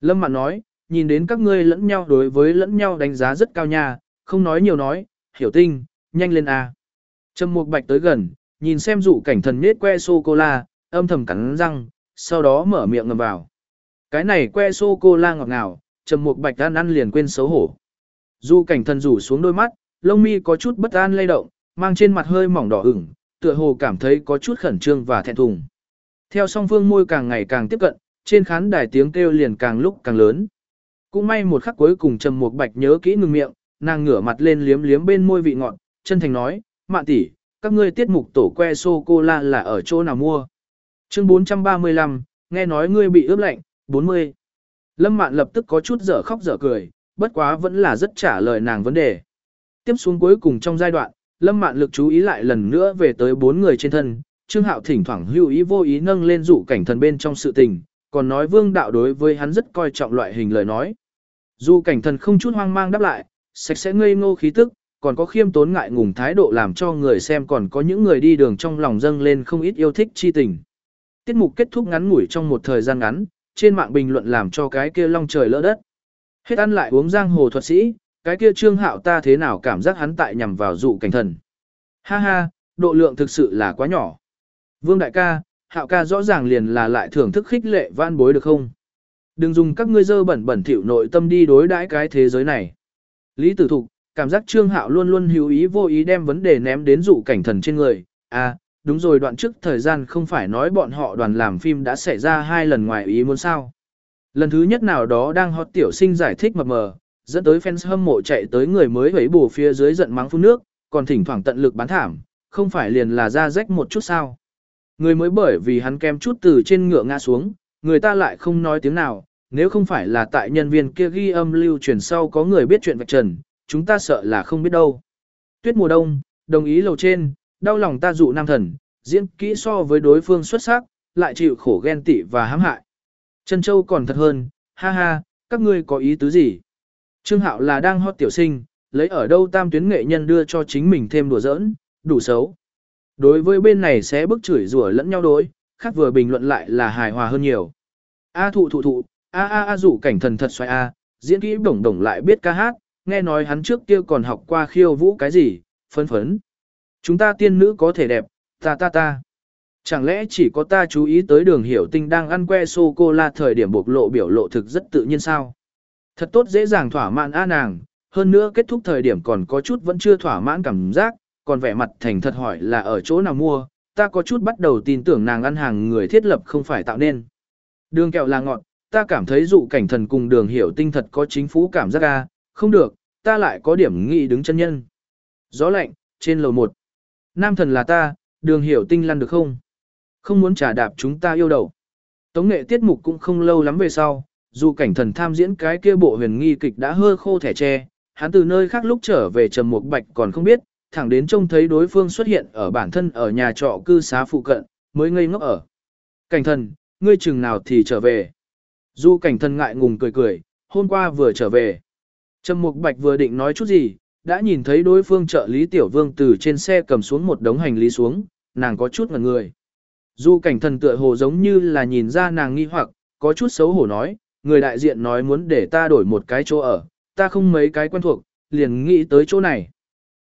Lâm Mạn nói, nhìn đến các ngươi lẫn nhau đối với lẫn nhau đánh giá rất cao nha, không nói nhiều nói, hiểu tinh, nhanh lên à. Trầm Mục Bạch tới gần, nhìn xem dụ cảnh thần nết que sô-cô-la, âm thầm cắn răng, sau đó mở miệng ngầm vào. Cái này que sô-cô-la ngọt ngào, Trầm Mục Bạch ăn ăn liền quên xấu hổ. Dụ cảnh thần rủ xuống đôi mắt, lông mi có chút bất an lay động, mang trên mặt hơi mỏng đỏ ửng, tựa hồ cảm thấy có chút khẩn trương và thẹn thùng. Theo song phương môi càng ngày càng tiếp cận, trên khán đài tiếng kêu liền càng lúc càng lớn. Cũng may một khắc cuối cùng Trầm Mục Bạch nhớ kỹ ngừng miệng, nàng ngửa mặt lên liếm liếm bên môi vị ngọt, chân thành nói, "Mạn tỷ, các ngươi tiết mục tổ que sô cô la là ở chỗ nào mua?" Chương 435, nghe nói ngươi bị ướp lạnh, 40. Lâm Mạn lập tức có chút dở khóc dở cười, bất quá vẫn là rất trả lời nàng vấn đề. Tiếp xuống cuối cùng trong giai đoạn, Lâm Mạn lực chú ý lại lần nữa về tới bốn người trên thân, Trương Hạo thỉnh thoảng hữu ý vô ý nâng lên dụ cảnh thần bên trong sự tình, còn nói Vương đạo đối với hắn rất coi trọng loại hình lời nói. Dù cảnh thần không chút hoang mang đáp lại, sạch sẽ ngây ngô khí tức, còn có khiêm tốn ngại ngùng thái độ làm cho người xem còn có những người đi đường trong lòng dâng lên không ít yêu thích chi tình. Tiết mục kết thúc ngắn ngủi trong một thời gian ngắn, trên mạng bình luận làm cho cái kia long trời lỡ đất. Hết ăn lại uống giang hồ thuật sĩ, cái kia trương hạo ta thế nào cảm giác hắn tại nhằm vào dụ cảnh thần. Ha ha, độ lượng thực sự là quá nhỏ. Vương đại ca, hạo ca rõ ràng liền là lại thưởng thức khích lệ van bối được không? Đừng dùng các ngươi dơ bẩn bẩn thỉu nội tâm đi đối đãi cái thế giới này. Lý tử thục, cảm giác trương hạo luôn luôn hữu ý vô ý đem vấn đề ném đến dụ cảnh thần trên người. À, đúng rồi đoạn trước thời gian không phải nói bọn họ đoàn làm phim đã xảy ra hai lần ngoài ý muốn sao. Lần thứ nhất nào đó đang hot tiểu sinh giải thích mập mờ, dẫn tới fans hâm mộ chạy tới người mới vấy bù phía dưới giận mắng phun nước, còn thỉnh thoảng tận lực bán thảm, không phải liền là ra rách một chút sao. Người mới bởi vì hắn kem chút từ trên ngựa ngã xuống, người ta lại không nói tiếng nào, nếu không phải là tại nhân viên kia ghi âm lưu truyền sau có người biết chuyện vạch trần, chúng ta sợ là không biết đâu. Tuyết mùa đông, đồng ý lầu trên, đau lòng ta dụ nam thần, diễn kỹ so với đối phương xuất sắc, lại chịu khổ ghen tị và hãm hại. Trân Châu còn thật hơn, ha ha, các ngươi có ý tứ gì? Trương Hạo là đang hot tiểu sinh, lấy ở đâu tam tuyến nghệ nhân đưa cho chính mình thêm đùa giỡn, đủ xấu. Đối với bên này sẽ bức chửi rủa lẫn nhau đối, khác vừa bình luận lại là hài hòa hơn nhiều. A thụ thụ thụ, a a a rủ cảnh thần thật xoay a, diễn kỹ đồng đồng lại biết ca hát, nghe nói hắn trước kia còn học qua khiêu vũ cái gì, phấn phấn. Chúng ta tiên nữ có thể đẹp, ta ta ta. Chẳng lẽ chỉ có ta chú ý tới đường hiểu tinh đang ăn que sô-cô-la thời điểm bộc lộ biểu lộ thực rất tự nhiên sao? Thật tốt dễ dàng thỏa mãn a nàng, hơn nữa kết thúc thời điểm còn có chút vẫn chưa thỏa mãn cảm giác, còn vẻ mặt thành thật hỏi là ở chỗ nào mua, ta có chút bắt đầu tin tưởng nàng ăn hàng người thiết lập không phải tạo nên. Đường kẹo là ngọt, ta cảm thấy dụ cảnh thần cùng đường hiểu tinh thật có chính phủ cảm giác ra, không được, ta lại có điểm nghị đứng chân nhân. Gió lạnh, trên lầu 1. Nam thần là ta, đường hiểu tinh lăn được không? Không muốn trả đạp chúng ta yêu đầu. Tống nghệ tiết mục cũng không lâu lắm về sau, dù cảnh thần tham diễn cái kia bộ huyền nghi kịch đã hơ khô thẻ tre, hắn từ nơi khác lúc trở về trầm mục bạch còn không biết, thẳng đến trông thấy đối phương xuất hiện ở bản thân ở nhà trọ cư xá phụ cận, mới ngây ngốc ở. Cảnh thần, ngươi chừng nào thì trở về. du cảnh thần ngại ngùng cười cười, hôm qua vừa trở về. Trầm mục bạch vừa định nói chút gì, đã nhìn thấy đối phương trợ lý tiểu vương từ trên xe cầm xuống một đống hành lý xuống, nàng có chút ngần người. du cảnh thần tựa hồ giống như là nhìn ra nàng nghi hoặc, có chút xấu hổ nói, người đại diện nói muốn để ta đổi một cái chỗ ở, ta không mấy cái quen thuộc, liền nghĩ tới chỗ này.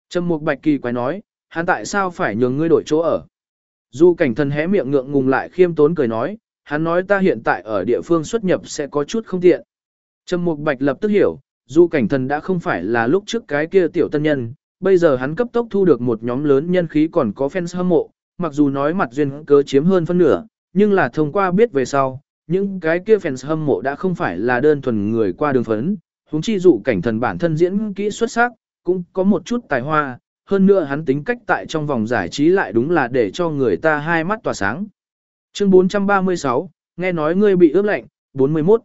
Trầm Mục Bạch kỳ quái nói, hắn tại sao phải nhường ngươi đổi chỗ ở? Du cảnh thần hé miệng ngượng ngùng lại khiêm tốn cười nói, hắn nói ta hiện tại ở địa phương xuất nhập sẽ có chút không tiện. Trầm Mục Bạch lập tức hiểu, Du cảnh thần đã không phải là lúc trước cái kia tiểu tân nhân, bây giờ hắn cấp tốc thu được một nhóm lớn nhân khí còn có fans hâm mộ, mặc dù nói mặt duyên cớ chiếm hơn phân nửa, nhưng là thông qua biết về sau, những cái kia fans hâm mộ đã không phải là đơn thuần người qua đường phấn, huống chi dụ cảnh thần bản thân diễn kỹ xuất sắc, cũng có một chút tài hoa, hơn nữa hắn tính cách tại trong vòng giải trí lại đúng là để cho người ta hai mắt tỏa sáng. Chương 436, nghe nói ngươi bị ướp lạnh, 41.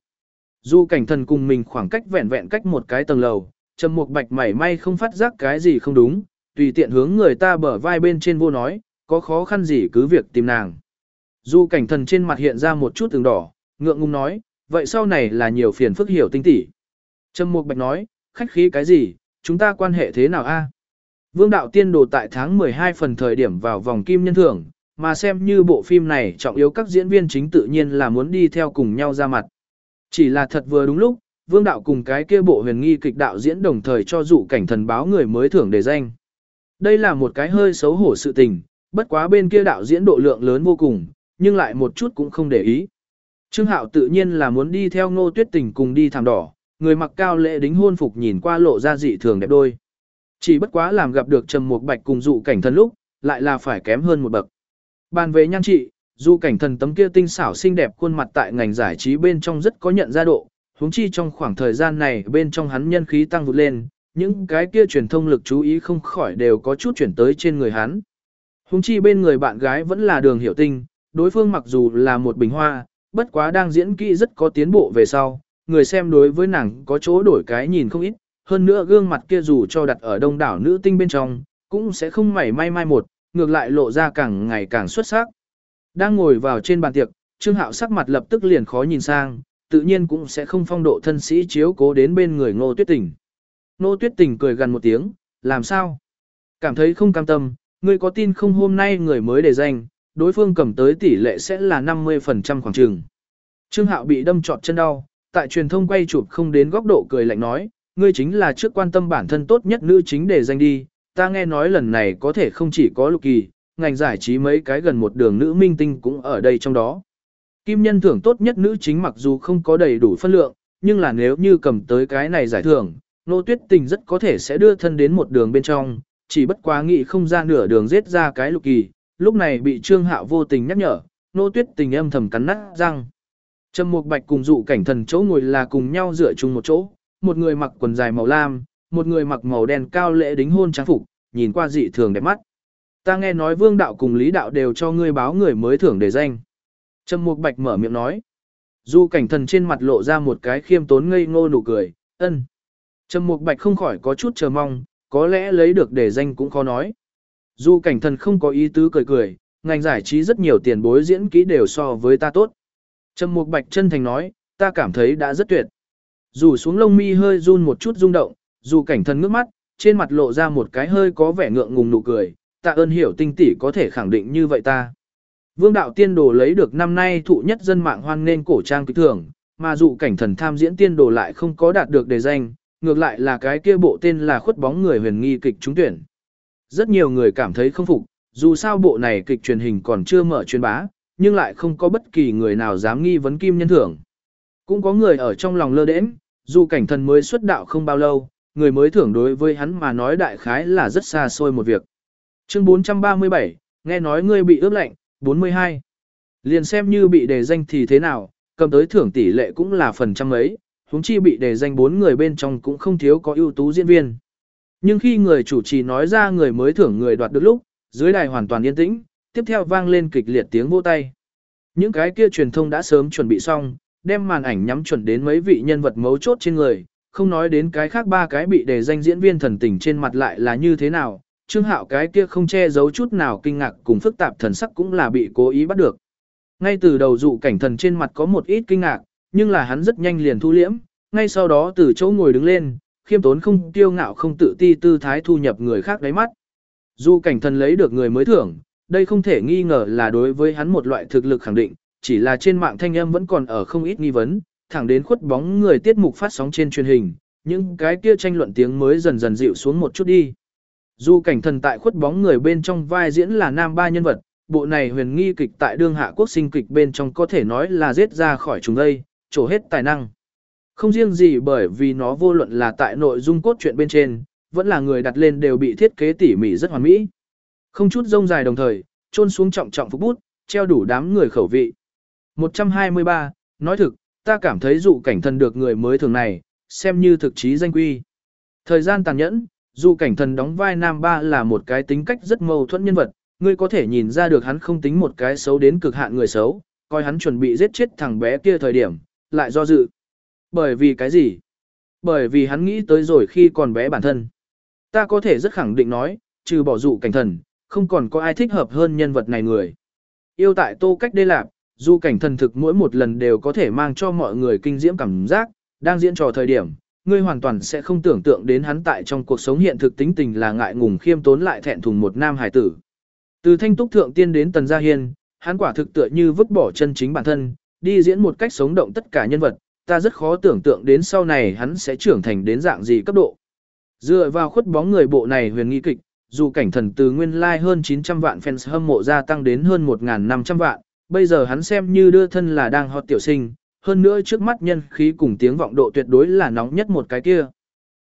Dù cảnh thần cùng mình khoảng cách vẹn vẹn cách một cái tầng lầu, Trầm Mục Bạch mảy may không phát giác cái gì không đúng, tùy tiện hướng người ta bở vai bên trên vô nói, có khó khăn gì cứ việc tìm nàng. Dù cảnh thần trên mặt hiện ra một chút từng đỏ, ngượng ngùng nói, vậy sau này là nhiều phiền phức hiểu tinh tỉ. Trầm Mục Bạch nói, khách khí cái gì, chúng ta quan hệ thế nào a? Vương đạo tiên đồ tại tháng 12 phần thời điểm vào vòng kim nhân thưởng, mà xem như bộ phim này trọng yếu các diễn viên chính tự nhiên là muốn đi theo cùng nhau ra mặt. Chỉ là thật vừa đúng lúc, Vương đạo cùng cái kia bộ huyền nghi kịch đạo diễn đồng thời cho dụ cảnh thần báo người mới thưởng để danh. Đây là một cái hơi xấu hổ sự tình, bất quá bên kia đạo diễn độ lượng lớn vô cùng, nhưng lại một chút cũng không để ý. Trương Hạo tự nhiên là muốn đi theo Ngô Tuyết Tình cùng đi thảm đỏ, người mặc cao lễ đính hôn phục nhìn qua lộ ra dị thường đẹp đôi. Chỉ bất quá làm gặp được Trầm Mục Bạch cùng dụ cảnh thần lúc, lại là phải kém hơn một bậc. Bàn về nhan trị, dù cảnh thần tấm kia tinh xảo xinh đẹp khuôn mặt tại ngành giải trí bên trong rất có nhận ra độ, huống chi trong khoảng thời gian này bên trong hắn nhân khí tăng vụt lên, những cái kia truyền thông lực chú ý không khỏi đều có chút chuyển tới trên người hắn. Huống chi bên người bạn gái vẫn là đường hiểu tinh, đối phương mặc dù là một bình hoa, bất quá đang diễn kỹ rất có tiến bộ về sau, người xem đối với nàng có chỗ đổi cái nhìn không ít, hơn nữa gương mặt kia dù cho đặt ở đông đảo nữ tinh bên trong, cũng sẽ không mảy may mai một, ngược lại lộ ra càng ngày càng xuất sắc. Đang ngồi vào trên bàn tiệc, Trương Hạo sắc mặt lập tức liền khó nhìn sang, tự nhiên cũng sẽ không phong độ thân sĩ chiếu cố đến bên người Ngô Tuyết Tình. Ngô Tuyết Tình cười gần một tiếng, làm sao? Cảm thấy không cam tâm, ngươi có tin không hôm nay người mới để danh, đối phương cầm tới tỷ lệ sẽ là 50% khoảng trường. Trương Hạo bị đâm trọt chân đau, tại truyền thông quay chụp không đến góc độ cười lạnh nói, ngươi chính là trước quan tâm bản thân tốt nhất nữ chính để danh đi, ta nghe nói lần này có thể không chỉ có lục kỳ, ngành giải trí mấy cái gần một đường nữ minh tinh cũng ở đây trong đó. Kim nhân thưởng tốt nhất nữ chính mặc dù không có đầy đủ phân lượng, nhưng là nếu như cầm tới cái này giải thưởng, nô tuyết tình rất có thể sẽ đưa thân đến một đường bên trong, chỉ bất quá nghĩ không ra nửa đường giết ra cái lục kỳ, lúc này bị trương hạo vô tình nhắc nhở, nô tuyết tình âm thầm cắn nát răng. Trầm Mục Bạch cùng dụ cảnh thần chỗ ngồi là cùng nhau dựa chung một chỗ, một người mặc quần dài màu lam, một người mặc màu đen cao lễ đính hôn trang phục, nhìn qua dị thường đẹp mắt. Ta nghe nói Vương đạo cùng Lý đạo đều cho ngươi báo người mới thưởng để danh. Trầm Mục Bạch mở miệng nói. Dụ cảnh thần trên mặt lộ ra một cái khiêm tốn ngây ngô nụ cười, ân. Trầm Mục Bạch không khỏi có chút chờ mong, có lẽ lấy được để danh cũng khó nói. Dụ cảnh thần không có ý tứ cười cười, ngành giải trí rất nhiều tiền bối diễn kỹ đều so với ta tốt. Trầm Mục Bạch chân thành nói, ta cảm thấy đã rất tuyệt. Dù xuống lông mi hơi run một chút rung động, dù cảnh thần ngước mắt, trên mặt lộ ra một cái hơi có vẻ ngượng ngùng nụ cười, tạ ơn hiểu tinh tỷ có thể khẳng định như vậy ta. Vương đạo tiên đồ lấy được năm nay thụ nhất dân mạng hoan nên cổ trang kịch thưởng, mà dụ cảnh thần tham diễn tiên đồ lại không có đạt được đề danh, ngược lại là cái kia bộ tên là khuất bóng người huyền nghi kịch trúng tuyển. Rất nhiều người cảm thấy không phục, dù sao bộ này kịch truyền hình còn chưa mở truyền bá, nhưng lại không có bất kỳ người nào dám nghi vấn kim nhân thưởng. Cũng có người ở trong lòng lơ đễnh, dù cảnh thần mới xuất đạo không bao lâu, người mới thưởng đối với hắn mà nói đại khái là rất xa xôi một việc. Chương 437, nghe nói ngươi bị ướp lạnh, 42. Liền xem như bị đề danh thì thế nào, cầm tới thưởng tỷ lệ cũng là phần trăm ấy, huống chi bị đề danh bốn người bên trong cũng không thiếu có ưu tú diễn viên. Nhưng khi người chủ trì nói ra người mới thưởng người đoạt được lúc, dưới đài hoàn toàn yên tĩnh, tiếp theo vang lên kịch liệt tiếng vỗ tay. Những cái kia truyền thông đã sớm chuẩn bị xong, đem màn ảnh nhắm chuẩn đến mấy vị nhân vật mấu chốt trên người, không nói đến cái khác ba cái bị đề danh diễn viên thần tình trên mặt lại là như thế nào, Trương Hạo cái kia không che giấu chút nào kinh ngạc cùng phức tạp thần sắc cũng là bị cố ý bắt được. Ngay từ đầu dụ cảnh thần trên mặt có một ít kinh ngạc, nhưng là hắn rất nhanh liền thu liễm, ngay sau đó từ chỗ ngồi đứng lên, khiêm tốn không tiêu ngạo không tự ti tư thái thu nhập người khác đáy mắt. Dù cảnh thần lấy được người mới thưởng, đây không thể nghi ngờ là đối với hắn một loại thực lực khẳng định, chỉ là trên mạng thanh âm vẫn còn ở không ít nghi vấn, thẳng đến khuất bóng người tiết mục phát sóng trên truyền hình, những cái kia tranh luận tiếng mới dần dần dịu xuống một chút đi. Dù cảnh thần tại khuất bóng người bên trong vai diễn là nam ba nhân vật, bộ này huyền nghi kịch tại đương hạ quốc sinh kịch bên trong có thể nói là giết ra khỏi chúng đây, trổ hết tài năng. Không riêng gì bởi vì nó vô luận là tại nội dung cốt truyện bên trên, vẫn là người đặt lên đều bị thiết kế tỉ mỉ rất hoàn mỹ. Không chút rông dài đồng thời, trôn xuống trọng trọng phục bút, treo đủ đám người khẩu vị. 123, nói thực, ta cảm thấy dụ cảnh thần được người mới thường này, xem như thực chí danh quy. Thời gian tàn nhẫn, dụ cảnh thần đóng vai nam ba là một cái tính cách rất mâu thuẫn nhân vật, ngươi có thể nhìn ra được hắn không tính một cái xấu đến cực hạn người xấu, coi hắn chuẩn bị giết chết thằng bé kia thời điểm, lại do dự. Bởi vì cái gì? Bởi vì hắn nghĩ tới rồi khi còn bé bản thân. Ta có thể rất khẳng định nói, trừ bỏ dụ cảnh thần, không còn có ai thích hợp hơn nhân vật này người. Yêu tại tô cách đê lạp, dù cảnh thần thực mỗi một lần đều có thể mang cho mọi người kinh diễm cảm giác, đang diễn trò thời điểm, ngươi hoàn toàn sẽ không tưởng tượng đến hắn tại trong cuộc sống hiện thực tính tình là ngại ngùng khiêm tốn lại thẹn thùng một nam hài tử. Từ thanh túc thượng tiên đến tần gia hiên, hắn quả thực tựa như vứt bỏ chân chính bản thân, đi diễn một cách sống động tất cả nhân vật, ta rất khó tưởng tượng đến sau này hắn sẽ trưởng thành đến dạng gì cấp độ. Dựa vào khuất bóng người bộ này huyền nghi kịch, dù cảnh thần từ nguyên lai like hơn 900 vạn fans hâm mộ gia tăng đến hơn 1.500 vạn, bây giờ hắn xem như đưa thân là đang hot tiểu sinh, hơn nữa trước mắt nhân khí cùng tiếng vọng độ tuyệt đối là nóng nhất một cái kia.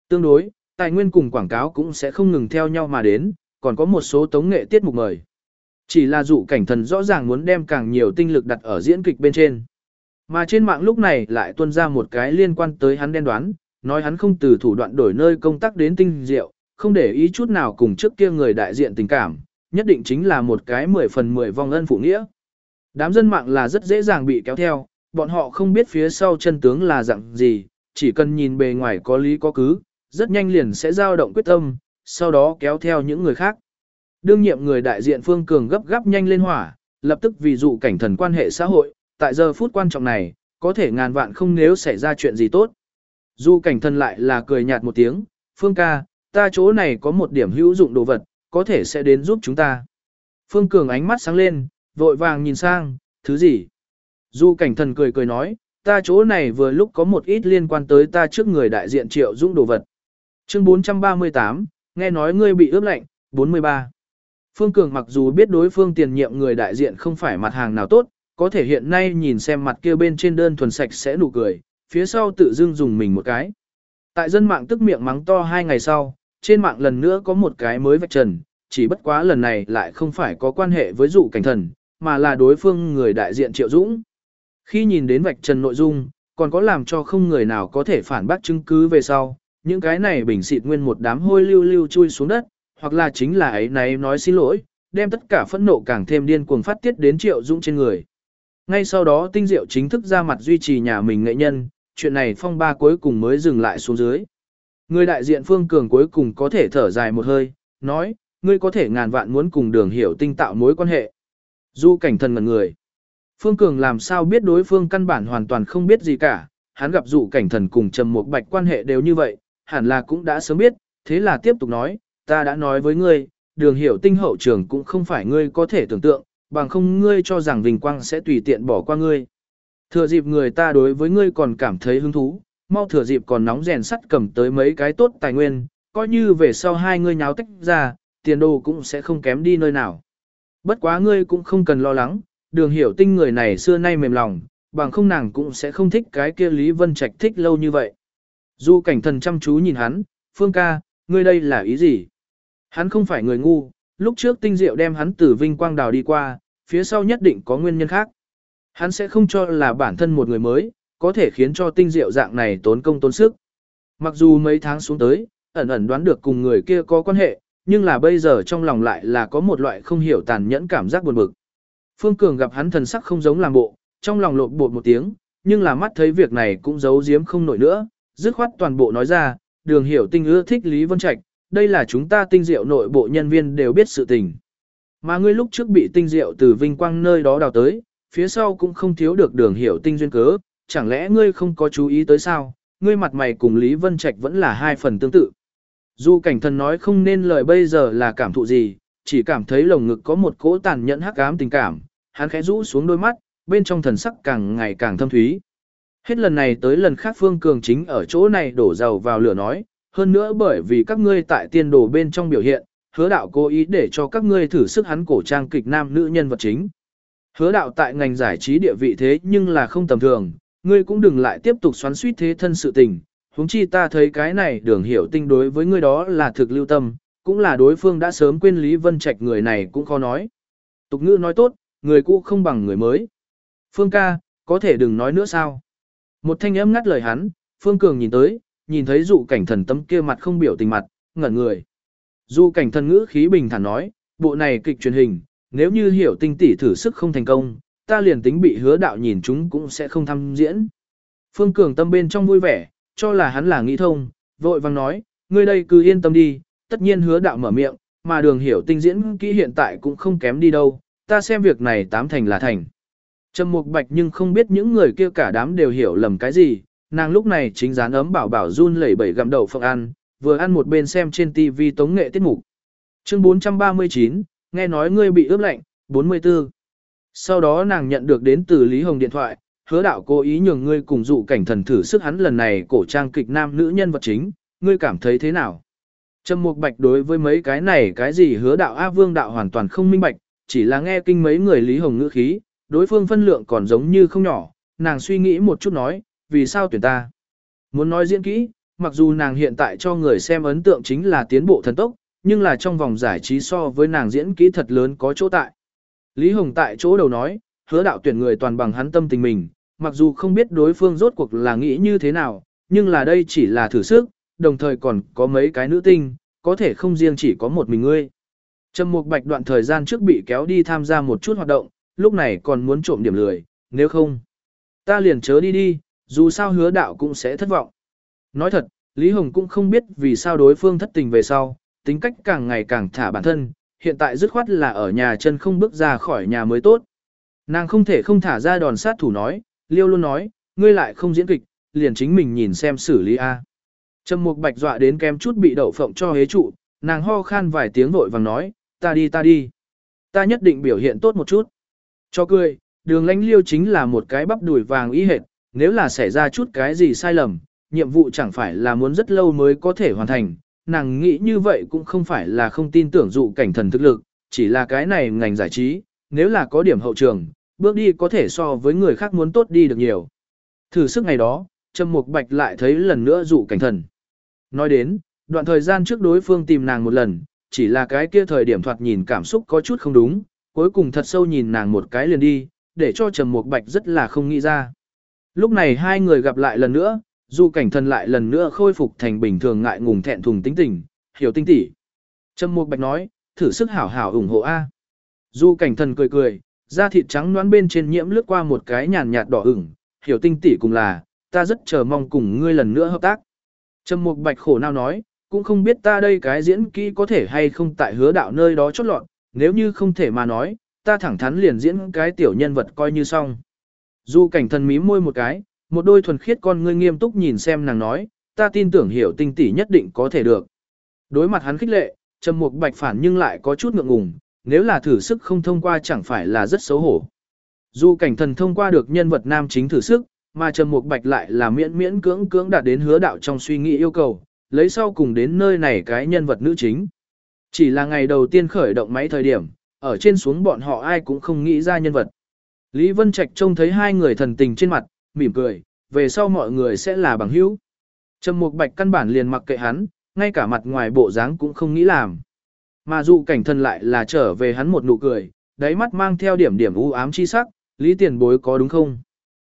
Tương đối, tài nguyên cùng quảng cáo cũng sẽ không ngừng theo nhau mà đến, còn có một số tống nghệ tiết mục mời. Chỉ là dụ cảnh thần rõ ràng muốn đem càng nhiều tinh lực đặt ở diễn kịch bên trên. Mà trên mạng lúc này lại tuôn ra một cái liên quan tới hắn đen đoán, nói hắn không từ thủ đoạn đổi nơi công tác đến tinh diệu, không để ý chút nào cùng trước kia người đại diện tình cảm, nhất định chính là một cái 10 phần 10 vong ân phụ nghĩa. Đám dân mạng là rất dễ dàng bị kéo theo, bọn họ không biết phía sau chân tướng là dạng gì, chỉ cần nhìn bề ngoài có lý có cứ, rất nhanh liền sẽ dao động quyết tâm, sau đó kéo theo những người khác. Đương nhiệm người đại diện Phương Cường gấp gáp nhanh lên hỏa, lập tức vì dụ cảnh thần quan hệ xã hội, tại giờ phút quan trọng này, có thể ngàn vạn không nếu xảy ra chuyện gì tốt. Dụ cảnh thần lại là cười nhạt một tiếng, Phương ca, ta chỗ này có một điểm hữu dụng đồ vật, có thể sẽ đến giúp chúng ta. Phương Cường ánh mắt sáng lên, vội vàng nhìn sang, thứ gì? Du cảnh thần cười cười nói, ta chỗ này vừa lúc có một ít liên quan tới ta trước người đại diện triệu dũng đồ vật. Chương 438, nghe nói ngươi bị ướp lạnh, 43. Phương Cường mặc dù biết đối phương tiền nhiệm người đại diện không phải mặt hàng nào tốt, có thể hiện nay nhìn xem mặt kia bên trên đơn thuần sạch sẽ nụ cười, phía sau tự dưng dùng mình một cái. Tại dân mạng tức miệng mắng to hai ngày sau, trên mạng lần nữa có một cái mới vạch trần, chỉ bất quá lần này lại không phải có quan hệ với dụ cảnh thần, mà là đối phương người đại diện Triệu Dũng. Khi nhìn đến vạch trần nội dung, còn có làm cho không người nào có thể phản bác chứng cứ về sau, những cái này bình xịt nguyên một đám hôi lưu lưu chui xuống đất, hoặc là chính là ấy này nói xin lỗi, đem tất cả phẫn nộ càng thêm điên cuồng phát tiết đến Triệu Dũng trên người. Ngay sau đó tinh diệu chính thức ra mặt duy trì nhà mình nghệ nhân, chuyện này phong ba cuối cùng mới dừng lại xuống dưới. Người đại diện Phương Cường cuối cùng có thể thở dài một hơi, nói, ngươi có thể ngàn vạn muốn cùng đường hiểu tinh tạo mối quan hệ. Du cảnh thần ngần người. Phương Cường làm sao biết đối phương căn bản hoàn toàn không biết gì cả, hắn gặp dụ cảnh thần cùng trầm một bạch quan hệ đều như vậy, hẳn là cũng đã sớm biết, thế là tiếp tục nói, ta đã nói với ngươi, đường hiểu tinh hậu trường cũng không phải ngươi có thể tưởng tượng, bằng không ngươi cho rằng Vinh Quang sẽ tùy tiện bỏ qua ngươi. Thừa dịp người ta đối với ngươi còn cảm thấy hứng thú, mau thừa dịp còn nóng rèn sắt cầm tới mấy cái tốt tài nguyên, coi như về sau hai ngươi nháo tách ra, tiền đồ cũng sẽ không kém đi nơi nào. Bất quá ngươi cũng không cần lo lắng, đường hiểu tinh người này xưa nay mềm lòng, bằng không nàng cũng sẽ không thích cái kia Lý Vân Trạch thích lâu như vậy. Du cảnh thần chăm chú nhìn hắn, Phương ca, ngươi đây là ý gì? Hắn không phải người ngu, lúc trước tinh diệu đem hắn từ vinh quang đào đi qua, phía sau nhất định có nguyên nhân khác. Hắn sẽ không cho là bản thân một người mới, có thể khiến cho tinh diệu dạng này tốn công tốn sức. Mặc dù mấy tháng xuống tới, ẩn ẩn đoán được cùng người kia có quan hệ, nhưng là bây giờ trong lòng lại là có một loại không hiểu tàn nhẫn cảm giác buồn bực. Phương Cường gặp hắn thần sắc không giống làm bộ, trong lòng lộn bột một tiếng, nhưng là mắt thấy việc này cũng giấu giếm không nổi nữa, dứt khoát toàn bộ nói ra, đường hiểu tinh ưa thích Lý Vân Trạch, đây là chúng ta tinh diệu nội bộ nhân viên đều biết sự tình. Mà ngươi lúc trước bị tinh diệu từ vinh quang nơi đó đào tới, phía sau cũng không thiếu được đường hiểu tinh duyên cớ, chẳng lẽ ngươi không có chú ý tới sao, ngươi mặt mày cùng Lý Vân Trạch vẫn là hai phần tương tự. Dù cảnh thần nói không nên lời bây giờ là cảm thụ gì, chỉ cảm thấy lồng ngực có một cỗ tàn nhẫn hắc ám tình cảm, hắn khẽ rũ xuống đôi mắt, bên trong thần sắc càng ngày càng thâm thúy. Hết lần này tới lần khác Phương Cường chính ở chỗ này đổ dầu vào lửa nói, hơn nữa bởi vì các ngươi tại tiên đồ bên trong biểu hiện, hứa đạo cố ý để cho các ngươi thử sức hắn cổ trang kịch nam nữ nhân vật chính. Hứa đạo tại ngành giải trí địa vị thế nhưng là không tầm thường, ngươi cũng đừng lại tiếp tục xoắn suýt thế thân sự tình, huống chi ta thấy cái này đường hiểu tinh đối với ngươi đó là thực lưu tâm, cũng là đối phương đã sớm quên Lý Vân Trạch người này cũng khó nói. Tục ngữ nói tốt, người cũ không bằng người mới. Phương ca, có thể đừng nói nữa sao? Một thanh âm ngắt lời hắn, Phương Cường nhìn tới, nhìn thấy dụ cảnh thần tấm kia mặt không biểu tình mặt, ngẩn người. Dụ cảnh thần ngữ khí bình thản nói, bộ này kịch truyền hình, nếu như hiểu tinh tỷ thử sức không thành công, ta liền tính bị hứa đạo nhìn chúng cũng sẽ không tham diễn. Phương Cường tâm bên trong vui vẻ, cho là hắn là nghĩ thông, vội vang nói, ngươi đây cứ yên tâm đi, tất nhiên hứa đạo mở miệng, mà đường hiểu tinh diễn kỹ hiện tại cũng không kém đi đâu, ta xem việc này tám thành là thành. Trầm Mục Bạch nhưng không biết những người kia cả đám đều hiểu lầm cái gì, nàng lúc này chính dán ấm bảo bảo run lẩy bẩy gặm đầu phượng ăn, vừa ăn một bên xem trên TV tống nghệ tiết mục. Chương 439, nghe nói ngươi bị ướp lạnh, 44. Sau đó nàng nhận được đến từ Lý Hồng điện thoại, hứa đạo cố ý nhường ngươi cùng dụ cảnh thần thử sức hắn lần này cổ trang kịch nam nữ nhân vật chính, ngươi cảm thấy thế nào? Trầm Mục Bạch đối với mấy cái này cái gì hứa đạo A Vương đạo hoàn toàn không minh bạch, chỉ là nghe kinh mấy người Lý Hồng ngữ khí, đối phương phân lượng còn giống như không nhỏ, nàng suy nghĩ một chút nói, vì sao tuyển ta? Muốn nói diễn kỹ, mặc dù nàng hiện tại cho người xem ấn tượng chính là tiến bộ thần tốc, nhưng là trong vòng giải trí so với nàng diễn kỹ thật lớn có chỗ tại. Lý Hồng tại chỗ đầu nói, hứa đạo tuyển người toàn bằng hắn tâm tình mình, mặc dù không biết đối phương rốt cuộc là nghĩ như thế nào, nhưng là đây chỉ là thử sức, đồng thời còn có mấy cái nữ tinh, có thể không riêng chỉ có một mình ngươi. Trầm Mục Bạch đoạn thời gian trước bị kéo đi tham gia một chút hoạt động, lúc này còn muốn trộm điểm lười, nếu không, ta liền chớ đi đi, dù sao hứa đạo cũng sẽ thất vọng. Nói thật, Lý Hồng cũng không biết vì sao đối phương thất tình về sau, tính cách càng ngày càng thả bản thân, hiện tại dứt khoát là ở nhà chân không bước ra khỏi nhà mới tốt. Nàng không thể không thả ra đòn sát thủ nói, liêu luôn nói, ngươi lại không diễn kịch, liền chính mình nhìn xem xử lý A. Trầm mục bạch dọa đến kem chút bị đậu phộng cho hế trụ, nàng ho khan vài tiếng vội vàng nói, ta đi ta đi. Ta nhất định biểu hiện tốt một chút. Cho cười, đường lãnh liêu chính là một cái bắp đùi vàng ý hệt, nếu là xảy ra chút cái gì sai lầm, nhiệm vụ chẳng phải là muốn rất lâu mới có thể hoàn thành. Nàng nghĩ như vậy cũng không phải là không tin tưởng dụ cảnh thần thực lực, chỉ là cái này ngành giải trí, nếu là có điểm hậu trường, bước đi có thể so với người khác muốn tốt đi được nhiều. Thử sức ngày đó, Trầm Mục Bạch lại thấy lần nữa dụ cảnh thần. Nói đến, đoạn thời gian trước đối phương tìm nàng một lần, chỉ là cái kia thời điểm thoạt nhìn cảm xúc có chút không đúng, cuối cùng thật sâu nhìn nàng một cái liền đi, để cho Trầm Mục Bạch rất là không nghĩ ra. Lúc này hai người gặp lại lần nữa, dù cảnh thần lại lần nữa khôi phục thành bình thường ngại ngùng thẹn thùng tính tình, hiểu tinh tỉ. Trâm Mục Bạch nói, thử sức hảo hảo ủng hộ A. Dù cảnh thần cười cười, da thịt trắng nõn bên trên nhiễm lướt qua một cái nhàn nhạt đỏ ửng, hiểu tinh tỉ cùng là, ta rất chờ mong cùng ngươi lần nữa hợp tác. Trâm Mục Bạch khổ nào nói, cũng không biết ta đây cái diễn kỹ có thể hay không tại hứa đạo nơi đó chốt lọt, nếu như không thể mà nói, ta thẳng thắn liền diễn cái tiểu nhân vật coi như xong. Dù cảnh thần mím môi một cái, một đôi thuần khiết con ngươi nghiêm túc nhìn xem nàng nói, ta tin tưởng hiểu tinh tỷ nhất định có thể được. Đối mặt hắn khích lệ, Trầm Mục Bạch phản nhưng lại có chút ngượng ngùng, nếu là thử sức không thông qua chẳng phải là rất xấu hổ. dù cảnh thần thông qua được nhân vật nam chính thử sức, mà Trầm Mục Bạch lại là miễn miễn cưỡng cưỡng đạt đến hứa đạo trong suy nghĩ yêu cầu, lấy sau cùng đến nơi này cái nhân vật nữ chính. Chỉ là ngày đầu tiên khởi động máy thời điểm, ở trên xuống bọn họ ai cũng không nghĩ ra nhân vật. Lý Vân Trạch trông thấy hai người thần tình trên mặt, mỉm cười, về sau mọi người sẽ là bằng hữu. Trầm Mục Bạch căn bản liền mặc kệ hắn, ngay cả mặt ngoài bộ dáng cũng không nghĩ làm. Mà dụ cảnh thần lại là trở về hắn một nụ cười, đáy mắt mang theo điểm điểm u ám chi sắc, Lý Tiền Bối có đúng không?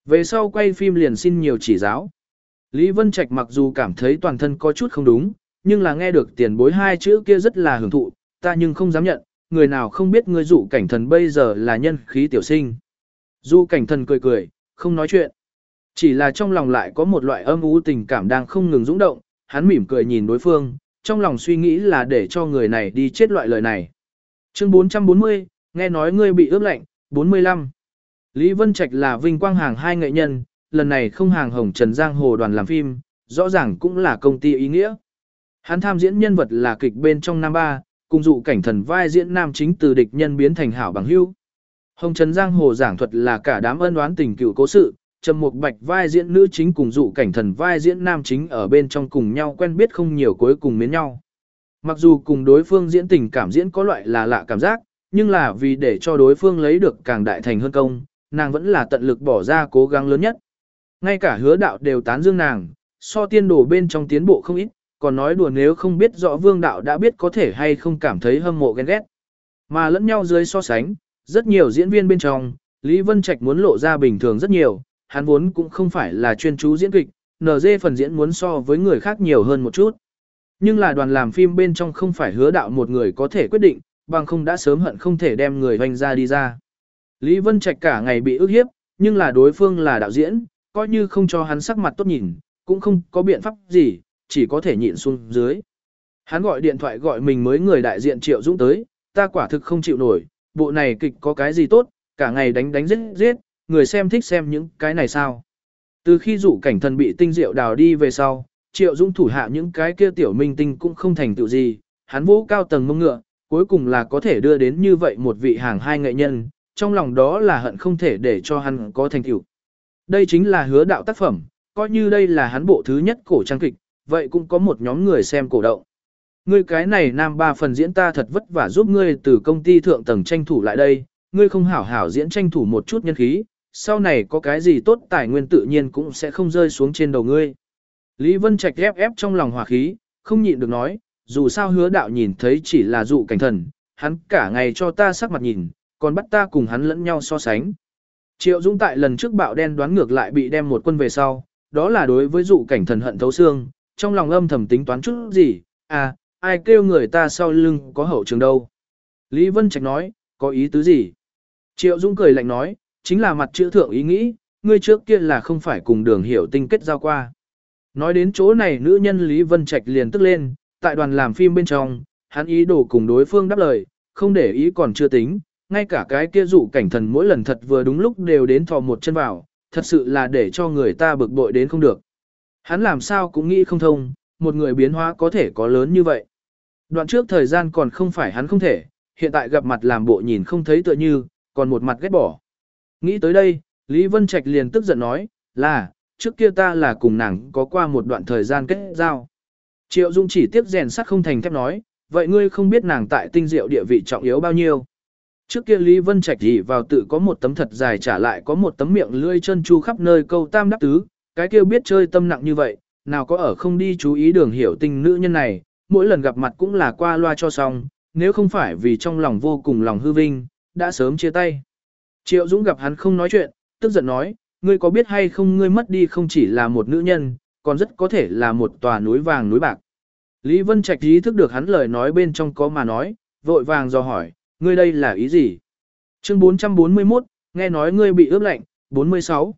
Về sau quay phim liền xin nhiều chỉ giáo. Lý Vân Trạch mặc dù cảm thấy toàn thân có chút không đúng, nhưng là nghe được tiền bối hai chữ kia rất là hưởng thụ, ta nhưng không dám nhận, người nào không biết ngươi dụ cảnh thần bây giờ là nhân khí tiểu sinh. Dụ cảnh thần cười cười, không nói chuyện. Chỉ là trong lòng lại có một loại âm u tình cảm đang không ngừng dũng động, hắn mỉm cười nhìn đối phương, trong lòng suy nghĩ là để cho người này đi chết loại lời này. Chương 440, nghe nói ngươi bị ướp lạnh, 45. Lý Vân Trạch là vinh quang hàng hai nghệ nhân, lần này không hàng hồng Trần Giang Hồ đoàn làm phim, rõ ràng cũng là công ty ý nghĩa. Hắn tham diễn nhân vật là kịch bên trong Nam ba, cùng dụ cảnh thần vai diễn nam chính từ địch nhân biến thành hảo bằng hữu. Hồng Trần Giang Hồ giảng thuật là cả đám ân oán tình cựu cố sự, Trầm Mục Bạch vai diễn nữ chính cùng dụ cảnh thần vai diễn nam chính ở bên trong cùng nhau quen biết không nhiều cuối cùng mến nhau. Mặc dù cùng đối phương diễn tình cảm diễn có loại là lạ cảm giác, nhưng là vì để cho đối phương lấy được càng đại thành hơn công, nàng vẫn là tận lực bỏ ra cố gắng lớn nhất. Ngay cả hứa đạo đều tán dương nàng, so tiên đồ bên trong tiến bộ không ít, còn nói đùa nếu không biết rõ vương đạo đã biết có thể hay không cảm thấy hâm mộ ghen ghét. Mà lẫn nhau dưới so sánh, rất nhiều diễn viên bên trong, Lý Vân Trạch muốn lộ ra bình thường rất nhiều, hắn vốn cũng không phải là chuyên chú diễn kịch, NG phần diễn muốn so với người khác nhiều hơn một chút. Nhưng là đoàn làm phim bên trong không phải hứa đạo một người có thể quyết định, bằng không đã sớm hận không thể đem người hoành ra đi ra. Lý Vân Trạch cả ngày bị ức hiếp, nhưng là đối phương là đạo diễn, coi như không cho hắn sắc mặt tốt nhìn, cũng không có biện pháp gì, chỉ có thể nhịn xuống dưới. Hắn gọi điện thoại gọi mình mới người đại diện Triệu Dũng tới, ta quả thực không chịu nổi, bộ này kịch có cái gì tốt, cả ngày đánh đánh giết giết, người xem thích xem những cái này sao. Từ khi dụ cảnh thần bị tinh diệu đào đi về sau, Triệu Dũng thủ hạ những cái kia tiểu minh tinh cũng không thành tựu gì, hắn vũ cao tầng mông ngựa, cuối cùng là có thể đưa đến như vậy một vị hàng hai nghệ nhân, trong lòng đó là hận không thể để cho hắn có thành tựu. Đây chính là hứa đạo tác phẩm, coi như đây là hắn bộ thứ nhất cổ trang kịch, vậy cũng có một nhóm người xem cổ động. Ngươi cái này nam ba phần diễn ta thật vất vả giúp ngươi từ công ty thượng tầng tranh thủ lại đây, ngươi không hảo hảo diễn tranh thủ một chút nhân khí, sau này có cái gì tốt tài nguyên tự nhiên cũng sẽ không rơi xuống trên đầu ngươi. Lý Vân Trạch ép ép trong lòng hòa khí, không nhịn được nói, dù sao hứa đạo nhìn thấy chỉ là dụ cảnh thần, hắn cả ngày cho ta sắc mặt nhìn, còn bắt ta cùng hắn lẫn nhau so sánh. Triệu Dũng tại lần trước bạo đen đoán ngược lại bị đem một quân về sau, đó là đối với dụ cảnh thần hận thấu xương, trong lòng âm thầm tính toán chút gì, à, ai kêu người ta sau lưng có hậu trường đâu. Lý Vân Trạch nói, có ý tứ gì? Triệu Dũng cười lạnh nói, chính là mặt chữ thượng ý nghĩ, ngươi trước kia là không phải cùng đường hiểu tinh kết giao qua. Nói đến chỗ này nữ nhân Lý Vân Trạch liền tức lên, tại đoàn làm phim bên trong, hắn ý đồ cùng đối phương đáp lời, không để ý còn chưa tính, ngay cả cái kia dụ cảnh thần mỗi lần thật vừa đúng lúc đều đến thò một chân vào, thật sự là để cho người ta bực bội đến không được. Hắn làm sao cũng nghĩ không thông, một người biến hóa có thể có lớn như vậy. Đoạn trước thời gian còn không phải hắn không thể, hiện tại gặp mặt làm bộ nhìn không thấy tựa như, còn một mặt ghét bỏ. Nghĩ tới đây, Lý Vân Trạch liền tức giận nói, là, trước kia ta là cùng nàng có qua một đoạn thời gian kết giao. Triệu Dung chỉ tiếp rèn sắt không thành thép nói, vậy ngươi không biết nàng tại tinh diệu địa vị trọng yếu bao nhiêu. Trước kia Lý Vân Trạch thì vào tự có một tấm thật dài trả lại có một tấm miệng lươi chân chu khắp nơi câu tam đáp tứ, cái kia biết chơi tâm nặng như vậy, nào có ở không đi chú ý đường hiểu tình nữ nhân này, mỗi lần gặp mặt cũng là qua loa cho xong, nếu không phải vì trong lòng vô cùng lòng hư vinh, đã sớm chia tay. Triệu Dũng gặp hắn không nói chuyện, tức giận nói, ngươi có biết hay không ngươi mất đi không chỉ là một nữ nhân, còn rất có thể là một tòa núi vàng núi bạc. Lý Vân Trạch ý thức được hắn lời nói bên trong có mà nói, vội vàng do hỏi, ngươi đây là ý gì? Chương 441, nghe nói ngươi bị ướp lạnh, 46.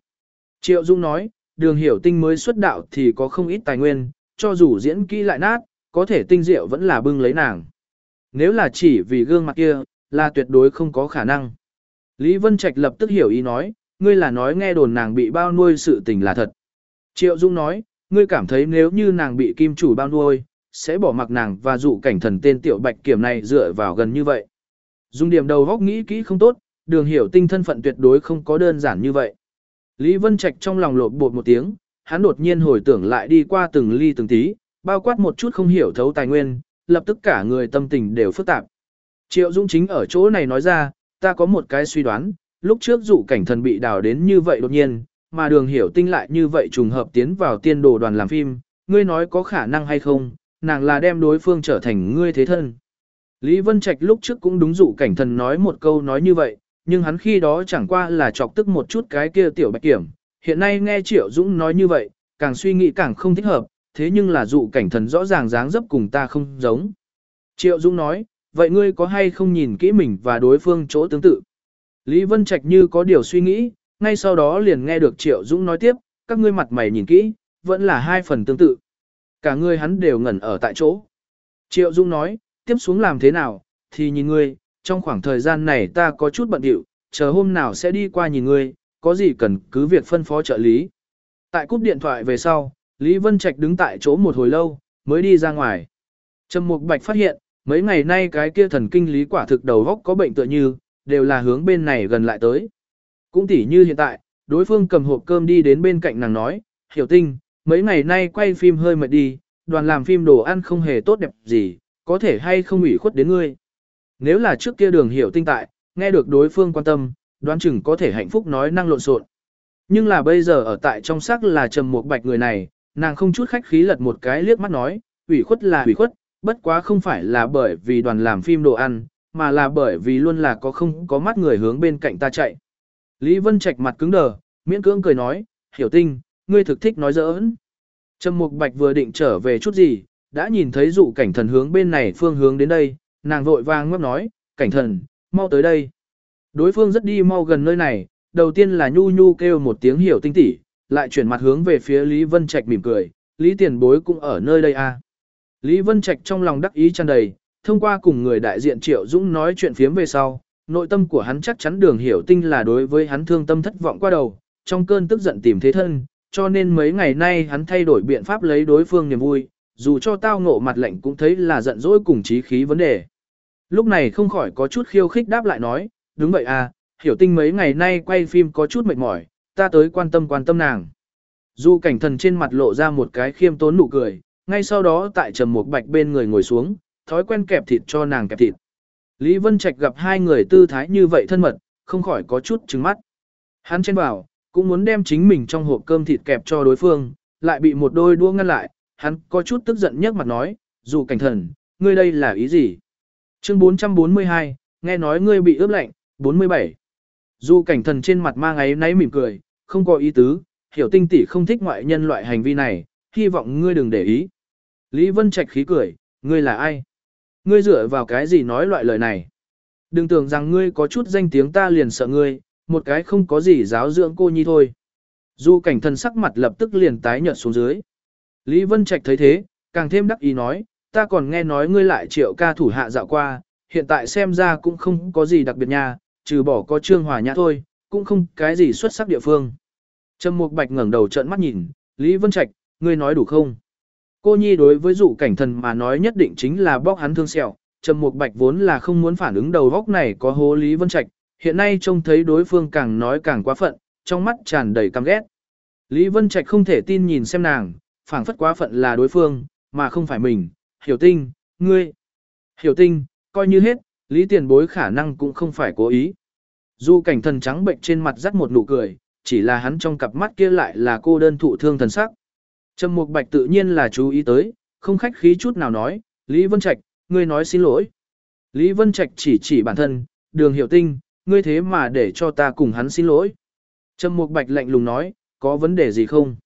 Triệu Dung nói, đường hiểu tinh mới xuất đạo thì có không ít tài nguyên, cho dù diễn kỹ lại nát, có thể tinh diệu vẫn là bưng lấy nàng. Nếu là chỉ vì gương mặt kia, là tuyệt đối không có khả năng. Lý Vân Trạch lập tức hiểu ý nói, ngươi là nói nghe đồn nàng bị bao nuôi sự tình là thật. Triệu Dung nói, ngươi cảm thấy nếu như nàng bị kim chủ bao nuôi, sẽ bỏ mặc nàng và dụ cảnh thần tên tiểu bạch kiểm này dựa vào gần như vậy. Dung điểm đầu góc nghĩ kỹ không tốt, đường hiểu tinh thân phận tuyệt đối không có đơn giản như vậy. Lý Vân Trạch trong lòng lột bột một tiếng, hắn đột nhiên hồi tưởng lại đi qua từng ly từng tí, bao quát một chút không hiểu thấu tài nguyên, lập tức cả người tâm tình đều phức tạp. Triệu Dung chính ở chỗ này nói ra, ta có một cái suy đoán, lúc trước dụ cảnh thần bị đào đến như vậy đột nhiên, mà đường hiểu tinh lại như vậy trùng hợp tiến vào tiên đồ đoàn làm phim, ngươi nói có khả năng hay không, nàng là đem đối phương trở thành ngươi thế thân. Lý Vân Trạch lúc trước cũng đúng dụ cảnh thần nói một câu nói như vậy, nhưng hắn khi đó chẳng qua là chọc tức một chút cái kia tiểu bạch kiểm, hiện nay nghe Triệu Dũng nói như vậy, càng suy nghĩ càng không thích hợp, thế nhưng là dụ cảnh thần rõ ràng dáng dấp cùng ta không giống. Triệu Dũng nói, vậy ngươi có hay không nhìn kỹ mình và đối phương chỗ tương tự? Lý Vân Trạch như có điều suy nghĩ, ngay sau đó liền nghe được Triệu Dũng nói tiếp, các ngươi mặt mày nhìn kỹ, vẫn là hai phần tương tự. Cả ngươi hắn đều ngẩn ở tại chỗ. Triệu Dũng nói, tiếp xuống làm thế nào, thì nhìn ngươi, trong khoảng thời gian này ta có chút bận điệu, chờ hôm nào sẽ đi qua nhìn ngươi, có gì cần cứ việc phân phó trợ lý. Tại cúp điện thoại về sau, Lý Vân Trạch đứng tại chỗ một hồi lâu, mới đi ra ngoài. Trầm Mục Bạch phát hiện, mấy ngày nay cái kia thần kinh lý quả thực đầu góc có bệnh tựa như, đều là hướng bên này gần lại tới. Cũng tỉ như hiện tại, đối phương cầm hộp cơm đi đến bên cạnh nàng nói, hiểu tinh, mấy ngày nay quay phim hơi mệt đi, đoàn làm phim đồ ăn không hề tốt đẹp gì, có thể hay không ủy khuất đến ngươi. Nếu là trước kia đường hiểu tinh tại, nghe được đối phương quan tâm, đoán chừng có thể hạnh phúc nói năng lộn xộn. Nhưng là bây giờ ở tại trong sắc là trầm một bạch người này, nàng không chút khách khí lật một cái liếc mắt nói, ủy khuất là ủy khuất, bất quá không phải là bởi vì đoàn làm phim đồ ăn, mà là bởi vì luôn là có không có mắt người hướng bên cạnh ta chạy. Lý Vân Trạch mặt cứng đờ, miễn cưỡng cười nói, hiểu tinh, ngươi thực thích nói giỡn. Trầm Mục Bạch vừa định trở về chút gì, đã nhìn thấy dụ cảnh thần hướng bên này phương hướng đến đây, nàng vội vàng ngấp nói, cảnh thần, mau tới đây. Đối phương rất đi mau gần nơi này, đầu tiên là nhu nhu kêu một tiếng hiểu tinh tỉ, lại chuyển mặt hướng về phía Lý Vân Trạch mỉm cười, Lý tiền bối cũng ở nơi đây à. Lý Vân Trạch trong lòng đắc ý tràn đầy, thông qua cùng người đại diện Triệu Dũng nói chuyện phiếm về sau, nội tâm của hắn chắc chắn đường hiểu tinh là đối với hắn thương tâm thất vọng qua đầu, trong cơn tức giận tìm thế thân, cho nên mấy ngày nay hắn thay đổi biện pháp lấy đối phương niềm vui, dù cho tao ngộ mặt lạnh cũng thấy là giận dỗi cùng trí khí vấn đề. Lúc này không khỏi có chút khiêu khích đáp lại nói, đúng vậy à, hiểu tinh mấy ngày nay quay phim có chút mệt mỏi, ta tới quan tâm quan tâm nàng. Dù cảnh thần trên mặt lộ ra một cái khiêm tốn nụ cười, ngay sau đó tại trầm một bạch bên người ngồi xuống, thói quen kẹp thịt cho nàng kẹp thịt. Lý Vân Trạch gặp hai người tư thái như vậy thân mật, không khỏi có chút trừng mắt. Hắn chen bảo, cũng muốn đem chính mình trong hộp cơm thịt kẹp cho đối phương, lại bị một đôi đua ngăn lại, hắn có chút tức giận nhấc mặt nói, dù cảnh thần, ngươi đây là ý gì? Chương 442, nghe nói ngươi bị ướp lạnh, 47. Dù cảnh thần trên mặt mang ấy náy mỉm cười, không có ý tứ, hiểu tinh tỷ không thích ngoại nhân loại hành vi này, hy vọng ngươi đừng để ý. Lý Vân Trạch khí cười, ngươi là ai? Ngươi dựa vào cái gì nói loại lời này? Đừng tưởng rằng ngươi có chút danh tiếng ta liền sợ ngươi, một cái không có gì giáo dưỡng cô nhi thôi. Du cảnh thần sắc mặt lập tức liền tái nhợt xuống dưới. Lý Vân Trạch thấy thế, càng thêm đắc ý nói, ta còn nghe nói ngươi lại triệu ca thủ hạ dạo qua, hiện tại xem ra cũng không có gì đặc biệt nha, trừ bỏ có trương hòa nhã thôi, cũng không cái gì xuất sắc địa phương. Trầm Mục Bạch ngẩng đầu trợn mắt nhìn, Lý Vân Trạch, ngươi nói đủ không? Cô Nhi đối với dụ cảnh thần mà nói nhất định chính là bóc hắn thương sẹo, Trầm Mục Bạch vốn là không muốn phản ứng đầu góc này có hố Lý Vân Trạch, hiện nay trông thấy đối phương càng nói càng quá phận, trong mắt tràn đầy căm ghét. Lý Vân Trạch không thể tin nhìn xem nàng, phảng phất quá phận là đối phương, mà không phải mình, hiểu tinh, ngươi. Hiểu tinh, coi như hết, Lý Tiền Bối khả năng cũng không phải cố ý. Dù cảnh thần trắng bệnh trên mặt dắt một nụ cười, chỉ là hắn trong cặp mắt kia lại là cô đơn thụ thương thần sắc. Trầm Mục Bạch tự nhiên là chú ý tới, không khách khí chút nào nói, Lý Vân Trạch, ngươi nói xin lỗi. Lý Vân Trạch chỉ chỉ bản thân, đường hiểu tinh, ngươi thế mà để cho ta cùng hắn xin lỗi. Trầm Mục Bạch lạnh lùng nói, có vấn đề gì không?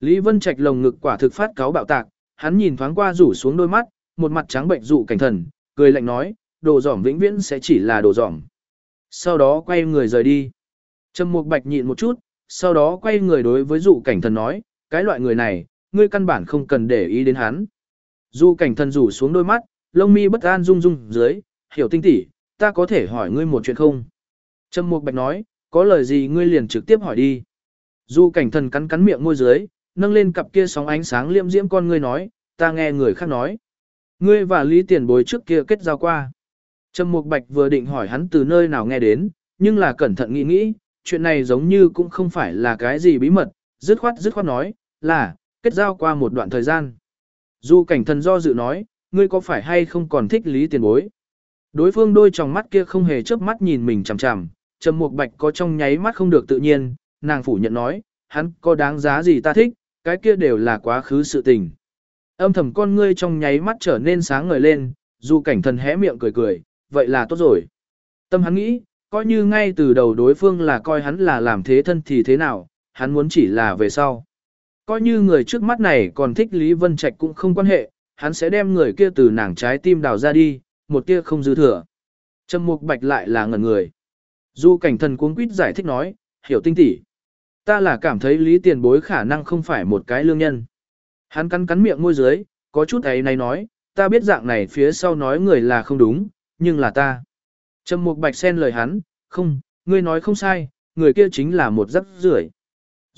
Lý Vân Trạch lồng ngực quả thực phát cáo bạo tạc, hắn nhìn thoáng qua rủ xuống đôi mắt, một mặt trắng bệnh dụ cảnh thần, cười lạnh nói, đồ giỏng vĩnh viễn sẽ chỉ là đồ giỏng. Sau đó quay người rời đi. Trầm Mục Bạch nhịn một chút, sau đó quay người đối với dụ cảnh thần nói, cái loại người này, ngươi căn bản không cần để ý đến hắn. Du cảnh thần rủ xuống đôi mắt, lông mi bất an rung rung dưới, hiểu tinh tỉ, ta có thể hỏi ngươi một chuyện không? Trâm Mục Bạch nói, có lời gì ngươi liền trực tiếp hỏi đi. Du cảnh thần cắn cắn miệng môi dưới, nâng lên cặp kia sóng ánh sáng liêm diễm con ngươi nói, ta nghe người khác nói. Ngươi và Lý Tiền Bối trước kia kết giao qua. Trâm Mục Bạch vừa định hỏi hắn từ nơi nào nghe đến, nhưng là cẩn thận nghĩ nghĩ, chuyện này giống như cũng không phải là cái gì bí mật, dứt khoát dứt khoát nói, là, kết giao qua một đoạn thời gian. Dù cảnh thần do dự nói, ngươi có phải hay không còn thích Lý Tiền Bối? Đối phương đôi tròng mắt kia không hề chớp mắt nhìn mình chằm chằm, Trầm Mục Bạch có trong nháy mắt không được tự nhiên, nàng phủ nhận nói, hắn có đáng giá gì ta thích, cái kia đều là quá khứ sự tình. Âm thầm con ngươi trong nháy mắt trở nên sáng ngời lên, dù cảnh thần hé miệng cười cười, vậy là tốt rồi. Tâm hắn nghĩ, coi như ngay từ đầu đối phương là coi hắn là làm thế thân thì thế nào, hắn muốn chỉ là về sau. Coi như người trước mắt này còn thích Lý Vân Trạch cũng không quan hệ, hắn sẽ đem người kia từ nàng trái tim đào ra đi, một kia không dư thừa. Trầm Mục Bạch lại là ngẩn người. Du cảnh thần cuống quýt giải thích nói, hiểu tinh tỉ. Ta là cảm thấy Lý Tiền Bối khả năng không phải một cái lương nhân. Hắn cắn cắn miệng môi dưới, có chút ấy này nói, ta biết dạng này phía sau nói người là không đúng, nhưng là ta. Trầm Mục Bạch xen lời hắn, không, ngươi nói không sai, người kia chính là một rắc rưởi.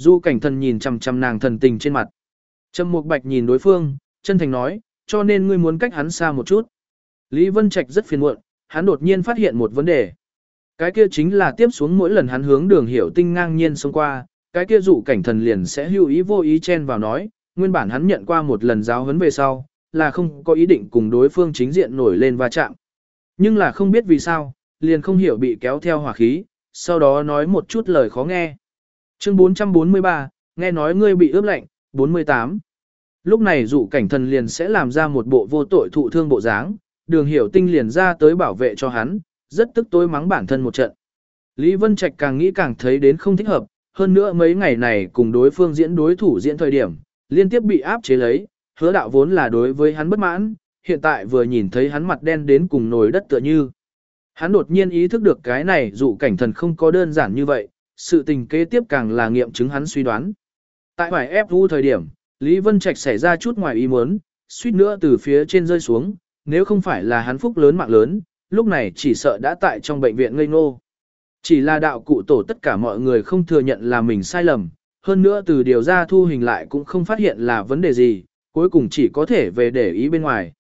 Du cảnh thần nhìn chằm chằm nàng thần tình trên mặt. Trầm Mục Bạch nhìn đối phương, chân thành nói, cho nên ngươi muốn cách hắn xa một chút. Lý Vân Trạch rất phiền muộn, hắn đột nhiên phát hiện một vấn đề. Cái kia chính là tiếp xuống mỗi lần hắn hướng đường hiểu tinh ngang nhiên xông qua, cái kia dụ cảnh thần liền sẽ hữu ý vô ý chen vào nói, nguyên bản hắn nhận qua một lần giáo huấn về sau, là không có ý định cùng đối phương chính diện nổi lên va chạm. Nhưng là không biết vì sao, liền không hiểu bị kéo theo hỏa khí, sau đó nói một chút lời khó nghe. Chương 443, nghe nói ngươi bị ướp lạnh, 48. Lúc này dụ cảnh thần liền sẽ làm ra một bộ vô tội thụ thương bộ dáng, đường hiểu tinh liền ra tới bảo vệ cho hắn, rất tức tối mắng bản thân một trận. Lý Vân Trạch càng nghĩ càng thấy đến không thích hợp, hơn nữa mấy ngày này cùng đối phương diễn đối thủ diễn thời điểm, liên tiếp bị áp chế lấy, hứa đạo vốn là đối với hắn bất mãn, hiện tại vừa nhìn thấy hắn mặt đen đến cùng nồi đất tựa như. Hắn đột nhiên ý thức được cái này dụ cảnh thần không có đơn giản như vậy, sự tình kế tiếp càng là nghiệm chứng hắn suy đoán. Tại phải ép vu thời điểm, Lý Vân Trạch xảy ra chút ngoài ý muốn, suýt nữa từ phía trên rơi xuống, nếu không phải là hắn phúc lớn mạng lớn, lúc này chỉ sợ đã tại trong bệnh viện ngây ngô. Chỉ là đạo cụ tổ tất cả mọi người không thừa nhận là mình sai lầm, hơn nữa từ điều ra thu hình lại cũng không phát hiện là vấn đề gì, cuối cùng chỉ có thể về để ý bên ngoài.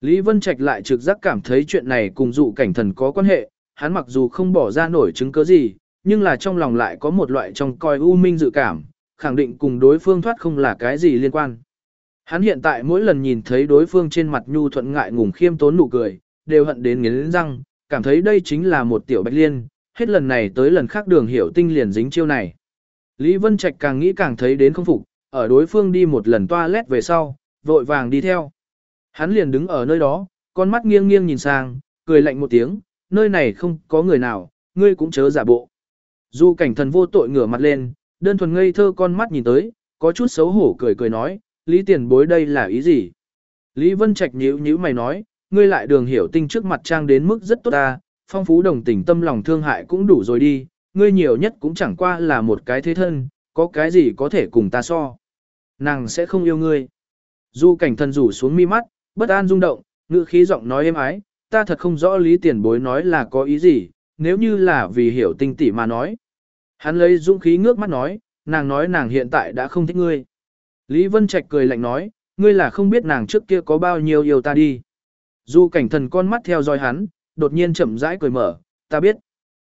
Lý Vân Trạch lại trực giác cảm thấy chuyện này cùng dụ cảnh thần có quan hệ, hắn mặc dù không bỏ ra nổi chứng cứ gì, nhưng là trong lòng lại có một loại trong coi u minh dự cảm, khẳng định cùng đối phương thoát không là cái gì liên quan. Hắn hiện tại mỗi lần nhìn thấy đối phương trên mặt nhu thuận ngại ngùng khiêm tốn nụ cười, đều hận đến nghiến răng, cảm thấy đây chính là một tiểu bạch liên, hết lần này tới lần khác đường hiểu tinh liền dính chiêu này. Lý Vân Trạch càng nghĩ càng thấy đến không phục, ở đối phương đi một lần toilet về sau, vội vàng đi theo. Hắn liền đứng ở nơi đó, con mắt nghiêng nghiêng nhìn sang, cười lạnh một tiếng, nơi này không có người nào, ngươi cũng chớ giả bộ. Dù cảnh thần vô tội ngửa mặt lên, đơn thuần ngây thơ con mắt nhìn tới, có chút xấu hổ cười cười nói, Lý tiền bối đây là ý gì? Lý Vân Trạch nhíu nhíu mày nói, ngươi lại đường hiểu tinh trước mặt trang đến mức rất tốt ta, phong phú đồng tình tâm lòng thương hại cũng đủ rồi đi, ngươi nhiều nhất cũng chẳng qua là một cái thế thân, có cái gì có thể cùng ta so. Nàng sẽ không yêu ngươi. Du cảnh thần rủ xuống mi mắt, bất an rung động, ngữ khí giọng nói êm ái, ta thật không rõ lý tiền bối nói là có ý gì, nếu như là vì hiểu tinh tỉ mà nói. Hắn lấy dũng khí ngước mắt nói, nàng nói nàng hiện tại đã không thích ngươi. Lý Vân Trạch cười lạnh nói, ngươi là không biết nàng trước kia có bao nhiêu yêu ta đi. Du cảnh thần con mắt theo dõi hắn, đột nhiên chậm rãi cười mở, ta biết.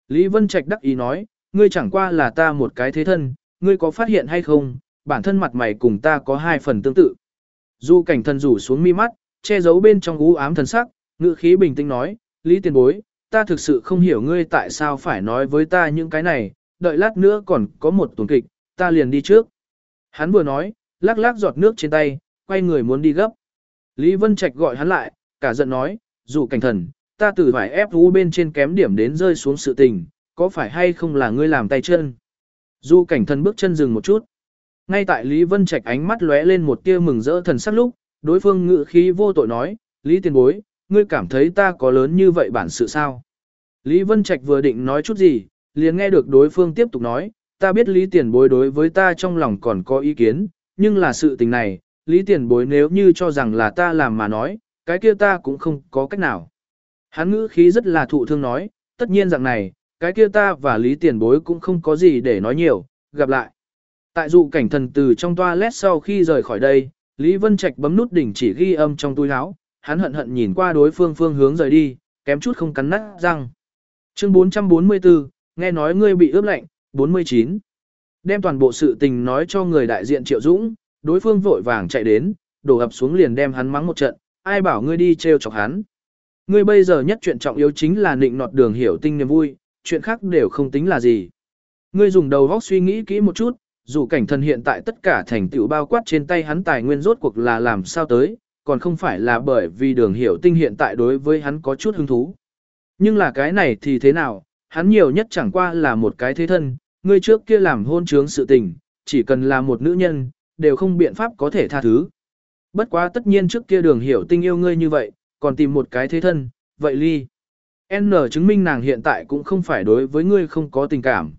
Lý Vân Trạch đắc ý nói, ngươi chẳng qua là ta một cái thế thân, ngươi có phát hiện hay không, bản thân mặt mày cùng ta có hai phần tương tự. Du cảnh thần rủ xuống mi mắt, che giấu bên trong u ám thần sắc, ngữ khí bình tĩnh nói, Lý tiền bối, ta thực sự không hiểu ngươi tại sao phải nói với ta những cái này, đợi lát nữa còn có một tuần kịch, ta liền đi trước. Hắn vừa nói, lắc lắc giọt nước trên tay, quay người muốn đi gấp. Lý Vân Trạch gọi hắn lại, cả giận nói, dù cảnh thần, ta từ phải ép vũ bên trên kém điểm đến rơi xuống sự tình, có phải hay không là ngươi làm tay chân? Dù cảnh thần bước chân dừng một chút. Ngay tại Lý Vân Trạch ánh mắt lóe lên một tia mừng rỡ thần sắc lúc, đối phương ngự khí vô tội nói, Lý tiền bối, ngươi cảm thấy ta có lớn như vậy bản sự sao? Lý Vân Trạch vừa định nói chút gì, liền nghe được đối phương tiếp tục nói, ta biết Lý tiền bối đối với ta trong lòng còn có ý kiến, nhưng là sự tình này, Lý tiền bối nếu như cho rằng là ta làm mà nói, cái kia ta cũng không có cách nào. Hắn ngữ khí rất là thụ thương nói, tất nhiên rằng này, cái kia ta và Lý tiền bối cũng không có gì để nói nhiều, gặp lại. Tại dụ cảnh thần từ trong toilet sau khi rời khỏi đây, Lý Vân Trạch bấm nút đỉnh chỉ ghi âm trong túi áo, hắn hận hận nhìn qua đối phương phương hướng rời đi, kém chút không cắn nát răng. Chương 444, nghe nói ngươi bị ướp lạnh, 49. Đem toàn bộ sự tình nói cho người đại diện Triệu Dũng, đối phương vội vàng chạy đến, đổ ập xuống liền đem hắn mắng một trận, ai bảo ngươi đi trêu chọc hắn. Ngươi bây giờ nhất chuyện trọng yếu chính là nịnh nọt đường hiểu tinh niềm vui, chuyện khác đều không tính là gì. Ngươi dùng đầu óc suy nghĩ kỹ một chút, dù cảnh thần hiện tại tất cả thành tựu bao quát trên tay hắn tài nguyên rốt cuộc là làm sao tới, còn không phải là bởi vì đường hiểu tinh hiện tại đối với hắn có chút hứng thú. Nhưng là cái này thì thế nào, hắn nhiều nhất chẳng qua là một cái thế thân, ngươi trước kia làm hôn trướng sự tình, chỉ cần là một nữ nhân, đều không biện pháp có thể tha thứ. Bất quá tất nhiên trước kia đường hiểu tinh yêu ngươi như vậy, còn tìm một cái thế thân, vậy ly. N chứng minh nàng hiện tại cũng không phải đối với ngươi không có tình cảm.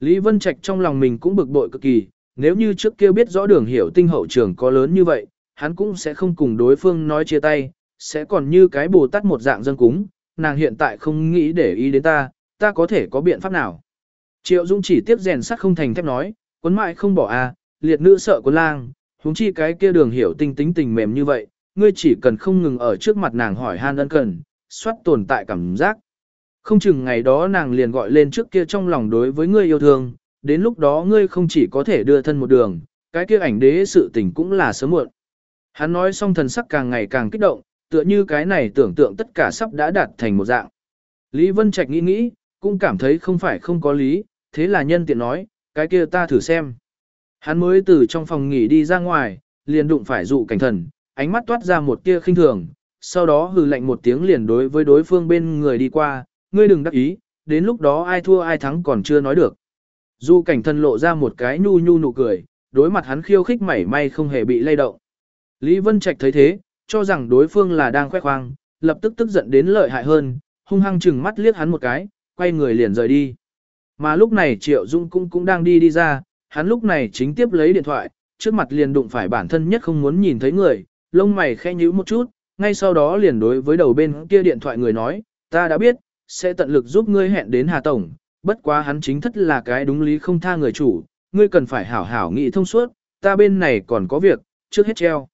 Lý Vân Trạch trong lòng mình cũng bực bội cực kỳ, nếu như trước kia biết rõ đường hiểu tinh hậu trường có lớn như vậy, hắn cũng sẽ không cùng đối phương nói chia tay, sẽ còn như cái bồ tát một dạng dân cúng, nàng hiện tại không nghĩ để ý đến ta, ta có thể có biện pháp nào. Triệu Dung chỉ tiếp rèn sắt không thành thép nói, quấn mại không bỏ à, liệt nữ sợ quân lang, huống chi cái kia đường hiểu tinh tính tình mềm như vậy, ngươi chỉ cần không ngừng ở trước mặt nàng hỏi han ân cần, soát tồn tại cảm giác. Không chừng ngày đó nàng liền gọi lên trước kia trong lòng đối với ngươi yêu thương, đến lúc đó ngươi không chỉ có thể đưa thân một đường, cái kia ảnh đế sự tình cũng là sớm muộn. Hắn nói xong thần sắc càng ngày càng kích động, tựa như cái này tưởng tượng tất cả sắp đã đạt thành một dạng. Lý Vân Trạch nghĩ nghĩ, cũng cảm thấy không phải không có lý, thế là nhân tiện nói, cái kia ta thử xem. Hắn mới từ trong phòng nghỉ đi ra ngoài, liền đụng phải dụ cảnh thần, ánh mắt toát ra một tia khinh thường, sau đó hừ lạnh một tiếng liền đối với đối phương bên người đi qua, ngươi đừng đắc ý, đến lúc đó ai thua ai thắng còn chưa nói được. Dụ cảnh thần lộ ra một cái nhu nhu nụ cười, đối mặt hắn khiêu khích mảy may không hề bị lay động. Lý Vân Trạch thấy thế, cho rằng đối phương là đang khoe khoang, lập tức tức giận đến lợi hại hơn, hung hăng chừng mắt liếc hắn một cái, quay người liền rời đi. Mà lúc này Triệu Dung cũng cũng đang đi đi ra, hắn lúc này chính tiếp lấy điện thoại, trước mặt liền đụng phải bản thân nhất không muốn nhìn thấy người, lông mày khẽ nhíu một chút, ngay sau đó liền đối với đầu bên kia điện thoại người nói, ta đã biết, sẽ tận lực giúp ngươi hẹn đến Hà Tổng, bất quá hắn chính thất là cái đúng lý không tha người chủ, ngươi cần phải hảo hảo nghĩ thông suốt, ta bên này còn có việc, trước hết treo.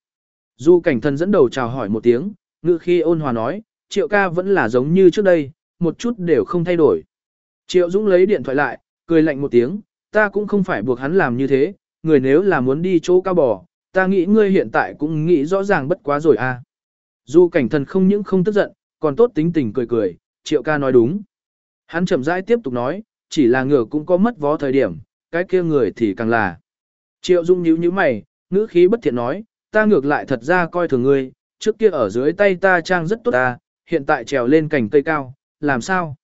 Du cảnh thần dẫn đầu chào hỏi một tiếng, ngự khi ôn hòa nói, triệu ca vẫn là giống như trước đây, một chút đều không thay đổi. Triệu Dũng lấy điện thoại lại, cười lạnh một tiếng, ta cũng không phải buộc hắn làm như thế, người nếu là muốn đi chỗ cao bò, ta nghĩ ngươi hiện tại cũng nghĩ rõ ràng bất quá rồi à. Dù cảnh thần không những không tức giận, còn tốt tính tình cười cười, triệu ca nói đúng. Hắn chậm rãi tiếp tục nói, chỉ là ngựa cũng có mất vó thời điểm, cái kia người thì càng là. Triệu Dung nhíu nhíu mày, ngữ khí bất thiện nói, ta ngược lại thật ra coi thường ngươi, trước kia ở dưới tay ta trang rất tốt ta, hiện tại trèo lên cành cây cao, làm sao?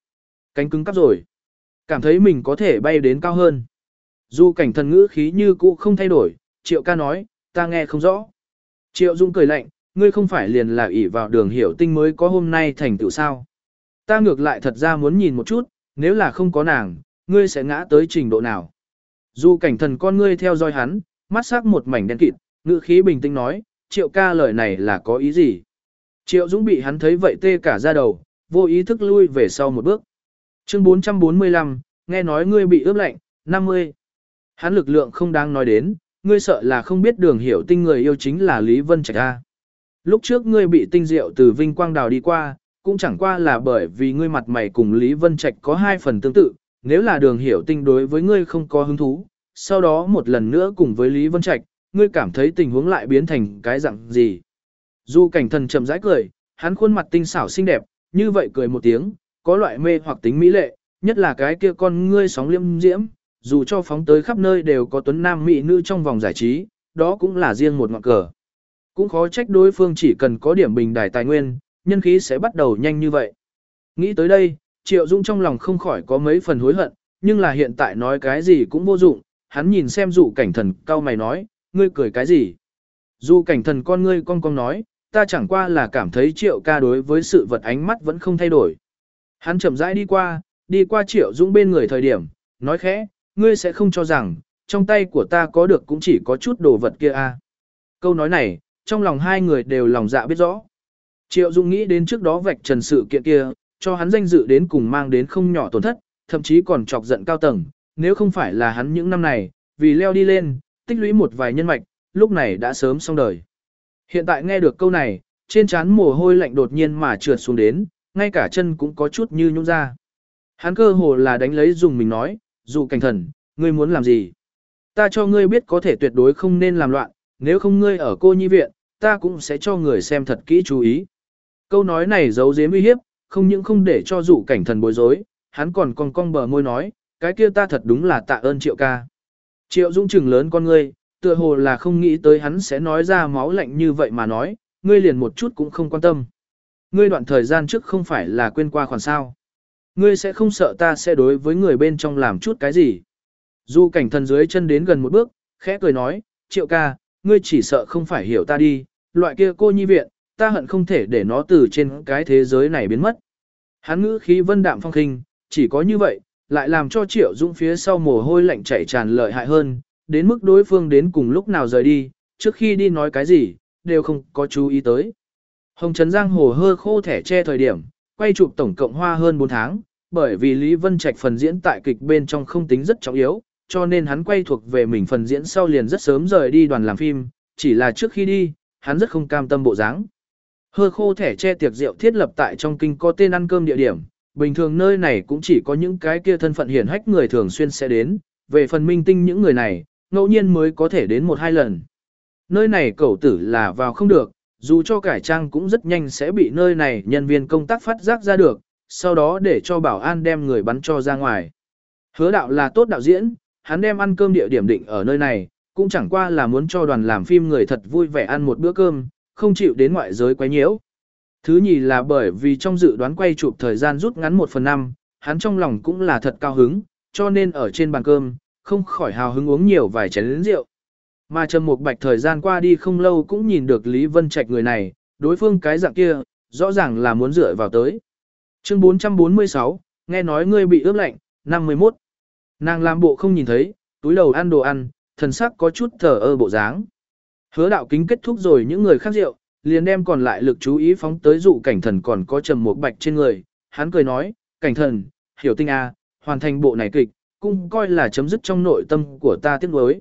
Cánh cứng cắp rồi. Cảm thấy mình có thể bay đến cao hơn. Dù cảnh thần ngữ khí như cũ không thay đổi, triệu ca nói, ta nghe không rõ. Triệu Dung cười lạnh, ngươi không phải liền là ỷ vào đường hiểu tinh mới có hôm nay thành tựu sao. Ta ngược lại thật ra muốn nhìn một chút, nếu là không có nàng, ngươi sẽ ngã tới trình độ nào. Dù cảnh thần con ngươi theo dõi hắn, mắt sắc một mảnh đen kịt, ngữ khí bình tĩnh nói, triệu ca lời này là có ý gì? Triệu Dũng bị hắn thấy vậy tê cả ra đầu, vô ý thức lui về sau một bước. Chương 445, nghe nói ngươi bị ướp lạnh, 50. Hắn lực lượng không đáng nói đến, ngươi sợ là không biết đường hiểu tinh người yêu chính là Lý Vân Trạch A. Lúc trước ngươi bị tinh diệu từ Vinh Quang Đào đi qua, cũng chẳng qua là bởi vì ngươi mặt mày cùng Lý Vân Trạch có hai phần tương tự, nếu là đường hiểu tinh đối với ngươi không có hứng thú, sau đó một lần nữa cùng với Lý Vân Trạch, ngươi cảm thấy tình huống lại biến thành cái dạng gì. Dù cảnh thần chậm rãi cười, hắn khuôn mặt tinh xảo xinh đẹp, như vậy cười một tiếng, có loại mê hoặc tính mỹ lệ, nhất là cái kia con ngươi sóng liêm diễm, dù cho phóng tới khắp nơi đều có tuấn nam mỹ nữ trong vòng giải trí, đó cũng là riêng một ngọn cờ. Cũng khó trách đối phương chỉ cần có điểm bình đài tài nguyên, nhân khí sẽ bắt đầu nhanh như vậy. Nghĩ tới đây, Triệu Dung trong lòng không khỏi có mấy phần hối hận, nhưng là hiện tại nói cái gì cũng vô dụng, hắn nhìn xem dụ cảnh thần cao mày nói, ngươi cười cái gì? Dụ cảnh thần con ngươi con con nói, ta chẳng qua là cảm thấy Triệu ca đối với sự vật ánh mắt vẫn không thay đổi. Hắn chậm rãi đi qua, đi qua Triệu dũng bên người thời điểm, nói khẽ, ngươi sẽ không cho rằng, trong tay của ta có được cũng chỉ có chút đồ vật kia a. À. Câu nói này, trong lòng hai người đều lòng dạ biết rõ. Triệu Dung nghĩ đến trước đó vạch trần sự kiện kia, cho hắn danh dự đến cùng mang đến không nhỏ tổn thất, thậm chí còn chọc giận cao tầng, nếu không phải là hắn những năm này, vì leo đi lên, tích lũy một vài nhân mạch, lúc này đã sớm xong đời. Hiện tại nghe được câu này, trên trán mồ hôi lạnh đột nhiên mà trượt xuống đến, ngay cả chân cũng có chút như nhũn ra. Hắn cơ hồ là đánh lấy dùng mình nói, dù cảnh thần, ngươi muốn làm gì? Ta cho ngươi biết có thể tuyệt đối không nên làm loạn, nếu không ngươi ở cô nhi viện, ta cũng sẽ cho người xem thật kỹ chú ý. Câu nói này giấu giếm uy hiếp, không những không để cho dụ cảnh thần bối rối, hắn còn cong cong bờ môi nói, cái kia ta thật đúng là tạ ơn triệu ca. Triệu dũng trừng lớn con ngươi, tựa hồ là không nghĩ tới hắn sẽ nói ra máu lạnh như vậy mà nói, ngươi liền một chút cũng không quan tâm. Ngươi đoạn thời gian trước không phải là quên qua khoản sao. Ngươi sẽ không sợ ta sẽ đối với người bên trong làm chút cái gì. du cảnh thần dưới chân đến gần một bước, khẽ cười nói, triệu ca, ngươi chỉ sợ không phải hiểu ta đi, loại kia cô nhi viện, ta hận không thể để nó từ trên cái thế giới này biến mất. Hắn ngữ khí vân đạm phong khinh, chỉ có như vậy, lại làm cho triệu dũng phía sau mồ hôi lạnh chảy tràn lợi hại hơn, đến mức đối phương đến cùng lúc nào rời đi, trước khi đi nói cái gì, đều không có chú ý tới. Hồng Trấn Giang hồ hơ khô thẻ che thời điểm, quay chụp tổng cộng hoa hơn 4 tháng, bởi vì Lý Vân Trạch phần diễn tại kịch bên trong không tính rất trọng yếu, cho nên hắn quay thuộc về mình phần diễn sau liền rất sớm rời đi đoàn làm phim, chỉ là trước khi đi, hắn rất không cam tâm bộ dáng. Hơ khô thẻ che tiệc rượu thiết lập tại trong kinh có tên ăn cơm địa điểm, bình thường nơi này cũng chỉ có những cái kia thân phận hiển hách người thường xuyên sẽ đến, về phần minh tinh những người này, ngẫu nhiên mới có thể đến một hai lần. Nơi này cẩu tử là vào không được, dù cho cải trang cũng rất nhanh sẽ bị nơi này nhân viên công tác phát giác ra được, sau đó để cho bảo an đem người bắn cho ra ngoài. Hứa đạo là tốt đạo diễn, hắn đem ăn cơm địa điểm định ở nơi này, cũng chẳng qua là muốn cho đoàn làm phim người thật vui vẻ ăn một bữa cơm, không chịu đến ngoại giới quấy nhiễu. Thứ nhì là bởi vì trong dự đoán quay chụp thời gian rút ngắn một phần năm, hắn trong lòng cũng là thật cao hứng, cho nên ở trên bàn cơm, không khỏi hào hứng uống nhiều vài chén rượu. Mà Trầm Mục Bạch thời gian qua đi không lâu cũng nhìn được Lý Vân Trạch người này, đối phương cái dạng kia, rõ ràng là muốn dựa vào tới. Chương 446, nghe nói ngươi bị ướp lạnh, 51. Nàng làm bộ không nhìn thấy, túi đầu ăn đồ ăn, thần sắc có chút thở ơ bộ dáng. Hứa đạo kính kết thúc rồi những người khác rượu, liền đem còn lại lực chú ý phóng tới dụ cảnh thần còn có trầm một bạch trên người. Hắn cười nói, cảnh thần, hiểu tinh A, hoàn thành bộ này kịch, cũng coi là chấm dứt trong nội tâm của ta tiếc nuối.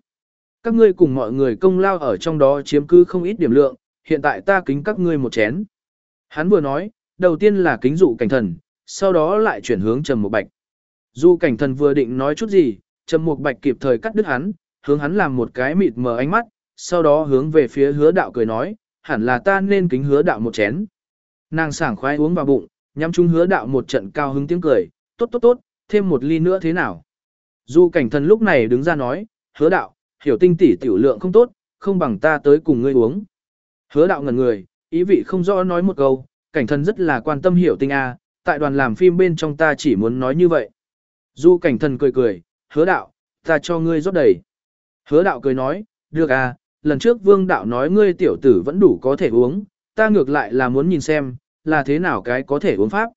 Các ngươi cùng mọi người công lao ở trong đó chiếm cứ không ít điểm lượng, hiện tại ta kính các ngươi một chén. Hắn vừa nói, đầu tiên là kính dụ cảnh thần, sau đó lại chuyển hướng trầm một bạch. Dù cảnh thần vừa định nói chút gì, Trầm Mục Bạch kịp thời cắt đứt hắn, hướng hắn làm một cái mịt mờ ánh mắt, sau đó hướng về phía hứa đạo cười nói, hẳn là ta nên kính hứa đạo một chén. Nàng sảng khoái uống vào bụng, nhắm chúng hứa đạo một trận cao hứng tiếng cười, tốt tốt tốt, thêm một ly nữa thế nào. Du cảnh thần lúc này đứng ra nói, hứa đạo, hiểu tinh tỷ tiểu lượng không tốt, không bằng ta tới cùng ngươi uống. Hứa đạo ngẩn người, ý vị không rõ nói một câu, cảnh thần rất là quan tâm hiểu tinh A, tại đoàn làm phim bên trong ta chỉ muốn nói như vậy. Du cảnh thần cười cười, hứa đạo, ta cho ngươi rót đầy. Hứa đạo cười nói, được à, lần trước vương đạo nói ngươi tiểu tử vẫn đủ có thể uống, ta ngược lại là muốn nhìn xem, là thế nào cái có thể uống pháp.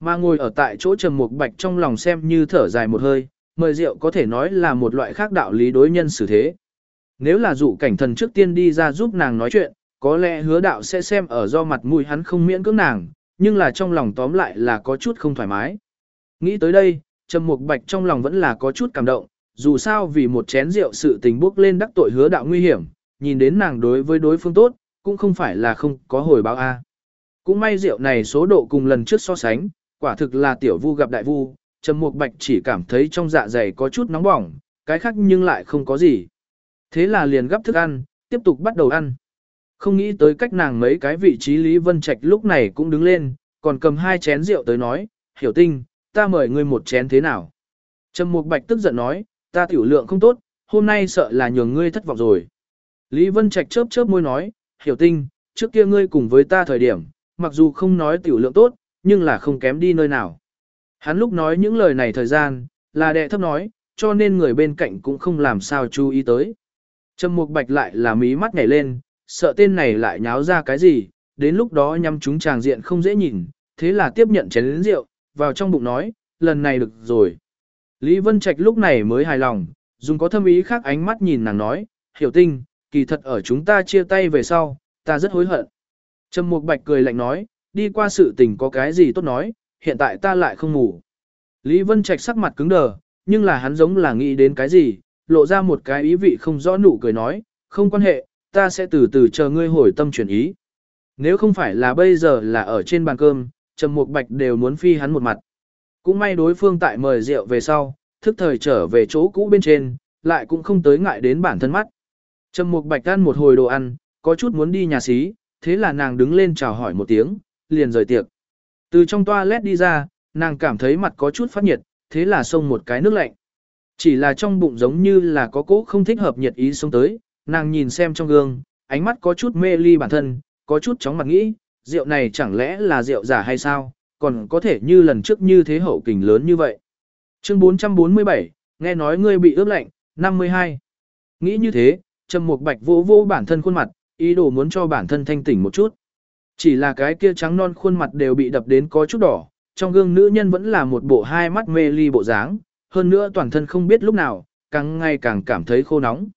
Mà ngồi ở tại chỗ trầm mục bạch trong lòng xem như thở dài một hơi, mời rượu có thể nói là một loại khác đạo lý đối nhân xử thế. Nếu là dụ cảnh thần trước tiên đi ra giúp nàng nói chuyện, có lẽ hứa đạo sẽ xem ở do mặt mũi hắn không miễn cưỡng nàng, nhưng là trong lòng tóm lại là có chút không thoải mái. Nghĩ tới đây, Trầm Mục Bạch trong lòng vẫn là có chút cảm động, dù sao vì một chén rượu sự tình bước lên đắc tội hứa đạo nguy hiểm, nhìn đến nàng đối với đối phương tốt, cũng không phải là không có hồi báo a. Cũng may rượu này số độ cùng lần trước so sánh, quả thực là tiểu vu gặp đại vu, Trầm Mục Bạch chỉ cảm thấy trong dạ dày có chút nóng bỏng, cái khác nhưng lại không có gì. Thế là liền gấp thức ăn, tiếp tục bắt đầu ăn. Không nghĩ tới cách nàng mấy cái vị trí Lý Vân Trạch lúc này cũng đứng lên, còn cầm hai chén rượu tới nói, hiểu tinh, ta mời ngươi một chén thế nào. Trầm Mục Bạch tức giận nói, ta tiểu lượng không tốt, hôm nay sợ là nhường ngươi thất vọng rồi. Lý Vân Trạch chớp chớp môi nói, hiểu tinh, trước kia ngươi cùng với ta thời điểm, mặc dù không nói tiểu lượng tốt, nhưng là không kém đi nơi nào. Hắn lúc nói những lời này thời gian, là đệ thấp nói, cho nên người bên cạnh cũng không làm sao chú ý tới. Trầm Mục Bạch lại là mí mắt nhảy lên, sợ tên này lại nháo ra cái gì, đến lúc đó nhắm chúng chàng diện không dễ nhìn, thế là tiếp nhận chén lĩnh rượu, vào trong bụng nói, lần này được rồi. Lý Vân Trạch lúc này mới hài lòng, dùng có thâm ý khác ánh mắt nhìn nàng nói, hiểu tinh, kỳ thật ở chúng ta chia tay về sau, ta rất hối hận. Trầm Mục Bạch cười lạnh nói, đi qua sự tình có cái gì tốt nói, hiện tại ta lại không ngủ. Lý Vân Trạch sắc mặt cứng đờ, nhưng là hắn giống là nghĩ đến cái gì, lộ ra một cái ý vị không rõ nụ cười nói, không quan hệ, ta sẽ từ từ chờ ngươi hồi tâm chuyển ý. Nếu không phải là bây giờ là ở trên bàn cơm, Trầm Mục Bạch đều muốn phi hắn một mặt. Cũng may đối phương tại mời rượu về sau, thức thời trở về chỗ cũ bên trên, lại cũng không tới ngại đến bản thân mắt. Trầm Mục Bạch ăn một hồi đồ ăn, có chút muốn đi nhà xí, thế là nàng đứng lên chào hỏi một tiếng, liền rời tiệc. Từ trong toilet đi ra, nàng cảm thấy mặt có chút phát nhiệt, thế là xông một cái nước lạnh. Chỉ là trong bụng giống như là có cỗ không thích hợp nhiệt ý xông tới, nàng nhìn xem trong gương, ánh mắt có chút mê ly bản thân, có chút chóng mặt nghĩ, rượu này chẳng lẽ là rượu giả hay sao, còn có thể như lần trước như thế hậu kình lớn như vậy. Chương 447, nghe nói ngươi bị ướp lạnh, 52. Nghĩ như thế, Trầm Mục Bạch vỗ vỗ bản thân khuôn mặt, ý đồ muốn cho bản thân thanh tỉnh một chút. Chỉ là cái kia trắng non khuôn mặt đều bị đập đến có chút đỏ, trong gương nữ nhân vẫn là một bộ hai mắt mê ly bộ dáng, hơn nữa toàn thân không biết lúc nào, càng ngày càng cảm thấy khô nóng.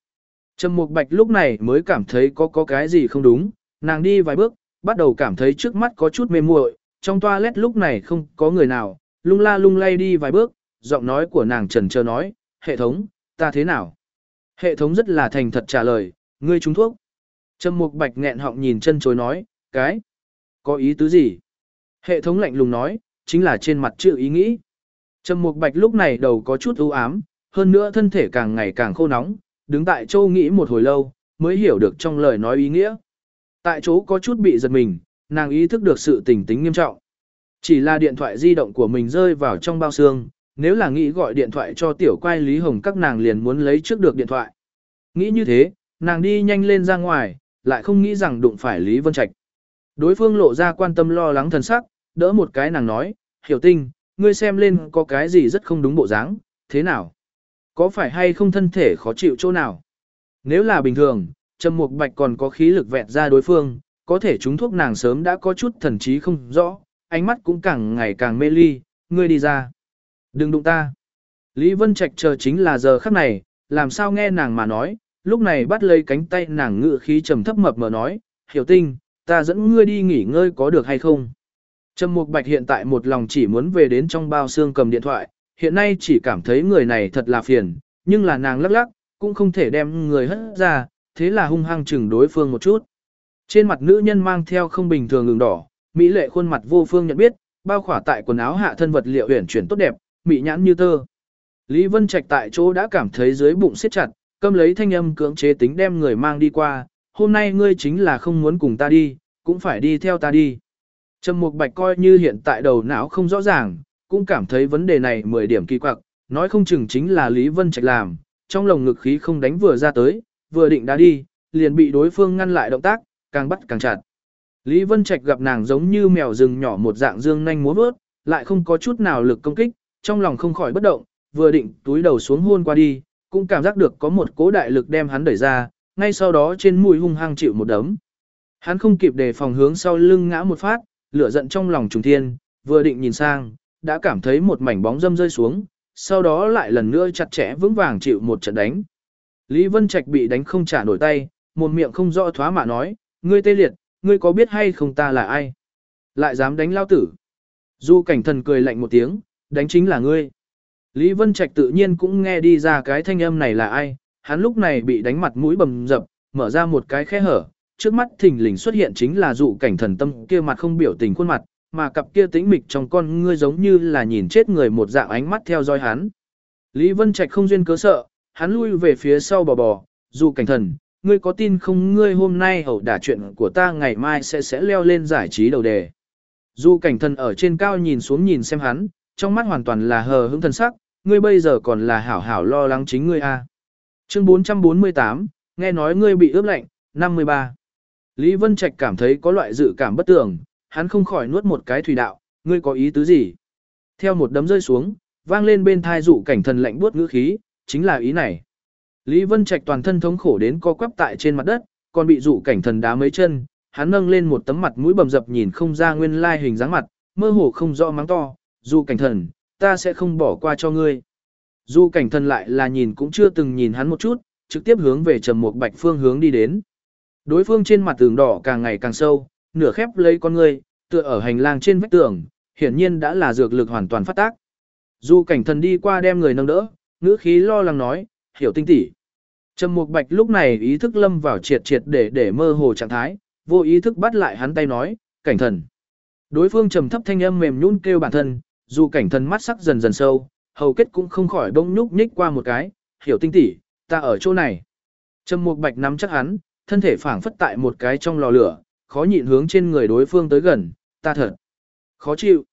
Trầm Mục Bạch lúc này mới cảm thấy có có cái gì không đúng, nàng đi vài bước, bắt đầu cảm thấy trước mắt có chút mê muội, trong toilet lúc này không có người nào, lung la lung lay đi vài bước, giọng nói của nàng trần chờ nói, hệ thống, ta thế nào? Hệ thống rất là thành thật trả lời, ngươi trúng thuốc. Trầm Mục Bạch nghẹn họng nhìn chân chối nói, cái, có ý tứ gì? Hệ thống lạnh lùng nói, chính là trên mặt chữ ý nghĩ. Trầm Mục Bạch lúc này đầu có chút u ám, hơn nữa thân thể càng ngày càng khô nóng, đứng tại chỗ nghĩ một hồi lâu, mới hiểu được trong lời nói ý nghĩa. Tại chỗ có chút bị giật mình, nàng ý thức được sự tình tính nghiêm trọng. Chỉ là điện thoại di động của mình rơi vào trong bao xương, nếu là nghĩ gọi điện thoại cho tiểu quay Lý Hồng các nàng liền muốn lấy trước được điện thoại. Nghĩ như thế, nàng đi nhanh lên ra ngoài, lại không nghĩ rằng đụng phải Lý Vân Trạch. Đối phương lộ ra quan tâm lo lắng thần sắc, đỡ một cái nàng nói, hiểu tinh, ngươi xem lên có cái gì rất không đúng bộ dáng, thế nào? Có phải hay không thân thể khó chịu chỗ nào? Nếu là bình thường, Trầm Mục Bạch còn có khí lực vẹt ra đối phương, có thể chúng thuốc nàng sớm đã có chút thần trí không rõ, ánh mắt cũng càng ngày càng mê ly, ngươi đi ra. Đừng đụng ta. Lý Vân Trạch chờ chính là giờ khắc này, làm sao nghe nàng mà nói, lúc này bắt lấy cánh tay nàng ngự khí trầm thấp mập mờ nói, hiểu tinh, ta dẫn ngươi đi nghỉ ngơi có được hay không? Trầm Mục Bạch hiện tại một lòng chỉ muốn về đến trong bao xương cầm điện thoại, hiện nay chỉ cảm thấy người này thật là phiền, nhưng là nàng lắc lắc, cũng không thể đem người hất ra, thế là hung hăng chừng đối phương một chút. Trên mặt nữ nhân mang theo không bình thường ngừng đỏ, mỹ lệ khuôn mặt vô phương nhận biết, bao khỏa tại quần áo hạ thân vật liệu huyền chuyển tốt đẹp, mỹ nhãn như tơ. Lý Vân Trạch tại chỗ đã cảm thấy dưới bụng siết chặt, câm lấy thanh âm cưỡng chế tính đem người mang đi qua, hôm nay ngươi chính là không muốn cùng ta đi, cũng phải đi theo ta đi. Trầm Mục Bạch coi như hiện tại đầu não không rõ ràng, cũng cảm thấy vấn đề này 10 điểm kỳ quặc, nói không chừng chính là Lý Vân Trạch làm, trong lồng ngực khí không đánh vừa ra tới, vừa định đã đi, liền bị đối phương ngăn lại động tác, càng bắt càng chặt. Lý Vân Trạch gặp nàng giống như mèo rừng nhỏ một dạng dương nhanh múa vớt, lại không có chút nào lực công kích, trong lòng không khỏi bất động, vừa định túi đầu xuống hôn qua đi, cũng cảm giác được có một cố đại lực đem hắn đẩy ra, ngay sau đó trên mũi hung hăng chịu một đấm. Hắn không kịp đề phòng hướng sau lưng ngã một phát, lửa giận trong lòng trùng thiên, vừa định nhìn sang, đã cảm thấy một mảnh bóng dâm rơi xuống, sau đó lại lần nữa chặt chẽ vững vàng chịu một trận đánh. Lý Vân Trạch bị đánh không trả nổi tay, một miệng không rõ thoá mạ nói, ngươi tê liệt, ngươi có biết hay không ta là ai? Lại dám đánh lao tử. Du cảnh thần cười lạnh một tiếng, đánh chính là ngươi. Lý Vân Trạch tự nhiên cũng nghe đi ra cái thanh âm này là ai, hắn lúc này bị đánh mặt mũi bầm dập, mở ra một cái khe hở, trước mắt thình lình xuất hiện chính là dụ cảnh thần tâm kia mặt không biểu tình khuôn mặt, mà cặp kia tĩnh mịch trong con ngươi giống như là nhìn chết người một dạng ánh mắt theo dõi hắn. Lý Vân Trạch không duyên cớ sợ, hắn lui về phía sau bò bò, dụ cảnh thần, ngươi có tin không ngươi hôm nay hầu đả chuyện của ta ngày mai sẽ sẽ leo lên giải trí đầu đề. Dụ cảnh thần ở trên cao nhìn xuống nhìn xem hắn, trong mắt hoàn toàn là hờ hững thần sắc, ngươi bây giờ còn là hảo hảo lo lắng chính ngươi a. À. Chương 448, nghe nói ngươi bị ướp lạnh, 53. Lý Vân Trạch cảm thấy có loại dự cảm bất tường, hắn không khỏi nuốt một cái thủy đạo, ngươi có ý tứ gì? Theo một đấm rơi xuống, vang lên bên thai dụ cảnh thần lạnh buốt ngữ khí, chính là ý này. Lý Vân Trạch toàn thân thống khổ đến co quắp tại trên mặt đất, còn bị dụ cảnh thần đá mấy chân, hắn nâng lên một tấm mặt mũi bầm dập nhìn không ra nguyên lai hình dáng mặt, mơ hồ không rõ mắng to, dụ cảnh thần, ta sẽ không bỏ qua cho ngươi. Dụ cảnh thần lại là nhìn cũng chưa từng nhìn hắn một chút, trực tiếp hướng về trầm một bạch phương hướng đi đến. Đối phương trên mặt tường đỏ càng ngày càng sâu, nửa khép lấy con người, tựa ở hành lang trên vách tường, hiển nhiên đã là dược lực hoàn toàn phát tác. Dù cảnh thần đi qua đem người nâng đỡ, ngữ khí lo lắng nói, hiểu tinh tỉ. Trầm Mục Bạch lúc này ý thức lâm vào triệt triệt để để mơ hồ trạng thái, vô ý thức bắt lại hắn tay nói, cảnh thần. Đối phương trầm thấp thanh âm mềm nhún kêu bản thân, dù cảnh thần mắt sắc dần dần sâu, hầu kết cũng không khỏi bỗng nhúc nhích qua một cái, hiểu tinh tỉ, ta ở chỗ này. Trầm Mục Bạch nắm chắc hắn, thân thể phảng phất tại một cái trong lò lửa, khó nhịn hướng trên người đối phương tới gần, ta thật khó chịu.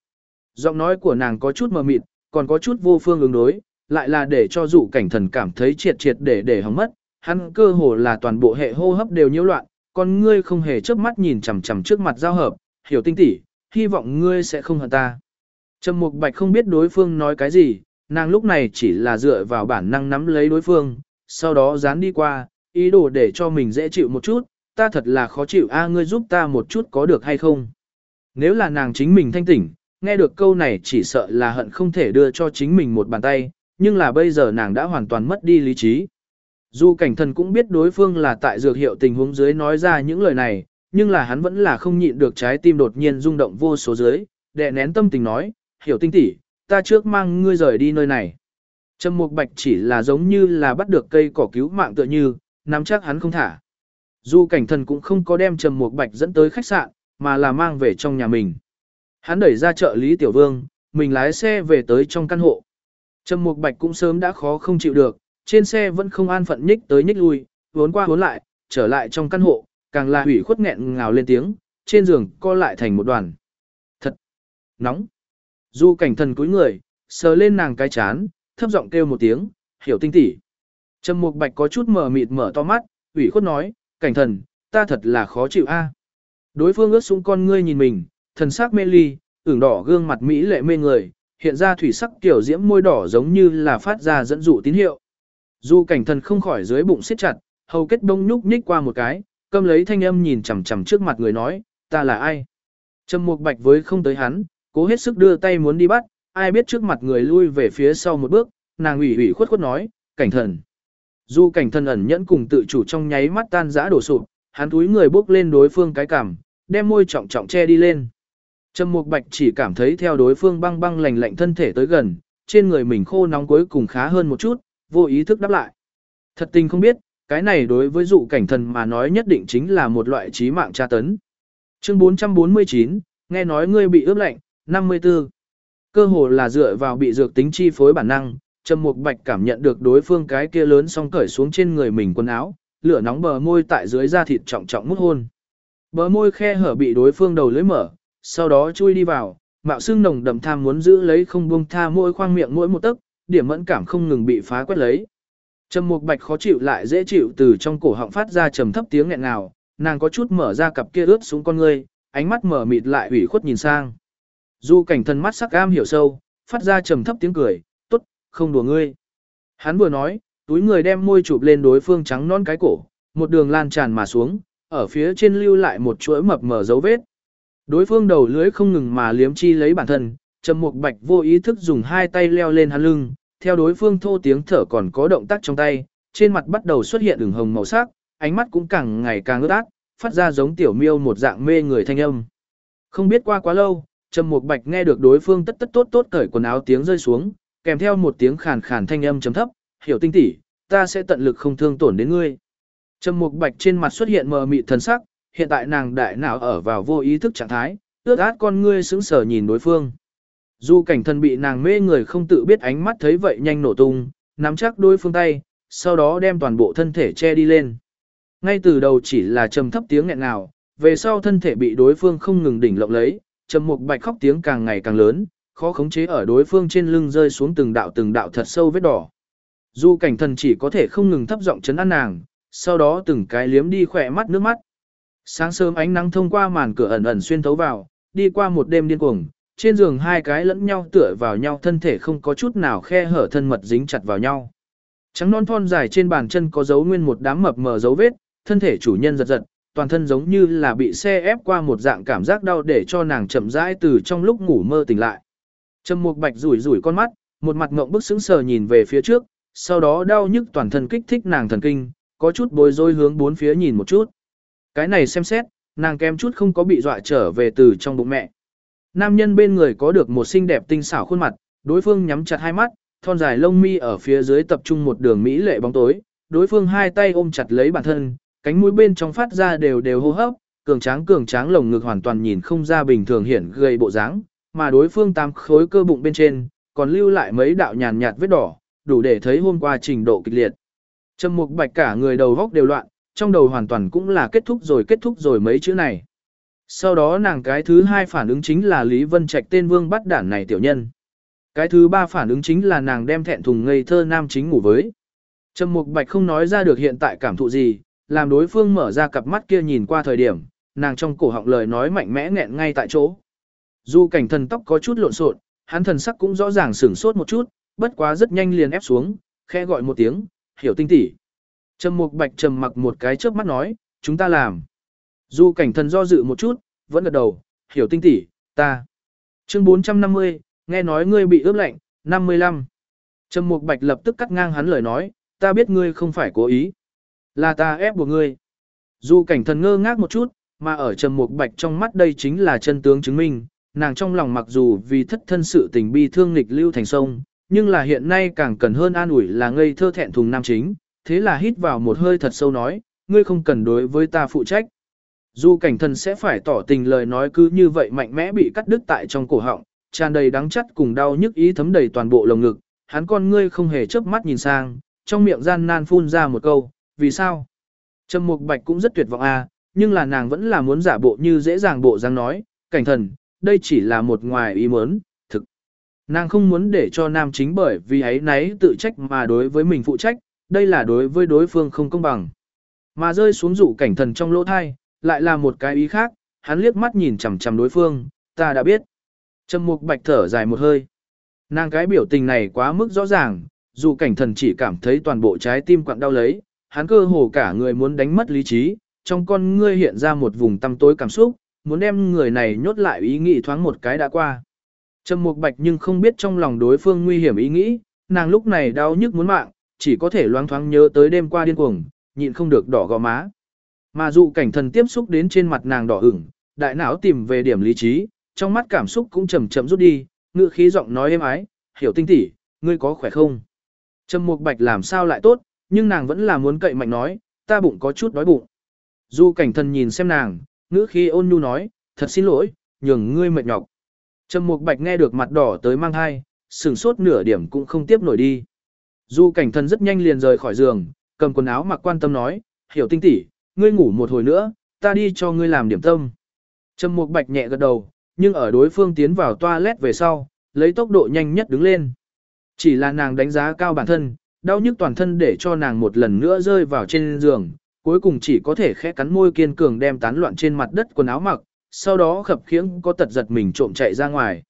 Giọng nói của nàng có chút mờ mịt, còn có chút vô phương ứng đối, lại là để cho dụ cảnh thần cảm thấy triệt triệt để để hỏng mất, hắn cơ hồ là toàn bộ hệ hô hấp đều nhiễu loạn, con ngươi không hề chớp mắt nhìn chằm chằm trước mặt giao hợp, hiểu tinh tỉ, hy vọng ngươi sẽ không hận ta. Trầm Mục Bạch không biết đối phương nói cái gì, nàng lúc này chỉ là dựa vào bản năng nắm lấy đối phương, sau đó dán đi qua, ý đồ để cho mình dễ chịu một chút, ta thật là khó chịu a ngươi giúp ta một chút có được hay không. Nếu là nàng chính mình thanh tỉnh, nghe được câu này chỉ sợ là hận không thể đưa cho chính mình một bàn tay, nhưng là bây giờ nàng đã hoàn toàn mất đi lý trí. Dù cảnh thần cũng biết đối phương là tại dược hiệu tình huống dưới nói ra những lời này, nhưng là hắn vẫn là không nhịn được trái tim đột nhiên rung động vô số dưới, đè nén tâm tình nói, hiểu tinh tỉ, ta trước mang ngươi rời đi nơi này. Trầm Mục Bạch chỉ là giống như là bắt được cây cỏ cứu mạng tựa như, nắm chắc hắn không thả. Dù cảnh thần cũng không có đem Trầm Mục Bạch dẫn tới khách sạn, mà là mang về trong nhà mình. Hắn đẩy ra chợ Lý Tiểu Vương, mình lái xe về tới trong căn hộ. Trầm Mục Bạch cũng sớm đã khó không chịu được, trên xe vẫn không an phận nhích tới nhích lui, vốn qua vốn lại, trở lại trong căn hộ, càng là hủy khuất nghẹn ngào lên tiếng, trên giường co lại thành một đoàn. Thật nóng. Du cảnh thần cúi người, sờ lên nàng cái chán, thấp giọng kêu một tiếng, hiểu tinh tỉ. Trầm Mục Bạch có chút mở mịt mở to mắt, ủy khuất nói, cảnh thần, ta thật là khó chịu a. Đối phương ướt xuống con ngươi nhìn mình, thần sắc mê ly, ửng đỏ gương mặt mỹ lệ mê người, hiện ra thủy sắc kiểu diễm môi đỏ giống như là phát ra dẫn dụ tín hiệu. Dù cảnh thần không khỏi dưới bụng siết chặt, hầu kết bông nhúc nhích qua một cái, câm lấy thanh âm nhìn chằm chằm trước mặt người nói, ta là ai? Trầm Mục Bạch với không tới hắn, cố hết sức đưa tay muốn đi bắt, ai biết trước mặt người lui về phía sau một bước, nàng ủy ủy khuất khuất nói, cảnh thần. Dù cảnh thần ẩn nhẫn cùng tự chủ trong nháy mắt tan rã đổ sụp, hắn túi người bước lên đối phương cái cằm, đem môi trọng trọng che đi lên. Trầm Mục Bạch chỉ cảm thấy theo đối phương băng băng lạnh lạnh thân thể tới gần, trên người mình khô nóng cuối cùng khá hơn một chút, vô ý thức đáp lại. Thật tình không biết, cái này đối với dụ cảnh thần mà nói nhất định chính là một loại trí mạng tra tấn. Chương 449, nghe nói ngươi bị ướp lạnh, 54. Cơ hồ là dựa vào bị dược tính chi phối bản năng, Trầm Mục Bạch cảm nhận được đối phương cái kia lớn song cởi xuống trên người mình quần áo, lửa nóng bờ môi tại dưới da thịt trọng trọng mút hôn. Bờ môi khe hở bị đối phương đầu lưỡi mở, sau đó chui đi vào, mạo xương nồng đậm tham muốn giữ lấy không buông tha môi khoang miệng mỗi một tấc, điểm mẫn cảm không ngừng bị phá quét lấy. Trầm Mục Bạch khó chịu lại dễ chịu từ trong cổ họng phát ra trầm thấp tiếng nghẹn nào, nàng có chút mở ra cặp kia ướt xuống con ngươi, ánh mắt mở mịt lại ủy khuất nhìn sang. Du cảnh thần mắt sắc am hiểu sâu, phát ra trầm thấp tiếng cười, không đùa ngươi. Hắn vừa nói, túi người đem môi chụp lên đối phương trắng non cái cổ, một đường lan tràn mà xuống, ở phía trên lưu lại một chuỗi mập mờ dấu vết. Đối phương đầu lưỡi không ngừng mà liếm chi lấy bản thân, Trầm Mục Bạch vô ý thức dùng hai tay leo lên hắn lưng, theo đối phương thô tiếng thở còn có động tác trong tay, trên mặt bắt đầu xuất hiện ửng hồng màu sắc, ánh mắt cũng càng ngày càng ướt át, phát ra giống tiểu miêu một dạng mê người thanh âm. Không biết qua quá lâu, Trầm Mục Bạch nghe được đối phương tất tất tốt tốt cởi quần áo tiếng rơi xuống, kèm theo một tiếng khàn khàn thanh âm trầm thấp, "Hiểu tinh tỷ, ta sẽ tận lực không thương tổn đến ngươi." Trầm Mục Bạch trên mặt xuất hiện mờ mịt thần sắc, hiện tại nàng đại não ở vào vô ý thức trạng thái, ướt át con ngươi sững sờ nhìn đối phương. Dù cảnh thần bị nàng mê người không tự biết ánh mắt thấy vậy nhanh nổ tung, nắm chắc đối phương tay, sau đó đem toàn bộ thân thể che đi lên. Ngay từ đầu chỉ là trầm thấp tiếng nghẹn nào, về sau thân thể bị đối phương không ngừng đỉnh lộng lấy, trầm mục bạch khóc tiếng càng ngày càng lớn, khó khống chế ở đối phương trên lưng rơi xuống từng đạo từng đạo thật sâu vết đỏ. Dù cảnh thần chỉ có thể không ngừng thấp giọng chấn an nàng, sau đó từng cái liếm đi khỏe mắt nước mắt. Sáng sớm ánh nắng thông qua màn cửa ẩn ẩn xuyên thấu vào, đi qua một đêm điên cuồng, trên giường hai cái lẫn nhau tựa vào nhau thân thể không có chút nào khe hở thân mật dính chặt vào nhau. Trắng non thon dài trên bàn chân có dấu nguyên một đám mập mờ dấu vết, thân thể chủ nhân giật giật, toàn thân giống như là bị xe ép qua một dạng cảm giác đau để cho nàng chậm rãi từ trong lúc ngủ mơ tỉnh lại. Trầm Mục Bạch rủi rủi con mắt, một mặt ngậm bức sững sờ nhìn về phía trước, sau đó đau nhức toàn thân kích thích nàng thần kinh, có chút bối rối hướng bốn phía nhìn một chút. Cái này xem xét, nàng kém chút không có bị dọa trở về từ trong bụng mẹ. Nam nhân bên người có được một xinh đẹp tinh xảo khuôn mặt, đối phương nhắm chặt hai mắt, thon dài lông mi ở phía dưới tập trung một đường mỹ lệ bóng tối, đối phương hai tay ôm chặt lấy bản thân, cánh mũi bên trong phát ra đều đều hô hấp, cường tráng cường tráng lồng ngực hoàn toàn nhìn không ra bình thường hiển gây bộ dáng, mà đối phương tam khối cơ bụng bên trên, còn lưu lại mấy đạo nhàn nhạt vết đỏ, đủ để thấy hôm qua trình độ kịch liệt. Trầm Mục Bạch cả người đầu góc đều loạn, trong đầu hoàn toàn cũng là kết thúc rồi kết thúc rồi mấy chữ này. Sau đó nàng cái thứ hai phản ứng chính là Lý Vân Trạch tên vương bắt đản này tiểu nhân. Cái thứ ba phản ứng chính là nàng đem thẹn thùng ngây thơ nam chính ngủ với. Trầm Mục Bạch không nói ra được hiện tại cảm thụ gì, làm đối phương mở ra cặp mắt kia nhìn qua thời điểm, nàng trong cổ họng lời nói mạnh mẽ nghẹn ngay tại chỗ. Dù cảnh thần tóc có chút lộn xộn, hắn thần sắc cũng rõ ràng sửng sốt một chút, bất quá rất nhanh liền ép xuống, khẽ gọi một tiếng, "Hiểu tinh tỷ." Trầm Mục Bạch trầm mặc một cái chớp mắt nói, "Chúng ta làm." Dù cảnh thần do dự một chút, vẫn gật đầu, "Hiểu tinh tỷ, ta." Chương 450, nghe nói ngươi bị ướp lạnh, 55. Trầm Mục Bạch lập tức cắt ngang hắn lời nói, "Ta biết ngươi không phải cố ý, là ta ép buộc ngươi." Dù cảnh thần ngơ ngác một chút, mà ở Trầm Mục Bạch trong mắt đây chính là chân tướng chứng minh, nàng trong lòng mặc dù vì thất thân sự tình bi thương nghịch lưu thành sông, nhưng là hiện nay càng cần hơn an ủi là ngây thơ thẹn thùng nam chính, thế là hít vào một hơi thật sâu nói, ngươi không cần đối với ta phụ trách. Dù cảnh thần sẽ phải tỏ tình lời nói cứ như vậy mạnh mẽ bị cắt đứt tại trong cổ họng, tràn đầy đắng chắt cùng đau nhức ý thấm đầy toàn bộ lồng ngực, hắn con ngươi không hề chớp mắt nhìn sang, trong miệng gian nan phun ra một câu, vì sao? Trầm Mục Bạch cũng rất tuyệt vọng à, nhưng là nàng vẫn là muốn giả bộ như dễ dàng bộ dáng nói, cảnh thần, đây chỉ là một ngoài ý muốn, thực. Nàng không muốn để cho nam chính bởi vì ấy nấy tự trách mà đối với mình phụ trách, đây là đối với đối phương không công bằng. Mà rơi xuống dụ cảnh thần trong lỗ thai, lại là một cái ý khác, hắn liếc mắt nhìn chằm chằm đối phương, ta đã biết. Trầm mục bạch thở dài một hơi. Nàng cái biểu tình này quá mức rõ ràng, dù cảnh thần chỉ cảm thấy toàn bộ trái tim quặn đau lấy, hắn cơ hồ cả người muốn đánh mất lý trí, trong con ngươi hiện ra một vùng tăm tối cảm xúc, muốn đem người này nhốt lại ý nghĩ thoáng một cái đã qua. Trầm mục bạch nhưng không biết trong lòng đối phương nguy hiểm ý nghĩ, nàng lúc này đau nhức muốn mạng, chỉ có thể loáng thoáng nhớ tới đêm qua điên cuồng, nhịn không được đỏ gò má. Mà dụ cảnh thần tiếp xúc đến trên mặt nàng đỏ ửng, đại não tìm về điểm lý trí, trong mắt cảm xúc cũng chậm chậm rút đi, ngựa khí giọng nói êm ái, hiểu tinh tỉ, ngươi có khỏe không? Trầm mục bạch làm sao lại tốt, nhưng nàng vẫn là muốn cậy mạnh nói, ta bụng có chút đói bụng. Dù cảnh thần nhìn xem nàng, ngữ khi ôn nhu nói, thật xin lỗi, nhường ngươi mệt nhọc. Trầm Mục Bạch nghe được mặt đỏ tới mang hai, sừng sốt nửa điểm cũng không tiếp nổi đi. Du cảnh thần rất nhanh liền rời khỏi giường, cầm quần áo mặc quan tâm nói, hiểu tinh tỷ, ngươi ngủ một hồi nữa, ta đi cho ngươi làm điểm tâm. Trầm Mục Bạch nhẹ gật đầu, nhưng ở đối phương tiến vào toilet về sau, lấy tốc độ nhanh nhất đứng lên. Chỉ là nàng đánh giá cao bản thân, đau nhức toàn thân để cho nàng một lần nữa rơi vào trên giường, cuối cùng chỉ có thể khẽ cắn môi kiên cường đem tán loạn trên mặt đất quần áo mặc, sau đó khập khiễng có tật giật mình trộm chạy ra ngoài.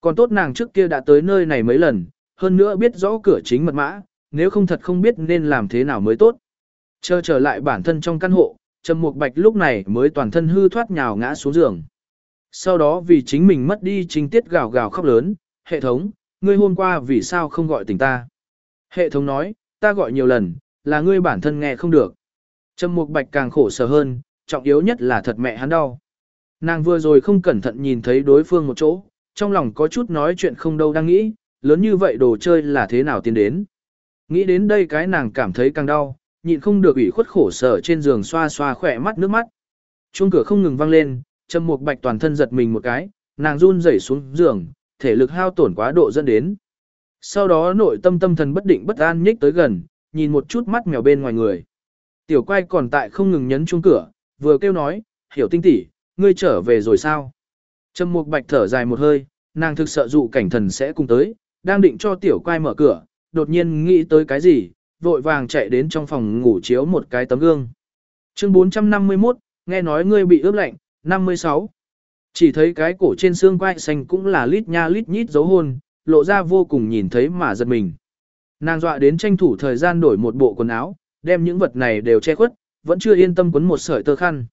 Còn tốt nàng trước kia đã tới nơi này mấy lần, hơn nữa biết rõ cửa chính mật mã, nếu không thật không biết nên làm thế nào mới tốt. Chờ trở lại bản thân trong căn hộ, Trầm Mục Bạch lúc này mới toàn thân hư thoát nhào ngã xuống giường. Sau đó vì chính mình mất đi chính tiết gào gào khóc lớn, hệ thống, ngươi hôm qua vì sao không gọi tỉnh ta? Hệ thống nói, ta gọi nhiều lần, là ngươi bản thân nghe không được. Trầm Mục Bạch càng khổ sở hơn, trọng yếu nhất là thật mẹ hắn đau. Nàng vừa rồi không cẩn thận nhìn thấy đối phương một chỗ, trong lòng có chút nói chuyện không đâu đang nghĩ, lớn như vậy đồ chơi là thế nào tiến đến. Nghĩ đến đây cái nàng cảm thấy càng đau, nhịn không được ủy khuất khổ sở trên giường xoa xoa khỏe mắt nước mắt. Chuông cửa không ngừng vang lên, Trầm Mục Bạch toàn thân giật mình một cái, nàng run rẩy xuống giường, thể lực hao tổn quá độ dẫn đến. Sau đó nội tâm tâm thần bất định bất an nhích tới gần, nhìn một chút mắt mèo bên ngoài người. Tiểu quay còn tại không ngừng nhấn chuông cửa, vừa kêu nói, hiểu tinh tỷ, ngươi trở về rồi sao? Trầm Mục Bạch thở dài một hơi, nàng thực sợ dụ cảnh thần sẽ cùng tới, đang định cho tiểu quay mở cửa, đột nhiên nghĩ tới cái gì, vội vàng chạy đến trong phòng ngủ chiếu một cái tấm gương. Chương 451, nghe nói ngươi bị ướp lạnh, 56. Chỉ thấy cái cổ trên xương quai xanh cũng là lít nha lít nhít dấu hôn, lộ ra vô cùng nhìn thấy mà giật mình. Nàng dọa đến tranh thủ thời gian đổi một bộ quần áo, đem những vật này đều che khuất, vẫn chưa yên tâm quấn một sợi tơ khăn.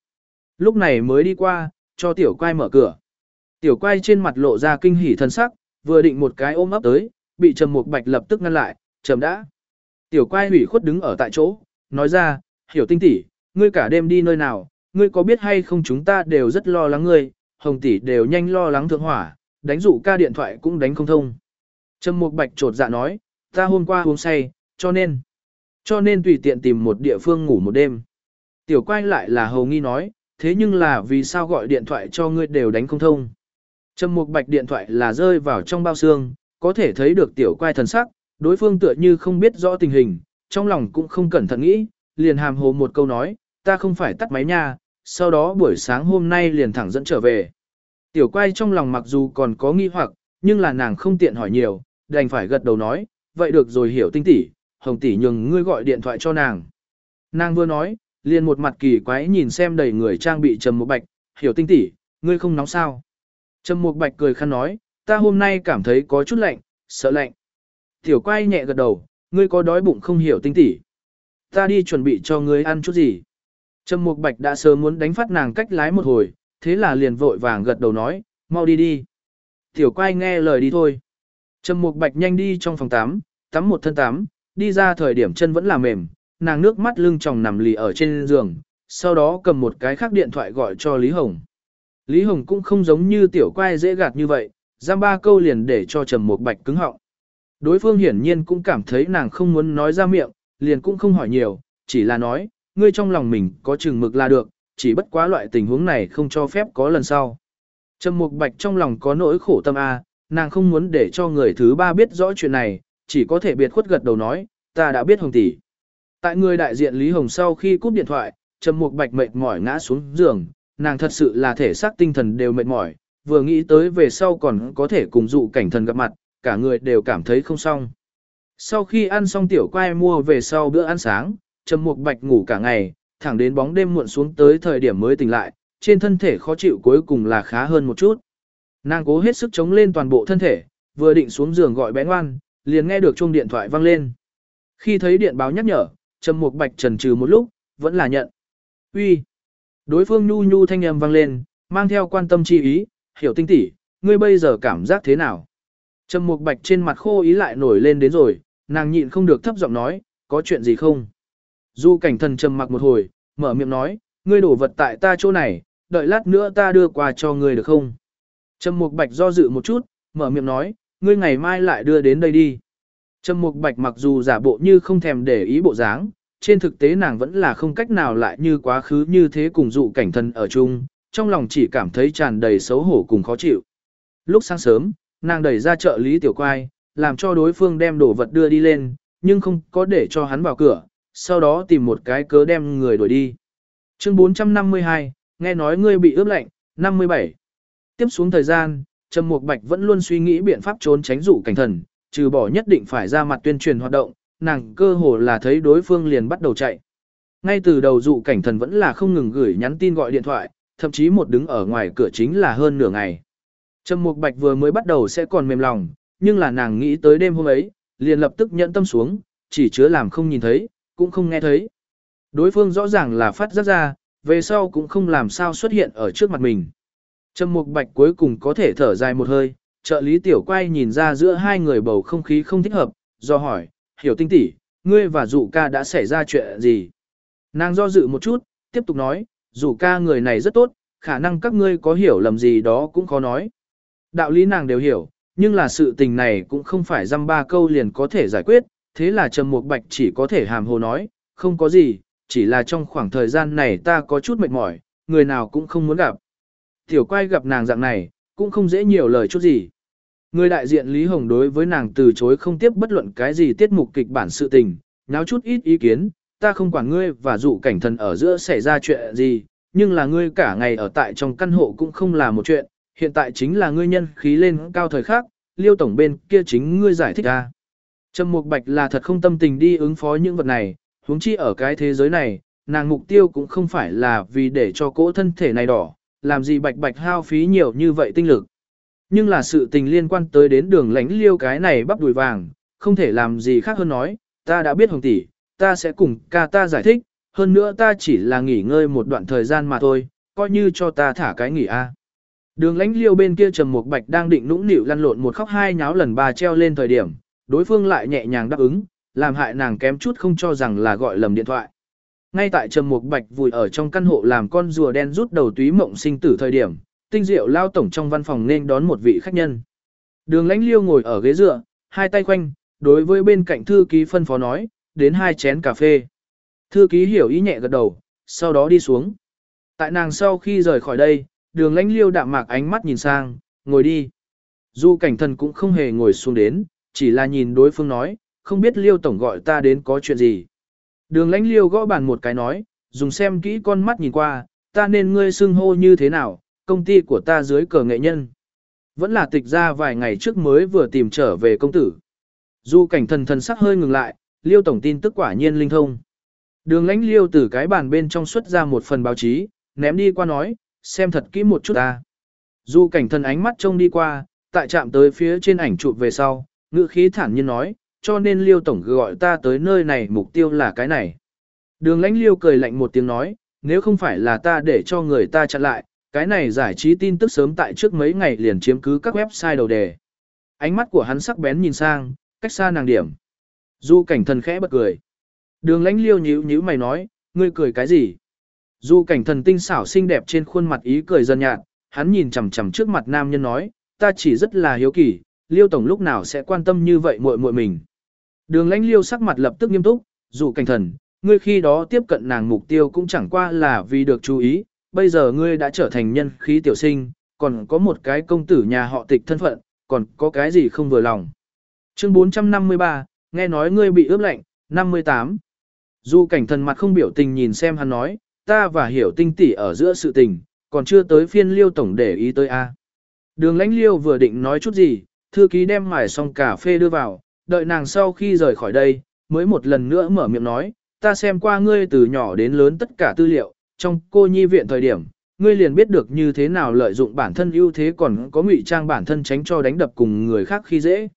Lúc này mới đi qua, cho tiểu quai mở cửa. Tiểu quai trên mặt lộ ra kinh hỉ thân sắc, vừa định một cái ôm ấp tới, bị Trầm Mục Bạch lập tức ngăn lại, "Trầm đã." Tiểu quai hủy khuất đứng ở tại chỗ, nói ra, "Hiểu Tinh tỷ, ngươi cả đêm đi nơi nào, ngươi có biết hay không chúng ta đều rất lo lắng ngươi, Hồng tỷ đều nhanh lo lắng thượng hỏa, đánh dụ ca điện thoại cũng đánh không thông." Trầm Mục Bạch trột dạ nói, "Ta hôm qua uống say, cho nên cho nên tùy tiện tìm một địa phương ngủ một đêm." Tiểu quay lại là hầu nghi nói, thế nhưng là vì sao gọi điện thoại cho ngươi đều đánh không thông. Trầm Mục Bạch điện thoại là rơi vào trong bao xương, có thể thấy được tiểu quay thần sắc, đối phương tựa như không biết rõ tình hình, trong lòng cũng không cẩn thận nghĩ, liền hàm hồ một câu nói, ta không phải tắt máy nha, sau đó buổi sáng hôm nay liền thẳng dẫn trở về. Tiểu quay trong lòng mặc dù còn có nghi hoặc, nhưng là nàng không tiện hỏi nhiều, đành phải gật đầu nói, vậy được rồi hiểu tinh tỉ hồng tỷ nhường ngươi gọi điện thoại cho nàng. Nàng vừa nói, liền một mặt kỳ quái nhìn xem đầy người trang bị trầm một bạch, hiểu tinh tỷ, ngươi không nóng sao. Trầm Mục Bạch cười khăn nói, ta hôm nay cảm thấy có chút lạnh, sợ lạnh. Tiểu quay nhẹ gật đầu, ngươi có đói bụng không hiểu tinh tỷ? Ta đi chuẩn bị cho ngươi ăn chút gì. Trầm Mục Bạch đã sớm muốn đánh phát nàng cách lái một hồi, thế là liền vội vàng gật đầu nói, mau đi đi. Tiểu quay nghe lời đi thôi. Trầm Mục Bạch nhanh đi trong phòng tắm, tắm một thân tắm, đi ra thời điểm chân vẫn là mềm, nàng nước mắt lưng tròng nằm lì ở trên giường, sau đó cầm một cái khác điện thoại gọi cho Lý Hồng. Lý Hồng cũng không giống như tiểu quai dễ gạt như vậy, giam ba câu liền để cho Trầm Mục Bạch cứng họng. Đối phương hiển nhiên cũng cảm thấy nàng không muốn nói ra miệng, liền cũng không hỏi nhiều, chỉ là nói, ngươi trong lòng mình có chừng mực là được, chỉ bất quá loại tình huống này không cho phép có lần sau. Trầm Mục Bạch trong lòng có nỗi khổ tâm a, nàng không muốn để cho người thứ ba biết rõ chuyện này, chỉ có thể biệt khuất gật đầu nói, ta đã biết Hồng tỷ. Tại người đại diện Lý Hồng sau khi cúp điện thoại, Trầm Mục Bạch mệt mỏi ngã xuống giường, nàng thật sự là thể xác tinh thần đều mệt mỏi, vừa nghĩ tới về sau còn có thể cùng dụ cảnh thần gặp mặt, cả người đều cảm thấy không xong. Sau khi ăn xong tiểu quai mua về sau bữa ăn sáng, Trầm Mục Bạch ngủ cả ngày, thẳng đến bóng đêm muộn xuống tới thời điểm mới tỉnh lại, trên thân thể khó chịu cuối cùng là khá hơn một chút. Nàng cố hết sức chống lên toàn bộ thân thể, vừa định xuống giường gọi bé ngoan, liền nghe được chuông điện thoại vang lên. Khi thấy điện báo nhắc nhở, Trầm Mục Bạch trần trừ một lúc, vẫn là nhận. "Uy." Đối phương nhu nhu thanh âm vang lên, mang theo quan tâm chi ý, hiểu tinh tỷ, ngươi bây giờ cảm giác thế nào? Trầm mục bạch trên mặt khô ý lại nổi lên đến rồi, nàng nhịn không được thấp giọng nói, có chuyện gì không? Du cảnh thần trầm mặc một hồi, mở miệng nói, ngươi đổ vật tại ta chỗ này, đợi lát nữa ta đưa qua cho ngươi được không? Trầm mục bạch do dự một chút, mở miệng nói, ngươi ngày mai lại đưa đến đây đi. Trầm mục bạch mặc dù giả bộ như không thèm để ý bộ dáng, trên thực tế nàng vẫn là không cách nào lại như quá khứ như thế cùng dụ cảnh thần ở chung, trong lòng chỉ cảm thấy tràn đầy xấu hổ cùng khó chịu. Lúc sáng sớm, nàng đẩy ra trợ lý tiểu quay, làm cho đối phương đem đồ vật đưa đi lên, nhưng không có để cho hắn vào cửa, sau đó tìm một cái cớ đem người đuổi đi. Chương 452, nghe nói ngươi bị ướp lạnh, 57. Tiếp xuống thời gian, Trầm Mục Bạch vẫn luôn suy nghĩ biện pháp trốn tránh dụ cảnh thần, trừ bỏ nhất định phải ra mặt tuyên truyền hoạt động, nàng cơ hồ là thấy đối phương liền bắt đầu chạy. Ngay từ đầu dụ cảnh thần vẫn là không ngừng gửi nhắn tin gọi điện thoại, thậm chí một đứng ở ngoài cửa chính là hơn nửa ngày. Trầm Mục Bạch vừa mới bắt đầu sẽ còn mềm lòng, nhưng là nàng nghĩ tới đêm hôm ấy, liền lập tức nhẫn tâm xuống, chỉ chứa làm không nhìn thấy, cũng không nghe thấy. Đối phương rõ ràng là phát giác ra, về sau cũng không làm sao xuất hiện ở trước mặt mình. Trầm Mục Bạch cuối cùng có thể thở dài một hơi, trợ lý tiểu quay nhìn ra giữa hai người bầu không khí không thích hợp, do hỏi, hiểu tinh tỷ, ngươi và dụ ca đã xảy ra chuyện gì? Nàng do dự một chút, tiếp tục nói, dụ ca người này rất tốt, khả năng các ngươi có hiểu lầm gì đó cũng khó nói. Đạo lý nàng đều hiểu, nhưng là sự tình này cũng không phải dăm ba câu liền có thể giải quyết, thế là Trầm Mục Bạch chỉ có thể hàm hồ nói, không có gì, chỉ là trong khoảng thời gian này ta có chút mệt mỏi, người nào cũng không muốn gặp. Tiểu quay gặp nàng dạng này, cũng không dễ nhiều lời chút gì. Người đại diện Lý Hồng đối với nàng từ chối không tiếp bất luận cái gì tiết mục kịch bản sự tình, náo chút ít ý kiến, ta không quản ngươi và dụ cảnh thần ở giữa xảy ra chuyện gì, nhưng là ngươi cả ngày ở tại trong căn hộ cũng không là một chuyện, hiện tại chính là ngươi nhân khí lên cao thời khắc, liêu tổng bên kia chính ngươi giải thích ra. Trầm Mục Bạch là thật không tâm tình đi ứng phó những vật này, huống chi ở cái thế giới này, nàng mục tiêu cũng không phải là vì để cho cỗ thân thể này đỏ, làm gì bạch bạch hao phí nhiều như vậy tinh lực. Nhưng là sự tình liên quan tới đến đường lãnh liêu cái này bắp đùi vàng, không thể làm gì khác hơn nói, ta đã biết hồng tỷ, ta sẽ cùng ca ta giải thích, hơn nữa ta chỉ là nghỉ ngơi một đoạn thời gian mà thôi, coi như cho ta thả cái nghỉ a. Đường lãnh liêu bên kia trầm một bạch đang định nũng nịu lăn lộn một khóc hai nháo lần ba treo lên thời điểm, đối phương lại nhẹ nhàng đáp ứng, làm hại nàng kém chút không cho rằng là gọi lầm điện thoại. Ngay tại Trầm Mục Bạch vùi ở trong căn hộ làm con rùa đen rút đầu túy mộng sinh tử thời điểm, tinh diệu lao tổng trong văn phòng nên đón một vị khách nhân. Đường Lãnh Liêu ngồi ở ghế dựa, hai tay khoanh, đối với bên cạnh thư ký phân phó nói, đến hai chén cà phê. Thư ký hiểu ý nhẹ gật đầu, sau đó đi xuống. Tại nàng sau khi rời khỏi đây, đường Lãnh Liêu đạm mạc ánh mắt nhìn sang, ngồi đi. Du cảnh thần cũng không hề ngồi xuống đến, chỉ là nhìn đối phương nói, không biết Liêu tổng gọi ta đến có chuyện gì. Đường lãnh liêu gõ bàn một cái nói, dùng xem kỹ con mắt nhìn qua, ta nên ngươi xưng hô như thế nào, công ty của ta dưới cờ nghệ nhân. Vẫn là tịch ra vài ngày trước mới vừa tìm trở về công tử. Dù cảnh thần thần sắc hơi ngừng lại, liêu tổng tin tức quả nhiên linh thông. Đường lãnh liêu từ cái bàn bên trong xuất ra một phần báo chí, ném đi qua nói, xem thật kỹ một chút ta. Dù cảnh thần ánh mắt trông đi qua, tại chạm tới phía trên ảnh chụp về sau, ngữ khí thản nhiên nói, cho nên liêu tổng gọi ta tới nơi này mục tiêu là cái này. Đường lãnh liêu cười lạnh một tiếng nói, nếu không phải là ta để cho người ta chặn lại, cái này giải trí tin tức sớm tại trước mấy ngày liền chiếm cứ các website đầu đề. Ánh mắt của hắn sắc bén nhìn sang, cách xa nàng điểm. Du cảnh thần khẽ bật cười. Đường lãnh liêu nhíu nhíu mày nói, ngươi cười cái gì? Du cảnh thần tinh xảo xinh đẹp trên khuôn mặt ý cười dần nhạt, hắn nhìn chằm chằm trước mặt nam nhân nói, ta chỉ rất là hiếu kỳ, liêu tổng lúc nào sẽ quan tâm như vậy muội muội mình. Đường lãnh liêu sắc mặt lập tức nghiêm túc, dù cảnh thần, ngươi khi đó tiếp cận nàng mục tiêu cũng chẳng qua là vì được chú ý, bây giờ ngươi đã trở thành nhân khí tiểu sinh, còn có một cái công tử nhà họ tịch thân phận, còn có cái gì không vừa lòng. Chương 453, nghe nói ngươi bị ướp lạnh, 58. Dù cảnh thần mặt không biểu tình nhìn xem hắn nói, ta và hiểu tinh tỉ ở giữa sự tình, còn chưa tới phiên liêu tổng để ý tới a. Đường lãnh liêu vừa định nói chút gì, thư ký đem mải xong cà phê đưa vào, đợi nàng sau khi rời khỏi đây, mới một lần nữa mở miệng nói, ta xem qua ngươi từ nhỏ đến lớn tất cả tư liệu, trong cô nhi viện thời điểm, ngươi liền biết được như thế nào lợi dụng bản thân ưu thế còn có ngụy trang bản thân tránh cho đánh đập cùng người khác khi dễ.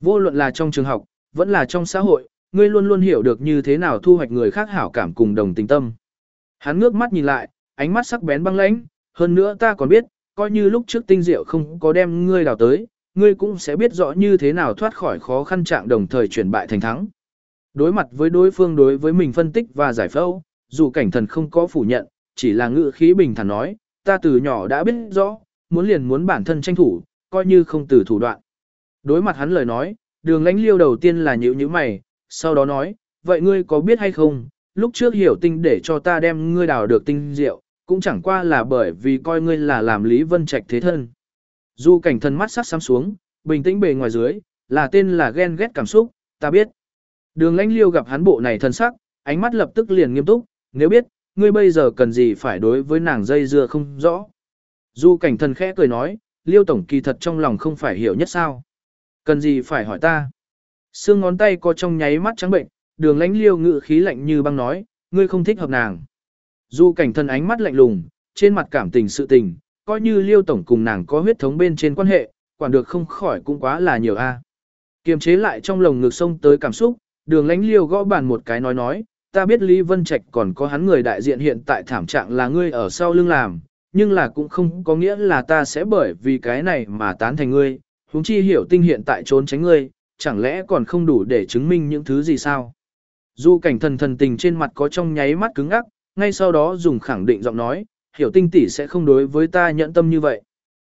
Vô luận là trong trường học, vẫn là trong xã hội, ngươi luôn luôn hiểu được như thế nào thu hoạch người khác hảo cảm cùng đồng tình tâm. Hắn ngước mắt nhìn lại, ánh mắt sắc bén băng lãnh, hơn nữa ta còn biết, coi như lúc trước tinh diệu không có đem ngươi đào tới, ngươi cũng sẽ biết rõ như thế nào thoát khỏi khó khăn trạng đồng thời chuyển bại thành thắng. Đối mặt với đối phương đối với mình phân tích và giải phẫu, dù cảnh thần không có phủ nhận, chỉ là ngữ khí bình thản nói, ta từ nhỏ đã biết rõ, muốn liền muốn bản thân tranh thủ, coi như không từ thủ đoạn. Đối mặt hắn lời nói, đường lãnh liêu đầu tiên là nhữ như mày, sau đó nói, vậy ngươi có biết hay không, lúc trước hiểu tinh để cho ta đem ngươi đào được tinh diệu, cũng chẳng qua là bởi vì coi ngươi là làm Lý Vân Trạch thế thân. Du cảnh thần mắt sắc sám xuống, bình tĩnh bề ngoài dưới, là tên là ghen ghét cảm xúc, ta biết. Đường lãnh liêu gặp hắn bộ này thân sắc, ánh mắt lập tức liền nghiêm túc, nếu biết, ngươi bây giờ cần gì phải đối với nàng dây dưa không rõ. Du cảnh thần khẽ cười nói, liêu tổng kỳ thật trong lòng không phải hiểu nhất sao. Cần gì phải hỏi ta. Xương ngón tay có trong nháy mắt trắng bệnh, đường lãnh liêu ngự khí lạnh như băng nói, ngươi không thích hợp nàng. Du cảnh thần ánh mắt lạnh lùng, trên mặt cảm tình sự tình, coi như liêu tổng cùng nàng có huyết thống bên trên quan hệ, quản được không khỏi cũng quá là nhiều a. Kiềm chế lại trong lồng ngực sông tới cảm xúc, đường lãnh liêu gõ bàn một cái nói nói, ta biết Lý Vân Trạch còn có hắn người đại diện hiện tại thảm trạng là ngươi ở sau lưng làm, nhưng là cũng không có nghĩa là ta sẽ bởi vì cái này mà tán thành ngươi, huống chi hiểu tinh hiện tại trốn tránh ngươi, chẳng lẽ còn không đủ để chứng minh những thứ gì sao? Du cảnh thần thần tình trên mặt có trong nháy mắt cứng ngắc ngay sau đó dùng khẳng định giọng nói, hiểu tinh tỷ sẽ không đối với ta nhẫn tâm như vậy.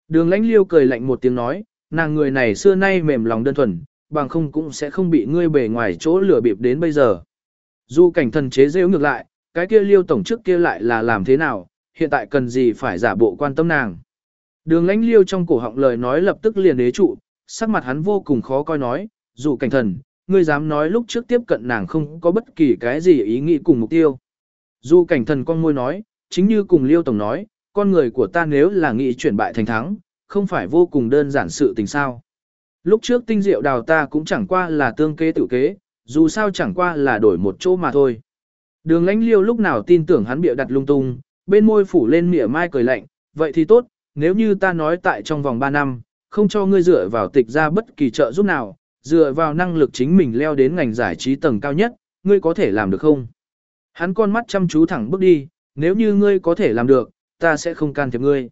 Đường lãnh liêu cười lạnh một tiếng nói, nàng người này xưa nay mềm lòng đơn thuần, bằng không cũng sẽ không bị ngươi bề ngoài chỗ lửa bịp đến bây giờ. Dù cảnh thần chế rêu ngược lại, cái kia liêu tổng trước kia lại là làm thế nào, hiện tại cần gì phải giả bộ quan tâm nàng. Đường lãnh liêu trong cổ họng lời nói lập tức liền đế trụ, sắc mặt hắn vô cùng khó coi nói, dù cảnh thần, ngươi dám nói lúc trước tiếp cận nàng không có bất kỳ cái gì ý nghĩ cùng mục tiêu. Dù cảnh thần con môi nói, chính như cùng liêu tổng nói, con người của ta nếu là nghĩ chuyển bại thành thắng, không phải vô cùng đơn giản sự tình sao. Lúc trước tinh diệu đào ta cũng chẳng qua là tương kế tự kế, dù sao chẳng qua là đổi một chỗ mà thôi. Đường lãnh liêu lúc nào tin tưởng hắn bịa đặt lung tung, bên môi phủ lên mỉa mai cười lạnh, vậy thì tốt, nếu như ta nói tại trong vòng 3 năm, không cho ngươi dựa vào tịch ra bất kỳ trợ giúp nào, dựa vào năng lực chính mình leo đến ngành giải trí tầng cao nhất, ngươi có thể làm được không? Hắn con mắt chăm chú thẳng bước đi, nếu như ngươi có thể làm được, ta sẽ không can thiệp ngươi.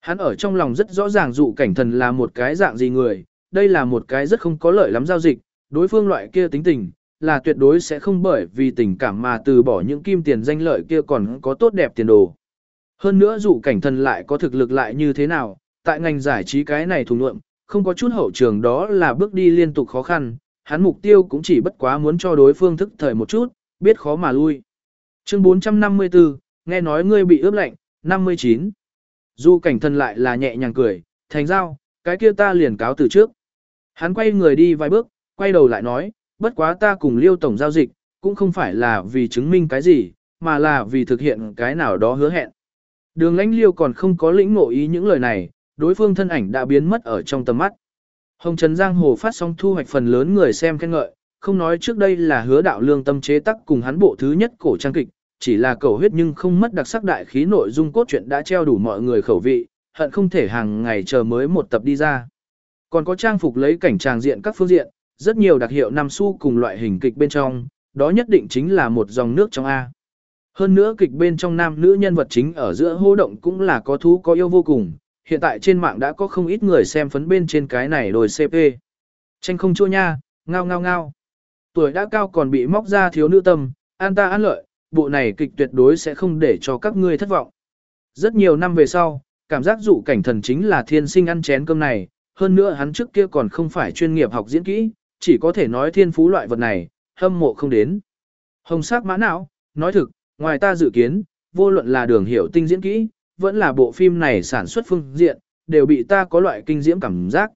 Hắn ở trong lòng rất rõ ràng dụ cảnh thần là một cái dạng gì người, đây là một cái rất không có lợi lắm giao dịch, đối phương loại kia tính tình, là tuyệt đối sẽ không bởi vì tình cảm mà từ bỏ những kim tiền danh lợi kia còn có tốt đẹp tiền đồ. Hơn nữa dụ cảnh thần lại có thực lực lại như thế nào, tại ngành giải trí cái này thùng luận, không có chút hậu trường đó là bước đi liên tục khó khăn, hắn mục tiêu cũng chỉ bất quá muốn cho đối phương thức thời một chút, biết khó mà lui. Chương 454, nghe nói ngươi bị ướp lạnh, 59. Du cảnh thần lại là nhẹ nhàng cười, thành giao, cái kia ta liền cáo từ trước. Hắn quay người đi vài bước, quay đầu lại nói, bất quá ta cùng liêu tổng giao dịch, cũng không phải là vì chứng minh cái gì, mà là vì thực hiện cái nào đó hứa hẹn. Đường lãnh liêu còn không có lĩnh ngộ ý những lời này, đối phương thân ảnh đã biến mất ở trong tầm mắt. Hồng Trần Giang Hồ phát sóng thu hoạch phần lớn người xem khen ngợi, không nói trước đây là hứa đạo lương tâm chế tắc cùng hắn bộ thứ nhất cổ trang kịch, chỉ là cầu huyết nhưng không mất đặc sắc đại khí nội dung cốt truyện đã treo đủ mọi người khẩu vị, hận không thể hàng ngày chờ mới một tập đi ra. Còn có trang phục lấy cảnh tràng diện các phương diện, rất nhiều đặc hiệu năm xu cùng loại hình kịch bên trong, đó nhất định chính là một dòng nước trong A. Hơn nữa kịch bên trong nam nữ nhân vật chính ở giữa hô động cũng là có thú có yêu vô cùng, hiện tại trên mạng đã có không ít người xem phấn bên trên cái này đồi CP. Tranh không chua nha, ngao ngao ngao. Tuổi đã cao còn bị móc ra thiếu nữ tâm, an ta an lợi, bộ này kịch tuyệt đối sẽ không để cho các ngươi thất vọng. Rất nhiều năm về sau, cảm giác dụ cảnh thần chính là thiên sinh ăn chén cơm này, hơn nữa hắn trước kia còn không phải chuyên nghiệp học diễn kỹ, chỉ có thể nói thiên phú loại vật này, hâm mộ không đến. Hồng sắc mã não, nói thực, ngoài ta dự kiến, vô luận là đường hiểu tinh diễn kỹ, vẫn là bộ phim này sản xuất phương diện, đều bị ta có loại kinh diễm cảm giác.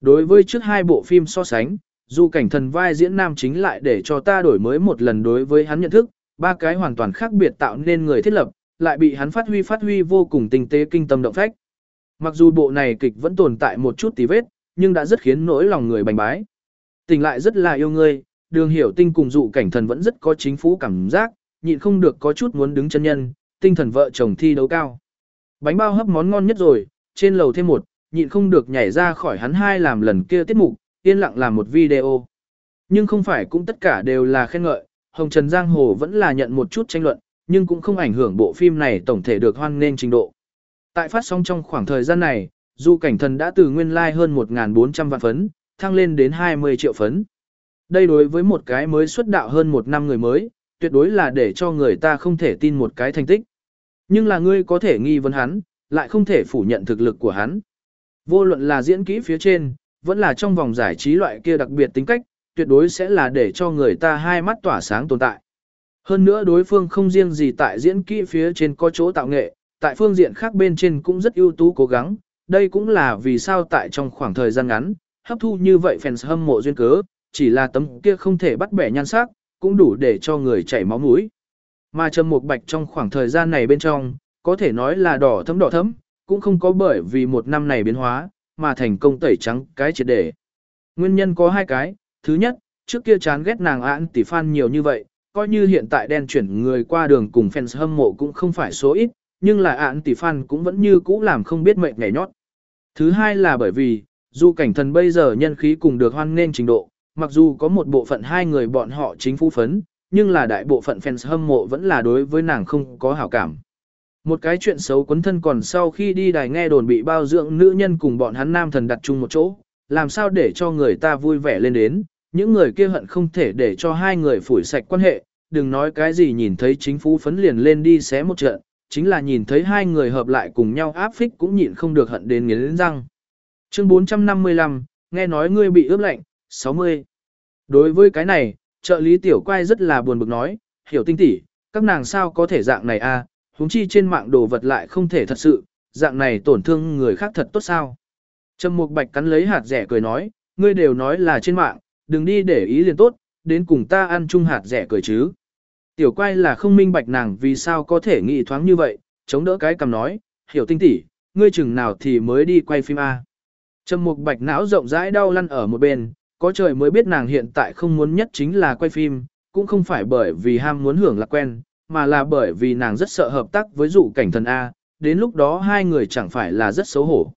Đối với trước hai bộ phim so sánh, dù cảnh thần vai diễn nam chính lại để cho ta đổi mới một lần đối với hắn nhận thức, ba cái hoàn toàn khác biệt tạo nên người thiết lập, lại bị hắn phát huy phát huy vô cùng tinh tế kinh tâm động phách. Mặc dù bộ này kịch vẫn tồn tại một chút tí vết, nhưng đã rất khiến nỗi lòng người bành bái. Tình lại rất là yêu ngươi, đường hiểu tinh cùng dụ cảnh thần vẫn rất có chính phú cảm giác, nhịn không được có chút muốn đứng chân nhân, tinh thần vợ chồng thi đấu cao. Bánh bao hấp món ngon nhất rồi, trên lầu thêm một, nhịn không được nhảy ra khỏi hắn hai làm lần kia tiết mục, yên lặng làm một video. Nhưng không phải cũng tất cả đều là khen ngợi, Hồng Trần Giang Hồ vẫn là nhận một chút tranh luận, nhưng cũng không ảnh hưởng bộ phim này tổng thể được hoan nghênh trình độ. Tại phát sóng trong khoảng thời gian này, Du Cảnh Thần đã từ nguyên lai like hơn 1.400 vạn phấn, thăng lên đến 20 triệu phấn. Đây đối với một cái mới xuất đạo hơn một năm người mới, tuyệt đối là để cho người ta không thể tin một cái thành tích. Nhưng là ngươi có thể nghi vấn hắn, lại không thể phủ nhận thực lực của hắn. Vô luận là diễn kỹ phía trên, vẫn là trong vòng giải trí loại kia đặc biệt tính cách, tuyệt đối sẽ là để cho người ta hai mắt tỏa sáng tồn tại. Hơn nữa đối phương không riêng gì tại diễn kỹ phía trên có chỗ tạo nghệ, tại phương diện khác bên trên cũng rất ưu tú cố gắng, đây cũng là vì sao tại trong khoảng thời gian ngắn, hấp thu như vậy fans hâm mộ duyên cớ, chỉ là tấm kia không thể bắt bẻ nhan sắc, cũng đủ để cho người chảy máu mũi. Mà Trầm Mục Bạch trong khoảng thời gian này bên trong, có thể nói là đỏ thấm đỏ thấm, cũng không có bởi vì một năm này biến hóa, mà thành công tẩy trắng cái triệt để. Nguyên nhân có hai cái, thứ nhất, trước kia chán ghét nàng án tỷ fan nhiều như vậy, coi như hiện tại đen chuyển người qua đường cùng fans hâm mộ cũng không phải số ít, nhưng là án tỷ fan cũng vẫn như cũ làm không biết mệnh nhảy nhót. Thứ hai là bởi vì, dù cảnh thần bây giờ nhân khí cùng được hoan nên trình độ, mặc dù có một bộ phận hai người bọn họ chính phủ phấn, nhưng là đại bộ phận fans hâm mộ vẫn là đối với nàng không có hảo cảm. Một cái chuyện xấu quấn thân còn sau khi đi đài nghe đồn bị bao dưỡng nữ nhân cùng bọn hắn nam thần đặt chung một chỗ, làm sao để cho người ta vui vẻ lên đến, những người kia hận không thể để cho hai người phủi sạch quan hệ, đừng nói cái gì nhìn thấy chính phủ phấn liền lên đi xé một trận, chính là nhìn thấy hai người hợp lại cùng nhau áp phích cũng nhịn không được hận đến nghiến răng. Chương 455, nghe nói ngươi bị ướp lạnh, 60. Đối với cái này, trợ lý tiểu quay rất là buồn bực nói, hiểu tinh tỉ, các nàng sao có thể dạng này a à, huống chi trên mạng đồ vật lại không thể thật sự, dạng này tổn thương người khác thật tốt sao. Trầm Mục Bạch cắn lấy hạt rẻ cười nói, ngươi đều nói là trên mạng, đừng đi để ý liền tốt, đến cùng ta ăn chung hạt rẻ cười chứ. Tiểu quay là không minh bạch nàng vì sao có thể nghĩ thoáng như vậy, chống đỡ cái cầm nói, hiểu tinh tỉ, ngươi chừng nào thì mới đi quay phim A. Trầm Mục Bạch não rộng rãi đau lăn ở một bên, có trời mới biết nàng hiện tại không muốn nhất chính là quay phim, cũng không phải bởi vì ham muốn hưởng lạc quen, mà là bởi vì nàng rất sợ hợp tác với dụ cảnh thần A, đến lúc đó hai người chẳng phải là rất xấu hổ.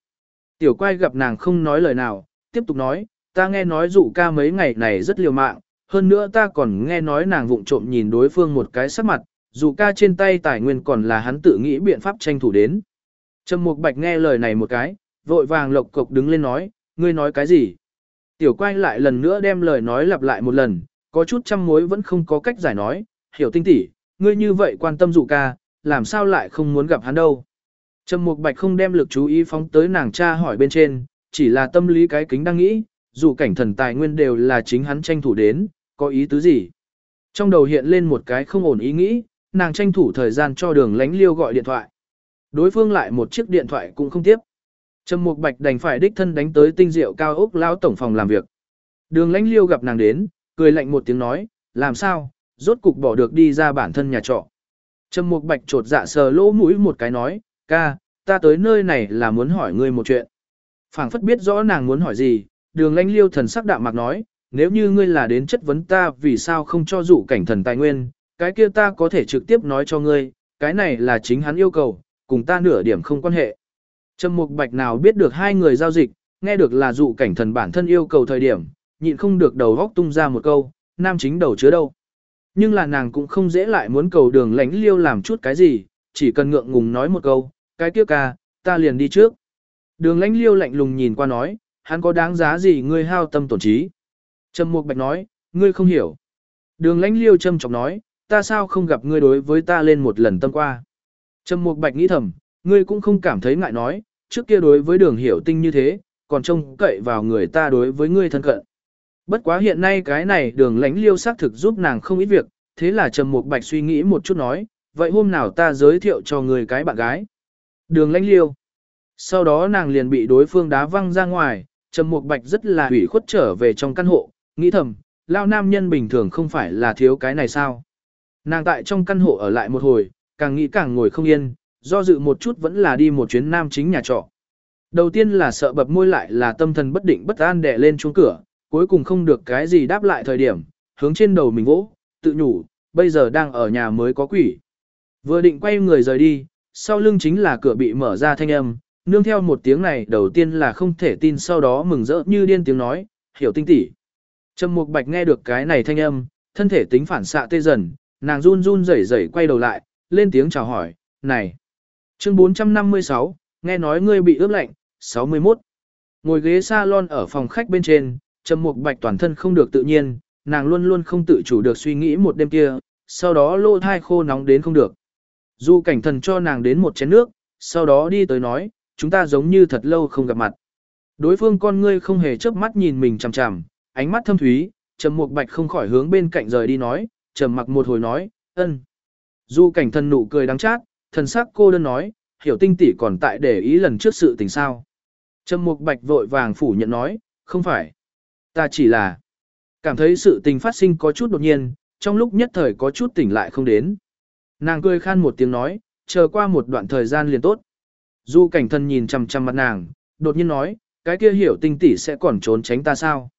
Tiểu quay gặp nàng không nói lời nào, tiếp tục nói, ta nghe nói dụ ca mấy ngày này rất liều mạng, hơn nữa ta còn nghe nói nàng vụng trộm nhìn đối phương một cái sắc mặt, dù ca trên tay tài nguyên còn là hắn tự nghĩ biện pháp tranh thủ đến. Trầm Mục Bạch nghe lời này một cái, vội vàng lộc cộc đứng lên nói, ngươi nói cái gì? Tiểu quay lại lần nữa đem lời nói lặp lại một lần, có chút trăm mối vẫn không có cách giải nói, hiểu tinh tỉ, ngươi như vậy quan tâm dụ ca, làm sao lại không muốn gặp hắn đâu. Trầm Mục Bạch không đem lực chú ý phóng tới nàng cha hỏi bên trên, chỉ là tâm lý cái kính đang nghĩ, dù cảnh thần tài nguyên đều là chính hắn tranh thủ đến, có ý tứ gì. Trong đầu hiện lên một cái không ổn ý nghĩ, nàng tranh thủ thời gian cho đường lánh liêu gọi điện thoại. Đối phương lại một chiếc điện thoại cũng không tiếp. Trầm Mục Bạch đành phải đích thân đánh tới tinh diệu cao ốc lão tổng phòng làm việc. Đường lánh liêu gặp nàng đến, cười lạnh một tiếng nói, làm sao, rốt cục bỏ được đi ra bản thân nhà trọ. Trầm Mục Bạch trột dạ sờ lỗ mũi một cái nói, ca, ta tới nơi này là muốn hỏi ngươi một chuyện. phảng phất biết rõ nàng muốn hỏi gì, đường lãnh liêu thần sắc đạm mạc nói, nếu như ngươi là đến chất vấn ta vì sao không cho dụ cảnh thần tài nguyên, cái kia ta có thể trực tiếp nói cho ngươi, cái này là chính hắn yêu cầu, cùng ta nửa điểm không quan hệ. Trầm Mục Bạch nào biết được hai người giao dịch, nghe được là dụ cảnh thần bản thân yêu cầu thời điểm, nhịn không được đầu góc tung ra một câu, nam chính đầu chứa đâu. Nhưng là nàng cũng không dễ lại muốn cầu đường lãnh liêu làm chút cái gì, chỉ cần ngượng ngùng nói một câu, cái kia ca, ta liền đi trước. Đường lãnh liêu lạnh lùng nhìn qua nói, hắn có đáng giá gì ngươi hao tâm tổn trí. Trầm Mục Bạch nói, ngươi không hiểu. Đường lãnh liêu châm chọc nói, ta sao không gặp ngươi đối với ta lên một lần tâm qua. Trầm Mục Bạch nghĩ thầm, ngươi cũng không cảm thấy ngại nói, trước kia đối với đường hiểu tinh như thế, còn trông cậy vào người ta đối với ngươi thân cận. Bất quá hiện nay cái này đường lãnh liêu xác thực giúp nàng không ít việc, thế là Trầm Mục Bạch suy nghĩ một chút nói, vậy hôm nào ta giới thiệu cho người cái bạn gái. Đường lãnh liêu. Sau đó nàng liền bị đối phương đá văng ra ngoài, Trầm Mục Bạch rất là ủy khuất trở về trong căn hộ, nghĩ thầm, lao nam nhân bình thường không phải là thiếu cái này sao. Nàng tại trong căn hộ ở lại một hồi, càng nghĩ càng ngồi không yên, do dự một chút vẫn là đi một chuyến nam chính nhà trọ. Đầu tiên là sợ bập môi lại là tâm thần bất định bất an đè lên chuông cửa, cuối cùng không được cái gì đáp lại thời điểm, hướng trên đầu mình vỗ, tự nhủ, bây giờ đang ở nhà mới có quỷ. Vừa định quay người rời đi, sau lưng chính là cửa bị mở ra thanh âm, nương theo một tiếng này đầu tiên là không thể tin sau đó mừng rỡ như điên tiếng nói, hiểu tinh tỉ. Trầm Mục Bạch nghe được cái này thanh âm, thân thể tính phản xạ tê dần, nàng run run rẩy rẩy quay đầu lại, lên tiếng chào hỏi, này. Chương 456, nghe nói ngươi bị ướp lạnh, 61. Ngồi ghế salon ở phòng khách bên trên, Trầm Mục Bạch toàn thân không được tự nhiên, nàng luôn luôn không tự chủ được suy nghĩ một đêm kia, sau đó lô thai khô nóng đến không được. Du cảnh thần cho nàng đến một chén nước, sau đó đi tới nói, chúng ta giống như thật lâu không gặp mặt. Đối phương con ngươi không hề chớp mắt nhìn mình chằm chằm, ánh mắt thâm thúy, Trầm Mục Bạch không khỏi hướng bên cạnh rời đi nói, trầm mặc một hồi nói, "Ân." Du cảnh thần nụ cười đắng chát, thần sắc cô đơn nói, "Hiểu Tinh tỷ còn tại để ý lần trước sự tình sao?" Trầm Mục Bạch vội vàng phủ nhận nói, không phải. Ta chỉ là cảm thấy sự tình phát sinh có chút đột nhiên, trong lúc nhất thời có chút tỉnh lại không đến. Nàng cười khan một tiếng nói, chờ qua một đoạn thời gian liền tốt. Du cảnh thân nhìn chằm chằm mặt nàng, đột nhiên nói, cái kia hiểu tinh tỷ sẽ còn trốn tránh ta sao?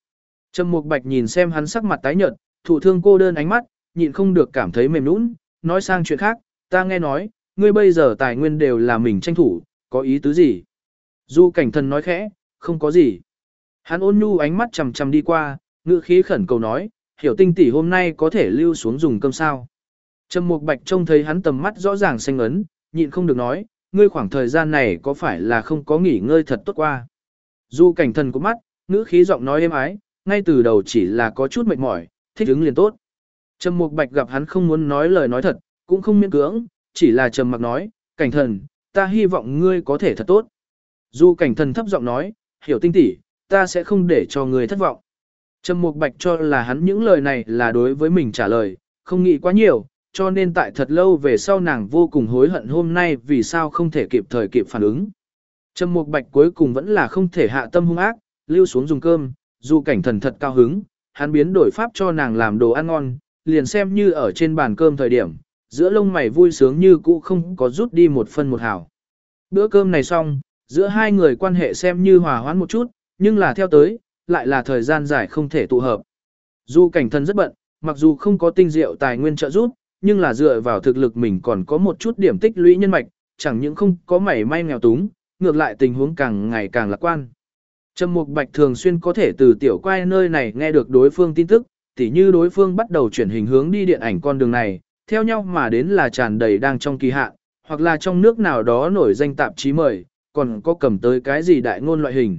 Trầm Mục Bạch nhìn xem hắn sắc mặt tái nhợt, thụ thương cô đơn ánh mắt, nhịn không được cảm thấy mềm nũng, nói sang chuyện khác, ta nghe nói, ngươi bây giờ tài nguyên đều là mình tranh thủ, có ý tứ gì? Du cảnh thần nói khẽ, không có gì. Hắn ôn nhu ánh mắt chầm chầm đi qua, ngữ khí khẩn cầu nói, hiểu tinh tỷ hôm nay có thể lưu xuống dùng cơm sao. Trầm Mục Bạch trông thấy hắn tầm mắt rõ ràng xanh ấn, nhịn không được nói, ngươi khoảng thời gian này có phải là không có nghỉ ngơi thật tốt qua. Du cảnh thần của mắt, ngữ khí giọng nói êm ái, ngay từ đầu chỉ là có chút mệt mỏi, thích ứng liền tốt. Trầm Mục Bạch gặp hắn không muốn nói lời nói thật, cũng không miễn cưỡng, chỉ là trầm mặc nói, cảnh thần, ta hy vọng ngươi có thể thật tốt. Du cảnh thần thấp giọng nói, hiểu tinh tỉ, ta sẽ không để cho ngươi thất vọng. Trầm Mục Bạch cho là hắn những lời này là đối với mình trả lời, không nghĩ quá nhiều, cho nên tại thật lâu về sau nàng vô cùng hối hận hôm nay vì sao không thể kịp thời kịp phản ứng. Trầm Mục Bạch cuối cùng vẫn là không thể hạ tâm hung ác, lưu xuống dùng cơm, dù cảnh thần thật cao hứng, hắn biến đổi pháp cho nàng làm đồ ăn ngon, liền xem như ở trên bàn cơm thời điểm, giữa lông mày vui sướng như cũ không có rút đi một phân một hào. Bữa cơm này xong, giữa hai người quan hệ xem như hòa hoãn một chút, nhưng là theo tới, lại là thời gian dài không thể tụ hợp. Dù cảnh thần rất bận, mặc dù không có tinh diệu tài nguyên trợ giúp, nhưng là dựa vào thực lực mình còn có một chút điểm tích lũy nhân mạch, chẳng những không có mảy may nghèo túng, ngược lại tình huống càng ngày càng lạc quan. Trầm Mục Bạch thường xuyên có thể từ tiểu quay nơi này nghe được đối phương tin tức, tỉ như đối phương bắt đầu chuyển hình hướng đi điện ảnh con đường này, theo nhau mà đến là tràn đầy đang trong kỳ hạn, hoặc là trong nước nào đó nổi danh tạp chí mời, còn có cầm tới cái gì đại ngôn loại hình.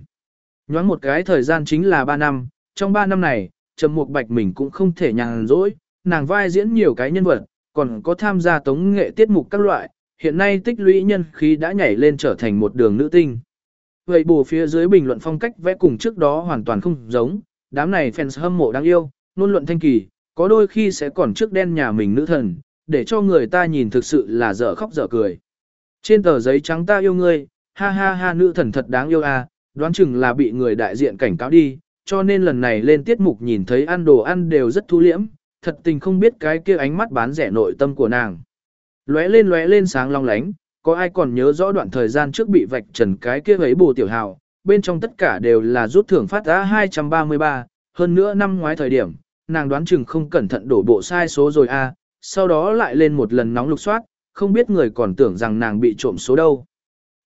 Nhoáng một cái thời gian chính là 3 năm, trong 3 năm này, Trầm Mục Bạch mình cũng không thể nhàn rỗi, nàng vai diễn nhiều cái nhân vật, còn có tham gia tống nghệ tiết mục các loại, hiện nay tích lũy nhân khí đã nhảy lên trở thành một đường nữ tinh. Vậy bù phía dưới bình luận phong cách vẽ cùng trước đó hoàn toàn không giống, đám này fans hâm mộ đáng yêu, luôn luận thanh kỳ, có đôi khi sẽ còn trước đen nhà mình nữ thần, để cho người ta nhìn thực sự là dở khóc dở cười. Trên tờ giấy trắng ta yêu ngươi, ha ha ha nữ thần thật đáng yêu à, đoán chừng là bị người đại diện cảnh cáo đi, cho nên lần này lên tiết mục nhìn thấy ăn đồ ăn đều rất thu liễm, thật tình không biết cái kia ánh mắt bán rẻ nội tâm của nàng. Lóe lên lóe lên sáng long lánh, có ai còn nhớ rõ đoạn thời gian trước bị vạch trần cái kia ấy bù tiểu hào, bên trong tất cả đều là rút thưởng phát giá 233, hơn nữa năm ngoái thời điểm, nàng đoán chừng không cẩn thận đổ bộ sai số rồi a, à, sau đó lại lên một lần nóng lục soát, không biết người còn tưởng rằng nàng bị trộm số đâu.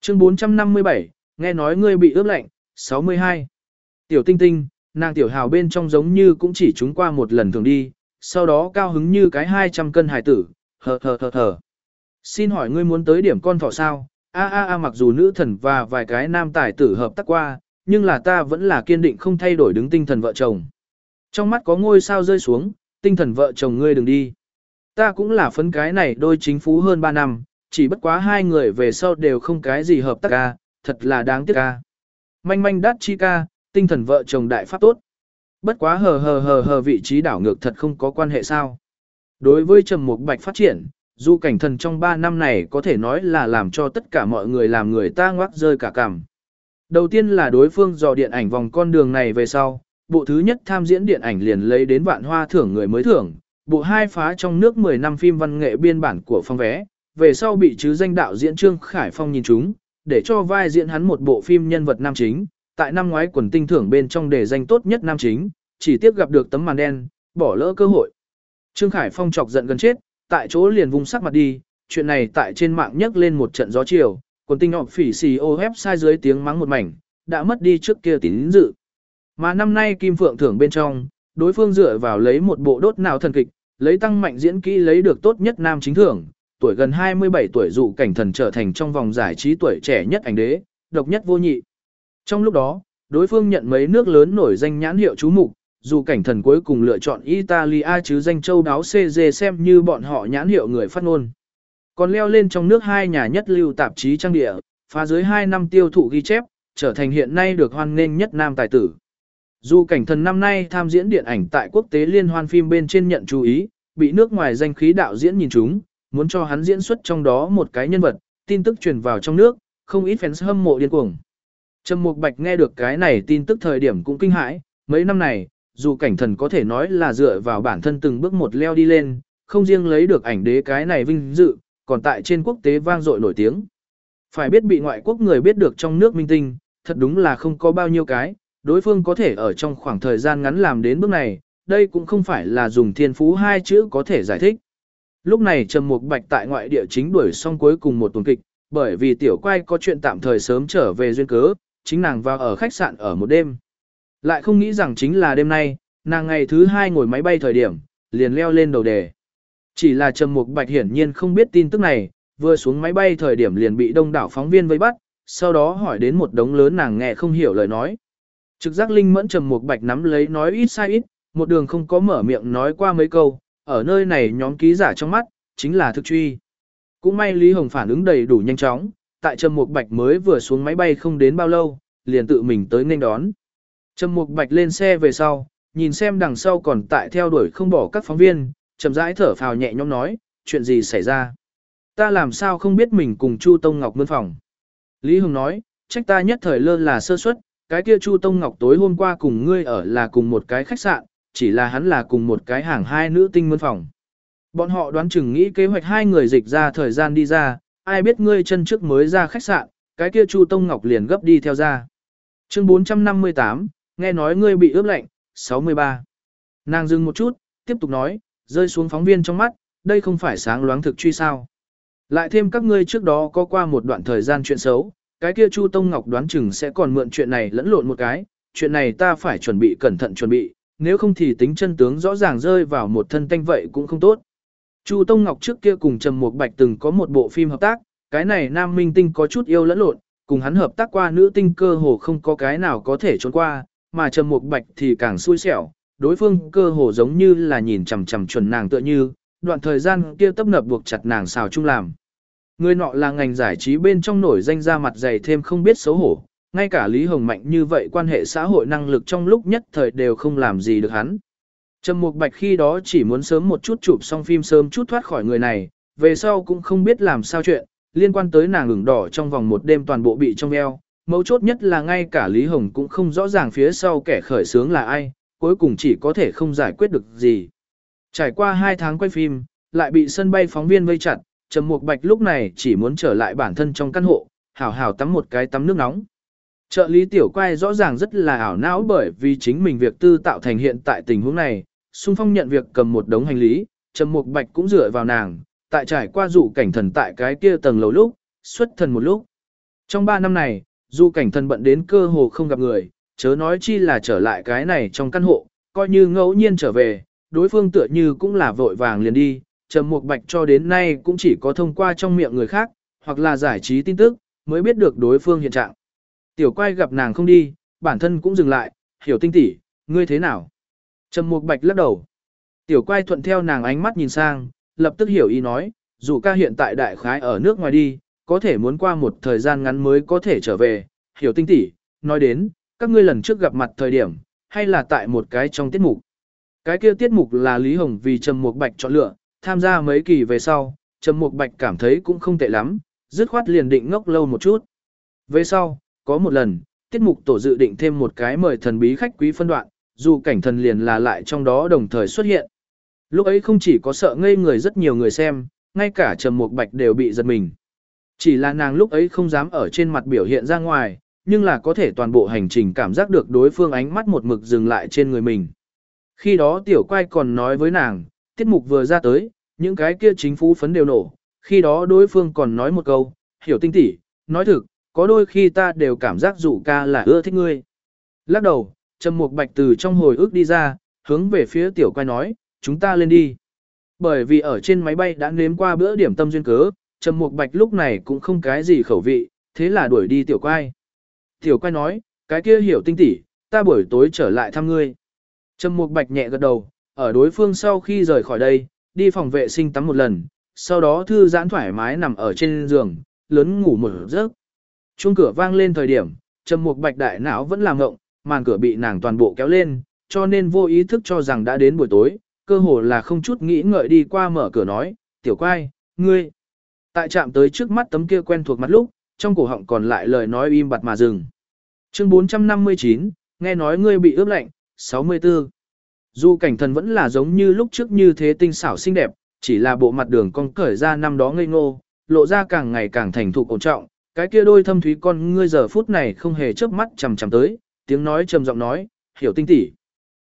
Chương 457, nghe nói ngươi bị ướp lạnh, 62. Tiểu tinh tinh, nàng tiểu hào bên trong giống như cũng chỉ trúng qua một lần thường đi, sau đó cao hứng như cái 200 cân hải tử, hờ hờ hờ hờ. Xin hỏi ngươi muốn tới điểm con thỏ sao? A a a mặc dù nữ thần và vài cái nam tài tử hợp tác qua, nhưng là ta vẫn là kiên định không thay đổi đứng tinh thần vợ chồng. Trong mắt có ngôi sao rơi xuống, tinh thần vợ chồng ngươi đừng đi. Ta cũng là phấn cái này đôi chính phú hơn 3 năm, chỉ bất quá hai người về sau đều không cái gì hợp tác ca, thật là đáng tiếc ca. Manh manh đát chi ca, tinh thần vợ chồng đại pháp tốt. Bất quá hờ hờ hờ hờ vị trí đảo ngược thật không có quan hệ sao. Đối với Trầm Mục Bạch phát triển, du cảnh thần trong 3 năm này có thể nói là làm cho tất cả mọi người làm người ta ngoác rơi cả cảm. Đầu tiên là đối phương dò điện ảnh vòng con đường này về sau, bộ thứ nhất tham diễn điện ảnh liền lấy đến vạn hoa thưởng người mới thưởng, bộ hai phá trong nước 10 năm phim văn nghệ biên bản của phong vé, về sau bị chứ danh đạo diễn Trương Khải Phong nhìn chúng, để cho vai diễn hắn một bộ phim nhân vật nam chính, tại năm ngoái quần tinh thưởng bên trong đề danh tốt nhất nam chính, chỉ tiếc gặp được tấm màn đen, bỏ lỡ cơ hội. Trương Khải Phong chọc giận gần chết, tại chỗ liền vùng sắc mặt đi, chuyện này tại trên mạng nhấc lên một trận gió chiều, quần tinh họp phỉ xì ô sai dưới tiếng mắng một mảnh, đã mất đi trước kia tín dự. Mà năm nay Kim Phượng thưởng bên trong, đối phương dựa vào lấy một bộ đốt nào thần kịch, lấy tăng mạnh diễn kỹ lấy được tốt nhất nam chính thưởng, tuổi gần 27 tuổi dụ cảnh thần trở thành trong vòng giải trí tuổi trẻ nhất ảnh đế, độc nhất vô nhị. Trong lúc đó, đối phương nhận mấy nước lớn nổi danh nhãn hiệu chú mục, dù cảnh thần cuối cùng lựa chọn Italia chứ danh châu đáo CG xem như bọn họ nhãn hiệu người phát ngôn. Còn leo lên trong nước hai nhà nhất lưu tạp chí trang địa, phá dưới 2 năm tiêu thụ ghi chép, trở thành hiện nay được hoan nghênh nhất nam tài tử. Dù cảnh thần năm nay tham diễn điện ảnh tại quốc tế liên hoan phim bên trên nhận chú ý, bị nước ngoài danh khí đạo diễn nhìn chúng, muốn cho hắn diễn xuất trong đó một cái nhân vật, tin tức truyền vào trong nước, không ít fans hâm mộ điên cuồng. Trầm Mục Bạch nghe được cái này tin tức thời điểm cũng kinh hãi, mấy năm này, dù cảnh thần có thể nói là dựa vào bản thân từng bước một leo đi lên, không riêng lấy được ảnh đế cái này vinh dự, còn tại trên quốc tế vang dội nổi tiếng. Phải biết bị ngoại quốc người biết được trong nước minh tinh, thật đúng là không có bao nhiêu cái, đối phương có thể ở trong khoảng thời gian ngắn làm đến bước này, đây cũng không phải là dùng thiên phú hai chữ có thể giải thích. Lúc này Trầm Mục Bạch tại ngoại địa chính đuổi xong cuối cùng một tuần kịch, bởi vì tiểu quay có chuyện tạm thời sớm trở về duyên cớ, chính nàng vào ở khách sạn ở một đêm. Lại không nghĩ rằng chính là đêm nay, nàng ngày thứ hai ngồi máy bay thời điểm, liền leo lên đầu đề. Chỉ là Trầm Mục Bạch hiển nhiên không biết tin tức này, vừa xuống máy bay thời điểm liền bị đông đảo phóng viên vây bắt, sau đó hỏi đến một đống lớn nàng nghe không hiểu lời nói. Trực giác linh mẫn Trầm Mục Bạch nắm lấy nói ít sai ít, một đường không có mở miệng nói qua mấy câu, ở nơi này nhóm ký giả trong mắt, chính là thực truy. Cũng may Lý Hồng phản ứng đầy đủ nhanh chóng, tại Trầm Mục Bạch mới vừa xuống máy bay không đến bao lâu, liền tự mình tới nên đón. Trầm Mục Bạch lên xe về sau, nhìn xem đằng sau còn tại theo đuổi không bỏ các phóng viên, chậm rãi thở phào nhẹ nhõm nói, chuyện gì xảy ra? Ta làm sao không biết mình cùng Chu Tông Ngọc mươn phòng? Lý Hùng nói, trách ta nhất thời lơ là sơ suất, cái kia Chu Tông Ngọc tối hôm qua cùng ngươi ở là cùng một cái khách sạn, chỉ là hắn là cùng một cái hàng hai nữ tinh mươn phòng. Bọn họ đoán chừng nghĩ kế hoạch hai người dịch ra thời gian đi ra, ai biết ngươi chân trước mới ra khách sạn, cái kia Chu Tông Ngọc liền gấp đi theo ra. Chương 458, nghe nói ngươi bị ướp lạnh, 63. Nàng dừng một chút, tiếp tục nói, rơi xuống phóng viên trong mắt, đây không phải sáng loáng thực truy sao. Lại thêm các ngươi trước đó có qua một đoạn thời gian chuyện xấu, cái kia Chu Tông Ngọc đoán chừng sẽ còn mượn chuyện này lẫn lộn một cái, chuyện này ta phải chuẩn bị cẩn thận chuẩn bị, nếu không thì tính chân tướng rõ ràng rơi vào một thân tanh vậy cũng không tốt. Chu Tông Ngọc trước kia cùng Trầm Mục Bạch từng có một bộ phim hợp tác, cái này nam minh tinh có chút yêu lẫn lộn, cùng hắn hợp tác qua nữ tinh cơ hồ không có cái nào có thể trốn qua, mà Trầm Mục Bạch thì càng xui xẻo, đối phương cơ hồ giống như là nhìn chằm chằm chuẩn nàng tựa như, đoạn thời gian kia tấp nập buộc chặt nàng xào chung làm. Người nọ là ngành giải trí bên trong nổi danh ra mặt dày thêm không biết xấu hổ, ngay cả Lý Hồng Mạnh như vậy quan hệ xã hội năng lực trong lúc nhất thời đều không làm gì được hắn. Trầm Mục Bạch khi đó chỉ muốn sớm một chút chụp xong phim sớm chút thoát khỏi người này, về sau cũng không biết làm sao chuyện, liên quan tới nàng ửng đỏ trong vòng một đêm toàn bộ bị trong eo. Mấu chốt nhất là ngay cả Lý Hồng cũng không rõ ràng phía sau kẻ khởi sướng là ai, cuối cùng chỉ có thể không giải quyết được gì. Trải qua hai tháng quay phim, lại bị sân bay phóng viên vây chặt, Trầm Mục Bạch lúc này chỉ muốn trở lại bản thân trong căn hộ, hảo hảo tắm một cái tắm nước nóng. Trợ lý tiểu quay rõ ràng rất là ảo não bởi vì chính mình việc tư tạo thành hiện tại tình huống này, Xung phong nhận việc cầm một đống hành lý, Trầm Mục Bạch cũng dựa vào nàng, tại trải qua dụ cảnh thần tại cái kia tầng lầu lúc, xuất thần một lúc. Trong 3 năm này, dù cảnh thần bận đến cơ hồ không gặp người, chớ nói chi là trở lại cái này trong căn hộ, coi như ngẫu nhiên trở về, đối phương tựa như cũng là vội vàng liền đi, Trầm Mục Bạch cho đến nay cũng chỉ có thông qua trong miệng người khác, hoặc là giải trí tin tức, mới biết được đối phương hiện trạng. Tiểu quay gặp nàng không đi, bản thân cũng dừng lại, hiểu tinh tỉ, ngươi thế nào? Trầm Mục Bạch lắc đầu. Tiểu quay thuận theo nàng ánh mắt nhìn sang, lập tức hiểu ý nói, dù ca hiện tại đại khái ở nước ngoài đi, có thể muốn qua một thời gian ngắn mới có thể trở về, hiểu tinh tỉ, nói đến, các ngươi lần trước gặp mặt thời điểm, hay là tại một cái trong tiết mục. Cái kia tiết mục là Lý Hồng vì Trầm Mục Bạch chọn lựa, tham gia mấy kỳ về sau, Trầm Mục Bạch cảm thấy cũng không tệ lắm, dứt khoát liền định ngốc lâu một chút. Về sau, có một lần, tiết mục tổ dự định thêm một cái mời thần bí khách quý phân đoạn, dù cảnh thần liền là lại trong đó đồng thời xuất hiện. Lúc ấy không chỉ có sợ ngây người rất nhiều người xem, ngay cả Trầm Mục Bạch đều bị giật mình. Chỉ là nàng lúc ấy không dám ở trên mặt biểu hiện ra ngoài, nhưng là có thể toàn bộ hành trình cảm giác được đối phương ánh mắt một mực dừng lại trên người mình. Khi đó tiểu quay còn nói với nàng, tiết mục vừa ra tới, những cái kia chính phủ phấn đều nổ, khi đó đối phương còn nói một câu, hiểu tinh tỉ, nói thực, có đôi khi ta đều cảm giác dụ ca là ưa thích ngươi. Lắc đầu, Trầm Mục Bạch từ trong hồi ức đi ra, hướng về phía tiểu quay nói, chúng ta lên đi. Bởi vì ở trên máy bay đã nếm qua bữa điểm tâm duyên cớ, Trầm Mục Bạch lúc này cũng không cái gì khẩu vị, thế là đuổi đi tiểu quay. Tiểu quay nói, cái kia hiểu tinh tỉ, ta buổi tối trở lại thăm ngươi. Trầm Mục Bạch nhẹ gật đầu, ở đối phương sau khi rời khỏi đây, đi phòng vệ sinh tắm một lần, sau đó thư giãn thoải mái nằm ở trên giường, lớn ngủ một giấc. Chuông cửa vang lên thời điểm, Trầm Mục Bạch đại não vẫn làm ngộng, màn cửa bị nàng toàn bộ kéo lên, cho nên vô ý thức cho rằng đã đến buổi tối, cơ hồ là không chút nghĩ ngợi đi qua mở cửa nói, tiểu quai, ngươi. Tại chạm tới trước mắt tấm kia quen thuộc mặt lúc, trong cổ họng còn lại lời nói im bặt mà dừng. Chương 459, nghe nói ngươi bị ướp lạnh, 64. Dù cảnh thần vẫn là giống như lúc trước như thế tinh xảo xinh đẹp, chỉ là bộ mặt đường cong cởi ra năm đó ngây ngô, lộ ra càng ngày càng thành thục ổn trọng, cái kia đôi thâm thúy con ngươi giờ phút này không hề chớp mắt chằm chằm tới, tiếng nói trầm giọng nói, "Hiểu tinh tỷ."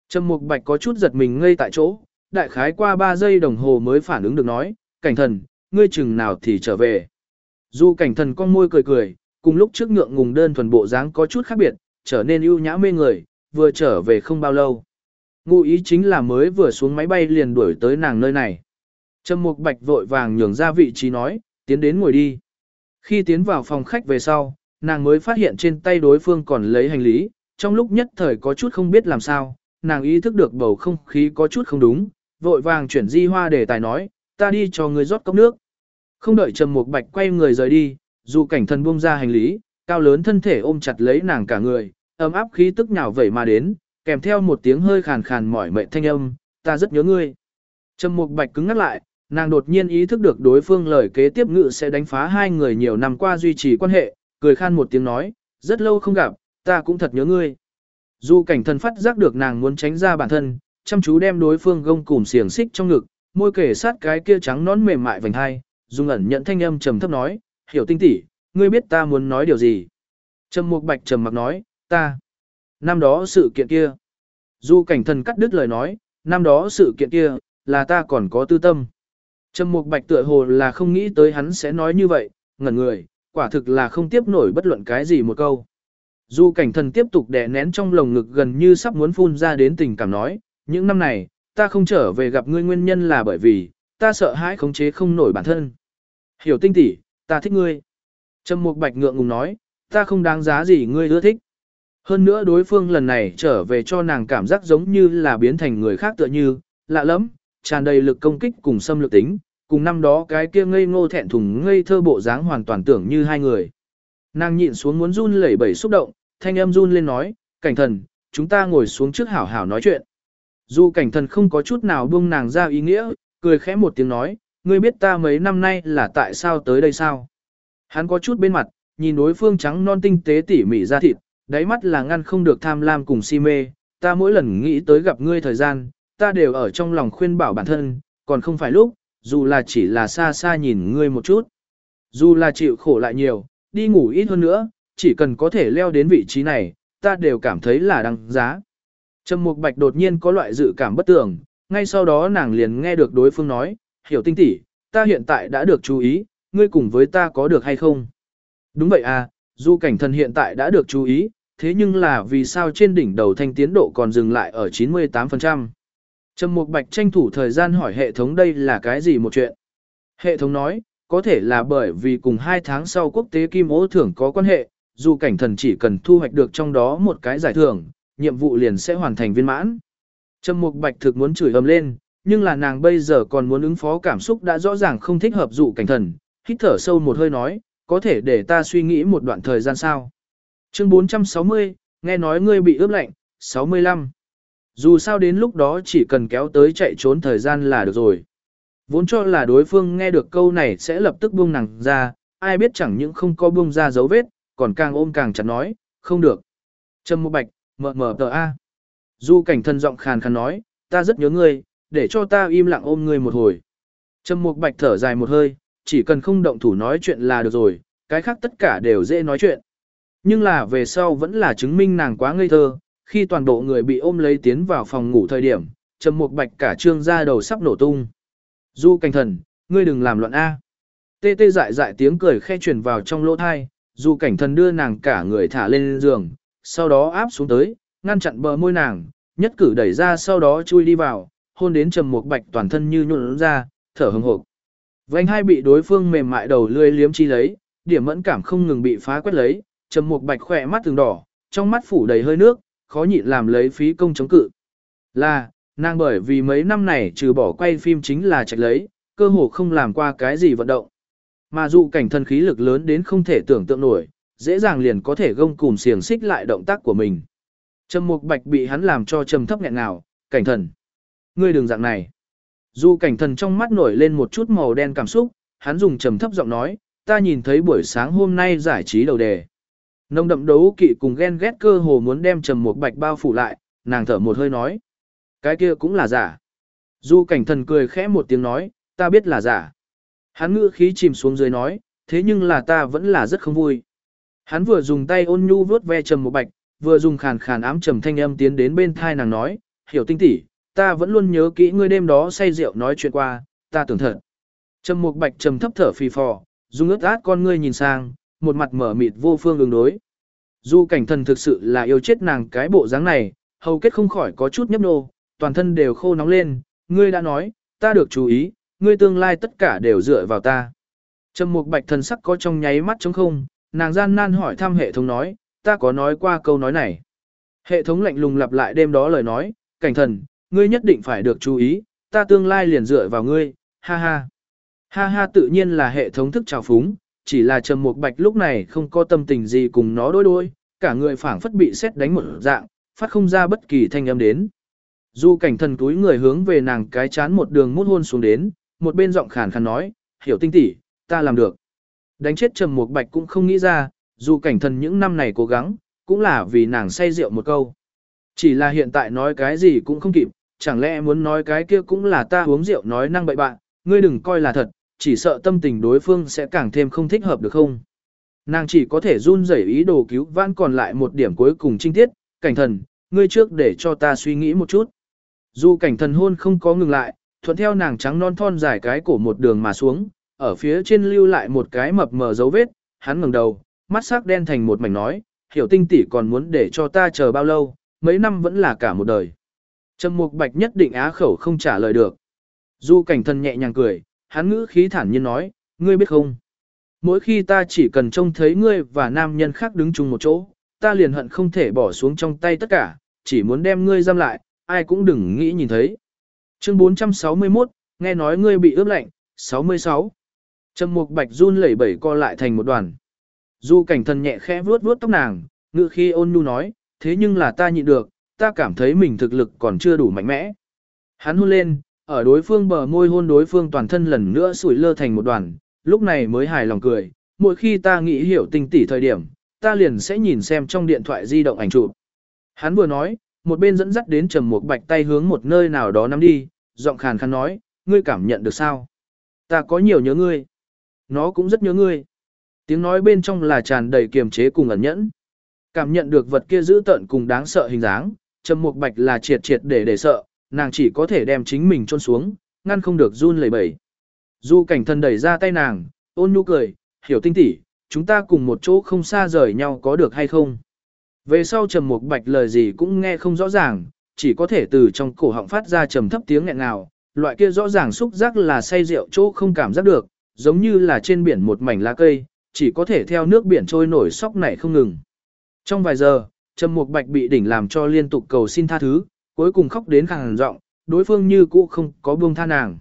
Trầm Mục Bạch có chút giật mình ngây tại chỗ, đại khái qua 3 giây đồng hồ mới phản ứng được nói, "Cảnh thần, ngươi chừng nào thì trở về?" Dù cảnh thần con môi cười cười, cùng lúc trước ngượng ngùng đơn thuần bộ dáng có chút khác biệt, trở nên ưu nhã mê người, vừa trở về không bao lâu. Ngụ ý chính là mới vừa xuống máy bay liền đuổi tới nàng nơi này. Trầm Mục Bạch vội vàng nhường ra vị trí nói, tiến đến ngồi đi. Khi tiến vào phòng khách về sau, nàng mới phát hiện trên tay đối phương còn lấy hành lý, trong lúc nhất thời có chút không biết làm sao, nàng ý thức được bầu không khí có chút không đúng, vội vàng chuyển di hoa để tài nói, ta đi cho người rót cốc nước. Không đợi Trầm Mục Bạch quay người rời đi, dù cảnh thần buông ra hành lý, cao lớn thân thể ôm chặt lấy nàng cả người, ấm áp khí tức nhào vẩy mà đến, kèm theo một tiếng hơi khàn khàn mỏi mệt thanh âm, ta rất nhớ ngươi. Trầm Mục Bạch cứng ngắt lại, nàng đột nhiên ý thức được đối phương lời kế tiếp ngự sẽ đánh phá hai người nhiều năm qua duy trì quan hệ, cười khan một tiếng nói, rất lâu không gặp, ta cũng thật nhớ ngươi. Dù cảnh thần phát giác được nàng muốn tránh ra bản thân, chăm chú đem đối phương gông cùm xiềng xích trong ngực, môi kể sát cái kia trắng nón mềm mại vành hai, dùng ẩn nhận thanh âm trầm thấp nói, hiểu tinh tỷ, ngươi biết ta muốn nói điều gì. Trầm mục bạch trầm mặc nói, ta. Năm đó sự kiện kia. Dù cảnh thần cắt đứt lời nói, năm đó sự kiện kia, là ta còn có tư tâm. Trầm Mục Bạch tựa hồ là không nghĩ tới hắn sẽ nói như vậy, ngẩn người, quả thực là không tiếp nổi bất luận cái gì một câu. Dù cảnh thần tiếp tục đè nén trong lồng ngực gần như sắp muốn phun ra đến tình cảm nói, những năm này, ta không trở về gặp ngươi nguyên nhân là bởi vì, ta sợ hãi khống chế không nổi bản thân. Hiểu tinh tỷ, ta thích ngươi. Trầm Mục Bạch ngượng ngùng nói, ta không đáng giá gì ngươi ưa thích. Hơn nữa đối phương lần này trở về cho nàng cảm giác giống như là biến thành người khác tựa như, lạ lắm, tràn đầy lực công kích cùng xâm lược tính, cùng năm đó cái kia ngây ngô thẹn thùng ngây thơ bộ dáng hoàn toàn tưởng như hai người. Nàng nhịn xuống muốn run lẩy bẩy xúc động, thanh âm run lên nói, cảnh thần, chúng ta ngồi xuống trước hảo hảo nói chuyện. Dù cảnh thần không có chút nào buông nàng ra ý nghĩa, cười khẽ một tiếng nói, ngươi biết ta mấy năm nay là tại sao tới đây sao? Hắn có chút bên mặt, nhìn đối phương trắng non tinh tế tỉ mỉ ra thịt, đáy mắt là ngăn không được tham lam cùng si mê, ta mỗi lần nghĩ tới gặp ngươi thời gian, ta đều ở trong lòng khuyên bảo bản thân, còn không phải lúc, dù là chỉ là xa xa nhìn ngươi một chút. Dù là chịu khổ lại nhiều, đi ngủ ít hơn nữa, chỉ cần có thể leo đến vị trí này, ta đều cảm thấy là đăng giá. Trầm Mục Bạch đột nhiên có loại dự cảm bất tường, ngay sau đó nàng liền nghe được đối phương nói, hiểu tinh tỷ, ta hiện tại đã được chú ý, ngươi cùng với ta có được hay không? Đúng vậy à, dù cảnh thần hiện tại đã được chú ý, thế nhưng là vì sao trên đỉnh đầu thanh tiến độ còn dừng lại ở 98%? Trầm Mục Bạch tranh thủ thời gian hỏi hệ thống đây là cái gì một chuyện. Hệ thống nói, có thể là bởi vì cùng hai tháng sau quốc tế kim ố thưởng có quan hệ, dù cảnh thần chỉ cần thu hoạch được trong đó một cái giải thưởng, nhiệm vụ liền sẽ hoàn thành viên mãn. Trầm Mục Bạch thực muốn chửi ầm lên, nhưng là nàng bây giờ còn muốn ứng phó cảm xúc đã rõ ràng không thích hợp dụ cảnh thần, hít thở sâu một hơi nói, có thể để ta suy nghĩ một đoạn thời gian sao. Chương 460, nghe nói ngươi bị ướp lạnh, 65. Dù sao đến lúc đó chỉ cần kéo tới chạy trốn thời gian là được rồi. Vốn cho là đối phương nghe được câu này sẽ lập tức buông nàng ra, ai biết chẳng những không có buông ra dấu vết, còn càng ôm càng chặt nói, không được. Trâm Mộ bạch, mờ mờ tờ A. Du cảnh thân giọng khàn khàn nói, ta rất nhớ ngươi, để cho ta im lặng ôm ngươi một hồi. Trâm Mục Bạch thở dài một hơi, chỉ cần không động thủ nói chuyện là được rồi, cái khác tất cả đều dễ nói chuyện. Nhưng là về sau vẫn là chứng minh nàng quá ngây thơ, khi toàn bộ người bị ôm lấy tiến vào phòng ngủ thời điểm, Trầm Mục Bạch cả trương ra đầu sắp nổ tung. Du cảnh thần, ngươi đừng làm loạn A. Tê tê dại dại tiếng cười khe truyền vào trong lỗ thai, Du cảnh thần đưa nàng cả người thả lên giường, sau đó áp xuống tới, ngăn chặn bờ môi nàng, nhất cử đẩy ra sau đó chui đi vào, hôn đến Trầm Mục Bạch toàn thân như nhuộn ra, thở hừng hực. Vành hai bị đối phương mềm mại đầu lươi liếm chi lấy, điểm mẫn cảm không ngừng bị phá quét lấy, Trầm Mục Bạch khỏe mắt từng đỏ, trong mắt phủ đầy hơi nước, khó nhịn làm lấy phí công chống cự. Là, nàng bởi vì mấy năm này trừ bỏ quay phim chính là chạy lấy, cơ hồ không làm qua cái gì vận động. Mà dụ cảnh thân khí lực lớn đến không thể tưởng tượng nổi, dễ dàng liền có thể gông cùm xiềng xích lại động tác của mình. Trầm Mục Bạch bị hắn làm cho trầm thấp nghẹn nào, cảnh thần. Ngươi đừng dạng này. Dù cảnh thần trong mắt nổi lên một chút màu đen cảm xúc, hắn dùng trầm thấp giọng nói, ta nhìn thấy buổi sáng hôm nay giải trí đầu đề. Nông đậm đấu kỵ cùng ghen ghét cơ hồ muốn đem Trầm một Bạch bao phủ lại, nàng thở một hơi nói. Cái kia cũng là giả. Du cảnh thần cười khẽ một tiếng nói, ta biết là giả. Hắn ngữ khí chìm xuống dưới nói, thế nhưng là ta vẫn là rất không vui. Hắn vừa dùng tay ôn nhu vuốt ve Trầm một Bạch, vừa dùng khàn khàn ám trầm thanh âm tiến đến bên thai nàng nói, hiểu tinh tỷ, ta vẫn luôn nhớ kỹ ngươi đêm đó say rượu nói chuyện qua, ta tưởng thật. Trầm một Bạch trầm thấp thở phì phò, dùng ướt át con ngươi nhìn sang, một mặt mở mịt vô phương ứng đối. Du cảnh thần thực sự là yêu chết nàng cái bộ dáng này, hầu kết không khỏi có chút nhấp nô, toàn thân đều khô nóng lên, ngươi đã nói, ta được chú ý, ngươi tương lai tất cả đều dựa vào ta. Trầm mục bạch thần sắc có trong nháy mắt trống không, nàng gian nan hỏi thăm hệ thống nói, ta có nói qua câu nói này. Hệ thống lạnh lùng lặp lại đêm đó lời nói, cảnh thần, ngươi nhất định phải được chú ý, ta tương lai liền dựa vào ngươi, ha ha. Ha ha tự nhiên là hệ thống thức trào phúng, chỉ là Trầm Mục Bạch lúc này không có tâm tình gì cùng nó đối đối, cả người phảng phất bị xét đánh một dạng, phát không ra bất kỳ thanh âm đến. Du cảnh thần túi người hướng về nàng cái chán một đường mút hôn xuống đến, một bên giọng khàn khàn nói, hiểu tinh tỷ, ta làm được. Đánh chết Trầm Mục Bạch cũng không nghĩ ra, dù cảnh thần những năm này cố gắng, cũng là vì nàng say rượu một câu. Chỉ là hiện tại nói cái gì cũng không kịp, chẳng lẽ muốn nói cái kia cũng là ta uống rượu nói năng bậy bạn, ngươi đừng coi là thật, chỉ sợ tâm tình đối phương sẽ càng thêm không thích hợp được không. Nàng chỉ có thể run rẩy ý đồ cứu vãn còn lại một điểm cuối cùng trinh tiết, cảnh thần, ngươi trước để cho ta suy nghĩ một chút. Dù cảnh thần hôn không có ngừng lại, thuận theo nàng trắng non thon dài cái cổ một đường mà xuống, ở phía trên lưu lại một cái mập mờ dấu vết, hắn ngẩng đầu, mắt sắc đen thành một mảnh nói, hiểu tinh tỷ còn muốn để cho ta chờ bao lâu, mấy năm vẫn là cả một đời. Trầm mục bạch nhất định á khẩu không trả lời được. Du cảnh thần nhẹ nhàng cười, hắn ngữ khí thản nhiên nói, ngươi biết không? Mỗi khi ta chỉ cần trông thấy ngươi và nam nhân khác đứng chung một chỗ, ta liền hận không thể bỏ xuống trong tay tất cả, chỉ muốn đem ngươi giam lại, ai cũng đừng nghĩ nhìn thấy. Chương 461, nghe nói ngươi bị ướp lạnh, 66. Trầm mục bạch run lẩy bẩy co lại thành một đoàn. Du cảnh thần nhẹ khẽ vuốt vuốt tóc nàng, ngự khi ôn nhu nói, thế nhưng là ta nhịn được, ta cảm thấy mình thực lực còn chưa đủ mạnh mẽ. Hắn hôn lên, ở đối phương bờ môi hôn đối phương toàn thân lần nữa sủi lơ thành một đoàn, lúc này mới hài lòng cười, mỗi khi ta nghĩ hiểu tinh tỉ thời điểm, ta liền sẽ nhìn xem trong điện thoại di động ảnh chụp. Hắn vừa nói, một bên dẫn dắt đến trầm một bạch tay hướng một nơi nào đó nắm đi, giọng khàn khàn nói, ngươi cảm nhận được sao? Ta có nhiều nhớ ngươi. Nó cũng rất nhớ ngươi. Tiếng nói bên trong là tràn đầy kiềm chế cùng ẩn nhẫn. Cảm nhận được vật kia dữ tợn cùng đáng sợ hình dáng, trầm một bạch là triệt triệt để để sợ, nàng chỉ có thể đem chính mình chôn xuống, ngăn không được run lẩy bẩy. Du cảnh thần đẩy ra tay nàng, ôn nhu cười, hiểu tinh tỉ, chúng ta cùng một chỗ không xa rời nhau có được hay không? Về sau trầm mục bạch lời gì cũng nghe không rõ ràng, chỉ có thể từ trong cổ họng phát ra trầm thấp tiếng nghẹn ngào, loại kia rõ ràng xúc giác là say rượu chỗ không cảm giác được, giống như là trên biển một mảnh lá cây, chỉ có thể theo nước biển trôi nổi sóc nảy không ngừng. Trong vài giờ, trầm mục bạch bị đỉnh làm cho liên tục cầu xin tha thứ, cuối cùng khóc đến khàn giọng, đối phương như cũ không có buông tha nàng.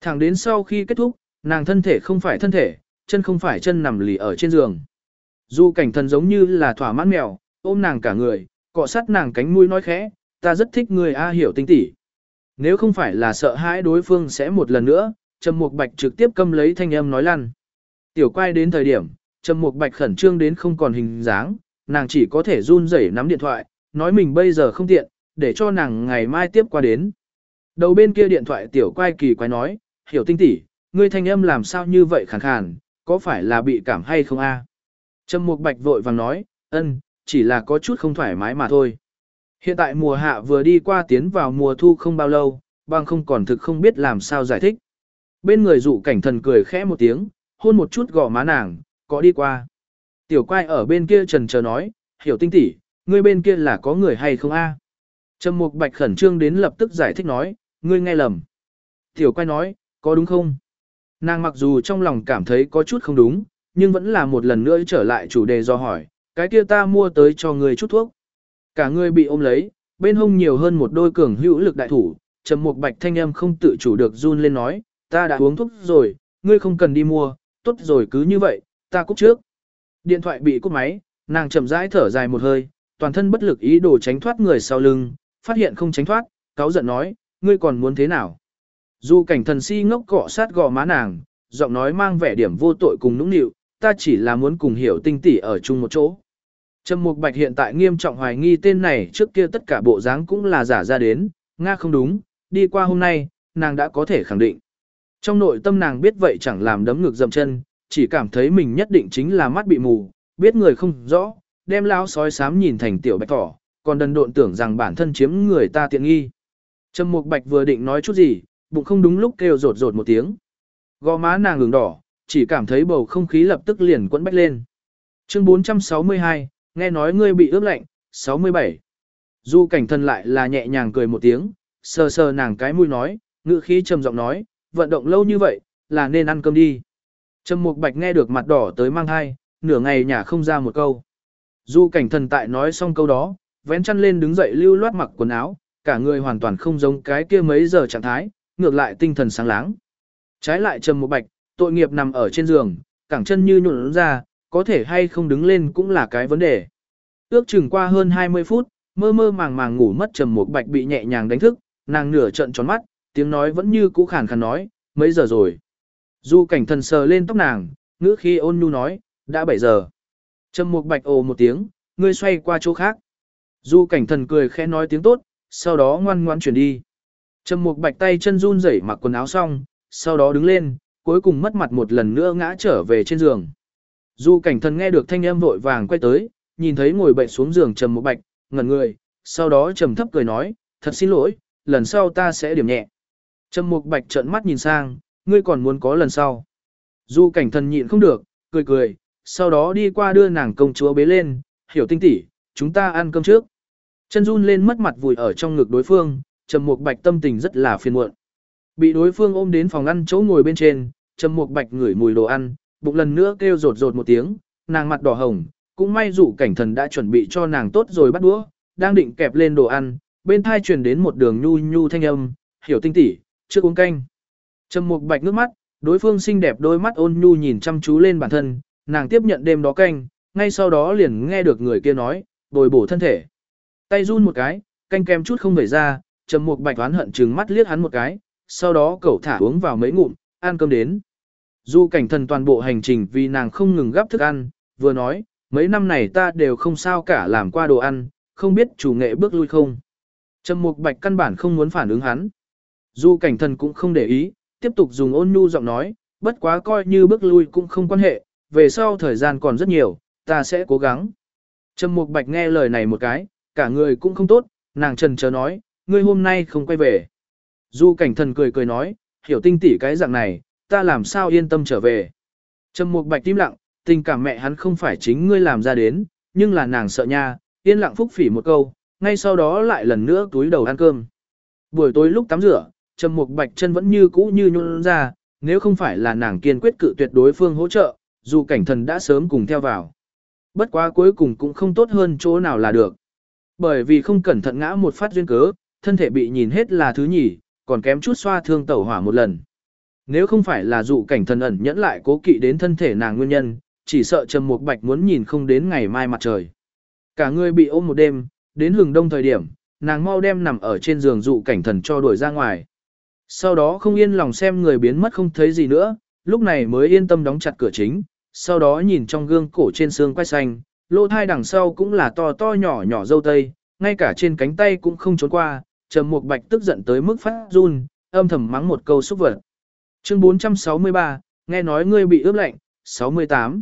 Thẳng đến sau khi kết thúc, nàng thân thể không phải thân thể, chân không phải chân nằm lì ở trên giường. Dù cảnh thần giống như là thỏa mãn mèo, ôm nàng cả người, cọ sát nàng cánh mũi nói khẽ, ta rất thích người A hiểu tinh tỉ. Nếu không phải là sợ hãi đối phương sẽ một lần nữa, Trầm Mục Bạch trực tiếp câm lấy thanh âm nói lăn. Tiểu quay đến thời điểm, Trầm Mục Bạch khẩn trương đến không còn hình dáng, nàng chỉ có thể run rẩy nắm điện thoại, nói mình bây giờ không tiện, để cho nàng ngày mai tiếp qua đến. Đầu bên kia điện thoại tiểu quay kỳ quái nói, hiểu tinh tỉ, ngươi thanh âm làm sao như vậy khàn khàn, có phải là bị cảm hay không a? Trầm Mục Bạch vội vàng nói, ân, chỉ là có chút không thoải mái mà thôi. Hiện tại mùa hạ vừa đi qua tiến vào mùa thu không bao lâu, bằng không còn thực không biết làm sao giải thích. Bên người dụ cảnh thần cười khẽ một tiếng, hôn một chút gò má nàng, có đi qua. Tiểu quay ở bên kia trần chờ nói, hiểu tinh tỉ, ngươi bên kia là có người hay không a? Trầm Mục Bạch khẩn trương đến lập tức giải thích nói, ngươi nghe lầm. Tiểu quay nói, có đúng không? Nàng mặc dù trong lòng cảm thấy có chút không đúng, nhưng vẫn là một lần nữa trở lại chủ đề do hỏi, cái kia ta mua tới cho ngươi chút thuốc. Cả ngươi bị ôm lấy, bên hông nhiều hơn một đôi cường hữu lực đại thủ, Trầm Mục Bạch thanh âm không tự chủ được run lên nói, ta đã uống thuốc rồi, ngươi không cần đi mua, tốt rồi cứ như vậy, ta cúp trước. Điện thoại bị cúp máy, nàng chậm rãi thở dài một hơi, toàn thân bất lực ý đồ tránh thoát người sau lưng, phát hiện không tránh thoát, cáo giận nói, ngươi còn muốn thế nào? Dù cảnh thần si ngốc cọ sát gò má nàng, giọng nói mang vẻ điểm vô tội cùng nũng nịu, ta chỉ là muốn cùng hiểu tinh tỉ ở chung một chỗ. Trầm Mục Bạch hiện tại nghiêm trọng hoài nghi tên này trước kia tất cả bộ dáng cũng là giả ra đến, nga không đúng, đi qua hôm nay, nàng đã có thể khẳng định. Trong nội tâm nàng biết vậy chẳng làm đấm ngực dậm chân, chỉ cảm thấy mình nhất định chính là mắt bị mù, biết người không rõ, đem lão sói sám nhìn thành tiểu bạch thỏ, còn đần độn tưởng rằng bản thân chiếm người ta tiện nghi. Trầm Mục Bạch vừa định nói chút gì, bụng không đúng lúc kêu rột rột một tiếng. Gò má nàng ngừng đỏ, chỉ cảm thấy bầu không khí lập tức liền quẫn bách lên. Chương 462, nghe nói ngươi bị ướp lạnh, 67. Du cảnh thân lại là nhẹ nhàng cười một tiếng, sờ sờ nàng cái mũi nói, ngữ khí trầm giọng nói, vận động lâu như vậy, là nên ăn cơm đi. Trầm Mục Bạch nghe được mặt đỏ tới mang hai, nửa ngày nhả không ra một câu. Du cảnh thần tại nói xong câu đó, vén chăn lên đứng dậy lưu loát mặc quần áo, cả người hoàn toàn không giống cái kia mấy giờ trạng thái, ngược lại tinh thần sáng láng. Trái lại Trầm một Bạch, tội nghiệp nằm ở trên giường, cẳng chân như nhuộn ra, có thể hay không đứng lên cũng là cái vấn đề. Ước chừng qua hơn 20 phút, mơ mơ màng màng ngủ mất Trầm một Bạch bị nhẹ nhàng đánh thức, nàng nửa trận tròn mắt, tiếng nói vẫn như cũ khàn khàn nói, mấy giờ rồi. Du cảnh thần sờ lên tóc nàng, ngữ khi ôn nhu nói, đã 7 giờ. Trầm một Bạch ồ một tiếng, ngươi xoay qua chỗ khác. Du cảnh thần cười khẽ nói tiếng tốt, sau đó ngoan ngoan chuyển đi. Trầm Mục Bạch tay chân run rẩy mặc quần áo xong, sau đó đứng lên, cuối cùng mất mặt một lần nữa ngã trở về trên giường. Du cảnh thần nghe được thanh âm vội vàng quay tới, nhìn thấy ngồi bệnh xuống giường Trầm Mục Bạch, ngẩn người, sau đó trầm thấp cười nói, thật xin lỗi, lần sau ta sẽ điểm nhẹ. Trầm Mục Bạch trợn mắt nhìn sang, ngươi còn muốn có lần sau. Du cảnh thần nhịn không được, cười cười, sau đó đi qua đưa nàng công chúa bế lên, hiểu tinh tỉ, chúng ta ăn cơm trước. Chân run lên mất mặt vùi ở trong ngực đối phương, Trầm Mục Bạch tâm tình rất là phiền muộn. Bị đối phương ôm đến phòng ăn chỗ ngồi bên trên, Trầm Mục Bạch ngửi mùi đồ ăn, bụng lần nữa kêu rột rột một tiếng, nàng mặt đỏ hồng, cũng may dụ cảnh thần đã chuẩn bị cho nàng tốt rồi bắt đũa, đang định kẹp lên đồ ăn, bên thai truyền đến một đường nhu nhu thanh âm, hiểu tinh tỉ, chưa uống canh. Trầm Mục Bạch nước mắt, đối phương xinh đẹp đôi mắt ôn nhu nhìn chăm chú lên bản thân, nàng tiếp nhận đêm đó canh, ngay sau đó liền nghe được người kia nói, bồi bổ thân thể. Tay run một cái, canh kem chút không về ra, Trầm Mục Bạch oán hận trừng mắt liếc hắn một cái, sau đó cậu thả uống vào mấy ngụm, ăn cơm đến. Du cảnh thần toàn bộ hành trình vì nàng không ngừng gắp thức ăn, vừa nói, mấy năm này ta đều không sao cả làm qua đồ ăn, không biết chủ nghệ bước lui không. Trầm Mục Bạch căn bản không muốn phản ứng hắn. Du cảnh thần cũng không để ý, tiếp tục dùng ôn nhu giọng nói, bất quá coi như bước lui cũng không quan hệ, về sau thời gian còn rất nhiều, ta sẽ cố gắng. Trầm Mục Bạch nghe lời này một cái, cả người cũng không tốt, nàng trần chờ nói, ngươi hôm nay không quay về. Du cảnh thần cười cười nói, hiểu tinh tỉ cái dạng này, ta làm sao yên tâm trở về. Trầm Mục Bạch tim lặng, tình cảm mẹ hắn không phải chính ngươi làm ra đến, nhưng là nàng sợ nha, yên lặng phúc phỉ một câu, ngay sau đó lại lần nữa túi đầu ăn cơm. Buổi tối lúc tắm rửa, Trầm Mục Bạch chân vẫn như cũ như nhún ra, nếu không phải là nàng kiên quyết cự tuyệt đối phương hỗ trợ, dù cảnh thần đã sớm cùng theo vào. Bất quá cuối cùng cũng không tốt hơn chỗ nào là được. Bởi vì không cẩn thận ngã một phát duyên cớ, thân thể bị nhìn hết là thứ nhì còn kém chút xoa thương tẩu hỏa một lần. Nếu không phải là dụ cảnh thần ẩn nhẫn lại cố kỵ đến thân thể nàng nguyên nhân, chỉ sợ Trầm Mục Bạch muốn nhìn không đến ngày mai mặt trời. Cả người bị ôm một đêm, đến hừng đông thời điểm, nàng mau đem nằm ở trên giường dụ cảnh thần cho đuổi ra ngoài. Sau đó không yên lòng xem người biến mất không thấy gì nữa, lúc này mới yên tâm đóng chặt cửa chính, sau đó nhìn trong gương cổ trên xương quay xanh, lỗ thai đằng sau cũng là to to nhỏ nhỏ dâu tây, ngay cả trên cánh tay cũng không trốn qua, trầm mục bạch tức giận tới mức phát run, âm thầm mắng một câu xúc vật. Chương 463, nghe nói ngươi bị ướp lạnh, 68.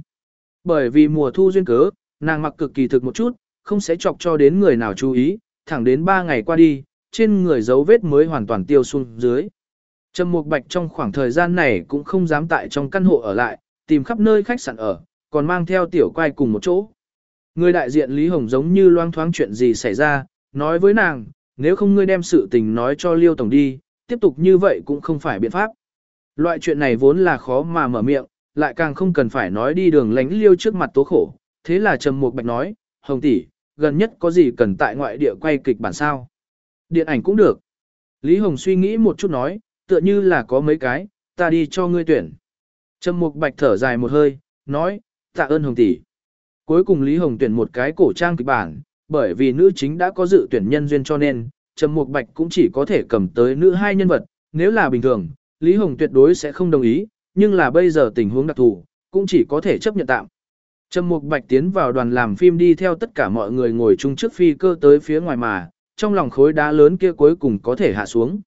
Bởi vì mùa thu duyên cớ, nàng mặc cực kỳ thực một chút, không sẽ chọc cho đến người nào chú ý, thẳng đến 3 ngày qua đi, trên người dấu vết mới hoàn toàn tiêu xuống dưới. Trầm Mục Bạch trong khoảng thời gian này cũng không dám tại trong căn hộ ở lại, tìm khắp nơi khách sạn ở, còn mang theo tiểu quay cùng một chỗ. Người đại diện Lý Hồng giống như loang thoáng chuyện gì xảy ra, nói với nàng, nếu không ngươi đem sự tình nói cho Liêu Tổng đi, tiếp tục như vậy cũng không phải biện pháp. Loại chuyện này vốn là khó mà mở miệng, lại càng không cần phải nói đi đường lánh Liêu trước mặt tố khổ. Thế là Trầm Mục Bạch nói, Hồng tỷ, gần nhất có gì cần tại ngoại địa quay kịch bản sao? Điện ảnh cũng được. Lý Hồng suy nghĩ một chút nói, tựa như là có mấy cái, ta đi cho ngươi tuyển. Trầm Mục Bạch thở dài một hơi, nói, tạ ơn Hồng tỷ. Cuối cùng Lý Hồng tuyển một cái cổ trang kịch bản, bởi vì nữ chính đã có dự tuyển nhân duyên cho nên, Trầm Mục Bạch cũng chỉ có thể cầm tới nữ hai nhân vật, nếu là bình thường, Lý Hồng tuyệt đối sẽ không đồng ý, nhưng là bây giờ tình huống đặc thù, cũng chỉ có thể chấp nhận tạm. Trầm Mục Bạch tiến vào đoàn làm phim đi theo tất cả mọi người ngồi chung trước phi cơ tới phía ngoài mà, trong lòng khối đá lớn kia cuối cùng có thể hạ xuống.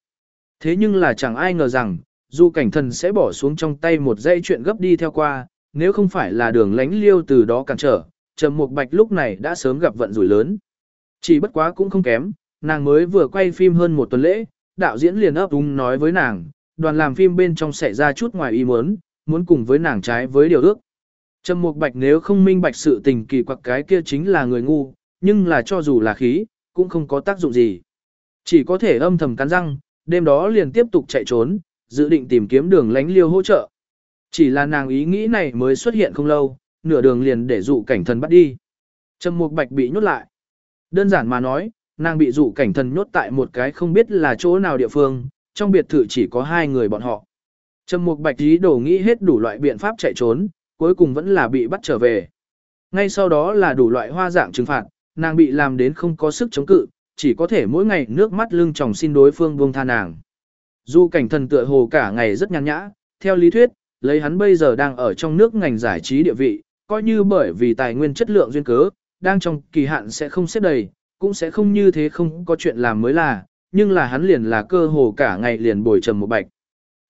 Thế nhưng là chẳng ai ngờ rằng, dù cảnh thần sẽ bỏ xuống trong tay một dây chuyện gấp đi theo qua, nếu không phải là đường lánh liêu từ đó cản trở, Trầm Mục Bạch lúc này đã sớm gặp vận rủi lớn. Chỉ bất quá cũng không kém, nàng mới vừa quay phim hơn một tuần lễ, đạo diễn liền ấp úng nói với nàng, đoàn làm phim bên trong xảy ra chút ngoài ý muốn, muốn cùng với nàng trái với điều ước. Trầm Mục Bạch nếu không minh bạch sự tình kỳ quặc cái kia chính là người ngu, nhưng là cho dù là khí, cũng không có tác dụng gì. Chỉ có thể âm thầm cắn răng, đêm đó liền tiếp tục chạy trốn, dự định tìm kiếm đường lánh liêu hỗ trợ. Chỉ là nàng ý nghĩ này mới xuất hiện không lâu, nửa đường liền để dụ cảnh thần bắt đi. Trầm Mục Bạch bị nhốt lại. Đơn giản mà nói, nàng bị dụ cảnh thần nhốt tại một cái không biết là chỗ nào địa phương, trong biệt thự chỉ có hai người bọn họ. Trầm Mục Bạch ý đồ nghĩ hết đủ loại biện pháp chạy trốn, cuối cùng vẫn là bị bắt trở về. Ngay sau đó là đủ loại hoa dạng trừng phạt, nàng bị làm đến không có sức chống cự, chỉ có thể mỗi ngày nước mắt lưng tròng xin đối phương buông tha nàng. Dù cảnh thần tựa hồ cả ngày rất nhàn nhã, theo lý thuyết, lấy hắn bây giờ đang ở trong nước ngành giải trí địa vị, coi như bởi vì tài nguyên chất lượng duyên cớ, đang trong kỳ hạn sẽ không xếp đầy, cũng sẽ không như thế không có chuyện làm mới là, nhưng là hắn liền là cơ hồ cả ngày liền bồi trầm một bạch.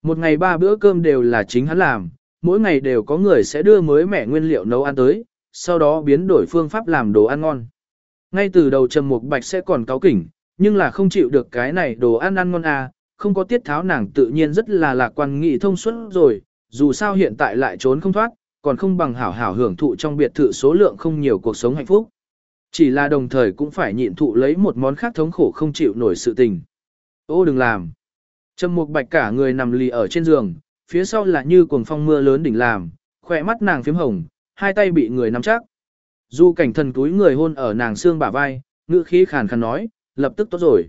Một ngày ba bữa cơm đều là chính hắn làm, mỗi ngày đều có người sẽ đưa mới mẻ nguyên liệu nấu ăn tới, sau đó biến đổi phương pháp làm đồ ăn ngon. Ngay từ đầu Trầm Mục Bạch sẽ còn cáo kỉnh, nhưng là không chịu được cái này đồ ăn ăn ngon à, không có tiết tháo nàng tự nhiên rất là lạc quan nghị thông suốt rồi, dù sao hiện tại lại trốn không thoát, còn không bằng hảo hảo hưởng thụ trong biệt thự số lượng không nhiều cuộc sống hạnh phúc. Chỉ là đồng thời cũng phải nhịn thụ lấy một món khác thống khổ không chịu nổi sự tình. Ô đừng làm. Trầm Mục Bạch cả người nằm lì ở trên giường, phía sau là như cuồng phong mưa lớn đỉnh làm, khỏe mắt nàng phím hồng, hai tay bị người nắm chắc. Du cảnh thần túi người hôn ở nàng xương bả vai, ngữ khí khàn khàn nói, lập tức tốt rồi.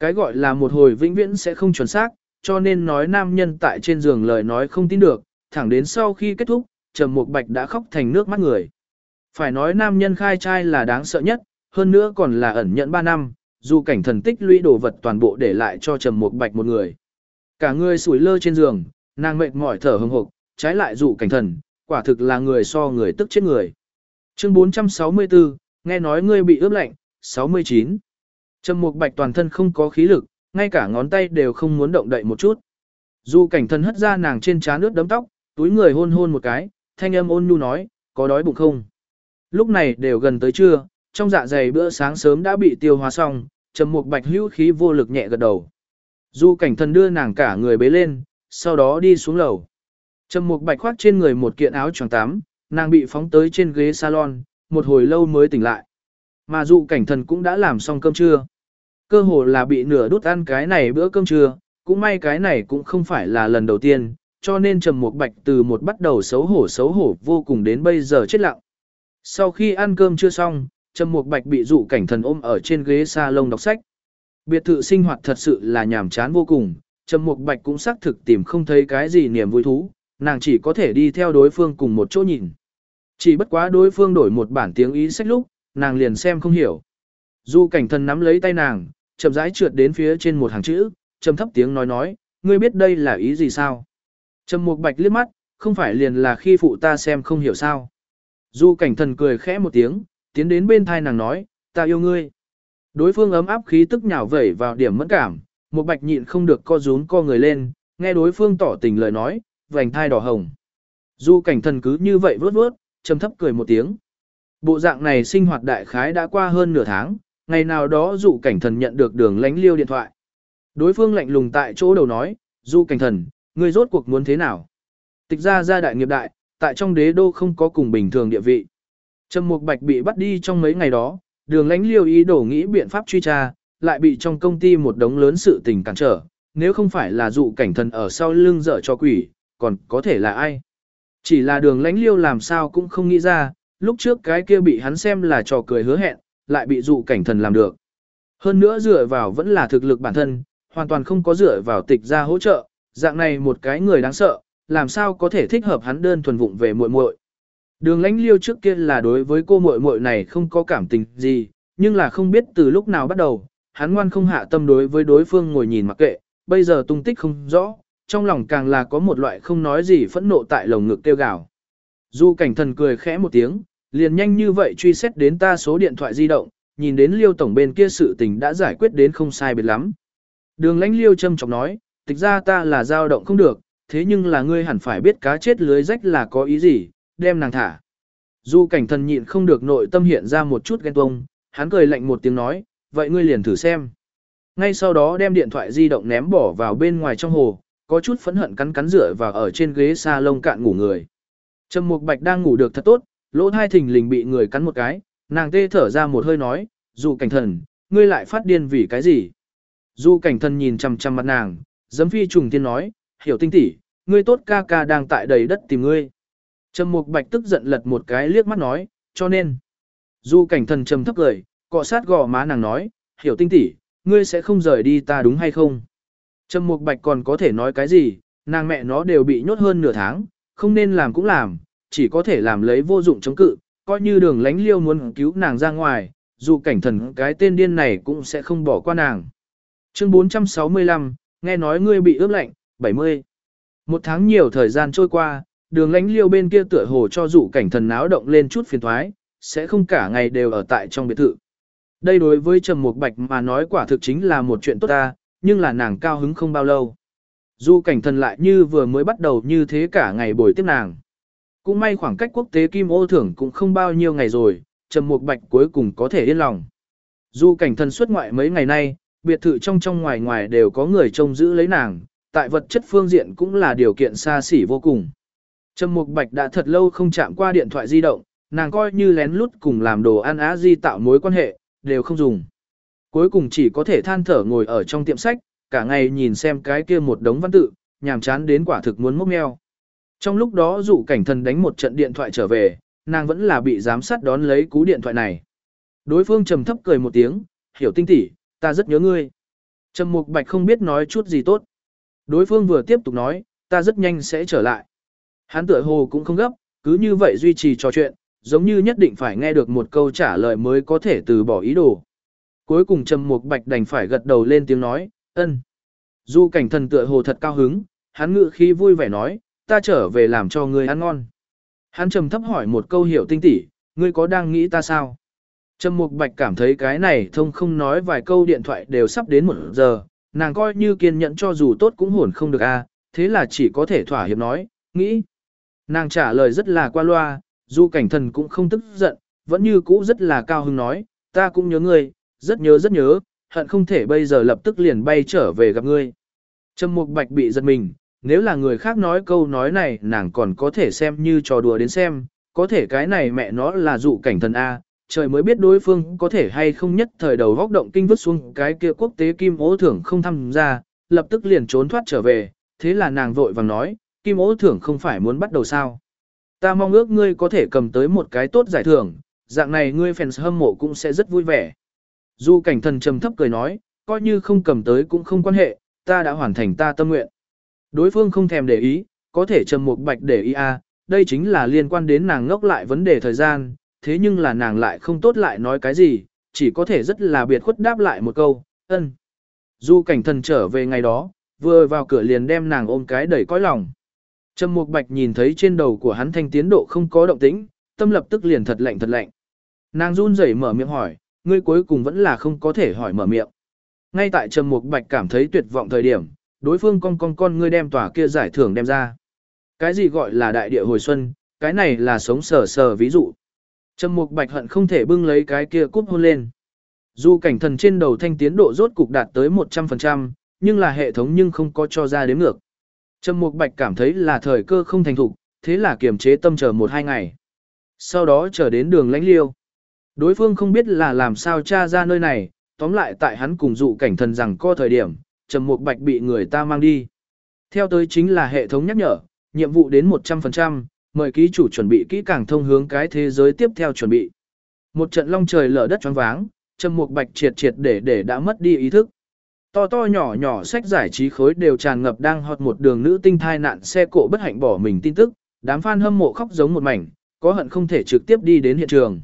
Cái gọi là một hồi vĩnh viễn sẽ không chuẩn xác, cho nên nói nam nhân tại trên giường lời nói không tin được, thẳng đến sau khi kết thúc, Trầm Mục Bạch đã khóc thành nước mắt người. Phải nói nam nhân khai trai là đáng sợ nhất, hơn nữa còn là ẩn nhận 3 năm, dù cảnh thần tích lũy đồ vật toàn bộ để lại cho Trầm Mục Bạch một người. Cả người sủi lơ trên giường, nàng mệt mỏi thở hừng hực, trái lại dụ cảnh thần, quả thực là người so người tức chết người. Chương 464, nghe nói ngươi bị ướp lạnh, 69. Trầm Mục Bạch toàn thân không có khí lực, ngay cả ngón tay đều không muốn động đậy một chút. Dù cảnh thần hất ra nàng trên trán nước đấm tóc, túi người hôn hôn một cái, thanh âm ôn nhu nói, có đói bụng không? Lúc này đều gần tới trưa, trong dạ dày bữa sáng sớm đã bị tiêu hóa xong, Trầm Mục Bạch hữu khí vô lực nhẹ gật đầu. Dù cảnh thần đưa nàng cả người bế lên, sau đó đi xuống lầu. Trầm Mục Bạch khoác trên người một kiện áo choàng tắm, nàng bị phóng tới trên ghế salon, một hồi lâu mới tỉnh lại. Mà dụ cảnh thần cũng đã làm xong cơm trưa. Cơ hồ là bị nửa đút ăn cái này bữa cơm trưa, cũng may cái này cũng không phải là lần đầu tiên, cho nên Trầm Mục Bạch từ một bắt đầu xấu hổ xấu hổ vô cùng đến bây giờ chết lặng. Sau khi ăn cơm chưa xong, Trầm Mục Bạch bị dụ cảnh thần ôm ở trên ghế salon đọc sách. Biệt thự sinh hoạt thật sự là nhàm chán vô cùng, Trầm Mục Bạch cũng xác thực tìm không thấy cái gì niềm vui thú, nàng chỉ có thể đi theo đối phương cùng một chỗ nhìn. Chỉ bất quá đối phương đổi một bản tiếng ý sách lúc, nàng liền xem không hiểu. Du cảnh thần nắm lấy tay nàng, chậm rãi trượt đến phía trên một hàng chữ, trầm thấp tiếng nói nói, ngươi biết đây là ý gì sao? Trầm Mục Bạch liếc mắt, không phải liền là khi phụ ta xem không hiểu sao? Du cảnh thần cười khẽ một tiếng, tiến đến bên thai nàng nói, ta yêu ngươi. Đối phương ấm áp khí tức nhào vẩy vào điểm mẫn cảm, Mục bạch nhịn không được co rún co người lên, nghe đối phương tỏ tình lời nói, vành thai đỏ hồng. Du cảnh thần cứ như vậy vớt vớt, trầm thấp cười một tiếng. Bộ dạng này sinh hoạt đại khái đã qua hơn nửa tháng, ngày nào đó dụ cảnh thần nhận được đường lánh liêu điện thoại. Đối phương lạnh lùng tại chỗ đầu nói, dụ cảnh thần, ngươi rốt cuộc muốn thế nào? Tịch ra gia đại nghiệp đại, tại trong đế đô không có cùng bình thường địa vị. Trầm Mục Bạch bị bắt đi trong mấy ngày đó, đường lánh liêu ý đồ nghĩ biện pháp truy tra, lại bị trong công ty một đống lớn sự tình cản trở, nếu không phải là dụ cảnh thần ở sau lưng dở cho quỷ, còn có thể là ai. Chỉ là đường lánh liêu làm sao cũng không nghĩ ra, lúc trước cái kia bị hắn xem là trò cười hứa hẹn, lại bị dụ cảnh thần làm được. Hơn nữa dựa vào vẫn là thực lực bản thân, hoàn toàn không có dựa vào tịch ra hỗ trợ, dạng này một cái người đáng sợ, làm sao có thể thích hợp hắn đơn thuần vụng về muội muội. Đường lãnh liêu trước kia là đối với cô muội muội này không có cảm tình gì, nhưng là không biết từ lúc nào bắt đầu, hắn ngoan không hạ tâm đối với đối phương ngồi nhìn mặc kệ, bây giờ tung tích không rõ, trong lòng càng là có một loại không nói gì phẫn nộ tại lồng ngực tiêu gạo. Du cảnh thần cười khẽ một tiếng, liền nhanh như vậy truy xét đến ta số điện thoại di động, nhìn đến liêu tổng bên kia sự tình đã giải quyết đến không sai biệt lắm. Đường lãnh liêu châm chọc nói, tịch ra ta là dao động không được, thế nhưng là ngươi hẳn phải biết cá chết lưới rách là có ý gì, đem nàng thả. Du cảnh thần nhịn không được nội tâm hiện ra một chút ghen tuông, hắn cười lạnh một tiếng nói, vậy ngươi liền thử xem. Ngay sau đó đem điện thoại di động ném bỏ vào bên ngoài trong hồ, có chút phẫn hận cắn cắn rửa và ở trên ghế sa lông cạn ngủ người. Trầm Mục Bạch đang ngủ được thật tốt, lỗ thai thình lình bị người cắn một cái, nàng tê thở ra một hơi nói, dù cảnh thần, ngươi lại phát điên vì cái gì? Dù cảnh thần nhìn chằm chằm mặt nàng, giấm phi trùng tiên nói, hiểu tinh tỷ, ngươi tốt ca ca đang tại đầy đất tìm ngươi. Trầm Mục Bạch tức giận lật một cái liếc mắt nói, cho nên. Dù cảnh thần trầm thấp cười, cọ sát gò má nàng nói, hiểu tinh tỷ, ngươi sẽ không rời đi ta đúng hay không? Trầm Mục Bạch còn có thể nói cái gì, nàng mẹ nó đều bị nhốt hơn nửa tháng, không nên làm cũng làm, chỉ có thể làm lấy vô dụng chống cự, coi như đường lánh liêu muốn cứu nàng ra ngoài, dù cảnh thần cái tên điên này cũng sẽ không bỏ qua nàng. Chương 465, nghe nói ngươi bị ướp lạnh, 70. Một tháng nhiều thời gian trôi qua, đường lánh liêu bên kia tựa hồ cho dụ cảnh thần náo động lên chút phiền thoái, sẽ không cả ngày đều ở tại trong biệt thự. Đây đối với Trầm Mục Bạch mà nói quả thực chính là một chuyện tốt ta, nhưng là nàng cao hứng không bao lâu. Dù cảnh thần lại như vừa mới bắt đầu như thế cả ngày bồi tiếp nàng. Cũng may khoảng cách quốc tế kim ô thưởng cũng không bao nhiêu ngày rồi, Trầm Mục Bạch cuối cùng có thể yên lòng. Dù cảnh thần xuất ngoại mấy ngày nay, biệt thự trong trong ngoài ngoài đều có người trông giữ lấy nàng, tại vật chất phương diện cũng là điều kiện xa xỉ vô cùng. Trầm Mục Bạch đã thật lâu không chạm qua điện thoại di động, nàng coi như lén lút cùng làm đồ ăn á di tạo mối quan hệ, đều không dùng. Cuối cùng chỉ có thể than thở ngồi ở trong tiệm sách, cả ngày nhìn xem cái kia một đống văn tự, nhàm chán đến quả thực muốn mốc meo. Trong lúc đó dụ cảnh thần đánh một trận điện thoại trở về, nàng vẫn là bị giám sát đón lấy cú điện thoại này. Đối phương trầm thấp cười một tiếng, hiểu tinh tỉ, ta rất nhớ ngươi. Trầm mục bạch không biết nói chút gì tốt. Đối phương vừa tiếp tục nói, ta rất nhanh sẽ trở lại. Hắn tựa hồ cũng không gấp, cứ như vậy duy trì trò chuyện, giống như nhất định phải nghe được một câu trả lời mới có thể từ bỏ ý đồ. Cuối cùng Trầm Mục Bạch đành phải gật đầu lên tiếng nói, ân. Du cảnh thần tựa hồ thật cao hứng, hắn ngự khí vui vẻ nói, ta trở về làm cho ngươi ăn ngon. Hắn trầm thấp hỏi một câu hiểu tinh tỉ, ngươi có đang nghĩ ta sao? Trầm Mục Bạch cảm thấy cái này thông không nói vài câu điện thoại đều sắp đến một giờ, nàng coi như kiên nhẫn cho dù tốt cũng hồn không được a, thế là chỉ có thể thỏa hiệp nói, nghĩ. Nàng trả lời rất là qua loa, dù cảnh thần cũng không tức giận, vẫn như cũ rất là cao hứng nói, ta cũng nhớ ngươi, rất nhớ rất nhớ, hận không thể bây giờ lập tức liền bay trở về gặp ngươi. Trầm Mục Bạch bị giật mình, nếu là người khác nói câu nói này nàng còn có thể xem như trò đùa đến xem, có thể cái này mẹ nó là dụ cảnh thần A, trời mới biết đối phương có thể hay không nhất thời đầu góc động kinh vứt xuống cái kia quốc tế kim ố thưởng không tham gia, lập tức liền trốn thoát trở về, thế là nàng vội vàng nói, kim ố thưởng không phải muốn bắt đầu sao. Ta mong ước ngươi có thể cầm tới một cái tốt giải thưởng, dạng này ngươi fans hâm mộ cũng sẽ rất vui vẻ. Du cảnh thần trầm thấp cười nói, coi như không cầm tới cũng không quan hệ, ta đã hoàn thành ta tâm nguyện. Đối phương không thèm để ý, có thể trầm một bạch để ý à, đây chính là liên quan đến nàng ngốc lại vấn đề thời gian, thế nhưng là nàng lại không tốt lại nói cái gì, chỉ có thể rất là biệt khuất đáp lại một câu, ân. Du cảnh thần trở về ngày đó, vừa vào cửa liền đem nàng ôm cái đầy cõi lòng. Trầm Mục Bạch nhìn thấy trên đầu của hắn thanh tiến độ không có động tĩnh, tâm lập tức liền thật lạnh thật lạnh. Nàng run rẩy mở miệng hỏi, ngươi cuối cùng vẫn là không có thể hỏi mở miệng. Ngay tại Trầm Mục Bạch cảm thấy tuyệt vọng thời điểm, đối phương con con con ngươi đem tòa kia giải thưởng đem ra. Cái gì gọi là đại địa hồi xuân, cái này là sống sờ sờ ví dụ. Trầm Mục Bạch hận không thể bưng lấy cái kia cúp hôn lên. Dù cảnh thần trên đầu thanh tiến độ rốt cục đạt tới 100%, nhưng là hệ thống nhưng không có cho ra đếm ngược. Trầm Mục Bạch cảm thấy là thời cơ không thành thục, thế là kiềm chế tâm chờ một hai ngày. Sau đó chờ đến đường lãnh liêu. Đối phương không biết là làm sao tra ra nơi này, tóm lại tại hắn cùng dụ cảnh thần rằng co thời điểm, Trầm Mục Bạch bị người ta mang đi. Theo tới chính là hệ thống nhắc nhở, nhiệm vụ đến 100%, mời ký chủ chuẩn bị kỹ càng thông hướng cái thế giới tiếp theo chuẩn bị. Một trận long trời lở đất choáng váng, Trầm Mục Bạch triệt triệt để để đã mất đi ý thức. To to nhỏ nhỏ sách giải trí khối đều tràn ngập đang hot một đường nữ tinh thai nạn xe cộ bất hạnh bỏ mình tin tức, đám fan hâm mộ khóc giống một mảnh, có hận không thể trực tiếp đi đến hiện trường.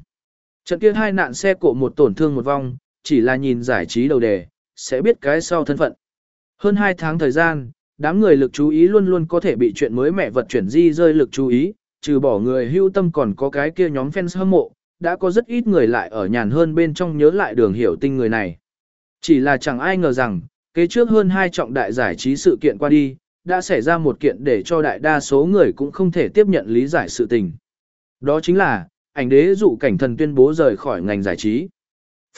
Trận kia hai nạn xe cộ một tổn thương một vong, chỉ là nhìn giải trí đầu đề, sẽ biết cái sau thân phận. Hơn 2 tháng thời gian, đám người lực chú ý luôn luôn có thể bị chuyện mới mẻ vật chuyển di rơi lực chú ý, trừ bỏ người hưu tâm còn có cái kia nhóm fans hâm mộ, đã có rất ít người lại ở nhàn hơn bên trong nhớ lại đường hiểu tinh người này. Chỉ là chẳng ai ngờ rằng, kế trước hơn hai trọng đại giải trí sự kiện qua đi, đã xảy ra một kiện để cho đại đa số người cũng không thể tiếp nhận lý giải sự tình. Đó chính là, ảnh đế dụ cảnh thần tuyên bố rời khỏi ngành giải trí.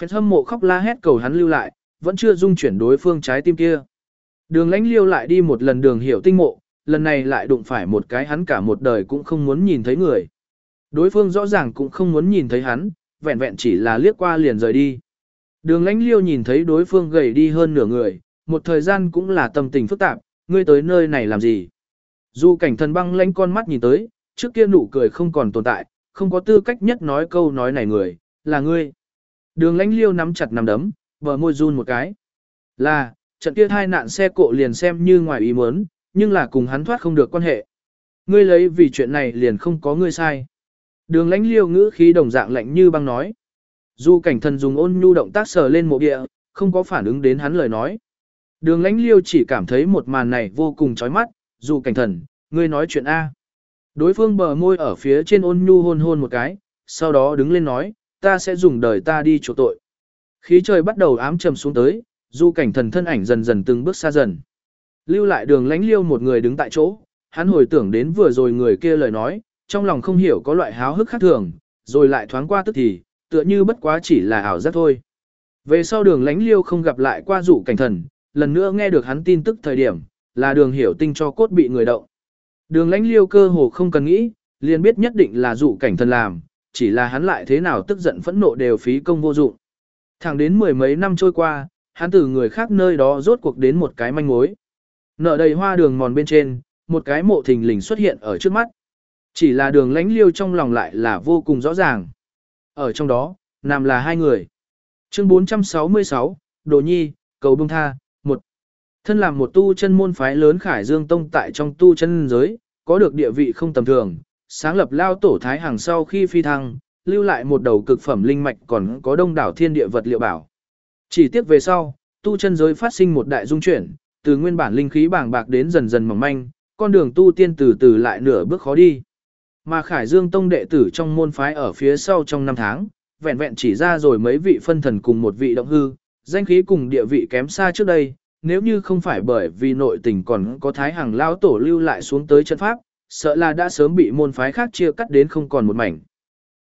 Phép hâm mộ khóc la hét cầu hắn lưu lại, vẫn chưa dung chuyển đối phương trái tim kia. Đường lãnh liêu lại đi một lần đường hiểu tinh mộ, lần này lại đụng phải một cái hắn cả một đời cũng không muốn nhìn thấy người. Đối phương rõ ràng cũng không muốn nhìn thấy hắn, vẹn vẹn chỉ là liếc qua liền rời đi. Đường lãnh liêu nhìn thấy đối phương gầy đi hơn nửa người, một thời gian cũng là tâm tình phức tạp, ngươi tới nơi này làm gì? Dù cảnh thần băng lãnh con mắt nhìn tới, trước kia nụ cười không còn tồn tại, không có tư cách nhất nói câu nói này người, là ngươi. Đường lãnh liêu nắm chặt nắm đấm, bờ môi run một cái. Là, trận kia hai nạn xe cộ liền xem như ngoài ý muốn, nhưng là cùng hắn thoát không được quan hệ. Ngươi lấy vì chuyện này liền không có ngươi sai. Đường lãnh liêu ngữ khí đồng dạng lạnh như băng nói. Dù cảnh thần dùng ôn nhu động tác sờ lên mộ địa, không có phản ứng đến hắn lời nói. Đường lãnh liêu chỉ cảm thấy một màn này vô cùng chói mắt, dù cảnh thần, ngươi nói chuyện A. Đối phương bờ môi ở phía trên ôn nhu hôn hôn một cái, sau đó đứng lên nói, ta sẽ dùng đời ta đi chỗ tội. Khí trời bắt đầu ám trầm xuống tới, dù cảnh thần thân ảnh dần dần từng bước xa dần. Lưu lại đường lãnh liêu một người đứng tại chỗ, hắn hồi tưởng đến vừa rồi người kia lời nói, trong lòng không hiểu có loại háo hức khác thường, rồi lại thoáng qua tức thì, tựa như bất quá chỉ là ảo giác thôi. Về sau đường lãnh liêu không gặp lại qua dụ cảnh thần, lần nữa nghe được hắn tin tức thời điểm, là đường hiểu tinh cho cốt bị người động. Đường lãnh liêu cơ hồ không cần nghĩ, liền biết nhất định là dụ cảnh thần làm, chỉ là hắn lại thế nào tức giận phẫn nộ đều phí công vô dụng. Thẳng đến mười mấy năm trôi qua, hắn từ người khác nơi đó rốt cuộc đến một cái manh mối. Nợ đầy hoa đường mòn bên trên, một cái mộ thình lình xuất hiện ở trước mắt. Chỉ là đường lãnh liêu trong lòng lại là vô cùng rõ ràng. Ở trong đó, nằm là hai người. Chương 466, Đồ Nhi, Cầu Bông Tha, một Thân làm một tu chân môn phái lớn Khải Dương Tông tại trong tu chân giới, có được địa vị không tầm thường, sáng lập lao tổ thái hàng sau khi phi thăng, lưu lại một đầu cực phẩm linh mạch còn có đông đảo thiên địa vật liệu bảo. Chỉ tiếc về sau, tu chân giới phát sinh một đại dung chuyển, từ nguyên bản linh khí bàng bạc đến dần dần mỏng manh, con đường tu tiên từ từ lại nửa bước khó đi. Mà Khải Dương Tông đệ tử trong môn phái ở phía sau trong năm tháng, vẹn vẹn chỉ ra rồi mấy vị phân thần cùng một vị động hư, danh khí cùng địa vị kém xa trước đây, nếu như không phải bởi vì nội tình còn có thái hàng lao tổ lưu lại xuống tới chân pháp, sợ là đã sớm bị môn phái khác chia cắt đến không còn một mảnh.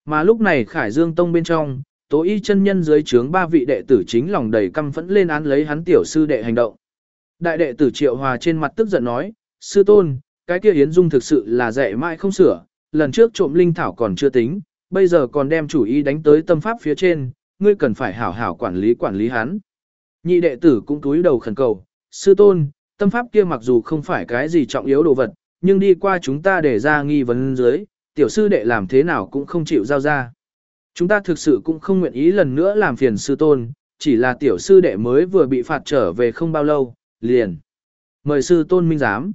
Mà lúc này Khải Dương Tông bên trong, Tố Y chân nhân dưới trướng ba vị đệ tử chính lòng đầy căm phẫn lên án lấy hắn tiểu sư đệ hành động. Đại đệ tử Triệu Hòa trên mặt tức giận nói, sư tôn, cái kia Yến Dung thực sự là dạy mãi không sửa, lần trước trộm linh thảo còn chưa tính, bây giờ còn đem chủ ý đánh tới tâm pháp phía trên, ngươi cần phải hảo hảo quản lý quản lý hắn. Nhị đệ tử cũng túi đầu khẩn cầu, sư tôn, tâm pháp kia mặc dù không phải cái gì trọng yếu đồ vật, nhưng đi qua chúng ta để ra nghi vấn dưới, tiểu sư đệ làm thế nào cũng không chịu giao ra. Chúng ta thực sự cũng không nguyện ý lần nữa làm phiền sư tôn, chỉ là tiểu sư đệ mới vừa bị phạt trở về không bao lâu, liền. Mời sư tôn minh giám.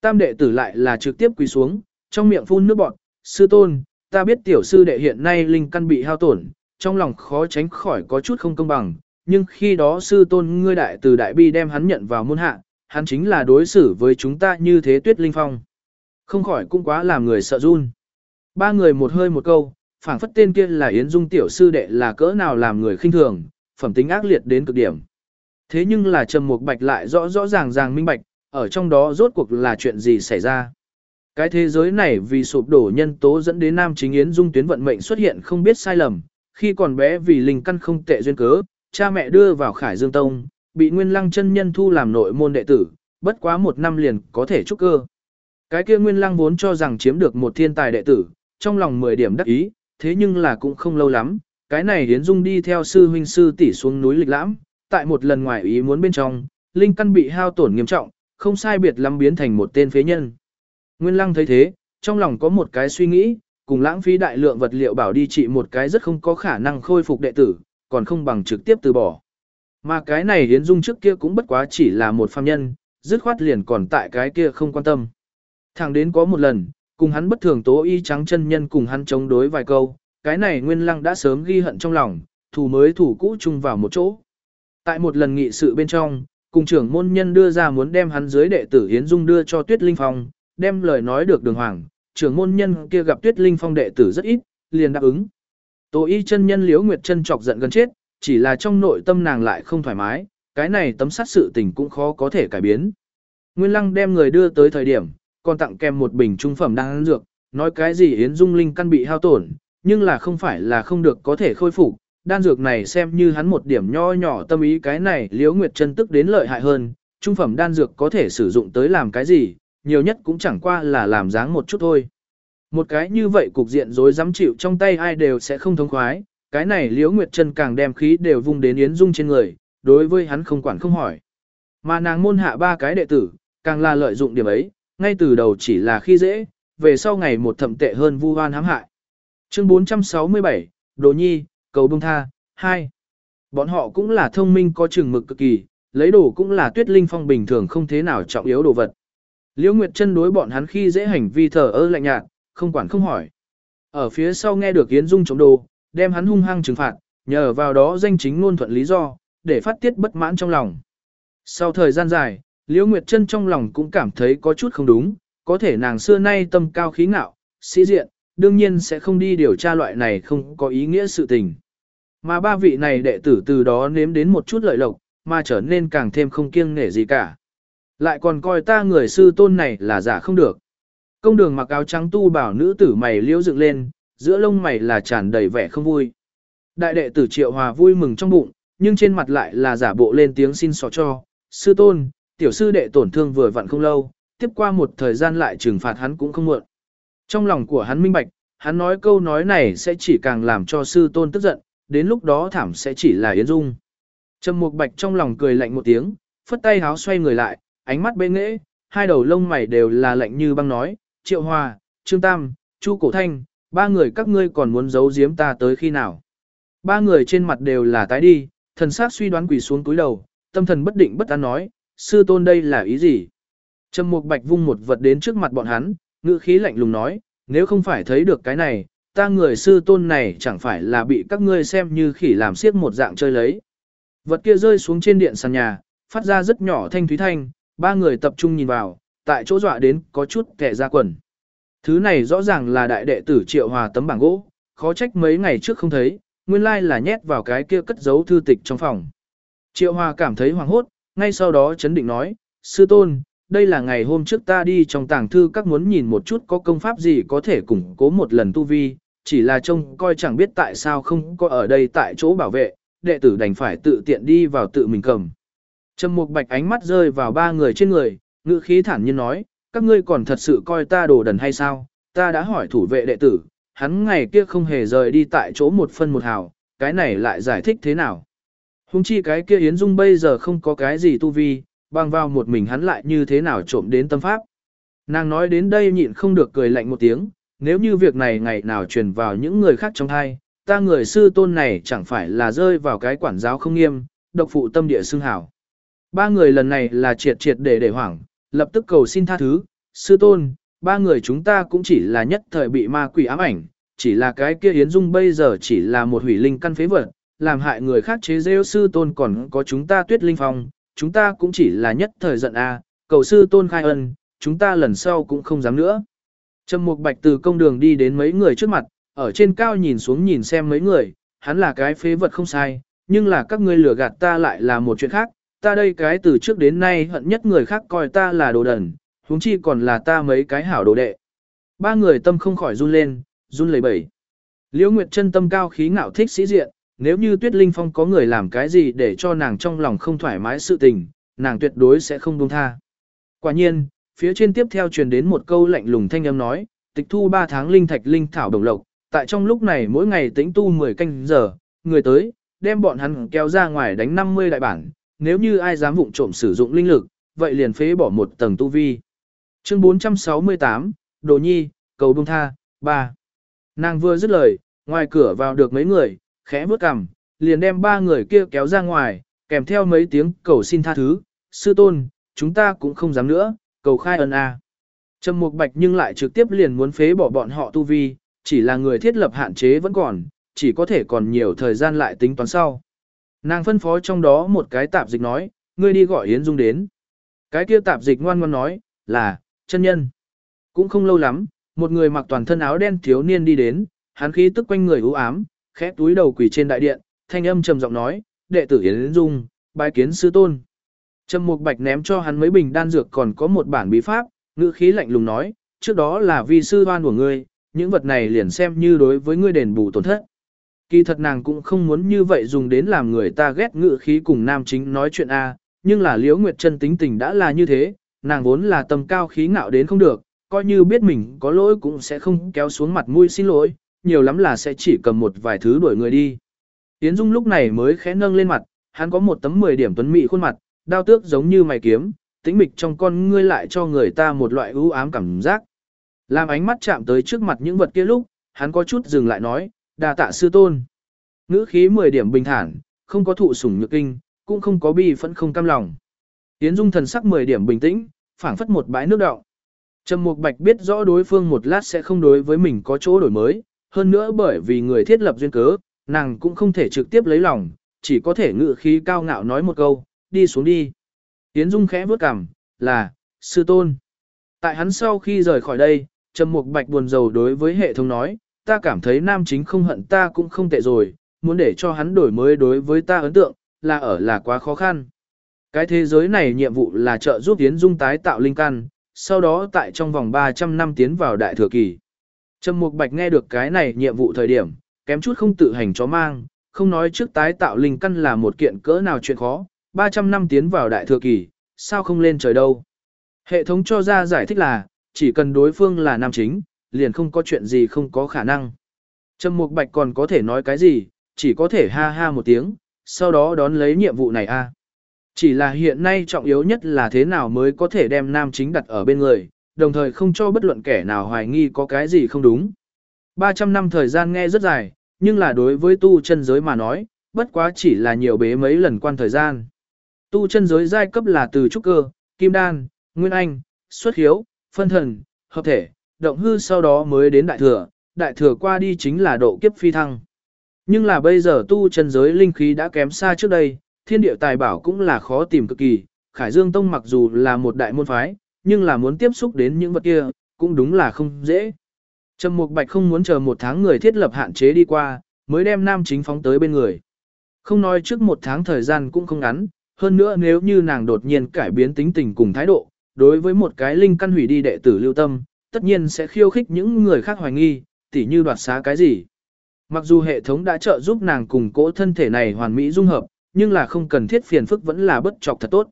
Tam đệ tử lại là trực tiếp quỳ xuống, trong miệng phun nước bọt, sư tôn, ta biết tiểu sư đệ hiện nay linh căn bị hao tổn, trong lòng khó tránh khỏi có chút không công bằng, nhưng khi đó sư tôn ngươi đại từ đại bi đem hắn nhận vào môn hạ, hắn chính là đối xử với chúng ta như thế tuyết linh phong. Không khỏi cũng quá làm người sợ run. Ba người một hơi một câu, phảng phất tên kia là Yến Dung tiểu sư đệ là cỡ nào làm người khinh thường, phẩm tính ác liệt đến cực điểm. Thế nhưng là Trầm Mục Bạch lại rõ rõ ràng ràng minh bạch, ở trong đó rốt cuộc là chuyện gì xảy ra. Cái thế giới này vì sụp đổ nhân tố dẫn đến Nam Chính Yến Dung tuyến vận mệnh xuất hiện không biết sai lầm, khi còn bé vì linh căn không tệ duyên cớ, cha mẹ đưa vào Khải Dương Tông, bị Nguyên Lăng chân nhân thu làm nội môn đệ tử, bất quá một năm liền có thể trúc cơ. Cái kia Nguyên Lăng vốn cho rằng chiếm được một thiên tài đệ tử, trong lòng 10 điểm đắc ý, thế nhưng là cũng không lâu lắm, cái này Yến Dung đi theo sư huynh sư tỷ xuống núi lịch lãm, tại một lần ngoài ý muốn bên trong, linh căn bị hao tổn nghiêm trọng, không sai biệt lắm biến thành một tên phế nhân. Nguyên Lăng thấy thế, trong lòng có một cái suy nghĩ, cùng lãng phí đại lượng vật liệu bảo đi trị một cái rất không có khả năng khôi phục đệ tử, còn không bằng trực tiếp từ bỏ. Mà cái này Yến Dung trước kia cũng bất quá chỉ là một phàm nhân, dứt khoát liền còn tại cái kia không quan tâm. Thẳng đến có một lần, cùng hắn bất thường tố y trắng chân nhân cùng hắn chống đối vài câu, cái này Nguyên Lăng đã sớm ghi hận trong lòng, thủ mới thủ cũ chung vào một chỗ. Tại một lần nghị sự bên trong, cùng trưởng môn nhân đưa ra muốn đem hắn dưới đệ tử Yến Dung đưa cho Tuyết Linh Phong, đem lời nói được đường hoàng, trưởng môn nhân kia gặp Tuyết Linh Phong đệ tử rất ít, liền đáp ứng. Tô y chân nhân Liễu Nguyệt chân chọc giận gần chết, chỉ là trong nội tâm nàng lại không thoải mái, cái này tấm sát sự tình cũng khó có thể cải biến. Nguyên Lăng đem người đưa tới thời điểm, còn tặng kèm một bình trung phẩm đan dược, nói cái gì Yến Dung Linh căn bị hao tổn, nhưng là không phải là không được có thể khôi phục, đan dược này xem như hắn một điểm nho nhỏ tâm ý cái này Liễu Nguyệt chân tức đến lợi hại hơn, trung phẩm đan dược có thể sử dụng tới làm cái gì, nhiều nhất cũng chẳng qua là làm dáng một chút thôi. Một cái như vậy cục diện rối dám chịu trong tay ai đều sẽ không thống khoái, cái này Liễu Nguyệt Trân càng đem khí đều vung đến Yến Dung trên người, đối với hắn không quản không hỏi. Mà nàng môn hạ ba cái đệ tử, càng là lợi dụng điểm ấy, ngay từ đầu chỉ là khi dễ, về sau ngày một thậm tệ hơn vu hoan hãm hại. Chương 467, Đồ Nhi, Cầu Bông Tha, 2. Bọn họ cũng là thông minh có chừng mực cực kỳ, lấy đồ cũng là tuyết linh phong bình thường không thế nào trọng yếu đồ vật. Liễu Nguyệt chân đối bọn hắn khi dễ hành vi thờ ơ lạnh nhạt, không quản không hỏi. Ở phía sau nghe được Yến Dung chống đồ, đem hắn hung hăng trừng phạt, nhờ vào đó danh chính ngôn thuận lý do, để phát tiết bất mãn trong lòng. Sau thời gian dài, Liễu Nguyệt Trân trong lòng cũng cảm thấy có chút không đúng, có thể nàng xưa nay tâm cao khí ngạo, sĩ diện, đương nhiên sẽ không đi điều tra loại này không có ý nghĩa sự tình. Mà ba vị này đệ tử từ đó nếm đến một chút lợi lộc, mà trở nên càng thêm không kiêng nể gì cả. Lại còn coi ta người sư tôn này là giả không được. Công đường mặc áo trắng tu bảo nữ tử mày liễu dựng lên, giữa lông mày là tràn đầy vẻ không vui. Đại đệ tử Triệu Hòa vui mừng trong bụng, nhưng trên mặt lại là giả bộ lên tiếng xin xỏ cho. Sư tôn, tiểu sư đệ tổn thương vừa vặn không lâu, tiếp qua một thời gian lại trừng phạt hắn cũng không muộn. Trong lòng của hắn minh bạch, hắn nói câu nói này sẽ chỉ càng làm cho sư tôn tức giận, đến lúc đó thảm sẽ chỉ là Yến Dung. Trầm Mục Bạch trong lòng cười lạnh một tiếng, phất tay háo xoay người lại, ánh mắt bên nghễ, hai đầu lông mày đều là lạnh như băng nói, Triệu Hòa, Trương Tam, Chu Cổ Thanh, ba người các ngươi còn muốn giấu giếm ta tới khi nào. Ba người trên mặt đều là tái đi, thần sát suy đoán quỳ xuống túi đầu, tâm thần bất định bất an nói, sư tôn đây là ý gì? Trầm Mục Bạch vung một vật đến trước mặt bọn hắn, ngữ khí lạnh lùng nói, nếu không phải thấy được cái này, ta người sư tôn này chẳng phải là bị các ngươi xem như khỉ làm xiếc một dạng chơi lấy. Vật kia rơi xuống trên điện sàn nhà, phát ra rất nhỏ thanh thúy thanh, ba người tập trung nhìn vào, tại chỗ dọa đến có chút kẻ ra quần. Thứ này rõ ràng là đại đệ tử Triệu Hòa tấm bảng gỗ, khó trách mấy ngày trước không thấy, nguyên lai là nhét vào cái kia cất giấu thư tịch trong phòng. Triệu Hòa cảm thấy hoàng hốt, ngay sau đó chấn định nói, sư tôn, đây là ngày hôm trước ta đi trong tàng thư các muốn nhìn một chút có công pháp gì có thể củng cố một lần tu vi, chỉ là trông coi chẳng biết tại sao không có ở đây tại chỗ bảo vệ, đệ tử đành phải tự tiện đi vào tự mình cầm. Trầm Mục Bạch ánh mắt rơi vào ba người trên người, ngữ khí thản nhiên nói, các ngươi còn thật sự coi ta đồ đần hay sao, ta đã hỏi thủ vệ đệ tử, hắn ngày kia không hề rời đi tại chỗ một phân một hào, cái này lại giải thích thế nào. Hùng chi cái kia Yến Dung bây giờ không có cái gì tu vi, bằng vào một mình hắn lại như thế nào trộm đến tâm pháp. Nàng nói đến đây nhịn không được cười lạnh một tiếng, nếu như việc này ngày nào truyền vào những người khác trong thai, ta người sư tôn này chẳng phải là rơi vào cái quản giáo không nghiêm, độc phụ tâm địa xưng hảo. Ba người lần này là triệt triệt để để hoảng, lập tức cầu xin tha thứ, sư tôn, ba người chúng ta cũng chỉ là nhất thời bị ma quỷ ám ảnh, chỉ là cái kia Yến Dung bây giờ chỉ là một hủy linh căn phế vật, làm hại người khác chế rêu sư tôn còn có chúng ta tuyết linh phong, chúng ta cũng chỉ là nhất thời giận a cầu sư tôn khai ân, chúng ta lần sau cũng không dám nữa. Trầm Mục Bạch từ công đường đi đến mấy người trước mặt, ở trên cao nhìn xuống nhìn xem mấy người, hắn là cái phế vật không sai, nhưng là các ngươi lừa gạt ta lại là một chuyện khác, ta đây cái từ trước đến nay hận nhất người khác coi ta là đồ đần, huống chi còn là ta mấy cái hảo đồ đệ. Ba người tâm không khỏi run lên, run lẩy bẩy. Liễu Nguyệt chân tâm cao khí ngạo thích sĩ diện, nếu như Tuyết Linh Phong có người làm cái gì để cho nàng trong lòng không thoải mái sự tình, nàng tuyệt đối sẽ không buông tha. Quả nhiên, phía trên tiếp theo truyền đến một câu lạnh lùng thanh âm nói, tịch thu 3 tháng linh thạch linh thảo đồng lộc, tại trong lúc này mỗi ngày tĩnh tu 10 canh giờ, người tới, đem bọn hắn kéo ra ngoài đánh 50 đại bản, nếu như ai dám vụng trộm sử dụng linh lực, vậy liền phế bỏ một tầng tu vi. Chương 468, Đồ Nhi, cầu buông tha, 3. Nàng vừa dứt lời, ngoài cửa vào được mấy người, khẽ bước cằm, liền đem ba người kia kéo ra ngoài, kèm theo mấy tiếng cầu xin tha thứ, sư tôn, chúng ta cũng không dám nữa, cầu khai ân a. Trầm Mục Bạch nhưng lại trực tiếp liền muốn phế bỏ bọn họ tu vi, chỉ là người thiết lập hạn chế vẫn còn, chỉ có thể còn nhiều thời gian lại tính toán sau. Nàng phân phó trong đó một cái tạp dịch nói, ngươi đi gọi Yến Dung đến. Cái kia tạp dịch ngoan ngoan nói, là, chân nhân. Cũng không lâu lắm, một người mặc toàn thân áo đen thiếu niên đi đến, hắn khí tức quanh người u ám, khẽ túi đầu quỳ trên đại điện, thanh âm trầm giọng nói, đệ tử Yến Dung, bái kiến sư tôn. Trầm Mục Bạch ném cho hắn mấy bình đan dược còn có một bản bí pháp, ngữ khí lạnh lùng nói, trước đó là vi sư đoan của ngươi, những vật này liền xem như đối với ngươi đền bù tổn thất. Kỳ thật nàng cũng không muốn như vậy dùng đến làm người ta ghét ngữ khí cùng nam chính nói chuyện A, nhưng là Liễu Nguyệt chân tính tình đã là như thế, nàng vốn là tầm cao khí ngạo đến không được, coi như biết mình có lỗi cũng sẽ không kéo xuống mặt mũi xin lỗi, nhiều lắm là sẽ chỉ cầm một vài thứ đuổi người đi. Yến Dung lúc này mới khẽ nâng lên mặt, hắn có một tấm 10 điểm tuấn mỹ khuôn mặt, đao tước giống như mày kiếm, tĩnh mịch trong con ngươi lại cho người ta một loại ưu ám cảm giác. Làm ánh mắt chạm tới trước mặt những vật kia lúc, hắn có chút dừng lại nói, đà tạ sư tôn. Ngữ khí 10 điểm bình thản, không có thụ sủng nhược kinh, cũng không có bi phẫn không cam lòng. Yến Dung thần sắc 10 điểm bình tĩnh, phảng phất một bãi nước đọng. Trầm Mục Bạch biết rõ đối phương một lát sẽ không đối với mình có chỗ đổi mới, hơn nữa bởi vì người thiết lập duyên cớ, nàng cũng không thể trực tiếp lấy lòng, chỉ có thể ngự khí cao ngạo nói một câu, đi xuống đi. Yến Dung khẽ bước cằm, là, sư tôn. Tại hắn sau khi rời khỏi đây, Trầm Mục Bạch buồn rầu đối với hệ thống nói, ta cảm thấy nam chính không hận ta cũng không tệ rồi, muốn để cho hắn đổi mới đối với ta ấn tượng, là ở là quá khó khăn. Cái thế giới này nhiệm vụ là trợ giúp Yến Dung tái tạo linh căn, sau đó tại trong vòng 300 năm tiến vào đại thừa kỳ. Trầm Mục Bạch nghe được cái này nhiệm vụ thời điểm, kém chút không tự hành chó mang, không nói trước tái tạo linh căn là một kiện cỡ nào chuyện khó, 300 năm tiến vào đại thừa kỳ, sao không lên trời đâu. Hệ thống cho ra giải thích là, chỉ cần đối phương là nam chính, liền không có chuyện gì không có khả năng. Trầm Mục Bạch còn có thể nói cái gì, chỉ có thể ha ha một tiếng, sau đó đón lấy nhiệm vụ này a. Chỉ là hiện nay trọng yếu nhất là thế nào mới có thể đem nam chính đặt ở bên người, đồng thời không cho bất luận kẻ nào hoài nghi có cái gì không đúng. 300 năm thời gian nghe rất dài, nhưng là đối với tu chân giới mà nói, bất quá chỉ là nhiều bế mấy lần quan thời gian. Tu chân giới giai cấp là từ trúc cơ, kim đan, nguyên anh, xuất hiếu, phân thần, hợp thể, động hư sau đó mới đến đại thừa, đại thừa qua đi chính là độ kiếp phi thăng. Nhưng là bây giờ tu chân giới linh khí đã kém xa trước đây, thiên địa tài bảo cũng là khó tìm cực kỳ, Khải Dương Tông mặc dù là một đại môn phái, nhưng là muốn tiếp xúc đến những vật kia, cũng đúng là không dễ. Trầm Mục Bạch không muốn chờ một tháng người thiết lập hạn chế đi qua, mới đem nam chính phóng tới bên người. Không nói trước một tháng thời gian cũng không ngắn, hơn nữa nếu như nàng đột nhiên cải biến tính tình cùng thái độ, đối với một cái linh căn hủy đi đệ tử lưu tâm, tất nhiên sẽ khiêu khích những người khác hoài nghi, tỉ như đoạt xá cái gì. Mặc dù hệ thống đã trợ giúp nàng cùng cỗ thân thể này hoàn mỹ dung hợp, nhưng là không cần thiết phiền phức vẫn là bất trọc thật tốt.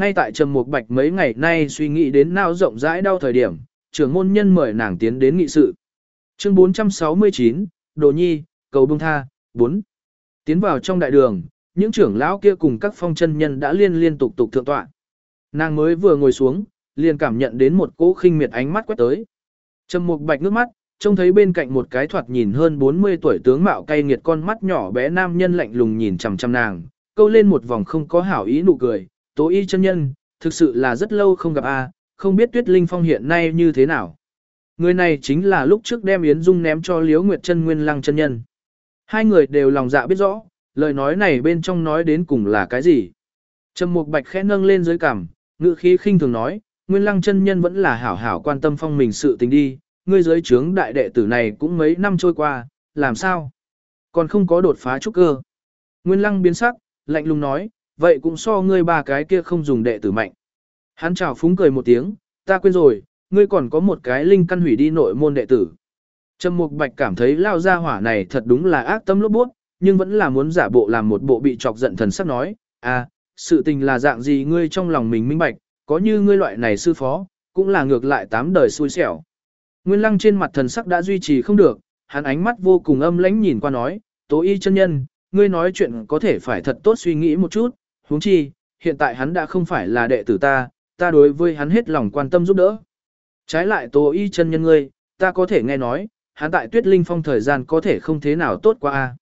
Ngay tại Trầm Mục Bạch mấy ngày nay suy nghĩ đến nao rộng rãi đau thời điểm, trưởng môn nhân mời nàng tiến đến nghị sự. Chương 469, Đồ Nhi, cầu bông tha, 4. Tiến vào trong đại đường, những trưởng lão kia cùng các phong chân nhân đã liên liên tục tục thượng tọa. Nàng mới vừa ngồi xuống, liền cảm nhận đến một cỗ khinh miệt ánh mắt quét tới. Trầm Mục Bạch nước mắt, trông thấy bên cạnh một cái thoạt nhìn hơn 40 tuổi tướng mạo cay nghiệt con mắt nhỏ bé nam nhân lạnh lùng nhìn chằm chằm nàng, câu lên một vòng không có hảo ý nụ cười, tố y chân nhân, thực sự là rất lâu không gặp a, không biết tuyết linh phong hiện nay như thế nào. Người này chính là lúc trước đem Yến Dung ném cho Liễu Nguyệt chân Nguyên Lăng chân nhân. Hai người đều lòng dạ biết rõ, lời nói này bên trong nói đến cùng là cái gì. Trầm Mục Bạch khẽ nâng lên dưới cằm, ngữ khí khinh thường nói, Nguyên Lăng chân nhân vẫn là hảo hảo quan tâm phong mình sự tình đi, ngươi giới trướng đại đệ tử này cũng mấy năm trôi qua, làm sao? Còn không có đột phá trúc cơ. Nguyên lăng biến sắc, lạnh lùng nói, vậy cũng so ngươi ba cái kia không dùng đệ tử mạnh. Hắn chào phúng cười một tiếng, ta quên rồi, ngươi còn có một cái linh căn hủy đi nội môn đệ tử. Trầm Mục Bạch cảm thấy lao ra hỏa này thật đúng là ác tâm lốp bút nhưng vẫn là muốn giả bộ làm một bộ bị chọc giận thần sắc nói, à, sự tình là dạng gì ngươi trong lòng mình minh bạch, có như ngươi loại này sư phó, cũng là ngược lại tám đời xui xẻo. Nguyên lăng trên mặt thần sắc đã duy trì không được, hắn ánh mắt vô cùng âm lãnh nhìn qua nói, tố y chân nhân, ngươi nói chuyện có thể phải thật tốt suy nghĩ một chút, huống chi, hiện tại hắn đã không phải là đệ tử ta, ta đối với hắn hết lòng quan tâm giúp đỡ. Trái lại tố y chân nhân ngươi, ta có thể nghe nói, hắn tại tuyết linh phong thời gian có thể không thế nào tốt qua a.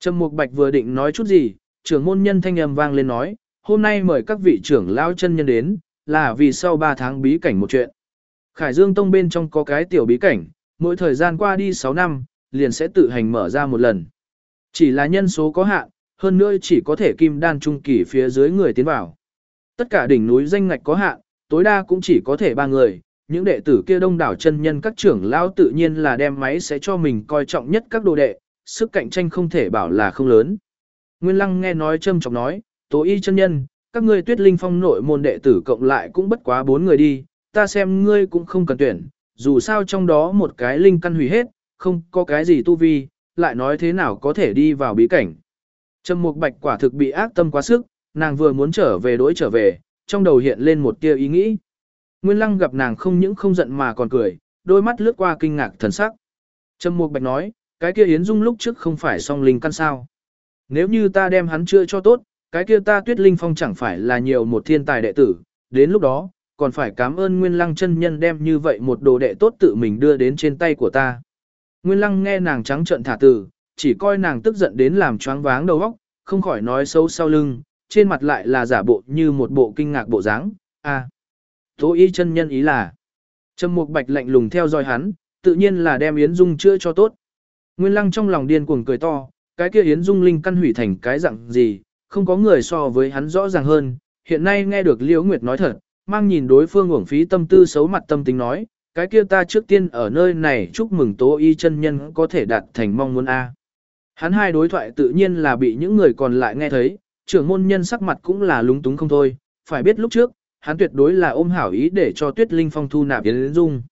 Trầm Mục Bạch vừa định nói chút gì, trưởng môn nhân thanh âm vang lên nói, hôm nay mời các vị trưởng lao chân nhân đến, là vì sau 3 tháng bí cảnh một chuyện. Khải Dương Tông bên trong có cái tiểu bí cảnh, mỗi thời gian qua đi 6 năm, liền sẽ tự hành mở ra một lần. Chỉ là nhân số có hạn, hơn nữa chỉ có thể kim đan trung kỳ phía dưới người tiến vào. Tất cả đỉnh núi danh ngạch có hạn, tối đa cũng chỉ có thể 3 người, những đệ tử kia đông đảo chân nhân các trưởng lão tự nhiên là đem máy sẽ cho mình coi trọng nhất các đồ đệ, sức cạnh tranh không thể bảo là không lớn. Nguyên Lăng nghe nói châm trọng nói, Tố Y chân nhân, các ngươi Tuyết Linh Phong nội môn đệ tử cộng lại cũng bất quá bốn người đi, ta xem ngươi cũng không cần tuyển, dù sao trong đó một cái linh căn hủy hết, không có cái gì tu vi, lại nói thế nào có thể đi vào bí cảnh. Trầm Mục Bạch quả thực bị ác tâm quá sức, nàng vừa muốn trở về đối trở về, trong đầu hiện lên một tia ý nghĩ. Nguyên Lăng gặp nàng không những không giận mà còn cười, đôi mắt lướt qua kinh ngạc thần sắc. Trầm Mục Bạch nói, cái kia Yến Dung lúc trước không phải song linh căn sao? Nếu như ta đem hắn chữa cho tốt, cái kia ta Tuyết Linh Phong chẳng phải là nhiều một thiên tài đệ tử, đến lúc đó, còn phải cảm ơn Nguyên Lăng chân nhân đem như vậy một đồ đệ tốt tự mình đưa đến trên tay của ta. Nguyên Lăng nghe nàng trắng trợn thả từ, chỉ coi nàng tức giận đến làm choáng váng đầu óc, không khỏi nói xấu sau lưng, trên mặt lại là giả bộ như một bộ kinh ngạc bộ dáng. A, à, Tố Y chân nhân ý là Trầm Mục Bạch lạnh lùng theo dõi hắn, tự nhiên là đem Yến Dung chữa cho tốt. Nguyên Lăng trong lòng điên cuồng cười to, cái kia Yến Dung linh căn hủy thành cái dạng gì, không có người so với hắn rõ ràng hơn. Hiện nay nghe được Liễu Nguyệt nói thật, mang nhìn đối phương uổng phí tâm tư xấu mặt tâm tính nói, cái kia ta trước tiên ở nơi này chúc mừng Tố Y chân nhân có thể đạt thành mong muốn a. Hắn hai đối thoại tự nhiên là bị những người còn lại nghe thấy, trưởng môn nhân sắc mặt cũng là lúng túng không thôi, phải biết lúc trước, hắn tuyệt đối là ôm hảo ý để cho Tuyết Linh Phong thu nạp Yến Dung.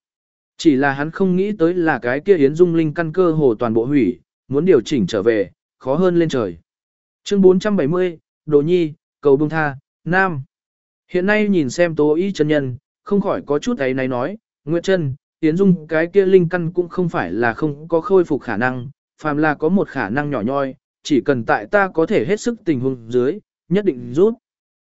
Chỉ là hắn không nghĩ tới là cái kia Yến Dung linh căn cơ hồ toàn bộ hủy, muốn điều chỉnh trở về, khó hơn lên trời. Chương 470, Đồ Nhi, cầu bông tha, Nam. Hiện nay nhìn xem tố y chân nhân, không khỏi có chút ấy này nói, Nguyệt chân, Yến Dung cái kia linh căn cũng không phải là không có khôi phục khả năng, phàm là có một khả năng nhỏ nhoi, chỉ cần tại ta có thể hết sức tình huống dưới, nhất định rút.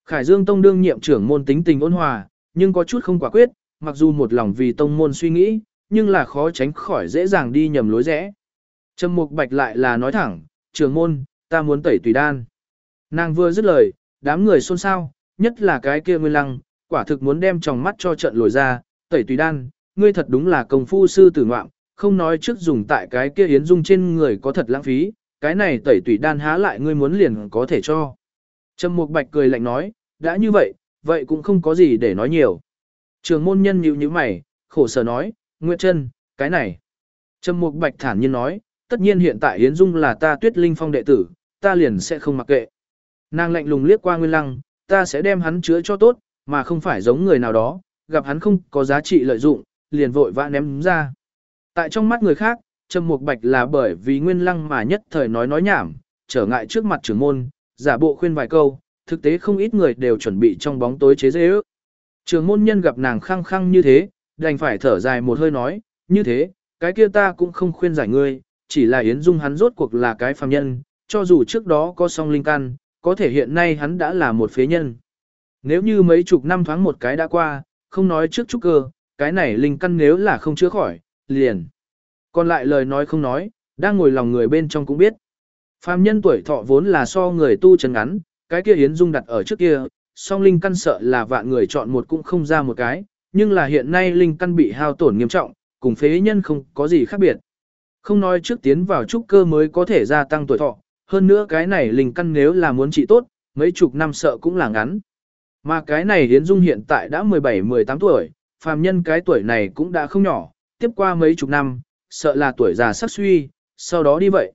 Khải Dương Tông đương nhiệm trưởng môn tính tình ôn hòa, nhưng có chút không quả quyết, mặc dù một lòng vì tông môn suy nghĩ, nhưng là khó tránh khỏi dễ dàng đi nhầm lối rẽ. Trầm Mục Bạch lại là nói thẳng, trưởng môn, ta muốn tẩy tùy đan. Nàng vừa dứt lời, đám người xôn xao, nhất là cái kia Nguyên Lăng, quả thực muốn đem tròng mắt cho trận lồi ra, tẩy tùy đan, ngươi thật đúng là công phu sư tử ngoạm, không nói trước dùng tại cái kia yến dung trên người có thật lãng phí, cái này tẩy tùy đan há lại ngươi muốn liền có thể cho. Trầm Mục Bạch cười lạnh nói, đã như vậy, vậy cũng không có gì để nói nhiều. Trường môn nhân nhíu nhíu mày, khổ sở nói, Nguyệt Trân, cái này. Trầm Mục Bạch thản nhiên nói, tất nhiên hiện tại Yến Dung là ta Tuyết Linh Phong đệ tử, ta liền sẽ không mặc kệ. Nàng lạnh lùng liếc qua Nguyên Lăng, ta sẽ đem hắn chữa cho tốt, mà không phải giống người nào đó, gặp hắn không có giá trị lợi dụng, liền vội vã ném ra. Tại trong mắt người khác, Trầm Mục Bạch là bởi vì Nguyên Lăng mà nhất thời nói nói nhảm, trở ngại trước mặt trưởng môn, giả bộ khuyên vài câu, thực tế không ít người đều chuẩn bị trong bóng tối chế giễu. ước. Trường môn nhân gặp nàng khăng khăng như thế, đành phải thở dài một hơi nói, như thế, cái kia ta cũng không khuyên giải ngươi, chỉ là Yến Dung hắn rốt cuộc là cái phàm nhân, cho dù trước đó có song linh căn, có thể hiện nay hắn đã là một phế nhân. Nếu như mấy chục năm thoáng một cái đã qua, không nói trước trúc cơ, cái này linh căn nếu là không chữa khỏi, liền. Còn lại lời nói không nói, đang ngồi lòng người bên trong cũng biết. Phàm nhân tuổi thọ vốn là so người tu chân ngắn, cái kia Yến Dung đặt ở trước kia, song linh căn sợ là vạn người chọn một cũng không ra một cái, nhưng là hiện nay linh căn bị hao tổn nghiêm trọng, cùng phế nhân không có gì khác biệt. Không nói trước tiến vào trúc cơ mới có thể gia tăng tuổi thọ, hơn nữa cái này linh căn nếu là muốn trị tốt, mấy chục năm sợ cũng là ngắn. Mà cái này Yến Dung hiện tại đã 17-18 tuổi, phàm nhân cái tuổi này cũng đã không nhỏ, tiếp qua mấy chục năm, sợ là tuổi già sắc suy, sau đó đi vậy.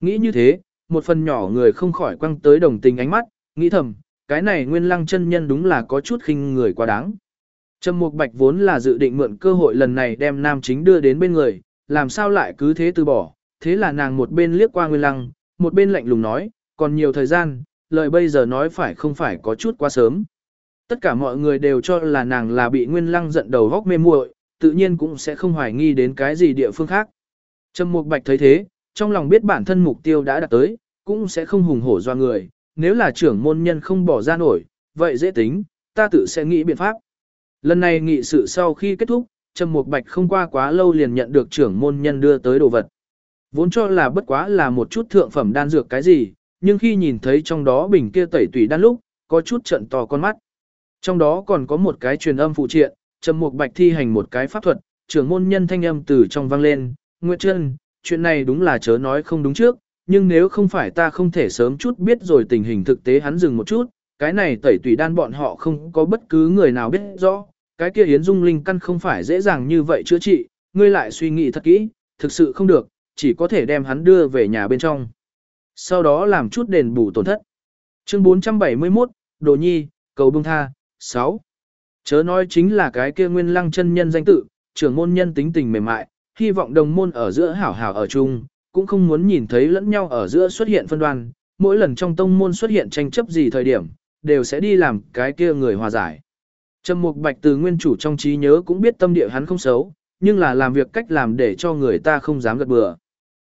Nghĩ như thế, một phần nhỏ người không khỏi quăng tới đồng tình ánh mắt, nghĩ thầm, cái này nguyên lăng chân nhân đúng là có chút khinh người quá đáng. Trầm Mục Bạch vốn là dự định mượn cơ hội lần này đem nam chính đưa đến bên người, làm sao lại cứ thế từ bỏ, thế là nàng một bên liếc qua nguyên lăng, một bên lạnh lùng nói, còn nhiều thời gian, lời bây giờ nói phải không phải có chút quá sớm. Tất cả mọi người đều cho là nàng là bị nguyên lăng giận đầu góc mê muội, tự nhiên cũng sẽ không hoài nghi đến cái gì địa phương khác. Trầm Mục Bạch thấy thế, trong lòng biết bản thân mục tiêu đã đạt tới, cũng sẽ không hùng hổ do người, nếu là trưởng môn nhân không bỏ ra nổi, vậy dễ tính, ta tự sẽ nghĩ biện pháp. Lần này nghị sự sau khi kết thúc, Trầm Mục Bạch không qua quá lâu liền nhận được trưởng môn nhân đưa tới đồ vật. Vốn cho là bất quá là một chút thượng phẩm đan dược cái gì, nhưng khi nhìn thấy trong đó bình kia tẩy tủy đan lúc, có chút trận to con mắt. Trong đó còn có một cái truyền âm phụ triện, Trầm Mục Bạch thi hành một cái pháp thuật, trưởng môn nhân thanh âm từ trong vang lên, "Nguyệt Trân, chuyện này đúng là chớ nói không đúng trước, nhưng nếu không phải ta không thể sớm chút biết rồi tình hình thực tế hắn dừng một chút, cái này tẩy tùy đan bọn họ không có bất cứ người nào biết rõ, cái kia Yến Dung linh căn không phải dễ dàng như vậy chữa trị, ngươi lại suy nghĩ thật kỹ, thực sự không được, chỉ có thể đem hắn đưa về nhà bên trong. Sau đó làm chút đền bù tổn thất. Chương 471, Đồ Nhi, cầu bông tha, 6. Chớ nói chính là cái kia nguyên lăng chân nhân danh tự, trưởng môn nhân tính tình mềm mại, hy vọng đồng môn ở giữa hảo hảo ở chung, cũng không muốn nhìn thấy lẫn nhau ở giữa xuất hiện phân đoan, mỗi lần trong tông môn xuất hiện tranh chấp gì thời điểm, đều sẽ đi làm cái kia người hòa giải. Trầm Mục Bạch từ nguyên chủ trong trí nhớ cũng biết tâm địa hắn không xấu, nhưng là làm việc cách làm để cho người ta không dám gật bừa.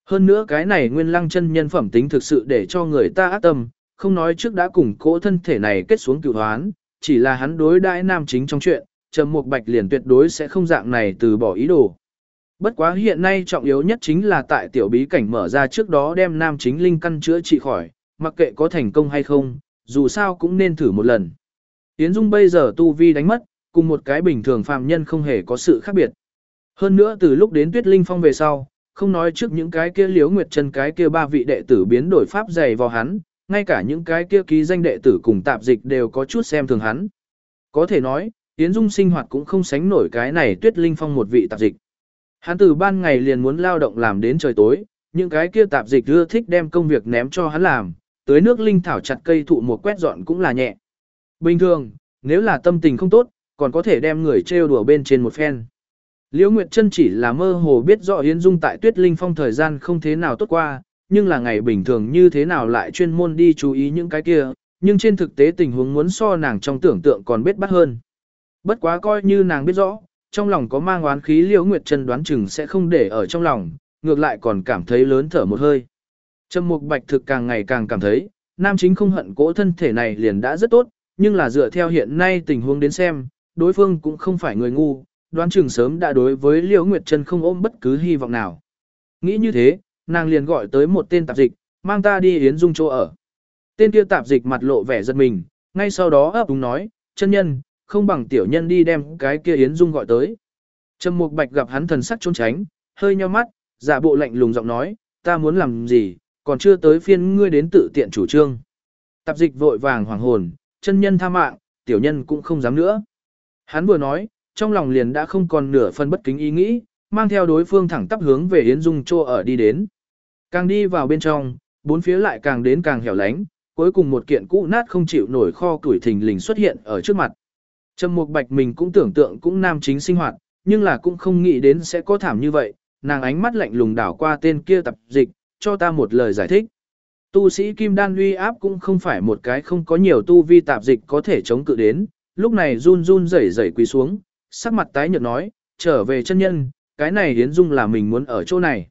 Hơn nữa cái này nguyên lăng chân nhân phẩm tính thực sự để cho người ta ác tâm, không nói trước đã cùng cỗ thân thể này kết xuống cựu hoán, chỉ là hắn đối đãi nam chính trong chuyện, Trầm Mục Bạch liền tuyệt đối sẽ không dạng này từ bỏ ý đồ. Bất quá hiện nay trọng yếu nhất chính là tại tiểu bí cảnh mở ra trước đó đem nam chính linh căn chữa trị khỏi, mặc kệ có thành công hay không, dù sao cũng nên thử một lần. Yến Dung bây giờ tu vi đánh mất, cùng một cái bình thường phàm nhân không hề có sự khác biệt. Hơn nữa từ lúc đến Tuyết Linh Phong về sau, không nói trước những cái kia liếu nguyệt chân cái kia ba vị đệ tử biến đổi pháp dày vào hắn, ngay cả những cái kia ký danh đệ tử cùng tạp dịch đều có chút xem thường hắn. Có thể nói, Yến Dung sinh hoạt cũng không sánh nổi cái này Tuyết Linh Phong một vị tạp dịch. Hắn từ ban ngày liền muốn lao động làm đến trời tối, những cái kia tạp dịch ưa thích đem công việc ném cho hắn làm, tới nước linh thảo chặt cây thụ một quét dọn cũng là nhẹ. Bình thường, nếu là tâm tình không tốt, còn có thể đem người trêu đùa bên trên một phen. Liễu Nguyệt Trân chỉ là mơ hồ biết rõ Yến Dung tại Tuyết Linh Phong thời gian không thế nào tốt qua, nhưng là ngày bình thường như thế nào lại chuyên môn đi chú ý những cái kia, nhưng trên thực tế tình huống muốn so nàng trong tưởng tượng còn biết bắt hơn. Bất quá coi như nàng biết rõ, trong lòng có mang oán khí Liễu Nguyệt Trần đoán chừng sẽ không để ở trong lòng, ngược lại còn cảm thấy lớn thở một hơi. Trầm Mục Bạch thực càng ngày càng cảm thấy, nam chính không hận cỗ thân thể này liền đã rất tốt, nhưng là dựa theo hiện nay tình huống đến xem, đối phương cũng không phải người ngu, đoán chừng sớm đã đối với Liễu Nguyệt Trần không ôm bất cứ hy vọng nào. Nghĩ như thế, nàng liền gọi tới một tên tạp dịch, mang ta đi Yến Dung chỗ ở. Tên kia tạp dịch mặt lộ vẻ giật mình, ngay sau đó ấp úng nói, chân nhân, không bằng tiểu nhân đi đem cái kia Yến Dung gọi tới. Trầm Mục Bạch gặp hắn thần sắc trốn tránh, hơi nheo mắt, giả bộ lạnh lùng giọng nói, ta muốn làm gì, còn chưa tới phiên ngươi đến tự tiện chủ trương. Tạp dịch vội vàng hoàng hồn, chân nhân tha mạng, tiểu nhân cũng không dám nữa. Hắn vừa nói, trong lòng liền đã không còn nửa phần bất kính ý nghĩ, mang theo đối phương thẳng tắp hướng về Yến Dung Chô ở đi đến. Càng đi vào bên trong, bốn phía lại càng đến càng hẻo lánh, cuối cùng một kiện cũ nát không chịu nổi kho tuổi thình lình xuất hiện ở trước mặt. Trầm Mục Bạch mình cũng tưởng tượng cũng nam chính sinh hoạt, nhưng là cũng không nghĩ đến sẽ có thảm như vậy, nàng ánh mắt lạnh lùng đảo qua tên kia tập dịch, cho ta một lời giải thích. Tu sĩ Kim Đan uy áp cũng không phải một cái không có nhiều tu vi tạp dịch có thể chống cự đến, lúc này run run rẩy rẩy quỳ xuống, sắc mặt tái nhợt nói, trở về chân nhân, cái này hiến dung là mình muốn ở chỗ này.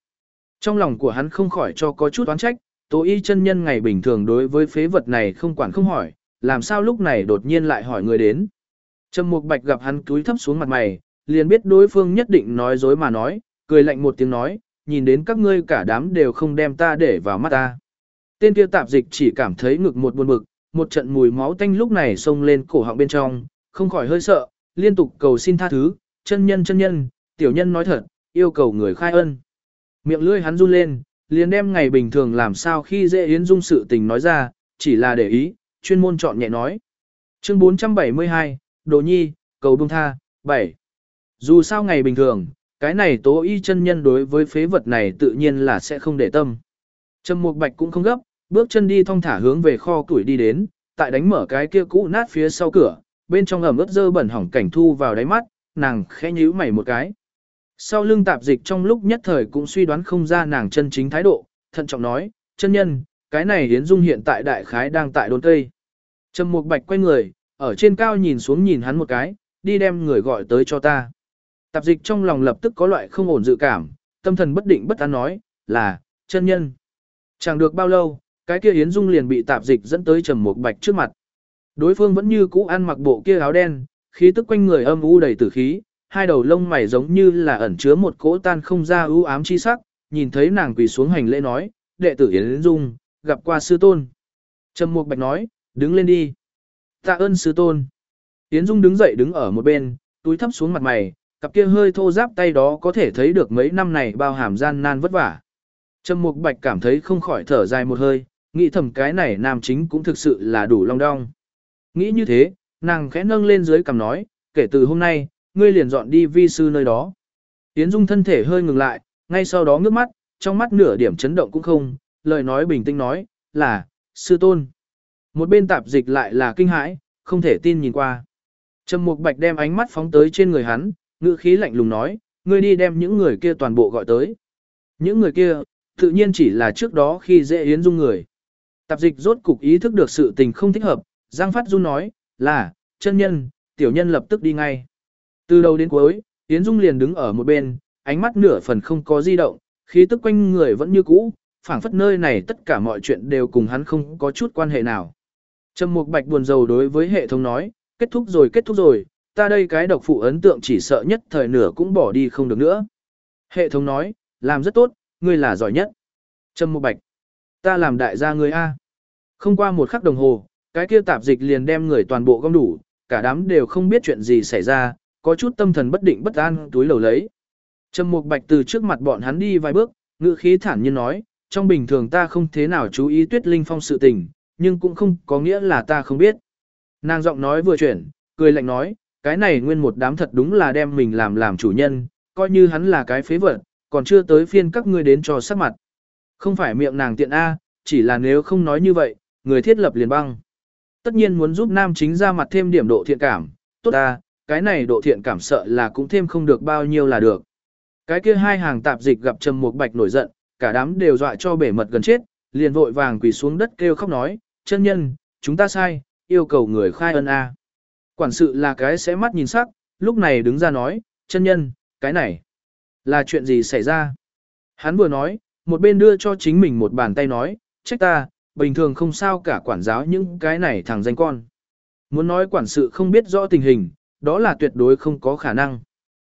Trong lòng của hắn không khỏi cho có chút oán trách, tố y chân nhân ngày bình thường đối với phế vật này không quản không hỏi, làm sao lúc này đột nhiên lại hỏi người đến. Trầm Mục Bạch gặp hắn cúi thấp xuống mặt mày, liền biết đối phương nhất định nói dối mà nói, cười lạnh một tiếng nói, nhìn đến các ngươi cả đám đều không đem ta để vào mắt ta. Tên kia tạp dịch chỉ cảm thấy ngực một buồn bực, một trận mùi máu tanh lúc này xông lên cổ họng bên trong, không khỏi hơi sợ, liên tục cầu xin tha thứ, chân nhân chân nhân, tiểu nhân nói thật, yêu cầu người khai ân. Miệng lưỡi hắn run lên, liền đem ngày bình thường làm sao khi dễ yến dung sự tình nói ra, chỉ là để ý, chuyên môn chọn nhẹ nói. Chương 472, Đồ Nhi, cầu Đông tha, 7. Dù sao ngày bình thường, cái này tố y chân nhân đối với phế vật này tự nhiên là sẽ không để tâm. Trầm Mục Bạch cũng không gấp, bước chân đi thong thả hướng về kho tuổi đi đến, tại đánh mở cái kia cũ nát phía sau cửa, bên trong ẩm ướt dơ bẩn hỏng cảnh thu vào đáy mắt, nàng khẽ nhíu mày một cái. Sau lưng tạp dịch trong lúc nhất thời cũng suy đoán không ra nàng chân chính thái độ, thận trọng nói, chân nhân, cái này yến dung hiện tại đại khái đang tại đốn cây. Trầm Mục Bạch quay người, ở trên cao nhìn xuống nhìn hắn một cái, đi đem người gọi tới cho ta. Tạp dịch trong lòng lập tức có loại không ổn dự cảm, tâm thần bất định bất an nói, là, chân nhân. Chẳng được bao lâu, cái kia Yến Dung liền bị tạp dịch dẫn tới trầm một bạch trước mặt. Đối phương vẫn như cũ ăn mặc bộ kia áo đen, khí tức quanh người âm u đầy tử khí, hai đầu lông mày giống như là ẩn chứa một cỗ tan không ra ưu ám chi sắc, nhìn thấy nàng quỳ xuống hành lễ nói, đệ tử Yến Dung, gặp qua sư tôn. Trầm Mục Bạch nói, đứng lên đi. Tạ ơn sư tôn. Yến Dung đứng dậy đứng ở một bên, túi thấp xuống mặt mày, cặp kia hơi thô giáp tay đó có thể thấy được mấy năm này bao hàm gian nan vất vả. Trầm Mục Bạch cảm thấy không khỏi thở dài một hơi, nghĩ thầm cái này nam chính cũng thực sự là đủ long đong. Nghĩ như thế, nàng khẽ nâng lên dưới cằm nói, kể từ hôm nay, ngươi liền dọn đi vi sư nơi đó. Yến Dung thân thể hơi ngừng lại, ngay sau đó ngước mắt, trong mắt nửa điểm chấn động cũng không, lời nói bình tĩnh nói, là, sư tôn. Một bên tạp dịch lại là kinh hãi, không thể tin nhìn qua. Trầm Mục Bạch đem ánh mắt phóng tới trên người hắn, ngữ khí lạnh lùng nói, ngươi đi đem những người kia toàn bộ gọi tới. Những người kia, tự nhiên chỉ là trước đó khi dễ Yến Dung người. Tạp dịch rốt cục ý thức được sự tình không thích hợp, Giang Phát Dung nói, là, chân nhân, tiểu nhân lập tức đi ngay. Từ đầu đến cuối, Yến Dung liền đứng ở một bên, ánh mắt nửa phần không có di động, khí tức quanh người vẫn như cũ, phảng phất nơi này tất cả mọi chuyện đều cùng hắn không có chút quan hệ nào. Trầm Mục Bạch buồn rầu đối với hệ thống nói, kết thúc rồi kết thúc rồi, ta đây cái độc phụ ấn tượng chỉ sợ nhất thời nửa cũng bỏ đi không được nữa. Hệ thống nói, làm rất tốt, ngươi là giỏi nhất. Trầm Mục Bạch, ta làm đại gia ngươi A. Không qua một khắc đồng hồ, cái kia tạp dịch liền đem người toàn bộ gom đủ, cả đám đều không biết chuyện gì xảy ra, có chút tâm thần bất định bất an túi lầu lấy. Trầm Mục Bạch từ trước mặt bọn hắn đi vài bước, ngữ khí thản nhiên nói, trong bình thường ta không thế nào chú ý Tuyết Linh Phong sự tình, nhưng cũng không có nghĩa là ta không biết. Nàng giọng nói vừa chuyển, cười lạnh nói, cái này nguyên một đám thật đúng là đem mình làm làm chủ nhân, coi như hắn là cái phế vật, còn chưa tới phiên các ngươi đến cho sắc mặt. Không phải miệng nàng tiện A, chỉ là nếu không nói như vậy, người thiết lập liền băng. Tất nhiên muốn giúp nam chính ra mặt thêm điểm độ thiện cảm, tốt ta, cái này độ thiện cảm sợ là cũng thêm không được bao nhiêu là được. Cái kia hai hàng tạp dịch gặp Trầm Mục Bạch nổi giận, cả đám đều dọa cho bể mật gần chết, liền vội vàng quỳ xuống đất kêu khóc nói, chân nhân, chúng ta sai, yêu cầu người khai ân A. Quản sự là cái sẽ mắt nhìn sắc, lúc này đứng ra nói, chân nhân, cái này, là chuyện gì xảy ra? Hắn vừa nói, một bên đưa cho chính mình một bàn tay nói, trách ta, bình thường không sao cả quản giáo những cái này thằng danh con. Muốn nói quản sự không biết rõ tình hình, đó là tuyệt đối không có khả năng.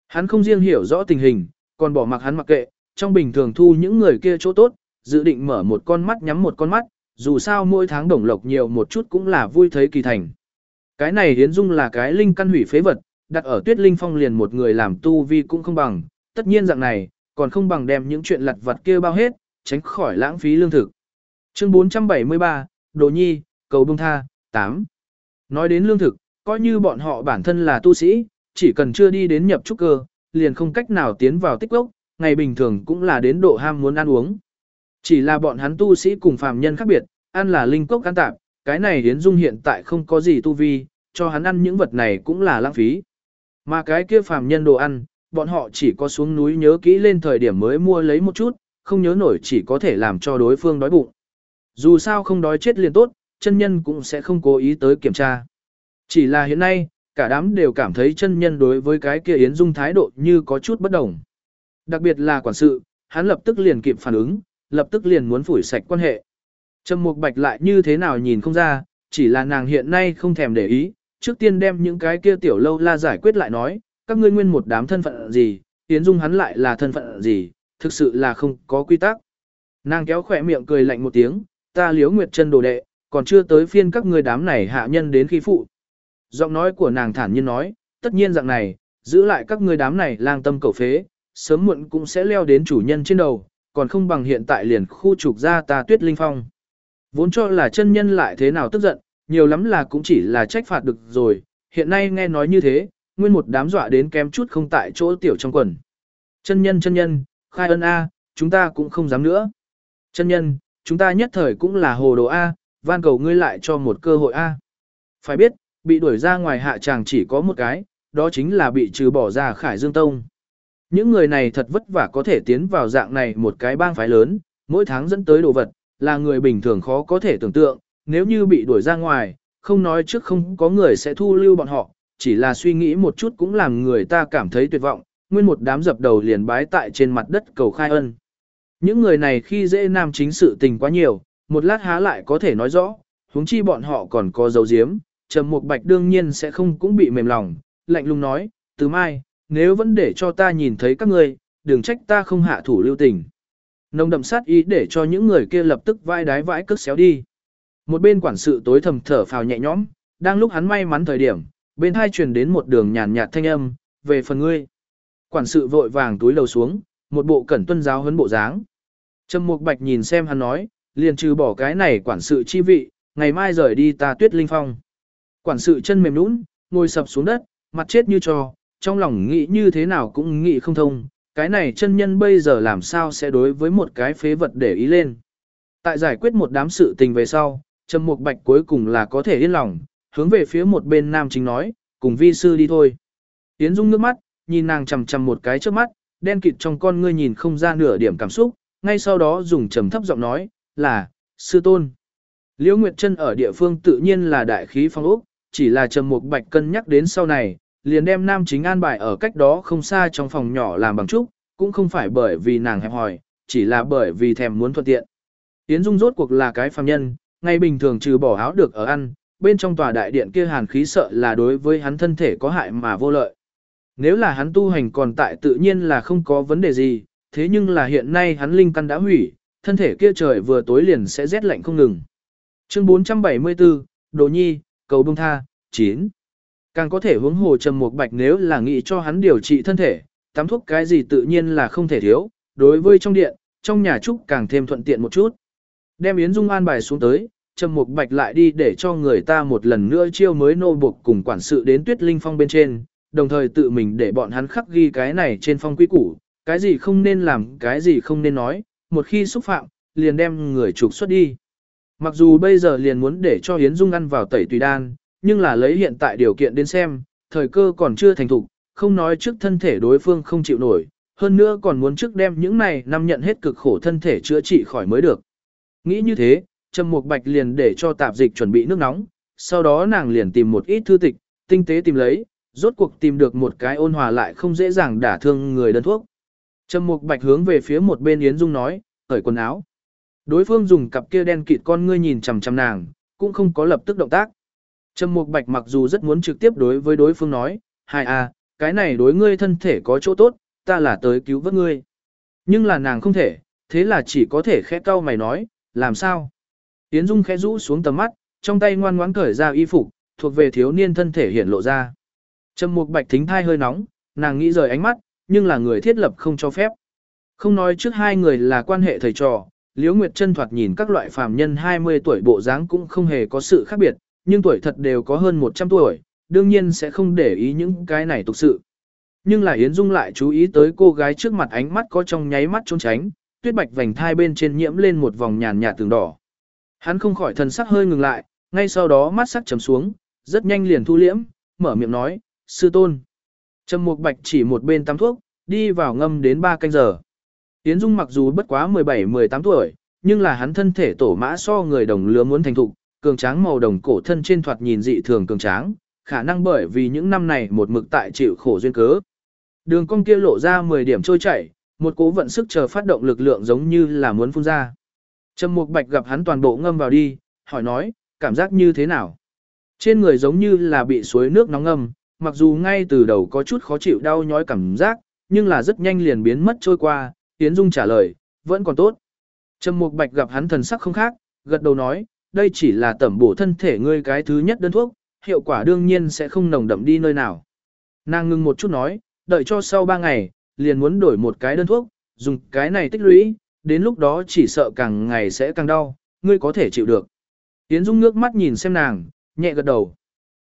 Hắn không riêng hiểu rõ tình hình, còn bỏ mặc hắn mặc kệ, trong bình thường thu những người kia chỗ tốt, dự định mở một con mắt nhắm một con mắt, dù sao mỗi tháng đồng lộc nhiều một chút cũng là vui thấy kỳ thành. Cái này hiến dung là cái linh căn hủy phế vật, đặt ở tuyết linh phong liền một người làm tu vi cũng không bằng, tất nhiên dạng này, còn không bằng đem những chuyện lặt vặt kia bao hết, tránh khỏi lãng phí lương thực. Chương 473, Đồ Nhi, Cầu Bông Tha, 8. Nói đến lương thực, coi như bọn họ bản thân là tu sĩ, chỉ cần chưa đi đến nhập trúc cơ, liền không cách nào tiến vào tích lốc, ngày bình thường cũng là đến độ ham muốn ăn uống. Chỉ là bọn hắn tu sĩ cùng phàm nhân khác biệt, ăn là linh cốc ăn tạp, cái này hiến dung hiện tại không có gì tu vi, cho hắn ăn những vật này cũng là lãng phí. Mà cái kia phàm nhân đồ ăn, bọn họ chỉ có xuống núi nhớ kỹ lên thời điểm mới mua lấy một chút, không nhớ nổi chỉ có thể làm cho đối phương đói bụng. Dù sao không đói chết liền tốt, chân nhân cũng sẽ không cố ý tới kiểm tra. Chỉ là hiện nay, cả đám đều cảm thấy chân nhân đối với cái kia Yến Dung thái độ như có chút bất đồng. Đặc biệt là quản sự, hắn lập tức liền kịp phản ứng, lập tức liền muốn phủi sạch quan hệ. Trầm Mục Bạch lại như thế nào nhìn không ra, chỉ là nàng hiện nay không thèm để ý, trước tiên đem những cái kia tiểu lâu la giải quyết lại nói, các ngươi nguyên một đám thân phận gì, Yến Dung hắn lại là thân phận gì, thực sự là không có quy tắc. Nàng kéo khỏe miệng cười lạnh một tiếng, ta liếu nguyệt chân đồ đệ, còn chưa tới phiên các ngươi đám này hạ nhân đến khi phụ. Giọng nói của nàng thản nhiên nói, tất nhiên dạng này, giữ lại các ngươi đám này lang tâm cầu phế, sớm muộn cũng sẽ leo đến chủ nhân trên đầu, còn không bằng hiện tại liền khu trục ra ta tuyết linh phong. Vốn cho là chân nhân lại thế nào tức giận, nhiều lắm là cũng chỉ là trách phạt được rồi, hiện nay nghe nói như thế, nguyên một đám dọa đến kém chút không tại chỗ tiểu trong quần. Chân nhân chân nhân, khai ân A, chúng ta cũng không dám nữa. Chân nhân, chúng ta nhất thời cũng là hồ đồ A, van cầu ngươi lại cho một cơ hội A. Phải biết, bị đuổi ra ngoài hạ tràng chỉ có một cái, đó chính là bị trừ bỏ ra Khải Dương Tông. Những người này thật vất vả có thể tiến vào dạng này một cái bang phái lớn, mỗi tháng dẫn tới đồ vật, là người bình thường khó có thể tưởng tượng, nếu như bị đuổi ra ngoài, không nói trước không có người sẽ thu lưu bọn họ, chỉ là suy nghĩ một chút cũng làm người ta cảm thấy tuyệt vọng, nguyên một đám dập đầu liền bái tại trên mặt đất cầu khai ân. Những người này khi dễ nam chính sự tình quá nhiều, một lát há lại có thể nói rõ, huống chi bọn họ còn có dấu diếm, Trầm Mục Bạch đương nhiên sẽ không cũng bị mềm lòng, lạnh lùng nói, từ mai, nếu vẫn để cho ta nhìn thấy các ngươi, đừng trách ta không hạ thủ lưu tình. Nông đậm sát ý để cho những người kia lập tức vai đái vãi cước xéo đi. Một bên quản sự tối thầm thở phào nhẹ nhõm, đang lúc hắn may mắn thời điểm, bên hai truyền đến một đường nhàn nhạt thanh âm, về phần ngươi. Quản sự vội vàng túi lầu xuống, một bộ cẩn tuân giáo huấn bộ dáng. Trầm Mục Bạch nhìn xem hắn nói, liền trừ bỏ cái này quản sự chi vị, ngày mai rời đi ta Tuyết Linh Phong. Quản sự chân mềm nũng, ngồi sập xuống đất, mặt chết như cho, trong lòng nghĩ như thế nào cũng nghĩ không thông, cái này chân nhân bây giờ làm sao sẽ đối với một cái phế vật để ý lên. Tại giải quyết một đám sự tình về sau, Trầm Mục Bạch cuối cùng là có thể yên lòng, hướng về phía một bên nam chính nói, cùng vi sư đi thôi. Yến Dung nước mắt, nhìn nàng chằm chằm một cái trước mắt, đen kịt trong con ngươi nhìn không ra nửa điểm cảm xúc, ngay sau đó dùng trầm thấp giọng nói, là, sư tôn. Liễu Nguyệt Trân ở địa phương tự nhiên là đại khí phong ốc, chỉ là Trầm Mục Bạch cân nhắc đến sau này, liền đem nam chính an bài ở cách đó không xa trong phòng nhỏ làm bằng trúc, cũng không phải bởi vì nàng hẹp hòi, chỉ là bởi vì thèm muốn thuận tiện. Yến Dung rốt cuộc là cái phàm nhân, ngày bình thường trừ bỏ áo được ở ăn, bên trong tòa đại điện kia hàn khí sợ là đối với hắn thân thể có hại mà vô lợi. Nếu là hắn tu hành còn tại tự nhiên là không có vấn đề gì, thế nhưng là hiện nay hắn linh căn đã hủy, thân thể kia trời vừa tối liền sẽ rét lạnh không ngừng. Chương 474, Đồ Nhi, cầu bông tha, 9. Càng có thể hướng hồ trầm một bạch nếu là nghĩ cho hắn điều trị thân thể, tắm thuốc cái gì tự nhiên là không thể thiếu, đối với trong điện, trong nhà trúc càng thêm thuận tiện một chút. Đem Yến Dung an bài xuống tới, Trầm Mục Bạch lại đi để cho người ta một lần nữa chiêu mới nô buộc cùng quản sự đến Tuyết Linh Phong bên trên, đồng thời tự mình để bọn hắn khắc ghi cái này trên phong quy củ, cái gì không nên làm, cái gì không nên nói, một khi xúc phạm, liền đem người trục xuất đi. Mặc dù bây giờ liền muốn để cho Yến Dung ăn vào tẩy tùy đan, nhưng là lấy hiện tại điều kiện đến xem, thời cơ còn chưa thành thục, không nói trước thân thể đối phương không chịu nổi, hơn nữa còn muốn trước đem những này năm nhận hết cực khổ thân thể chữa trị khỏi mới được. Nghĩ như thế, Trầm Mục Bạch liền để cho tạp dịch chuẩn bị nước nóng, sau đó nàng liền tìm một ít thư tịch, tinh tế tìm lấy, rốt cuộc tìm được một cái ôn hòa lại không dễ dàng đả thương người đơn thuốc. Trầm Mục Bạch hướng về phía một bên Yến Dung nói, cởi quần áo. Đối phương dùng cặp kia đen kịt con ngươi nhìn chằm chằm nàng, cũng không có lập tức động tác. Trầm Mục Bạch mặc dù rất muốn trực tiếp đối với đối phương nói, hai a, cái này đối ngươi thân thể có chỗ tốt, ta là tới cứu vớt ngươi. Nhưng là nàng không thể, thế là chỉ có thể khẽ cau mày nói, làm sao? Yến Dung khẽ rũ xuống tầm mắt, trong tay ngoan ngoãn cởi ra y phục, thuộc về thiếu niên thân thể hiện lộ ra. Trầm Mục Bạch thính thai hơi nóng, nàng nghĩ rời ánh mắt, nhưng là người thiết lập không cho phép. Không nói trước hai người là quan hệ thầy trò, Liễu Nguyệt Chân thoạt nhìn các loại phàm nhân 20 tuổi bộ dáng cũng không hề có sự khác biệt, nhưng tuổi thật đều có hơn 100 tuổi, đương nhiên sẽ không để ý những cái này tục sự. Nhưng là Yến Dung lại chú ý tới cô gái trước mặt ánh mắt có trong nháy mắt trốn tránh, tuyết bạch vành thai bên trên nhiễm lên một vòng nhàn nhạt tường đỏ. Hắn không khỏi thần sắc hơi ngừng lại, ngay sau đó mắt sắc trầm xuống, rất nhanh liền thu liễm, mở miệng nói, sư tôn. Trầm Mục Bạch chỉ một bên tắm thuốc, đi vào ngâm đến 3 canh giờ. Yến Dung mặc dù bất quá 17-18 tuổi, nhưng là hắn thân thể tổ mã so người đồng lứa muốn thành thục, cường tráng màu đồng cổ thân trên thoạt nhìn dị thường cường tráng, khả năng bởi vì những năm này một mực tại chịu khổ duyên cớ. Đường cong kia lộ ra 10 điểm trôi chảy, một cố vận sức chờ phát động lực lượng giống như là muốn phun ra. Trầm Mục Bạch gặp hắn toàn bộ ngâm vào đi, hỏi nói, cảm giác như thế nào? Trên người giống như là bị suối nước nóng ngâm, mặc dù ngay từ đầu có chút khó chịu đau nhói cảm giác, nhưng là rất nhanh liền biến mất trôi qua, Yến Dung trả lời, vẫn còn tốt. Trầm Mục Bạch gặp hắn thần sắc không khác, gật đầu nói, đây chỉ là tẩm bổ thân thể ngươi cái thứ nhất đơn thuốc, hiệu quả đương nhiên sẽ không nồng đậm đi nơi nào. Nàng ngưng một chút nói, đợi cho sau 3 ngày, liền muốn đổi một cái đơn thuốc, dùng cái này tích lũy, đến lúc đó chỉ sợ càng ngày sẽ càng đau, ngươi có thể chịu được. Yến Dung nước mắt nhìn xem nàng, nhẹ gật đầu.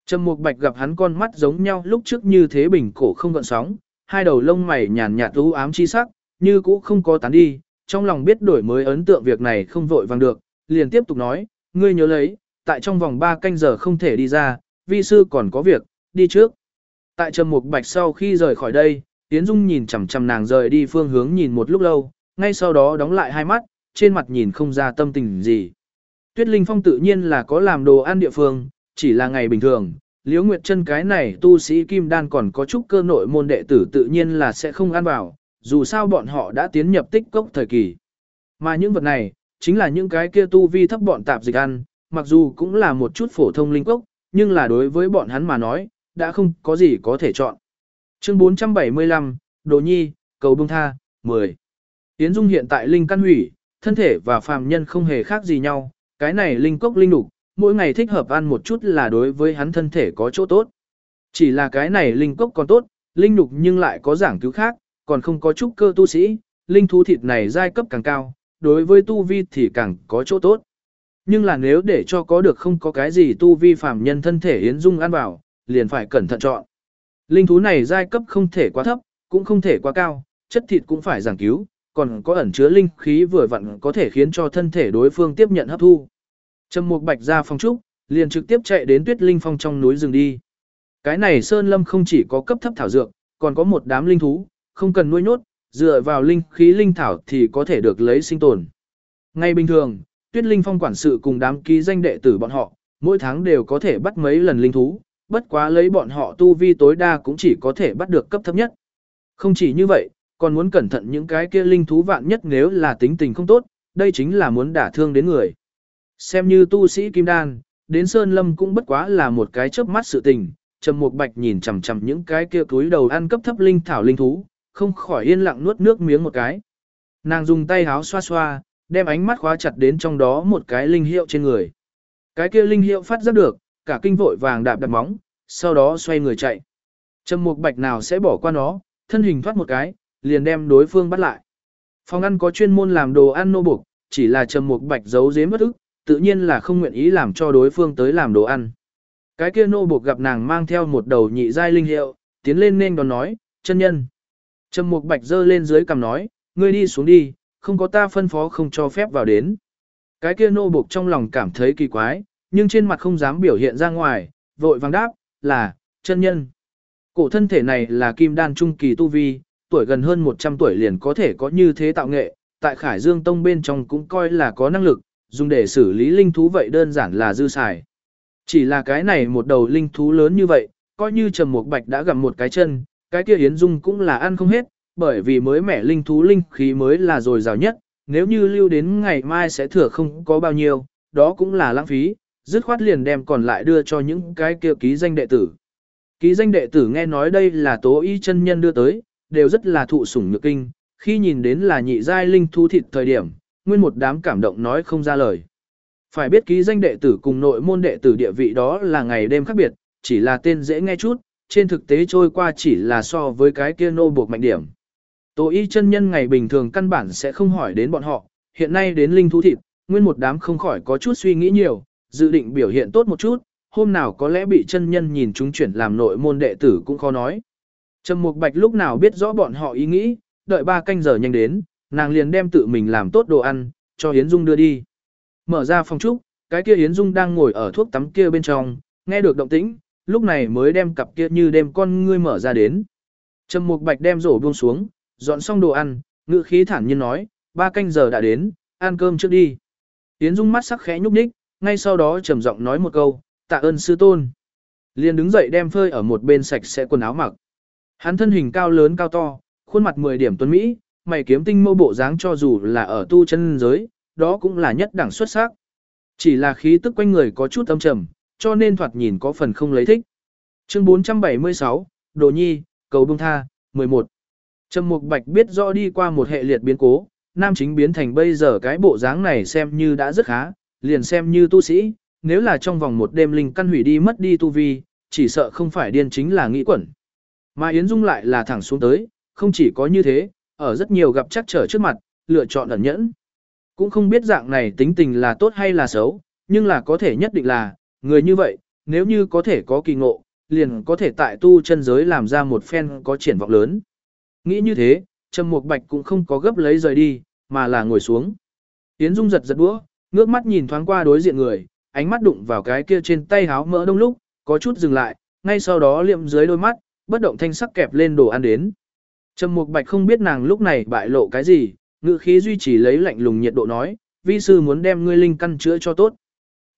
Trầm Mục Bạch gặp hắn con mắt giống nhau lúc trước như thế bình cổ không gợn sóng, hai đầu lông mày nhàn nhạt u ám chi sắc, như cũ không có tán đi, trong lòng biết đổi mới ấn tượng việc này không vội vàng được, liền tiếp tục nói, ngươi nhớ lấy, tại trong vòng 3 canh giờ không thể đi ra, vi sư còn có việc, đi trước. Tại Trầm Mục Bạch sau khi rời khỏi đây, tiến Dung nhìn chằm chằm nàng rời đi phương hướng nhìn một lúc lâu, ngay sau đó đóng lại hai mắt, trên mặt nhìn không ra tâm tình gì. Tuyết Linh Phong tự nhiên là có làm đồ ăn địa phương, chỉ là ngày bình thường, Liễu Nguyệt Chân cái này tu sĩ kim đan còn có chút cơ nội môn đệ tử tự nhiên là sẽ không ăn vào, dù sao bọn họ đã tiến nhập tích cốc thời kỳ. Mà những vật này, chính là những cái kia tu vi thấp bọn tạp dịch ăn, mặc dù cũng là một chút phổ thông linh cốc, nhưng là đối với bọn hắn mà nói, đã không có gì có thể chọn. Chương 475, Đồ Nhi, cầu bông tha, 10. Yến Dung hiện tại linh căn hủy, thân thể và phàm nhân không hề khác gì nhau, cái này linh cốc linh đục, mỗi ngày thích hợp ăn một chút là đối với hắn thân thể có chỗ tốt. Chỉ là cái này linh cốc còn tốt, linh đục nhưng lại có giảng cứu khác, còn không có chút cơ tu sĩ, linh thú thịt này giai cấp càng cao, đối với tu vi thì càng có chỗ tốt. Nhưng là nếu để cho có được không có cái gì tu vi phàm nhân thân thể Yến Dung ăn vào, liền phải cẩn thận chọn. Linh thú này giai cấp không thể quá thấp, cũng không thể quá cao, chất thịt cũng phải giảng cứu, còn có ẩn chứa linh khí vừa vặn có thể khiến cho thân thể đối phương tiếp nhận hấp thu. Trầm Mục Bạch ra phòng trúc, liền trực tiếp chạy đến Tuyết Linh Phong trong núi rừng đi. Cái này sơn lâm không chỉ có cấp thấp thảo dược, còn có một đám linh thú, không cần nuôi nhốt, dựa vào linh khí linh thảo thì có thể được lấy sinh tồn. Ngay bình thường, Tuyết Linh Phong quản sự cùng đám ký danh đệ tử bọn họ, mỗi tháng đều có thể bắt mấy lần linh thú, bất quá lấy bọn họ tu vi tối đa cũng chỉ có thể bắt được cấp thấp nhất. Không chỉ như vậy, còn muốn cẩn thận những cái kia linh thú vạn nhất nếu là tính tình không tốt, đây chính là muốn đả thương đến người. Xem như tu sĩ kim đan, đến Sơn Lâm cũng bất quá là một cái chớp mắt sự tình, Trầm Mục Bạch nhìn chằm chằm những cái kia túi đầu ăn cấp thấp linh thảo linh thú, không khỏi yên lặng nuốt nước miếng một cái. Nàng dùng tay háo xoa xoa, đem ánh mắt khóa chặt đến trong đó một cái linh hiệu trên người. Cái kia linh hiệu phát giác được, cả kinh vội vàng đạp đạp móng, sau đó xoay người chạy. Trầm Mục Bạch nào sẽ bỏ qua nó, thân hình thoát một cái, liền đem đối phương bắt lại. Phòng ăn có chuyên môn làm đồ ăn nô buộc, chỉ là Trầm Mục Bạch giấu giếm bất ức, tự nhiên là không nguyện ý làm cho đối phương tới làm đồ ăn. Cái kia nô buộc gặp nàng mang theo một đầu nhị giai linh hiệu, tiến lên nên đón nói, chân nhân. Trầm Mục Bạch giơ lên dưới cằm nói, ngươi đi xuống đi, không có ta phân phó không cho phép vào đến. Cái kia nô buộc trong lòng cảm thấy kỳ quái, nhưng trên mặt không dám biểu hiện ra ngoài, vội vàng đáp, là, chân nhân. Cổ thân thể này là kim đan trung kỳ tu vi, tuổi gần hơn 100 tuổi liền có thể có như thế tạo nghệ, tại Khải Dương Tông bên trong cũng coi là có năng lực, dùng để xử lý linh thú vậy đơn giản là dư xài. Chỉ là cái này một đầu linh thú lớn như vậy, coi như Trầm Mục Bạch đã gặm một cái chân, cái kia Yến Dung cũng là ăn không hết, bởi vì mới mẻ linh thú linh khí mới là dồi dào nhất, nếu như lưu đến ngày mai sẽ thừa không có bao nhiêu, đó cũng là lãng phí, dứt khoát liền đem còn lại đưa cho những cái kia ký danh đệ tử. Ký danh đệ tử nghe nói đây là tố y chân nhân đưa tới, đều rất là thụ sủng nhược kinh, khi nhìn đến là nhị giai linh thú thịt thời điểm, nguyên một đám cảm động nói không ra lời. Phải biết ký danh đệ tử cùng nội môn đệ tử địa vị đó là ngày đêm khác biệt, chỉ là tên dễ nghe chút, trên thực tế trôi qua chỉ là so với cái kia nô buộc mạnh điểm. tổ y chân nhân ngày bình thường căn bản sẽ không hỏi đến bọn họ, hiện nay đến linh thú thịt, nguyên một đám không khỏi có chút suy nghĩ nhiều, dự định biểu hiện tốt một chút, hôm nào có lẽ bị chân nhân nhìn chúng chuyển làm nội môn đệ tử cũng khó nói. Trầm Mục Bạch lúc nào biết rõ bọn họ ý nghĩ, đợi ba canh giờ nhanh đến, nàng liền đem tự mình làm tốt đồ ăn, cho Yến Dung đưa đi. Mở ra phòng trúc, cái kia Yến Dung đang ngồi ở thuốc tắm kia bên trong, nghe được động tĩnh, lúc này mới đem cặp kia như đem con ngươi mở ra đến. Trầm Mục Bạch đem rổ buông xuống, dọn xong đồ ăn, ngữ khí thản nhiên nói, ba canh giờ đã đến, ăn cơm trước đi. Yến Dung mắt sắc khẽ nhúc nhích, ngay sau đó trầm giọng nói một câu, tạ ơn sư tôn. Liền đứng dậy đem phơi ở một bên sạch sẽ quần áo mặc. Hắn thân hình cao lớn cao to, khuôn mặt 10 điểm tuấn Mỹ, mày kiếm tinh mâu bộ dáng cho dù là ở tu chân giới, đó cũng là nhất đẳng xuất sắc. Chỉ là khí tức quanh người có chút âm trầm, cho nên thoạt nhìn có phần không lấy thích. Chương 476, Đồ Nhi, Cầu Bông Tha, 11. Trầm Mục Bạch biết rõ đi qua một hệ liệt biến cố, nam chính biến thành bây giờ cái bộ dáng này xem như đã rất khá, liền xem như tu sĩ, nếu là trong vòng một đêm linh căn hủy đi mất đi tu vi, chỉ sợ không phải điên chính là nghĩ quẩn. Mà Yến Dung lại là thẳng xuống tới, không chỉ có như thế, ở rất nhiều gặp chắc trở trước mặt, lựa chọn ẩn nhẫn. Cũng không biết dạng này tính tình là tốt hay là xấu, nhưng là có thể nhất định là, người như vậy, nếu như có thể có kỳ ngộ, liền có thể tại tu chân giới làm ra một phen có triển vọng lớn. Nghĩ như thế, Trầm Mục Bạch cũng không có gấp lấy rời đi, mà là ngồi xuống. Yến Dung giật giật đũa, ngước mắt nhìn thoáng qua đối diện người, ánh mắt đụng vào cái kia trên tay háo mỡ đông lúc, có chút dừng lại, ngay sau đó liệm dưới đôi mắt, bất động thanh sắc kẹp lên đồ ăn đến. Trầm Mục Bạch không biết nàng lúc này bại lộ cái gì, ngữ khí duy trì lấy lạnh lùng nhiệt độ nói, vi sư muốn đem ngươi linh căn chữa cho tốt.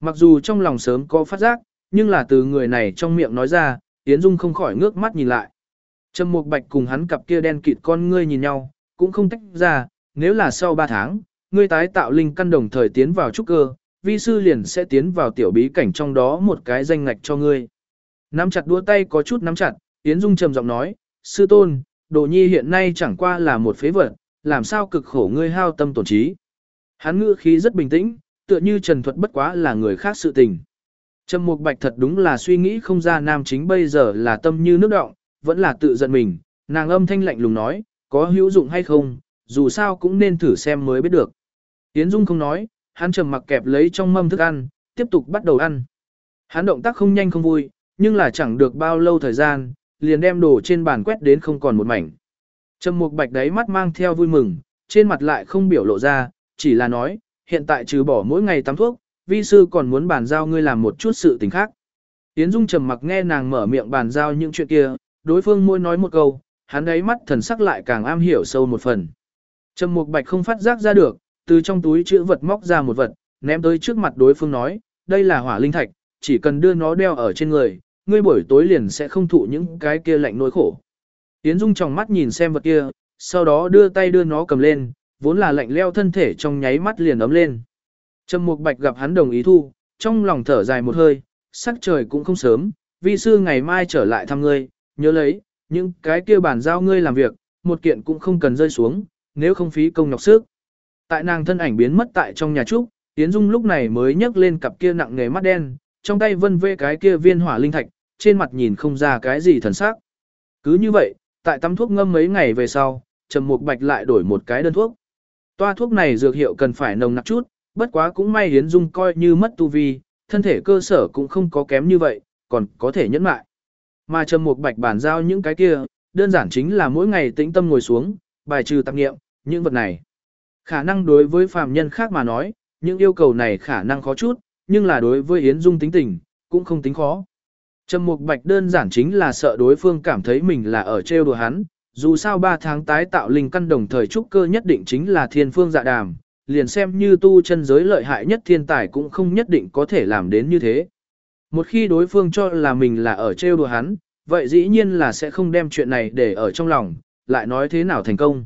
Mặc dù trong lòng sớm có phát giác, nhưng là từ người này trong miệng nói ra, Yến Dung không khỏi ngước mắt nhìn lại. Trầm Mục Bạch cùng hắn cặp kia đen kịt con ngươi nhìn nhau, cũng không tách ra, nếu là sau 3 tháng, ngươi tái tạo linh căn đồng thời tiến vào trúc cơ, vi sư liền sẽ tiến vào tiểu bí cảnh trong đó một cái danh ngạch cho ngươi. Nắm chặt đua tay có chút nắm chặt, Yến Dung trầm giọng nói, sư tôn, đồ nhi hiện nay chẳng qua là một phế vật, làm sao cực khổ ngươi hao tâm tổn trí. Hắn ngữ khí rất bình tĩnh, tựa như Trần Thuật bất quá là người khác sự tình. Trầm Mục Bạch thật đúng là suy nghĩ không ra nam chính bây giờ là tâm như nước động, vẫn là tự giận mình, nàng âm thanh lạnh lùng nói, có hữu dụng hay không, dù sao cũng nên thử xem mới biết được. Tiễn Dung không nói, hắn trầm mặc kẹp lấy trong mâm thức ăn, tiếp tục bắt đầu ăn. Hắn động tác không nhanh không vui, nhưng là chẳng được bao lâu thời gian, liền đem đồ trên bàn quét đến không còn một mảnh. Trầm Mục Bạch đáy mắt mang theo vui mừng, trên mặt lại không biểu lộ ra, chỉ là nói, hiện tại trừ bỏ mỗi ngày tắm thuốc, vi sư còn muốn bàn giao ngươi làm một chút sự tình khác. Yến Dung trầm mặc nghe nàng mở miệng bàn giao những chuyện kia, đối phương môi nói một câu, hắn ấy mắt thần sắc lại càng am hiểu sâu một phần. Trầm Mục Bạch không phát giác ra được, từ trong túi chữ vật móc ra một vật, ném tới trước mặt đối phương nói, đây là hỏa linh thạch, chỉ cần đưa nó đeo ở trên người, ngươi buổi tối liền sẽ không thụ những cái kia lạnh nỗi khổ. Yến Dung trong mắt nhìn xem vật kia, sau đó đưa tay đưa nó cầm lên, vốn là lạnh leo thân thể trong nháy mắt liền ấm lên. Trầm Mục Bạch gặp hắn đồng ý thu, trong lòng thở dài một hơi, sắc trời cũng không sớm, vi sư ngày mai trở lại thăm ngươi, nhớ lấy, những cái kia bản giao ngươi làm việc, một kiện cũng không cần rơi xuống, nếu không phí công nhọc sức. Tại nàng thân ảnh biến mất tại trong nhà trúc, Tiễn Dung lúc này mới nhấc lên cặp kia nặng nghề mắt đen, trong tay vân vê cái kia viên hỏa linh thạch, trên mặt nhìn không ra cái gì thần sắc. Cứ như vậy, tại tắm thuốc ngâm mấy ngày về sau, Trầm Mục Bạch lại đổi một cái đơn thuốc. Toa thuốc này dược hiệu cần phải nồng nặc chút, bất quá cũng may Yến Dung coi như mất tu vi, thân thể cơ sở cũng không có kém như vậy, còn có thể nhẫn lại. Mà Trầm Mục Bạch bản giao những cái kia, đơn giản chính là mỗi ngày tĩnh tâm ngồi xuống, bài trừ tạp nghiệm, những vật này. Khả năng đối với phàm nhân khác mà nói, những yêu cầu này khả năng khó chút, nhưng là đối với Yến Dung tính tình, cũng không tính khó. Trầm Mục Bạch đơn giản chính là sợ đối phương cảm thấy mình là ở trêu đùa hắn, dù sao 3 tháng tái tạo linh căn đồng thời trúc cơ nhất định chính là thiên phương dạ đàm, liền xem như tu chân giới lợi hại nhất thiên tài cũng không nhất định có thể làm đến như thế. Một khi đối phương cho là mình là ở trêu đùa hắn, vậy dĩ nhiên là sẽ không đem chuyện này để ở trong lòng, lại nói thế nào thành công.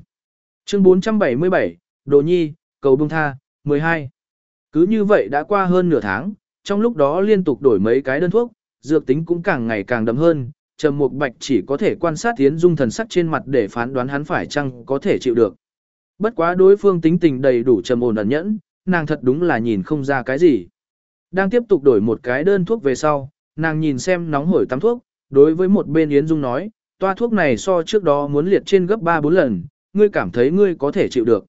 Chương 477, Đồ Nhi, Cầu Bông Tha, 12. Cứ như vậy đã qua hơn nửa tháng, trong lúc đó liên tục đổi mấy cái đơn thuốc, dược tính cũng càng ngày càng đậm hơn, Trầm Mục Bạch chỉ có thể quan sát tiến dung thần sắc trên mặt để phán đoán hắn phải chăng có thể chịu được. Bất quá đối phương tính tình đầy đủ trầm ổn ẩn nhẫn, nàng thật đúng là nhìn không ra cái gì. Đang tiếp tục đổi một cái đơn thuốc về sau, nàng nhìn xem nóng hổi tắm thuốc, đối với một bên Yến Dung nói, toa thuốc này so trước đó muốn liệt trên gấp 3-4 lần, ngươi cảm thấy ngươi có thể chịu được.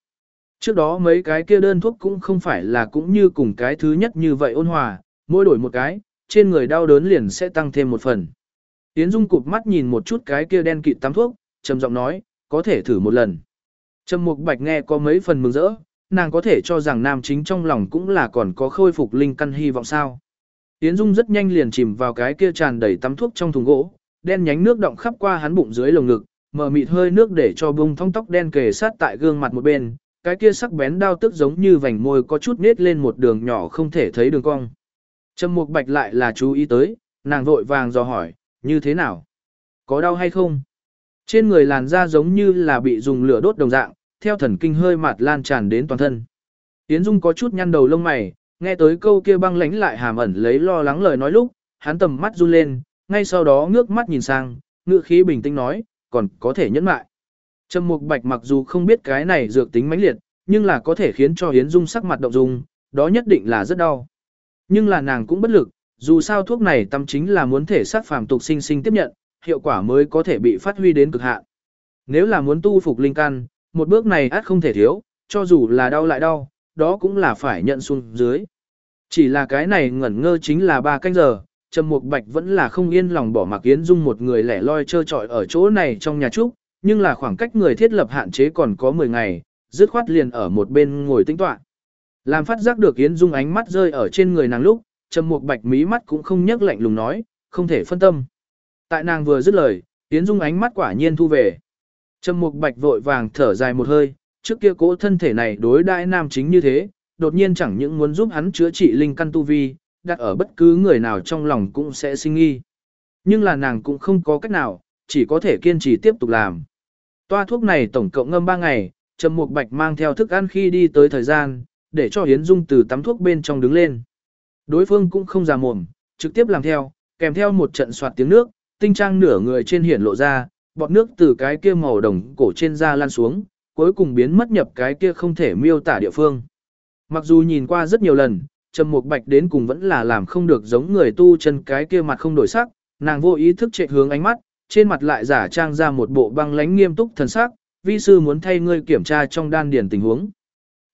Trước đó mấy cái kia đơn thuốc cũng không phải là cũng như cùng cái thứ nhất như vậy ôn hòa, mỗi đổi một cái, trên người đau đớn liền sẽ tăng thêm một phần. Yến Dung cụp mắt nhìn một chút cái kia đen kịt tắm thuốc, trầm giọng nói, có thể thử một lần. Trầm Mục Bạch nghe có mấy phần mừng rỡ, nàng có thể cho rằng nam chính trong lòng cũng là còn có khôi phục linh căn hy vọng sao. Yến Dung rất nhanh liền chìm vào cái kia tràn đầy tắm thuốc trong thùng gỗ, đen nhánh nước động khắp qua hắn bụng dưới lồng ngực, mở mịt hơi nước để cho bông thong tóc đen kề sát tại gương mặt một bên, cái kia sắc bén đao tức giống như vành môi có chút nết lên một đường nhỏ không thể thấy đường cong. Trầm Mục Bạch lại là chú ý tới, nàng vội vàng dò hỏi, như thế nào? Có đau hay không? Trên người làn da giống như là bị dùng lửa đốt đồng dạng, theo thần kinh hơi mạt lan tràn đến toàn thân. Yến Dung có chút nhăn đầu lông mày, nghe tới câu kia băng lãnh lại hàm ẩn lấy lo lắng lời nói lúc, hắn tầm mắt run lên, ngay sau đó ngước mắt nhìn sang, ngựa khí bình tĩnh nói, còn có thể nhẫn mại. Trầm Mục Bạch mặc dù không biết cái này dược tính mãnh liệt, nhưng là có thể khiến cho Yến Dung sắc mặt động dung, đó nhất định là rất đau. Nhưng là nàng cũng bất lực, dù sao thuốc này tâm chính là muốn thể xác phàm tục sinh sinh tiếp nhận, hiệu quả mới có thể bị phát huy đến cực hạn. Nếu là muốn tu phục linh căn, một bước này át không thể thiếu, cho dù là đau lại đau, đó cũng là phải nhận xuống dưới. Chỉ là cái này ngẩn ngơ chính là ba canh giờ, Trầm Mục Bạch vẫn là không yên lòng bỏ mặc Yến Dung một người lẻ loi chơi trọi ở chỗ này trong nhà trúc, nhưng là khoảng cách người thiết lập hạn chế còn có 10 ngày, dứt khoát liền ở một bên ngồi tĩnh tọa. Làm phát giác được Yến Dung ánh mắt rơi ở trên người nàng lúc, Trầm Mục Bạch mí mắt cũng không nhấc lạnh lùng nói, không thể phân tâm. Tại nàng vừa dứt lời, Yến Dung ánh mắt quả nhiên thu về. Trầm Mục Bạch vội vàng thở dài một hơi, trước kia cố thân thể này đối đãi nam chính như thế, đột nhiên chẳng những muốn giúp hắn chữa trị linh căn tu vi, đặt ở bất cứ người nào trong lòng cũng sẽ sinh nghi. Nhưng là nàng cũng không có cách nào, chỉ có thể kiên trì tiếp tục làm. Toa thuốc này tổng cộng ngâm 3 ngày, Trầm Mục Bạch mang theo thức ăn khi đi tới thời gian, để cho Hiến Dung từ tắm thuốc bên trong đứng lên. Đối phương cũng không già mồm, trực tiếp làm theo, kèm theo một trận soạt tiếng nước, tinh trang nửa người trên hiển lộ ra, bọt nước từ cái kia màu đồng cổ trên da lan xuống, cuối cùng biến mất nhập cái kia không thể miêu tả địa phương. Mặc dù nhìn qua rất nhiều lần, Trầm Mục Bạch đến cùng vẫn là làm không được giống người tu chân cái kia mặt không đổi sắc, nàng vô ý thức chạy hướng ánh mắt, trên mặt lại giả trang ra một bộ băng lãnh nghiêm túc thần sắc, vi sư muốn thay ngươi kiểm tra trong đan điền tình huống.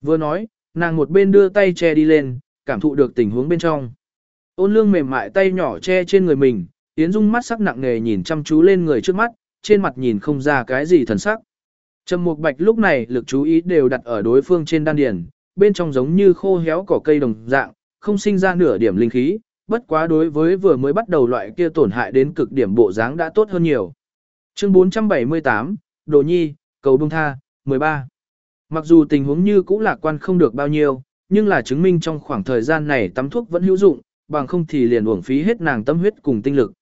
Vừa nói, nàng một bên đưa tay che đi lên, cảm thụ được tình huống bên trong. Ôn lương mềm mại tay nhỏ che trên người mình, Yến Dung mắt sắc nặng nề nhìn chăm chú lên người trước mắt, trên mặt nhìn không ra cái gì thần sắc. Trầm Mục Bạch lúc này lực chú ý đều đặt ở đối phương trên đan điền, bên trong giống như khô héo cỏ cây đồng dạng, không sinh ra nửa điểm linh khí, bất quá đối với vừa mới bắt đầu loại kia tổn hại đến cực điểm bộ dáng đã tốt hơn nhiều. Chương 478, Đồ Nhi, cầu bông tha, 13. Mặc dù tình huống như cũ lạc quan không được bao nhiêu, nhưng là chứng minh trong khoảng thời gian này tắm thuốc vẫn hữu dụng, bằng không thì liền uổng phí hết nàng tâm huyết cùng tinh lực.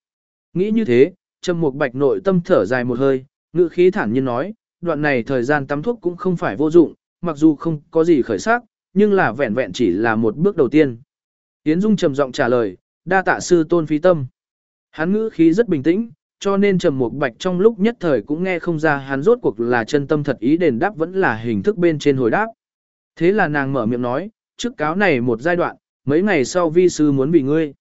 Nghĩ như thế, Trầm Mục Bạch nội tâm thở dài một hơi, ngữ khí thản nhiên nói, đoạn này thời gian tắm thuốc cũng không phải vô dụng, mặc dù không có gì khởi sắc, nhưng là vẹn vẹn chỉ là một bước đầu tiên. Yến Dung trầm giọng trả lời, đa tạ sư tôn phí tâm. Hắn ngữ khí rất bình tĩnh, cho nên Trầm Mục Bạch trong lúc nhất thời cũng nghe không ra hắn rốt cuộc là chân tâm thật ý đền đáp vẫn là hình thức bên trên hồi đáp. Thế là nàng mở miệng nói, trước cáo này một giai đoạn, mấy ngày sau vi sư muốn vì ngươi.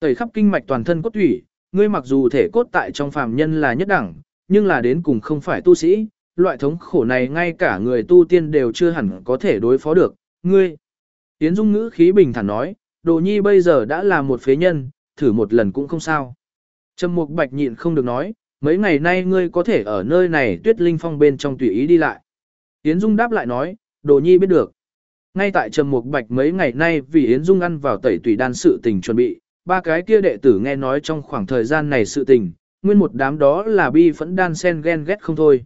Tẩy khắp kinh mạch toàn thân cốt thủy, ngươi mặc dù thể cốt tại trong phàm nhân là nhất đẳng, nhưng là đến cùng không phải tu sĩ, loại thống khổ này ngay cả người tu tiên đều chưa hẳn có thể đối phó được, ngươi. Tiến Dung ngữ khí bình thản nói, Đồ Nhi bây giờ đã là một phế nhân, thử một lần cũng không sao. Trầm Mục Bạch nhịn không được nói, mấy ngày nay ngươi có thể ở nơi này Tuyết Linh Phong bên trong tùy ý đi lại. tiến Dung đáp lại nói, Đồ Nhi biết được. Ngay tại Trầm Mục Bạch mấy ngày nay vì Yến Dung ăn vào tẩy tùy đan sự tình chuẩn bị, ba cái kia đệ tử nghe nói trong khoảng thời gian này sự tình, nguyên một đám đó là bi phẫn đan sen ghen ghét không thôi.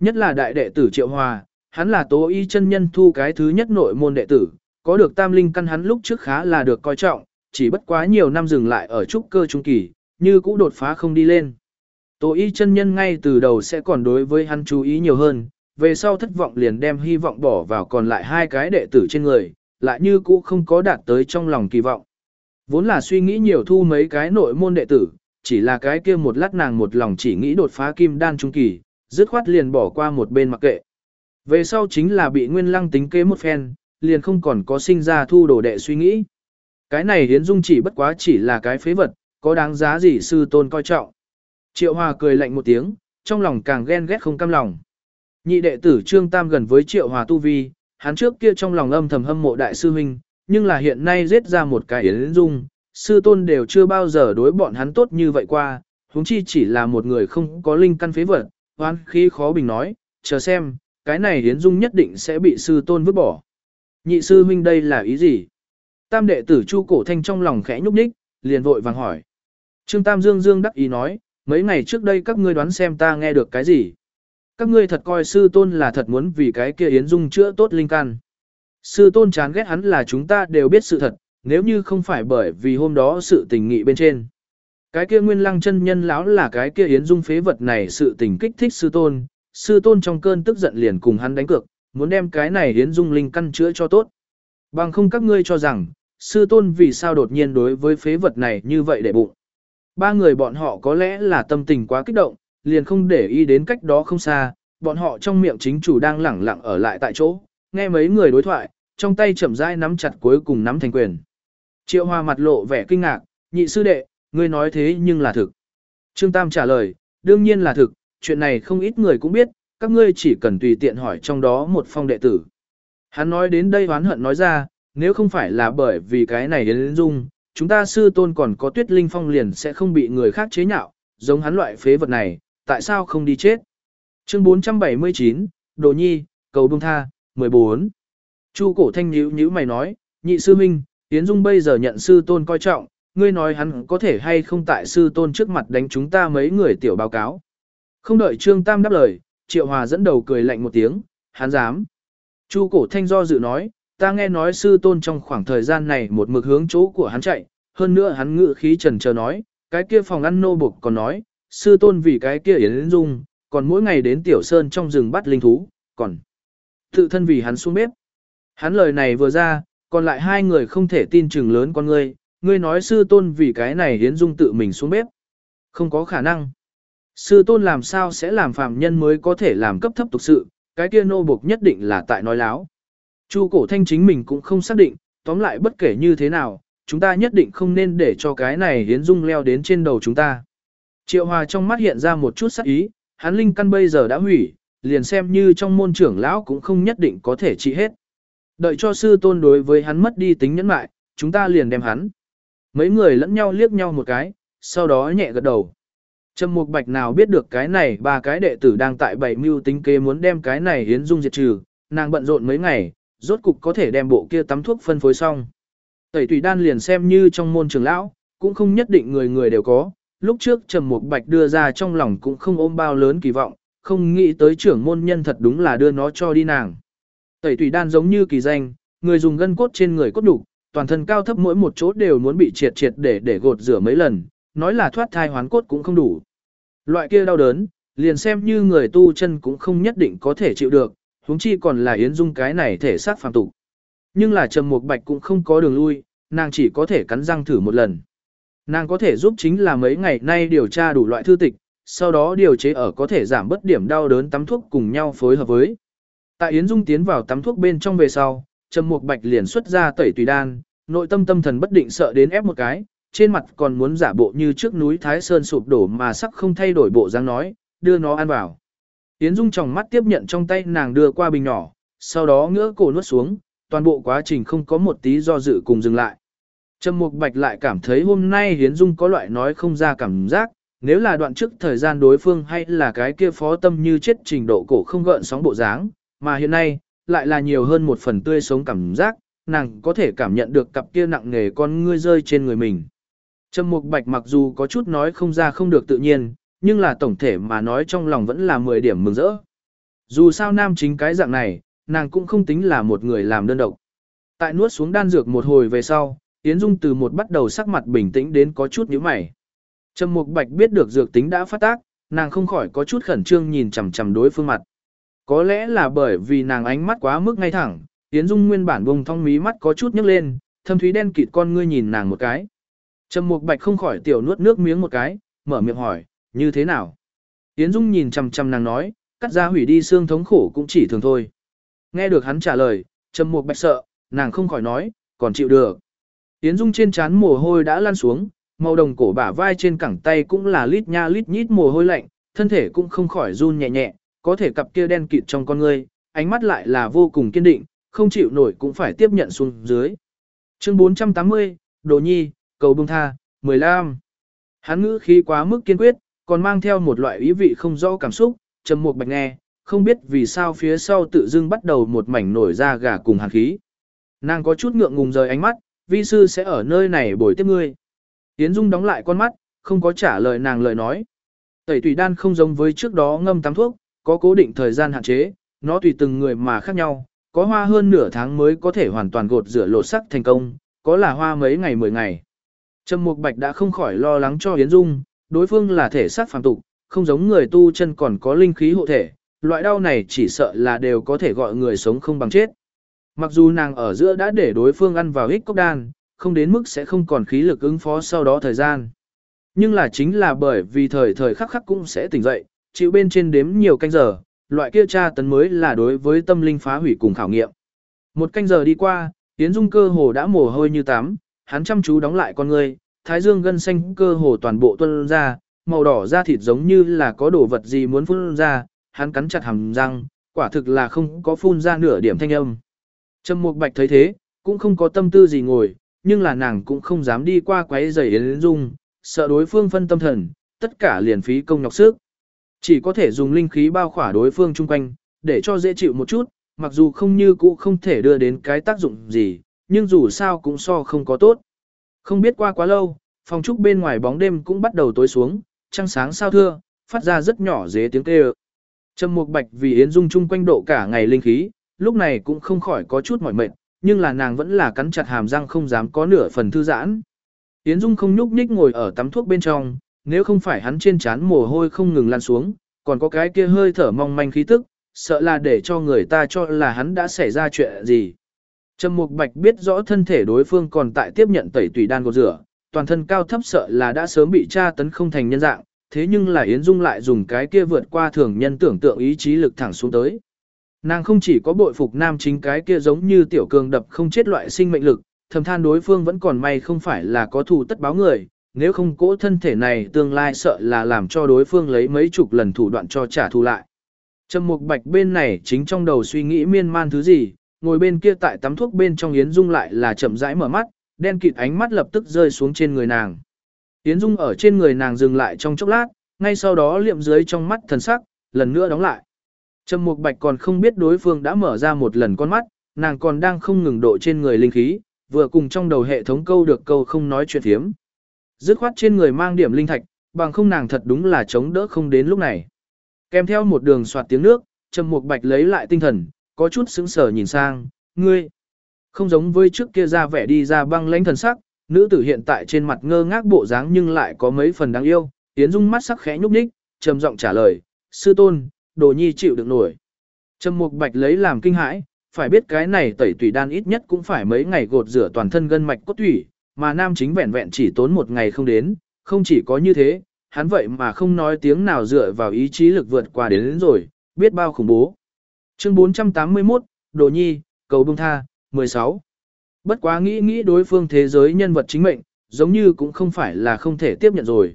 Nhất là đại đệ tử Triệu Hòa, hắn là tố y chân nhân thu cái thứ nhất nội môn đệ tử, có được tam linh căn hắn lúc trước khá là được coi trọng, chỉ bất quá nhiều năm dừng lại ở trúc cơ trung kỳ, như cũ đột phá không đi lên. Tố y chân nhân ngay từ đầu sẽ còn đối với hắn chú ý nhiều hơn, về sau thất vọng liền đem hy vọng bỏ vào còn lại hai cái đệ tử trên người, lại như cũ không có đạt tới trong lòng kỳ vọng. Vốn là suy nghĩ nhiều thu mấy cái nội môn đệ tử, chỉ là cái kia một lát nàng một lòng chỉ nghĩ đột phá kim đan trung kỳ, dứt khoát liền bỏ qua một bên mặc kệ. Về sau chính là bị Nguyên Lăng tính kế một phen, liền không còn có sinh ra thu đồ đệ suy nghĩ. Cái này hiến dung chỉ bất quá chỉ là cái phế vật, có đáng giá gì sư tôn coi trọng. Triệu Hòa cười lạnh một tiếng, trong lòng càng ghen ghét không cam lòng. Nhị đệ tử Trương Tam gần với Triệu Hòa tu vi, hắn trước kia trong lòng âm thầm hâm mộ đại sư huynh, nhưng là hiện nay giết ra một cái yến dung, sư tôn đều chưa bao giờ đối bọn hắn tốt như vậy qua, huống chi chỉ là một người không có linh căn phế vật, hoan khí khó bình nói, chờ xem, cái này yến dung nhất định sẽ bị sư tôn vứt bỏ. Nhị sư huynh đây là ý gì? Tam đệ tử Chu Cổ Thanh trong lòng khẽ nhúc nhích, liền vội vàng hỏi. Trương Tam Dương Dương đắc ý nói, mấy ngày trước đây các ngươi đoán xem ta nghe được cái gì? Các ngươi thật coi sư tôn là thật muốn vì cái kia Yến Dung chữa tốt linh căn. Sư tôn chán ghét hắn là chúng ta đều biết sự thật, nếu như không phải bởi vì hôm đó sự tình nghị bên trên. Cái kia nguyên lăng chân nhân lão là cái kia Yến Dung phế vật này sự tình kích thích sư tôn, sư tôn trong cơn tức giận liền cùng hắn đánh cược, muốn đem cái này Yến Dung linh căn chữa cho tốt. Bằng không các ngươi cho rằng, sư tôn vì sao đột nhiên đối với phế vật này như vậy để bụng. Ba người bọn họ có lẽ là tâm tình quá kích động, liền không để ý đến cách đó không xa, bọn họ trong miệng chính chủ đang lẳng lặng ở lại tại chỗ, nghe mấy người đối thoại, trong tay chậm rãi nắm chặt cuối cùng nắm thành quyền. Triệu Hoa mặt lộ vẻ kinh ngạc, nhị sư đệ, ngươi nói thế nhưng là thực. Trương Tam trả lời, đương nhiên là thực, chuyện này không ít người cũng biết, các ngươi chỉ cần tùy tiện hỏi trong đó một phong đệ tử. Hắn nói đến đây oán hận nói ra, nếu không phải là bởi vì cái này đến dung, chúng ta sư tôn còn có tuyết linh phong liền sẽ không bị người khác chế nhạo, giống hắn loại phế vật này, tại sao không đi chết? Chương 479, Đồ Nhi, cầu bông tha, 14. Chu cổ thanh nhíu nhíu mày nói, nhị sư minh, Yến Dung bây giờ nhận sư tôn coi trọng, ngươi nói hắn có thể hay không tại sư tôn trước mặt đánh chúng ta mấy người tiểu báo cáo. Không đợi Trương Tam đáp lời, Triệu Hòa dẫn đầu cười lạnh một tiếng, hắn dám. Chu cổ thanh do dự nói, ta nghe nói sư tôn trong khoảng thời gian này một mực hướng chỗ của hắn chạy, hơn nữa hắn ngự khí trần chờ nói, cái kia phòng ăn nô buộc còn nói, sư tôn vì cái kia Yến Dung, còn mỗi ngày đến tiểu sơn trong rừng bắt linh thú, còn tự thân vì hắn xuống bếp. Hắn lời này vừa ra, còn lại hai người không thể tin chừng lớn con ngươi, ngươi nói sư tôn vì cái này hiến dung tự mình xuống bếp. Không có khả năng. Sư tôn làm sao sẽ làm phàm nhân mới có thể làm cấp thấp tục sự, cái kia nô buộc nhất định là tại nói láo. Chu cổ thanh chính mình cũng không xác định, tóm lại bất kể như thế nào, chúng ta nhất định không nên để cho cái này hiến dung leo đến trên đầu chúng ta. Triệu Hòa trong mắt hiện ra một chút sắc ý, hắn linh căn bây giờ đã hủy, liền xem như trong môn trưởng lão cũng không nhất định có thể trị hết. Đợi cho sư tôn đối với hắn mất đi tính nhẫn mại, chúng ta liền đem hắn. Mấy người lẫn nhau liếc nhau một cái, sau đó nhẹ gật đầu. Trầm Mục Bạch nào biết được cái này ba cái đệ tử đang tại bảy mưu tính kế muốn đem cái này hiến Dung diệt trừ, nàng bận rộn mấy ngày, rốt cục có thể đem bộ kia tắm thuốc phân phối xong. Tẩy tùy đan liền xem như trong môn trưởng lão, cũng không nhất định người người đều có, lúc trước Trầm Mục Bạch đưa ra trong lòng cũng không ôm bao lớn kỳ vọng, không nghĩ tới trưởng môn nhân thật đúng là đưa nó cho đi nàng. Tẩy tùy đan giống như kỳ danh, người dùng gân cốt trên người cốt đủ, toàn thân cao thấp mỗi một chỗ đều muốn bị triệt triệt để để gột rửa mấy lần, nói là thoát thai hoán cốt cũng không đủ. Loại kia đau đớn, liền xem như người tu chân cũng không nhất định có thể chịu được, huống chi còn là Yến Dung cái này thể xác phàm tục. Nhưng là Trầm Mục Bạch cũng không có đường lui, nàng chỉ có thể cắn răng thử một lần. Nàng có thể giúp chính là mấy ngày nay điều tra đủ loại thư tịch, sau đó điều chế ở có thể giảm bớt điểm đau đớn tắm thuốc cùng nhau phối hợp với. Tại Yến Dung tiến vào tắm thuốc bên trong về sau, Trầm Mục Bạch liền xuất ra tẩy tùy đan, nội tâm tâm thần bất định sợ đến ép một cái, trên mặt còn muốn giả bộ như trước núi Thái Sơn sụp đổ mà sắc không thay đổi bộ dáng nói, đưa nó ăn vào. Yến Dung trong mắt tiếp nhận trong tay nàng đưa qua bình nhỏ, sau đó ngỡ cổ nuốt xuống, toàn bộ quá trình không có một tí do dự cùng dừng lại. Trầm Mục Bạch lại cảm thấy hôm nay Hiến Dung có loại nói không ra cảm giác, nếu là đoạn trước thời gian đối phương hay là cái kia phó tâm như chết trình độ cổ không gợn sóng bộ dáng, mà hiện nay, lại là nhiều hơn một phần tươi sống cảm giác, nàng có thể cảm nhận được cặp kia nặng nề con ngươi rơi trên người mình. Trầm Mục Bạch mặc dù có chút nói không ra không được tự nhiên, nhưng là tổng thể mà nói trong lòng vẫn là 10 điểm mừng rỡ. Dù sao nam chính cái dạng này, nàng cũng không tính là một người làm đơn độc. Tại nuốt xuống đan dược một hồi về sau, Yến Dung từ một bắt đầu sắc mặt bình tĩnh đến có chút nhíu mày. Trầm Mục Bạch biết được dược tính đã phát tác, nàng không khỏi có chút khẩn trương nhìn chằm chằm đối phương mặt. Có lẽ là bởi vì nàng ánh mắt quá mức ngay thẳng, Yến Dung nguyên bản vùng thong mí mắt có chút nhấc lên, thâm thúy đen kịt con ngươi nhìn nàng một cái. Trầm Mục Bạch không khỏi tiểu nuốt nước miếng một cái, mở miệng hỏi, như thế nào? Yến Dung nhìn chằm chằm nàng nói, cắt ra hủy đi xương thống khổ cũng chỉ thường thôi. Nghe được hắn trả lời, Trầm Mục Bạch sợ, nàng không khỏi nói, còn chịu được. Yến Dung trên trán mồ hôi đã lan xuống, màu đồng cổ bả vai trên cẳng tay cũng là lít nha lít nhít mồ hôi lạnh, thân thể cũng không khỏi run nhẹ nhẹ, có thể cặp kia đen kịt trong con ngươi, ánh mắt lại là vô cùng kiên định, không chịu nổi cũng phải tiếp nhận xuống dưới. Chương 480, Đồ Nhi, cầu bông tha, 15. Hắn ngữ khí quá mức kiên quyết, còn mang theo một loại ý vị không rõ cảm xúc, trầm mục bạch nghe, không biết vì sao phía sau tự dưng bắt đầu một mảnh nổi ra gà cùng hàn khí. Nàng có chút ngượng ngùng rời ánh mắt, vi sư sẽ ở nơi này bồi tiếp ngươi. Yến Dung đóng lại con mắt, không có trả lời nàng lời nói. Tẩy tùy đan không giống với trước đó ngâm tắm thuốc, có cố định thời gian hạn chế, nó tùy từng người mà khác nhau, có hoa hơn nửa tháng mới có thể hoàn toàn gột rửa lột sắc thành công, có là hoa mấy ngày 10 ngày. Trầm Mục Bạch đã không khỏi lo lắng cho Yến Dung, đối phương là thể xác phàm tục, không giống người tu chân còn có linh khí hộ thể, loại đau này chỉ sợ là đều có thể gọi người sống không bằng chết. Mặc dù nàng ở giữa đã để đối phương ăn vào ít cốc đan, không đến mức sẽ không còn khí lực ứng phó sau đó thời gian. Nhưng là chính là bởi vì thời thời khắc khắc cũng sẽ tỉnh dậy, chịu bên trên đếm nhiều canh giờ, loại kia tra tấn mới là đối với tâm linh phá hủy cùng khảo nghiệm. Một canh giờ đi qua, Yến Dung cơ hồ đã mồ hôi như tắm, hắn chăm chú đóng lại con ngươi, thái dương gân xanh cơ hồ toàn bộ tuôn ra, màu đỏ da thịt giống như là có đồ vật gì muốn phun ra, hắn cắn chặt hàm răng, quả thực là không có phun ra nửa điểm thanh âm. Trầm Mục Bạch thấy thế, cũng không có tâm tư gì ngồi, nhưng là nàng cũng không dám đi qua quấy rầy Yến Dung, sợ đối phương phân tâm thần, tất cả liền phí công nhọc sức. Chỉ có thể dùng linh khí bao khỏa đối phương chung quanh, để cho dễ chịu một chút, mặc dù không như cũ không thể đưa đến cái tác dụng gì, nhưng dù sao cũng so không có tốt. Không biết qua quá lâu, phòng trúc bên ngoài bóng đêm cũng bắt đầu tối xuống, trăng sáng sao thưa, phát ra rất nhỏ dế tiếng kêu. Trầm Mục Bạch vì Yến Dung chung quanh độ cả ngày linh khí, lúc này cũng không khỏi có chút mỏi mệt, nhưng là nàng vẫn là cắn chặt hàm răng không dám có nửa phần thư giãn. Yến Dung không nhúc nhích ngồi ở tắm thuốc bên trong, nếu không phải hắn trên trán mồ hôi không ngừng lan xuống, còn có cái kia hơi thở mong manh khí tức, sợ là để cho người ta cho là hắn đã xảy ra chuyện gì. Trầm Mục Bạch biết rõ thân thể đối phương còn tại tiếp nhận tẩy tùy đan gột rửa, toàn thân cao thấp sợ là đã sớm bị tra tấn không thành nhân dạng, thế nhưng là Yến Dung lại dùng cái kia vượt qua thường nhân tưởng tượng ý chí lực thẳng xuống tới. Nàng không chỉ có bội phục nam chính cái kia giống như tiểu cường đập không chết loại sinh mệnh lực, thầm than đối phương vẫn còn may không phải là có thù tất báo người, nếu không cỗ thân thể này tương lai sợ là làm cho đối phương lấy mấy chục lần thủ đoạn cho trả thù lại. Trầm Mục Bạch bên này chính trong đầu suy nghĩ miên man thứ gì, ngồi bên kia tại tắm thuốc bên trong Yến Dung lại là chậm rãi mở mắt, đen kịt ánh mắt lập tức rơi xuống trên người nàng. Yến Dung ở trên người nàng dừng lại trong chốc lát, ngay sau đó liệm dưới trong mắt thần sắc, lần nữa đóng lại. Trầm Mục Bạch còn không biết đối phương đã mở ra một lần con mắt, nàng còn đang không ngừng độ trên người linh khí, vừa cùng trong đầu hệ thống câu được câu không nói chuyện thiếm. Dứt khoát trên người mang điểm linh thạch, bằng không nàng thật đúng là chống đỡ không đến lúc này. Kèm theo một đường soạt tiếng nước, Trầm Mục Bạch lấy lại tinh thần, có chút sững sờ nhìn sang, ngươi. Không giống với trước kia ra vẻ đi ra băng lãnh thần sắc, nữ tử hiện tại trên mặt ngơ ngác bộ dáng nhưng lại có mấy phần đáng yêu, Yến Dung mắt sắc khẽ nhúc nhích, trầm giọng trả lời, sư tôn, đồ nhi chịu được nổi. Trầm Mục Bạch lấy làm kinh hãi, phải biết cái này tẩy tủy đan ít nhất cũng phải mấy ngày gột rửa toàn thân gân mạch cốt tủy, mà nam chính vẹn vẹn chỉ tốn một ngày không đến, không chỉ có như thế, hắn vậy mà không nói tiếng nào dựa vào ý chí lực vượt qua đến, đến rồi, biết bao khủng bố. Chương 481, Đồ Nhi, cầu bông tha, 16. Bất quá nghĩ nghĩ đối phương thế giới nhân vật chính mệnh, giống như cũng không phải là không thể tiếp nhận rồi.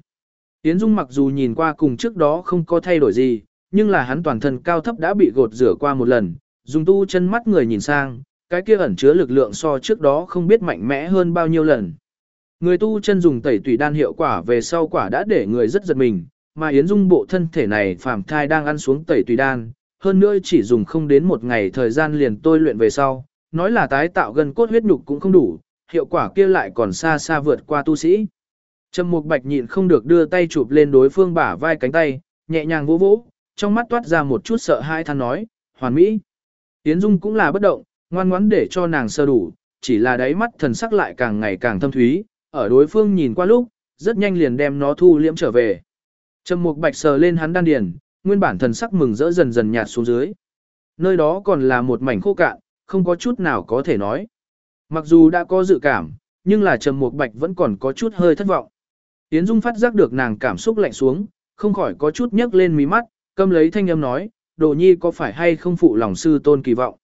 Tiến Dung mặc dù nhìn qua cùng trước đó không có thay đổi gì, nhưng là hắn toàn thân cao thấp đã bị gột rửa qua một lần, dùng tu chân mắt người nhìn sang, cái kia ẩn chứa lực lượng so trước đó không biết mạnh mẽ hơn bao nhiêu lần. Người tu chân dùng tẩy tùy đan hiệu quả về sau quả đã để người rất giật mình, mà Yến Dung bộ thân thể này phàm thai đang ăn xuống tẩy tùy đan, hơn nữa chỉ dùng không đến một ngày thời gian liền tôi luyện về sau, nói là tái tạo gần cốt huyết nhục cũng không đủ, hiệu quả kia lại còn xa xa vượt qua tu sĩ. Trầm Mục Bạch nhịn không được đưa tay chụp lên đối phương bả vai cánh tay, nhẹ nhàng vỗ vỗ, trong mắt toát ra một chút sợ hãi than nói, "Hoàn mỹ." Yến Dung cũng là bất động, ngoan ngoãn để cho nàng sơ đủ, chỉ là đáy mắt thần sắc lại càng ngày càng thâm thúy, ở đối phương nhìn qua lúc, rất nhanh liền đem nó thu liễm trở về. Trầm Mục Bạch sờ lên hắn đan điền, nguyên bản thần sắc mừng rỡ dần dần nhạt xuống dưới. Nơi đó còn là một mảnh khô cạn, không có chút nào có thể nói. Mặc dù đã có dự cảm, nhưng là Trầm Mục Bạch vẫn còn có chút hơi thất vọng. Yến Dung phát giác được nàng cảm xúc lạnh xuống, không khỏi có chút nhấc lên mí mắt, câm lấy thanh âm nói, đồ nhi có phải hay không phụ lòng sư tôn kỳ vọng.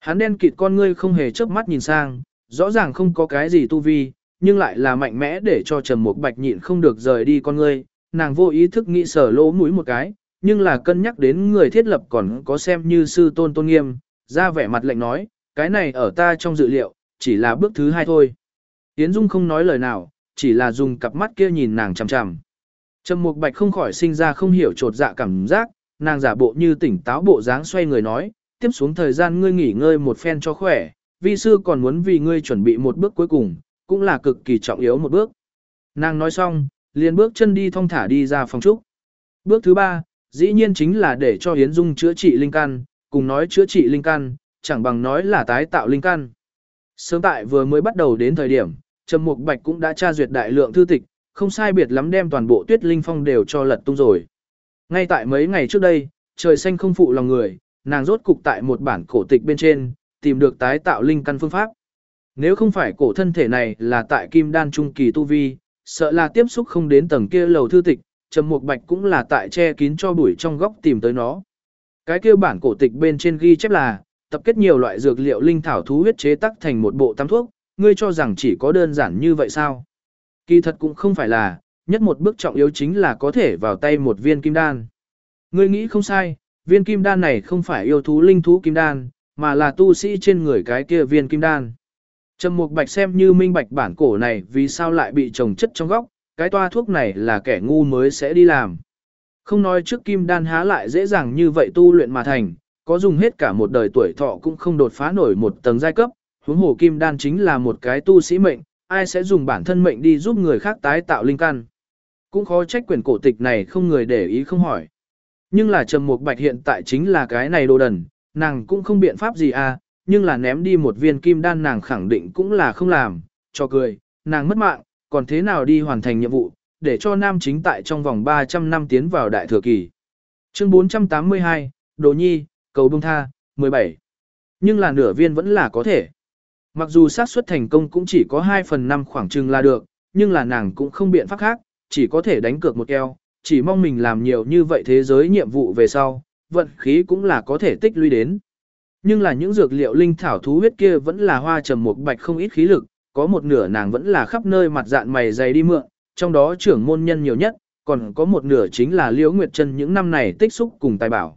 Hắn đen kịt con ngươi không hề chớp mắt nhìn sang, rõ ràng không có cái gì tu vi, nhưng lại là mạnh mẽ để cho Trầm Mục Bạch nhịn không được rời đi con ngươi, nàng vô ý thức nghĩ sở lỗ mũi một cái, nhưng là cân nhắc đến người thiết lập còn có xem như sư tôn tôn nghiêm, ra vẻ mặt lệnh nói, cái này ở ta trong dự liệu, chỉ là bước thứ hai thôi. Yến Dung không nói lời nào, chỉ là dùng cặp mắt kia nhìn nàng chằm chằm. Trầm Mục Bạch không khỏi sinh ra không hiểu trột dạ cảm giác, nàng giả bộ như tỉnh táo bộ dáng xoay người nói, tiếp xuống thời gian ngươi nghỉ ngơi một phen cho khỏe, vi sư còn muốn vì ngươi chuẩn bị một bước cuối cùng, cũng là cực kỳ trọng yếu một bước. Nàng nói xong, liền bước chân đi thong thả đi ra phòng trúc. Bước thứ ba, dĩ nhiên chính là để cho Yến Dung chữa trị linh căn, cùng nói chữa trị linh căn, chẳng bằng nói là tái tạo linh căn. Sớm tại vừa mới bắt đầu đến thời điểm, Trầm Mục Bạch cũng đã tra duyệt đại lượng thư tịch, không sai biệt lắm đem toàn bộ Tuyết Linh Phong đều cho lật tung rồi. Ngay tại mấy ngày trước đây, trời xanh không phụ lòng người, nàng rốt cục tại một bản cổ tịch bên trên, tìm được tái tạo linh căn phương pháp. Nếu không phải cổ thân thể này là tại kim đan trung kỳ tu vi, sợ là tiếp xúc không đến tầng kia lầu thư tịch, Trầm Mục Bạch cũng là tại che kín cho bụi trong góc tìm tới nó. Cái kia bản cổ tịch bên trên ghi chép là, tập kết nhiều loại dược liệu linh thảo thú huyết chế tác thành một bộ tam thuốc, ngươi cho rằng chỉ có đơn giản như vậy sao? Kỳ thật cũng không phải là, nhất một bước trọng yếu chính là có thể vào tay một viên kim đan. Ngươi nghĩ không sai, viên kim đan này không phải yêu thú linh thú kim đan, mà là tu sĩ trên người cái kia viên kim đan. Trầm Mục Bạch xem như minh bạch bản cổ này vì sao lại bị trồng chất trong góc, cái toa thuốc này là kẻ ngu mới sẽ đi làm. Không nói trước kim đan há lại dễ dàng như vậy tu luyện mà thành, có dùng hết cả một đời tuổi thọ cũng không đột phá nổi một tầng giai cấp, huống hồ kim đan chính là một cái tu sĩ mệnh, ai sẽ dùng bản thân mệnh đi giúp người khác tái tạo linh căn. Cũng khó trách quyển cổ tịch này không người để ý không hỏi. Nhưng là Trầm Mục Bạch hiện tại chính là cái này đồ đần, nàng cũng không biện pháp gì à, nhưng là ném đi một viên kim đan nàng khẳng định cũng là không làm, cho cười, nàng mất mạng, còn thế nào đi hoàn thành nhiệm vụ, để cho nam chính tại trong vòng 300 năm tiến vào đại thừa kỳ. Chương 482, Đồ Nhi, cầu Đông tha, 17. Nhưng là nửa viên vẫn là có thể. Mặc dù xác suất thành công cũng chỉ có 2 phần 5 khoảng chừng là được, nhưng là nàng cũng không biện pháp khác, chỉ có thể đánh cược một keo, chỉ mong mình làm nhiều như vậy thế giới nhiệm vụ về sau, vận khí cũng là có thể tích lũy đến. Nhưng là những dược liệu linh thảo thú huyết kia vẫn là hoa trầm một bạch không ít khí lực, có một nửa nàng vẫn là khắp nơi mặt dạn mày dày đi mượn, trong đó trưởng môn nhân nhiều nhất, còn có một nửa chính là Liễu Nguyệt Chân những năm này tích xúc cùng tài bảo.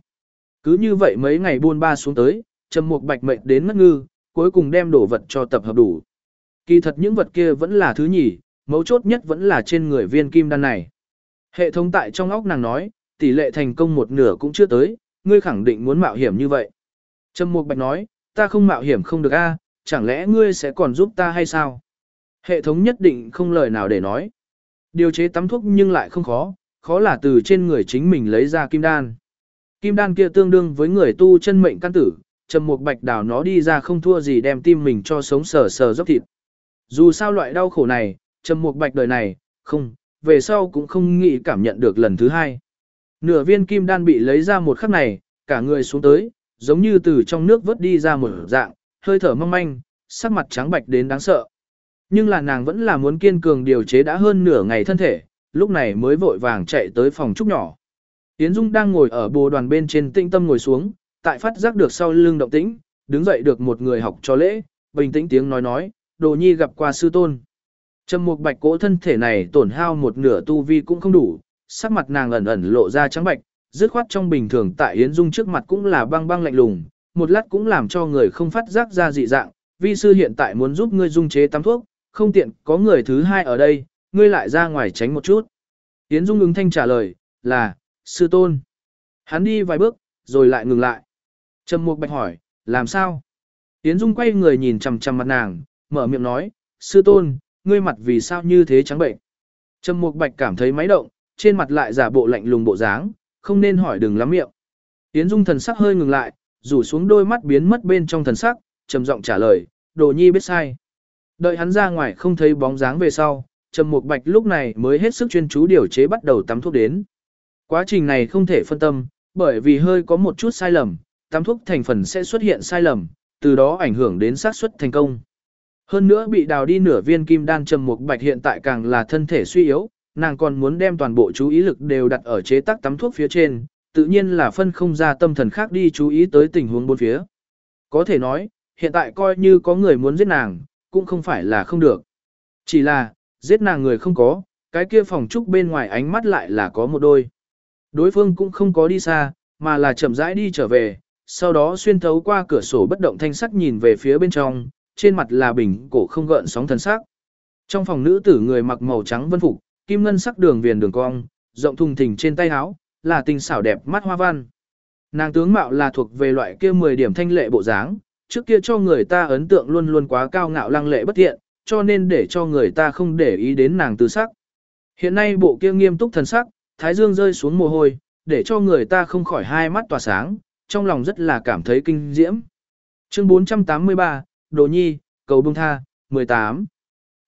Cứ như vậy mấy ngày buôn ba xuống tới, Trầm Mục Bạch mệnh đến ngất ngư, cuối cùng đem đổ vật cho tập hợp đủ. Kỳ thật những vật kia vẫn là thứ nhì, mấu chốt nhất vẫn là trên người viên kim đan này. Hệ thống tại trong óc nàng nói, tỷ lệ thành công một nửa cũng chưa tới, ngươi khẳng định muốn mạo hiểm như vậy. Trầm Mục Bạch nói, ta không mạo hiểm không được a, chẳng lẽ ngươi sẽ còn giúp ta hay sao? Hệ thống nhất định không lời nào để nói. Điều chế tắm thuốc nhưng lại không khó, khó là từ trên người chính mình lấy ra kim đan. Kim đan kia tương đương với người tu chân mệnh căn tử, trầm mục bạch đào nó đi ra không thua gì đem tim mình cho sống sờ sờ dốc thịt. Dù sao loại đau khổ này, trầm mục bạch đời này, không, về sau cũng không nghĩ cảm nhận được lần thứ hai. Nửa viên kim đan bị lấy ra một khắc này, cả người xuống tới, giống như từ trong nước vớt đi ra một dạng, hơi thở mong manh, sắc mặt trắng bạch đến đáng sợ. Nhưng là nàng vẫn là muốn kiên cường điều chế đã hơn nửa ngày thân thể, lúc này mới vội vàng chạy tới phòng trúc nhỏ. Yến Dung đang ngồi ở bồ đoàn bên trên tinh tâm ngồi xuống, tại phát giác được sau lưng động tĩnh, đứng dậy được một người học cho lễ, bình tĩnh tiếng nói nói, đồ nhi gặp qua sư tôn. Trầm mục bạch cỗ thân thể này tổn hao một nửa tu vi cũng không đủ, sắc mặt nàng ẩn ẩn lộ ra trắng bạch, dứt khoát trong bình thường tại Yến Dung trước mặt cũng là băng băng lạnh lùng, một lát cũng làm cho người không phát giác ra dị dạng, vi sư hiện tại muốn giúp ngươi dung chế tắm thuốc, không tiện có người thứ hai ở đây, ngươi lại ra ngoài tránh một chút. Yến Dung ứng thanh trả lời, là, sư tôn. Hắn đi vài bước, rồi lại ngừng lại. Trầm Mục Bạch hỏi, làm sao? Yến Dung quay người nhìn chằm chằm mặt nàng, mở miệng nói, sư tôn, ngươi mặt vì sao như thế trắng bệnh? Trầm Mục Bạch cảm thấy máy động, trên mặt lại giả bộ lạnh lùng bộ dáng, không nên hỏi đừng lắm miệng. Yến Dung thần sắc hơi ngừng lại, rủ xuống đôi mắt biến mất bên trong thần sắc, trầm giọng trả lời, đồ nhi biết sai. Đợi hắn ra ngoài không thấy bóng dáng về sau, Trầm Mục Bạch lúc này mới hết sức chuyên chú điều chế bắt đầu tắm thuốc đến. Quá trình này không thể phân tâm, bởi vì hơi có một chút sai lầm, tắm thuốc thành phần sẽ xuất hiện sai lầm, từ đó ảnh hưởng đến xác suất thành công. Hơn nữa bị đào đi nửa viên kim đan Trầm Mục Bạch hiện tại càng là thân thể suy yếu, nàng còn muốn đem toàn bộ chú ý lực đều đặt ở chế tác tắm thuốc phía trên, tự nhiên là phân không ra tâm thần khác đi chú ý tới tình huống bốn phía. Có thể nói, hiện tại coi như có người muốn giết nàng, cũng không phải là không được. Chỉ là, giết nàng người không có, cái kia phòng trúc bên ngoài ánh mắt lại là có một đôi. Đối phương cũng không có đi xa, mà là chậm rãi đi trở về, sau đó xuyên thấu qua cửa sổ bất động thanh sắc nhìn về phía bên trong, trên mặt là bình cổ không gợn sóng thần sắc. Trong phòng nữ tử người mặc màu trắng vân phục, kim ngân sắc đường viền đường cong, rộng thùng thình trên tay áo, là tình xảo đẹp mắt hoa văn. Nàng tướng mạo là thuộc về loại kia 10 điểm thanh lệ bộ dáng, trước kia cho người ta ấn tượng luôn luôn quá cao ngạo lăng lệ bất thiện, cho nên để cho người ta không để ý đến nàng tư sắc. Hiện nay bộ kia nghiêm túc thần sắc, thái dương rơi xuống mồ hôi, để cho người ta không khỏi hai mắt tỏa sáng, trong lòng rất là cảm thấy kinh diễm. Chương 483, Đồ Nhi, Cầu Bông Tha, 18.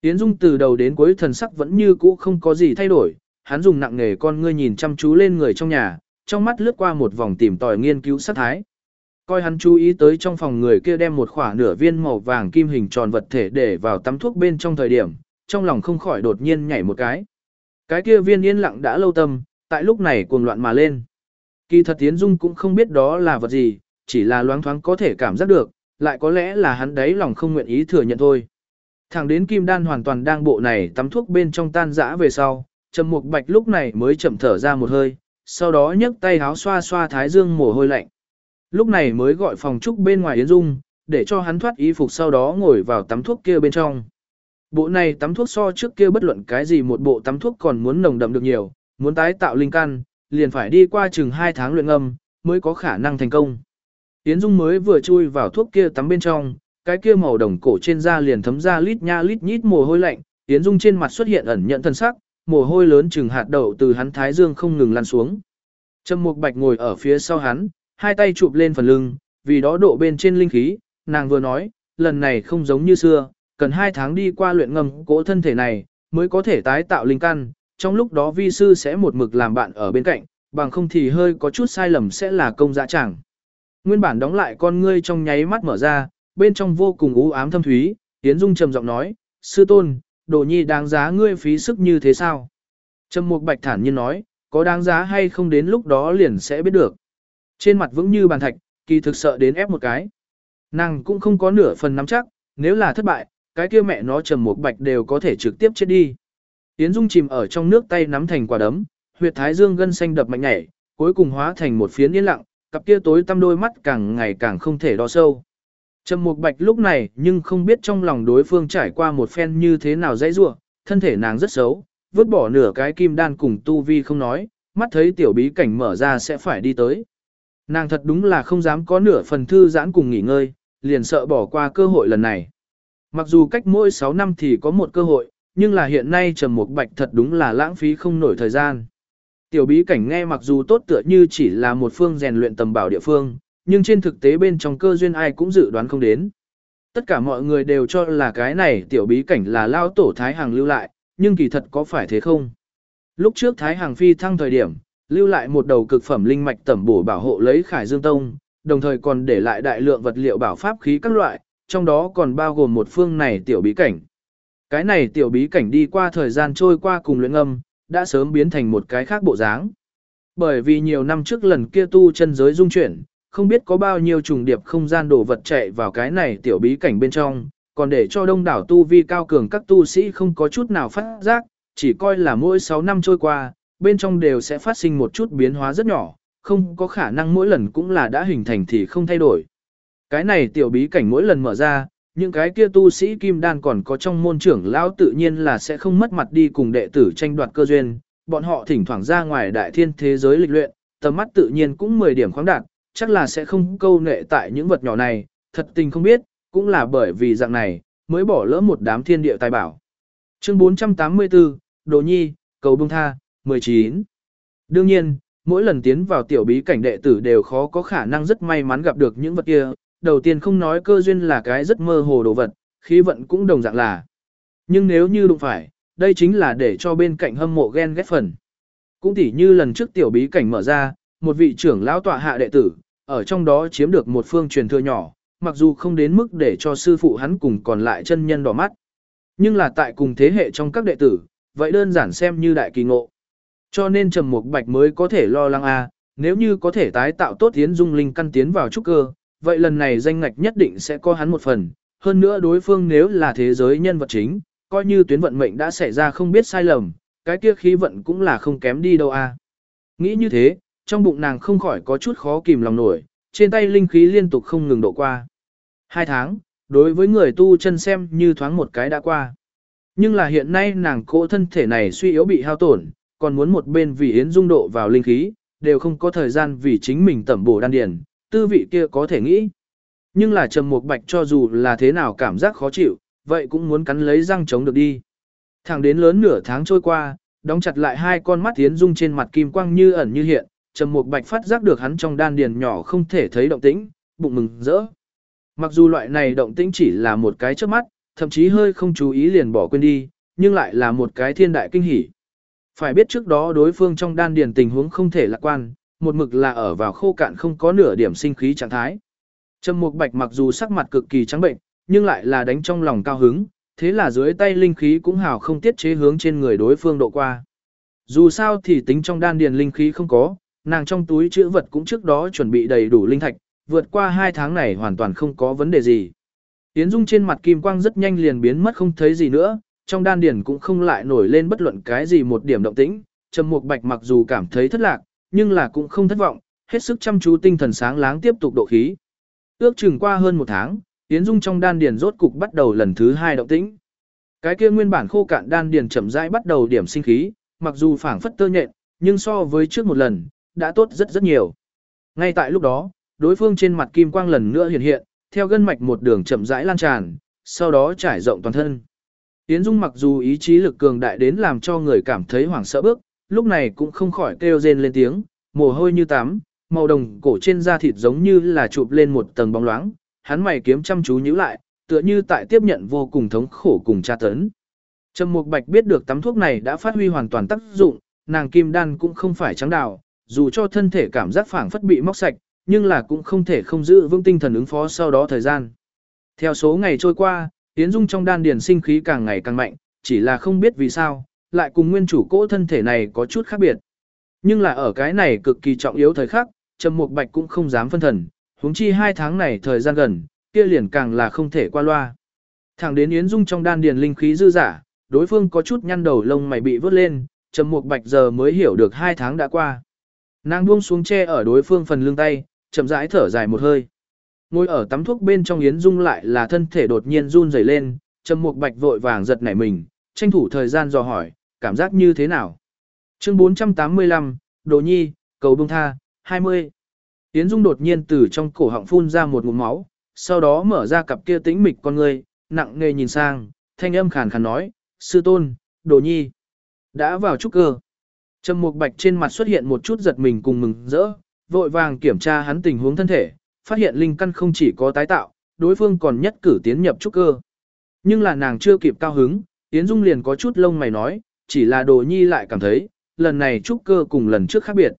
Tiến Dung từ đầu đến cuối thần sắc vẫn như cũ không có gì thay đổi, hắn dùng nặng nề con ngươi nhìn chăm chú lên người trong nhà, trong mắt lướt qua một vòng tìm tòi nghiên cứu sát thái. Coi hắn chú ý tới trong phòng người kia đem một khỏa nửa viên màu vàng kim hình tròn vật thể để vào tắm thuốc bên trong thời điểm, trong lòng không khỏi đột nhiên nhảy một cái. Cái kia viên yên lặng đã lâu tâm, tại lúc này cuồng loạn mà lên. Kỳ thật Tiến Dung cũng không biết đó là vật gì, chỉ là loáng thoáng có thể cảm giác được, lại có lẽ là hắn đấy lòng không nguyện ý thừa nhận thôi. Thẳng đến kim đan hoàn toàn đang bộ này tắm thuốc bên trong tan rã về sau, Trầm Mục Bạch lúc này mới chậm thở ra một hơi, sau đó nhấc tay háo xoa xoa thái dương mồ hôi lạnh. Lúc này mới gọi phòng trúc bên ngoài Yến Dung, để cho hắn thoát y phục sau đó ngồi vào tắm thuốc kia bên trong. Bộ này tắm thuốc so trước kia bất luận cái gì một bộ tắm thuốc còn muốn nồng đậm được nhiều, muốn tái tạo linh căn, liền phải đi qua chừng 2 tháng luyện âm, mới có khả năng thành công. Yến Dung mới vừa chui vào thuốc kia tắm bên trong, cái kia màu đồng cổ trên da liền thấm ra lít nha lít nhít mồ hôi lạnh, Yến Dung trên mặt xuất hiện ẩn nhận thân sắc, mồ hôi lớn chừng hạt đậu từ hắn thái dương không ngừng lăn xuống. Trầm Mục Bạch ngồi ở phía sau hắn, hai tay chụp lên phần lưng, vì đó độ bên trên linh khí, nàng vừa nói, lần này không giống như xưa, cần hai tháng đi qua luyện ngầm cỗ thân thể này, mới có thể tái tạo linh căn, trong lúc đó vi sư sẽ một mực làm bạn ở bên cạnh, bằng không thì hơi có chút sai lầm sẽ là công dã chẳng. Nguyên bản đóng lại con ngươi trong nháy mắt mở ra, bên trong vô cùng u ám thâm thúy, Tiến Dung trầm giọng nói, sư tôn, đồ nhi đáng giá ngươi phí sức như thế sao? Trầm Mục Bạch thản nhiên nói, có đáng giá hay không đến lúc đó liền sẽ biết được. Trên mặt vững như bàn thạch, kỳ thực sợ đến ép một cái. Nàng cũng không có nửa phần nắm chắc, nếu là thất bại, cái kia mẹ nó Trầm Mục Bạch đều có thể trực tiếp chết đi. Yến Dung chìm ở trong nước tay nắm thành quả đấm, huyệt thái dương gân xanh đập mạnh nhảy, cuối cùng hóa thành một phiến yên lặng, cặp kia tối tăm đôi mắt càng ngày càng không thể đo sâu. Trầm Mục Bạch lúc này nhưng không biết trong lòng đối phương trải qua một phen như thế nào dãy rủa, thân thể nàng rất xấu, vứt bỏ nửa cái kim đan cùng tu vi không nói, mắt thấy tiểu bí cảnh mở ra sẽ phải đi tới. Nàng thật đúng là không dám có nửa phần thư giãn cùng nghỉ ngơi, liền sợ bỏ qua cơ hội lần này. Mặc dù cách mỗi 6 năm thì có một cơ hội, nhưng là hiện nay Trầm Mục Bạch thật đúng là lãng phí không nổi thời gian. Tiểu bí cảnh nghe mặc dù tốt tựa như chỉ là một phương rèn luyện tầm bảo địa phương, nhưng trên thực tế bên trong cơ duyên ai cũng dự đoán không đến. Tất cả mọi người đều cho là cái này tiểu bí cảnh là lao tổ Thái Hằng lưu lại, nhưng kỳ thật có phải thế không? Lúc trước Thái Hằng phi thăng thời điểm, lưu lại một đầu cực phẩm linh mạch tẩm bổ bảo hộ lấy Khải Dương Tông, đồng thời còn để lại đại lượng vật liệu bảo pháp khí các loại, trong đó còn bao gồm một phương này tiểu bí cảnh. Cái này tiểu bí cảnh đi qua thời gian trôi qua cùng luyện âm, đã sớm biến thành một cái khác bộ dáng. Bởi vì nhiều năm trước lần kia tu chân giới dung chuyển, không biết có bao nhiêu trùng điệp không gian đồ vật chạy vào cái này tiểu bí cảnh bên trong, còn để cho đông đảo tu vi cao cường các tu sĩ không có chút nào phát giác, chỉ coi là mỗi 6 năm trôi qua, bên trong đều sẽ phát sinh một chút biến hóa rất nhỏ, không có khả năng mỗi lần cũng là đã hình thành thì không thay đổi. Cái này tiểu bí cảnh mỗi lần mở ra, những cái kia tu sĩ kim đan còn có trong môn trưởng lão tự nhiên là sẽ không mất mặt đi cùng đệ tử tranh đoạt cơ duyên, bọn họ thỉnh thoảng ra ngoài đại thiên thế giới lịch luyện, tầm mắt tự nhiên cũng 10 điểm khoáng đạt, chắc là sẽ không câu nệ tại những vật nhỏ này, thật tình không biết, cũng là bởi vì dạng này, mới bỏ lỡ một đám thiên địa tài bảo. Chương 484, Đồ Nhi, Cầu Bông Tha, 19. Đương nhiên, mỗi lần tiến vào tiểu bí cảnh đệ tử đều khó có khả năng rất may mắn gặp được những vật kia, đầu tiên không nói cơ duyên là cái rất mơ hồ đồ vật, khí vận cũng đồng dạng là. Nhưng nếu như đụng phải, đây chính là để cho bên cạnh hâm mộ ghen ghét phần. Cũng tỉ như lần trước tiểu bí cảnh mở ra, một vị trưởng lão tọa hạ đệ tử, ở trong đó chiếm được một phương truyền thừa nhỏ, mặc dù không đến mức để cho sư phụ hắn cùng còn lại chân nhân đỏ mắt. Nhưng là tại cùng thế hệ trong các đệ tử, vậy đơn giản xem như đại kỳ ngộ. Cho nên Trầm Mục Bạch mới có thể lo lắng a, nếu như có thể tái tạo tốt tiến dung linh căn tiến vào trúc cơ, vậy lần này danh ngạch nhất định sẽ có hắn một phần, hơn nữa đối phương nếu là thế giới nhân vật chính, coi như tuyến vận mệnh đã xảy ra không biết sai lầm, cái kia khí vận cũng là không kém đi đâu a. Nghĩ như thế, trong bụng nàng không khỏi có chút khó kìm lòng nổi, trên tay linh khí liên tục không ngừng độ qua. Hai tháng, đối với người tu chân xem như thoáng một cái đã qua. Nhưng là hiện nay nàng cỗ thân thể này suy yếu bị hao tổn, còn muốn một bên vì Yến Dung độ vào linh khí, đều không có thời gian vì chính mình tẩm bổ đan điền, tư vị kia có thể nghĩ. Nhưng là Trầm Mục Bạch cho dù là thế nào cảm giác khó chịu, vậy cũng muốn cắn lấy răng chống được đi. Thẳng đến lớn nửa tháng trôi qua, đóng chặt lại hai con mắt Yến Dung trên mặt kim quang như ẩn như hiện, Trầm Mục Bạch phát giác được hắn trong đan điền nhỏ không thể thấy động tĩnh, bụng mừng rỡ. Mặc dù loại này động tĩnh chỉ là một cái trước mắt, thậm chí hơi không chú ý liền bỏ quên đi, nhưng lại là một cái thiên đại kinh hỉ. Phải biết trước đó đối phương trong đan điền tình huống không thể lạc quan, một mực là ở vào khô cạn không có nửa điểm sinh khí trạng thái. Trầm Mục Bạch mặc dù sắc mặt cực kỳ trắng bệnh, nhưng lại là đánh trong lòng cao hứng, thế là dưới tay linh khí cũng hào không tiết chế hướng trên người đối phương độ qua. Dù sao thì tính trong đan điền linh khí không có, nàng trong túi chữ vật cũng trước đó chuẩn bị đầy đủ linh thạch, vượt qua hai tháng này hoàn toàn không có vấn đề gì. Yến Dung trên mặt kim quang rất nhanh liền biến mất không thấy gì nữa, trong đan điền cũng không lại nổi lên bất luận cái gì một điểm động tĩnh, Trầm Mục Bạch mặc dù cảm thấy thất lạc, nhưng là cũng không thất vọng, hết sức chăm chú tinh thần sáng láng tiếp tục độ khí. Ước chừng qua hơn một tháng, Yến Dung trong đan điền rốt cục bắt đầu lần thứ hai động tĩnh. Cái kia nguyên bản khô cạn đan điền chậm rãi bắt đầu điểm sinh khí, mặc dù phảng phất tơ nhện, nhưng so với trước một lần, đã tốt rất rất nhiều. Ngay tại lúc đó, đối phương trên mặt kim quang lần nữa hiện hiện, theo gân mạch một đường chậm rãi lan tràn, sau đó trải rộng toàn thân. Yến Dung mặc dù ý chí lực cường đại đến làm cho người cảm thấy hoảng sợ bước, lúc này cũng không khỏi kêu rên lên tiếng, mồ hôi như tắm, màu đồng cổ trên da thịt giống như là chụp lên một tầng bóng loáng, hắn mày kiếm chăm chú nhíu lại, tựa như tại tiếp nhận vô cùng thống khổ cùng tra tấn. Trầm Mục Bạch biết được tắm thuốc này đã phát huy hoàn toàn tác dụng, nàng kim đan cũng không phải trắng đào, dù cho thân thể cảm giác phảng phất bị móc sạch, nhưng là cũng không thể không giữ vững tinh thần ứng phó sau đó thời gian. Theo số ngày trôi qua, Yến Dung trong đan điền sinh khí càng ngày càng mạnh, chỉ là không biết vì sao, lại cùng nguyên chủ cỗ thân thể này có chút khác biệt. Nhưng là ở cái này cực kỳ trọng yếu thời khắc, Trầm Mục Bạch cũng không dám phân thần, huống chi hai tháng này thời gian gần, kia liền càng là không thể qua loa. Thẳng đến Yến Dung trong đan điền linh khí dư giả, đối phương có chút nhăn đầu lông mày bị vớt lên, Trầm Mục Bạch giờ mới hiểu được hai tháng đã qua. Nàng buông xuống che ở đối phương phần lưng tay, chậm rãi thở dài một hơi. Ngồi ở tắm thuốc bên trong Yến Dung lại là thân thể đột nhiên run rẩy lên, Trầm Mục Bạch vội vàng giật nảy mình, tranh thủ thời gian dò hỏi, cảm giác như thế nào. Chương 485, Đồ Nhi, cầu bông tha, 20. Yến Dung đột nhiên từ trong cổ họng phun ra một ngụm máu, sau đó mở ra cặp kia tĩnh mịch con người, nặng nề nhìn sang, thanh âm khàn khàn nói, sư tôn, Đồ Nhi. Đã vào trúc cơ. Trầm Mục Bạch trên mặt xuất hiện một chút giật mình cùng mừng rỡ, vội vàng kiểm tra hắn tình huống thân thể, phát hiện linh căn không chỉ có tái tạo, đối phương còn nhất cử tiến nhập trúc cơ. Nhưng là nàng chưa kịp cao hứng, Yến Dung liền có chút lông mày nói, chỉ là Đồ Nhi lại cảm thấy, lần này trúc cơ cùng lần trước khác biệt.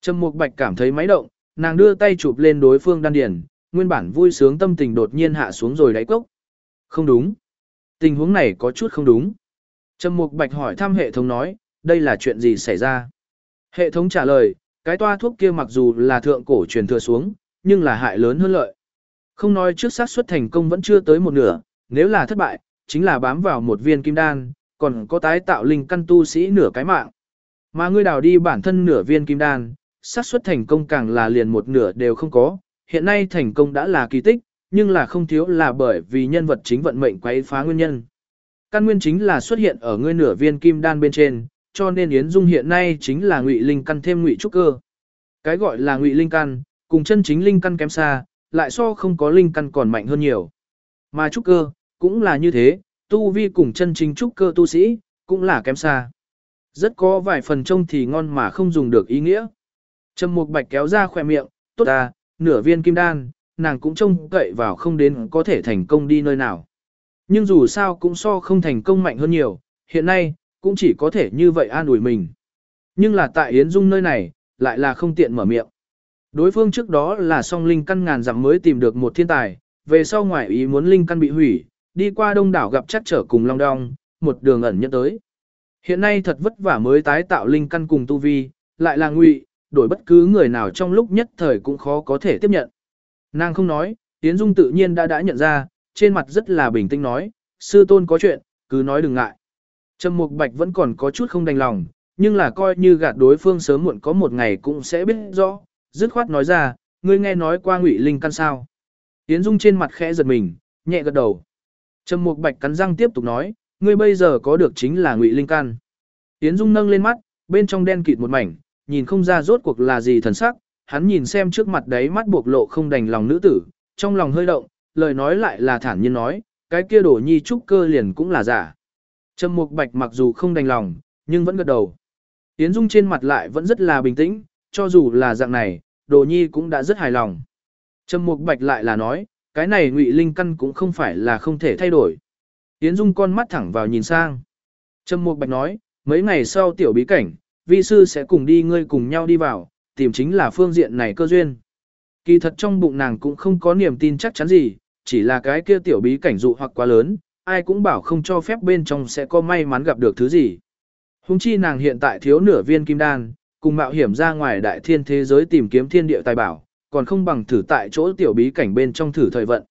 Trầm Mục Bạch cảm thấy máy động, nàng đưa tay chụp lên đối phương đan điền, nguyên bản vui sướng tâm tình đột nhiên hạ xuống rồi đáy cốc. Không đúng. Tình huống này có chút không đúng. Trầm Mục Bạch hỏi thăm hệ thống nói, đây là chuyện gì xảy ra? Hệ thống trả lời, cái toa thuốc kia mặc dù là thượng cổ truyền thừa xuống, nhưng là hại lớn hơn lợi. Không nói trước xác suất thành công vẫn chưa tới một nửa, nếu là thất bại, chính là bám vào một viên kim đan, còn có tái tạo linh căn tu sĩ nửa cái mạng. Mà ngươi đào đi bản thân nửa viên kim đan, xác suất thành công càng là liền một nửa đều không có, hiện nay thành công đã là kỳ tích, nhưng là không thiếu là bởi vì nhân vật chính vận mệnh quấy phá nguyên nhân. Căn nguyên chính là xuất hiện ở ngươi nửa viên kim đan bên trên, cho nên Yến Dung hiện nay chính là ngụy linh căn thêm ngụy trúc cơ. Cái gọi là ngụy linh căn, cùng chân chính linh căn kém xa, lại so không có linh căn còn mạnh hơn nhiều. Mà trúc cơ, cũng là như thế, tu vi cùng chân chính trúc cơ tu sĩ, cũng là kém xa. Rất có vài phần trông thì ngon mà không dùng được ý nghĩa. Trầm Mục Bạch kéo ra khỏe miệng, tốt à, nửa viên kim đan, nàng cũng trông cậy vào không đến có thể thành công đi nơi nào. Nhưng dù sao cũng so không thành công mạnh hơn nhiều, hiện nay, cũng chỉ có thể như vậy an ủi mình. Nhưng là tại Yến Dung nơi này, lại là không tiện mở miệng. Đối phương trước đó là song linh căn ngàn dặm mới tìm được một thiên tài, về sau ngoài ý muốn linh căn bị hủy, đi qua đông đảo gặp chắc trở cùng long đong, một đường ẩn nhận tới. Hiện nay thật vất vả mới tái tạo linh căn cùng tu vi, lại là ngụy, đổi bất cứ người nào trong lúc nhất thời cũng khó có thể tiếp nhận. Nàng không nói, Yến Dung tự nhiên đã đã nhận ra, trên mặt rất là bình tĩnh nói, sư tôn có chuyện, cứ nói đừng ngại. Trầm Mục Bạch vẫn còn có chút không đành lòng, nhưng là coi như gạt đối phương sớm muộn có một ngày cũng sẽ biết rõ, dứt khoát nói ra, ngươi nghe nói qua Ngụy Linh căn sao? Yến Dung trên mặt khẽ giật mình, nhẹ gật đầu. Trầm Mục Bạch cắn răng tiếp tục nói, ngươi bây giờ có được chính là Ngụy Linh căn. Yến Dung nâng lên mắt, bên trong đen kịt một mảnh, nhìn không ra rốt cuộc là gì thần sắc, hắn nhìn xem trước mặt đấy mắt buộc lộ không đành lòng nữ tử, trong lòng hơi động, lời nói lại là thản nhiên nói, cái kia đổ nhi trúc cơ liền cũng là giả. Trầm Mục Bạch mặc dù không đành lòng, nhưng vẫn gật đầu. Yến Dung trên mặt lại vẫn rất là bình tĩnh, cho dù là dạng này, Đồ Nhi cũng đã rất hài lòng. Trầm Mục Bạch lại là nói, cái này Ngụy Linh căn cũng không phải là không thể thay đổi. Yến Dung con mắt thẳng vào nhìn sang. Trầm Mục Bạch nói, mấy ngày sau tiểu bí cảnh, vi sư sẽ cùng đi ngươi cùng nhau đi vào, tìm chính là phương diện này cơ duyên. Kỳ thật trong bụng nàng cũng không có niềm tin chắc chắn gì, chỉ là cái kia tiểu bí cảnh dụ hoặc quá lớn, ai cũng bảo không cho phép bên trong sẽ có may mắn gặp được thứ gì. Hùng chi nàng hiện tại thiếu nửa viên kim đan, cùng mạo hiểm ra ngoài đại thiên thế giới tìm kiếm thiên địa tài bảo, còn không bằng thử tại chỗ tiểu bí cảnh bên trong thử thời vận.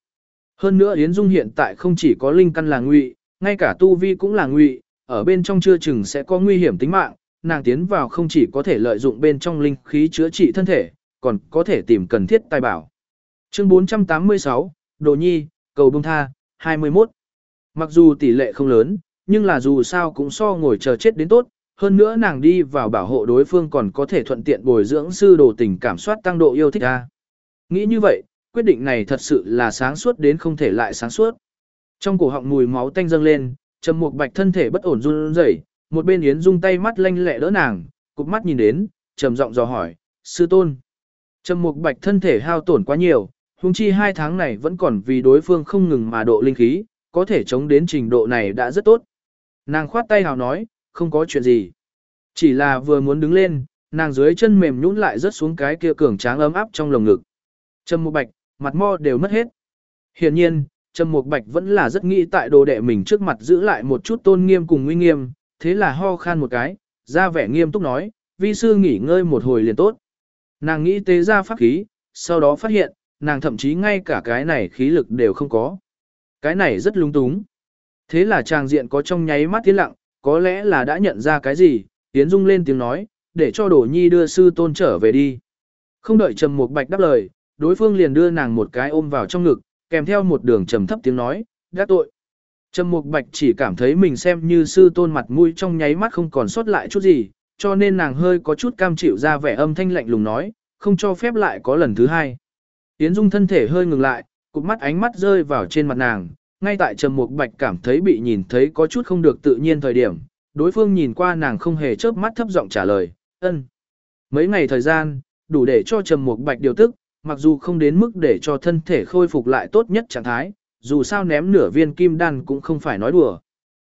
Hơn nữa Yến Dung hiện tại không chỉ có linh căn là ngụy, ngay cả tu vi cũng là ngụy, ở bên trong chưa chừng sẽ có nguy hiểm tính mạng, nàng tiến vào không chỉ có thể lợi dụng bên trong linh khí chữa trị thân thể, còn có thể tìm cần thiết tài bảo. Chương 486, Đồ Nhi, cầu bông tha, 21. Mặc dù tỷ lệ không lớn, nhưng là dù sao cũng so ngồi chờ chết đến tốt, hơn nữa nàng đi vào bảo hộ đối phương còn có thể thuận tiện bồi dưỡng sư đồ tình cảm soát tăng độ yêu thích ra. Nghĩ như vậy, quyết định này thật sự là sáng suốt đến không thể lại sáng suốt. Trong cổ họng mùi máu tanh dâng lên, Trầm Mục Bạch thân thể bất ổn run rẩy, một bên Yến Dung tay mắt lanh lẹ đỡ nàng, cụp mắt nhìn đến, trầm giọng dò hỏi, "Sư tôn?" Trầm Mục Bạch thân thể hao tổn quá nhiều, huống chi hai tháng này vẫn còn vì đối phương không ngừng mà độ linh khí, có thể chống đến trình độ này đã rất tốt. Nàng khoát tay hào nói, không có chuyện gì. Chỉ là vừa muốn đứng lên, nàng dưới chân mềm nhũn lại rớt xuống cái kia cường tráng ấm áp trong lồng ngực. Trầm Mục Bạch, mặt mo đều mất hết. Hiển nhiên, Trầm Mục Bạch vẫn là rất nghĩ tại đồ đệ mình trước mặt giữ lại một chút tôn nghiêm cùng uy nghiêm, thế là ho khan một cái, ra vẻ nghiêm túc nói, vi sư nghỉ ngơi một hồi liền tốt. Nàng nghĩ tế ra pháp khí, sau đó phát hiện, nàng thậm chí ngay cả cái này khí lực đều không có. Cái này rất lung túng. Thế là chàng diện có trong nháy mắt tiến lặng, có lẽ là đã nhận ra cái gì, Yến Dung lên tiếng nói, để cho Đổ Nhi đưa sư tôn trở về đi. Không đợi Trầm Mục Bạch đáp lời, đối phương liền đưa nàng một cái ôm vào trong ngực, kèm theo một đường trầm thấp tiếng nói, đã tội." Trầm Mục Bạch chỉ cảm thấy mình xem như sư tôn mặt mũi trong nháy mắt không còn sót lại chút gì, cho nên nàng hơi có chút cam chịu ra vẻ âm thanh lạnh lùng nói, không cho phép lại có lần thứ hai. Yến Dung thân thể hơi ngừng lại, cụp mắt ánh mắt rơi vào trên mặt nàng, ngay tại Trầm Mục Bạch cảm thấy bị nhìn thấy có chút không được tự nhiên thời điểm, đối phương nhìn qua nàng không hề chớp mắt thấp giọng trả lời, "Ân." Mấy ngày thời gian, đủ để cho Trầm Mục Bạch điều tức, mặc dù không đến mức để cho thân thể khôi phục lại tốt nhất trạng thái, dù sao ném nửa viên kim đan cũng không phải nói đùa.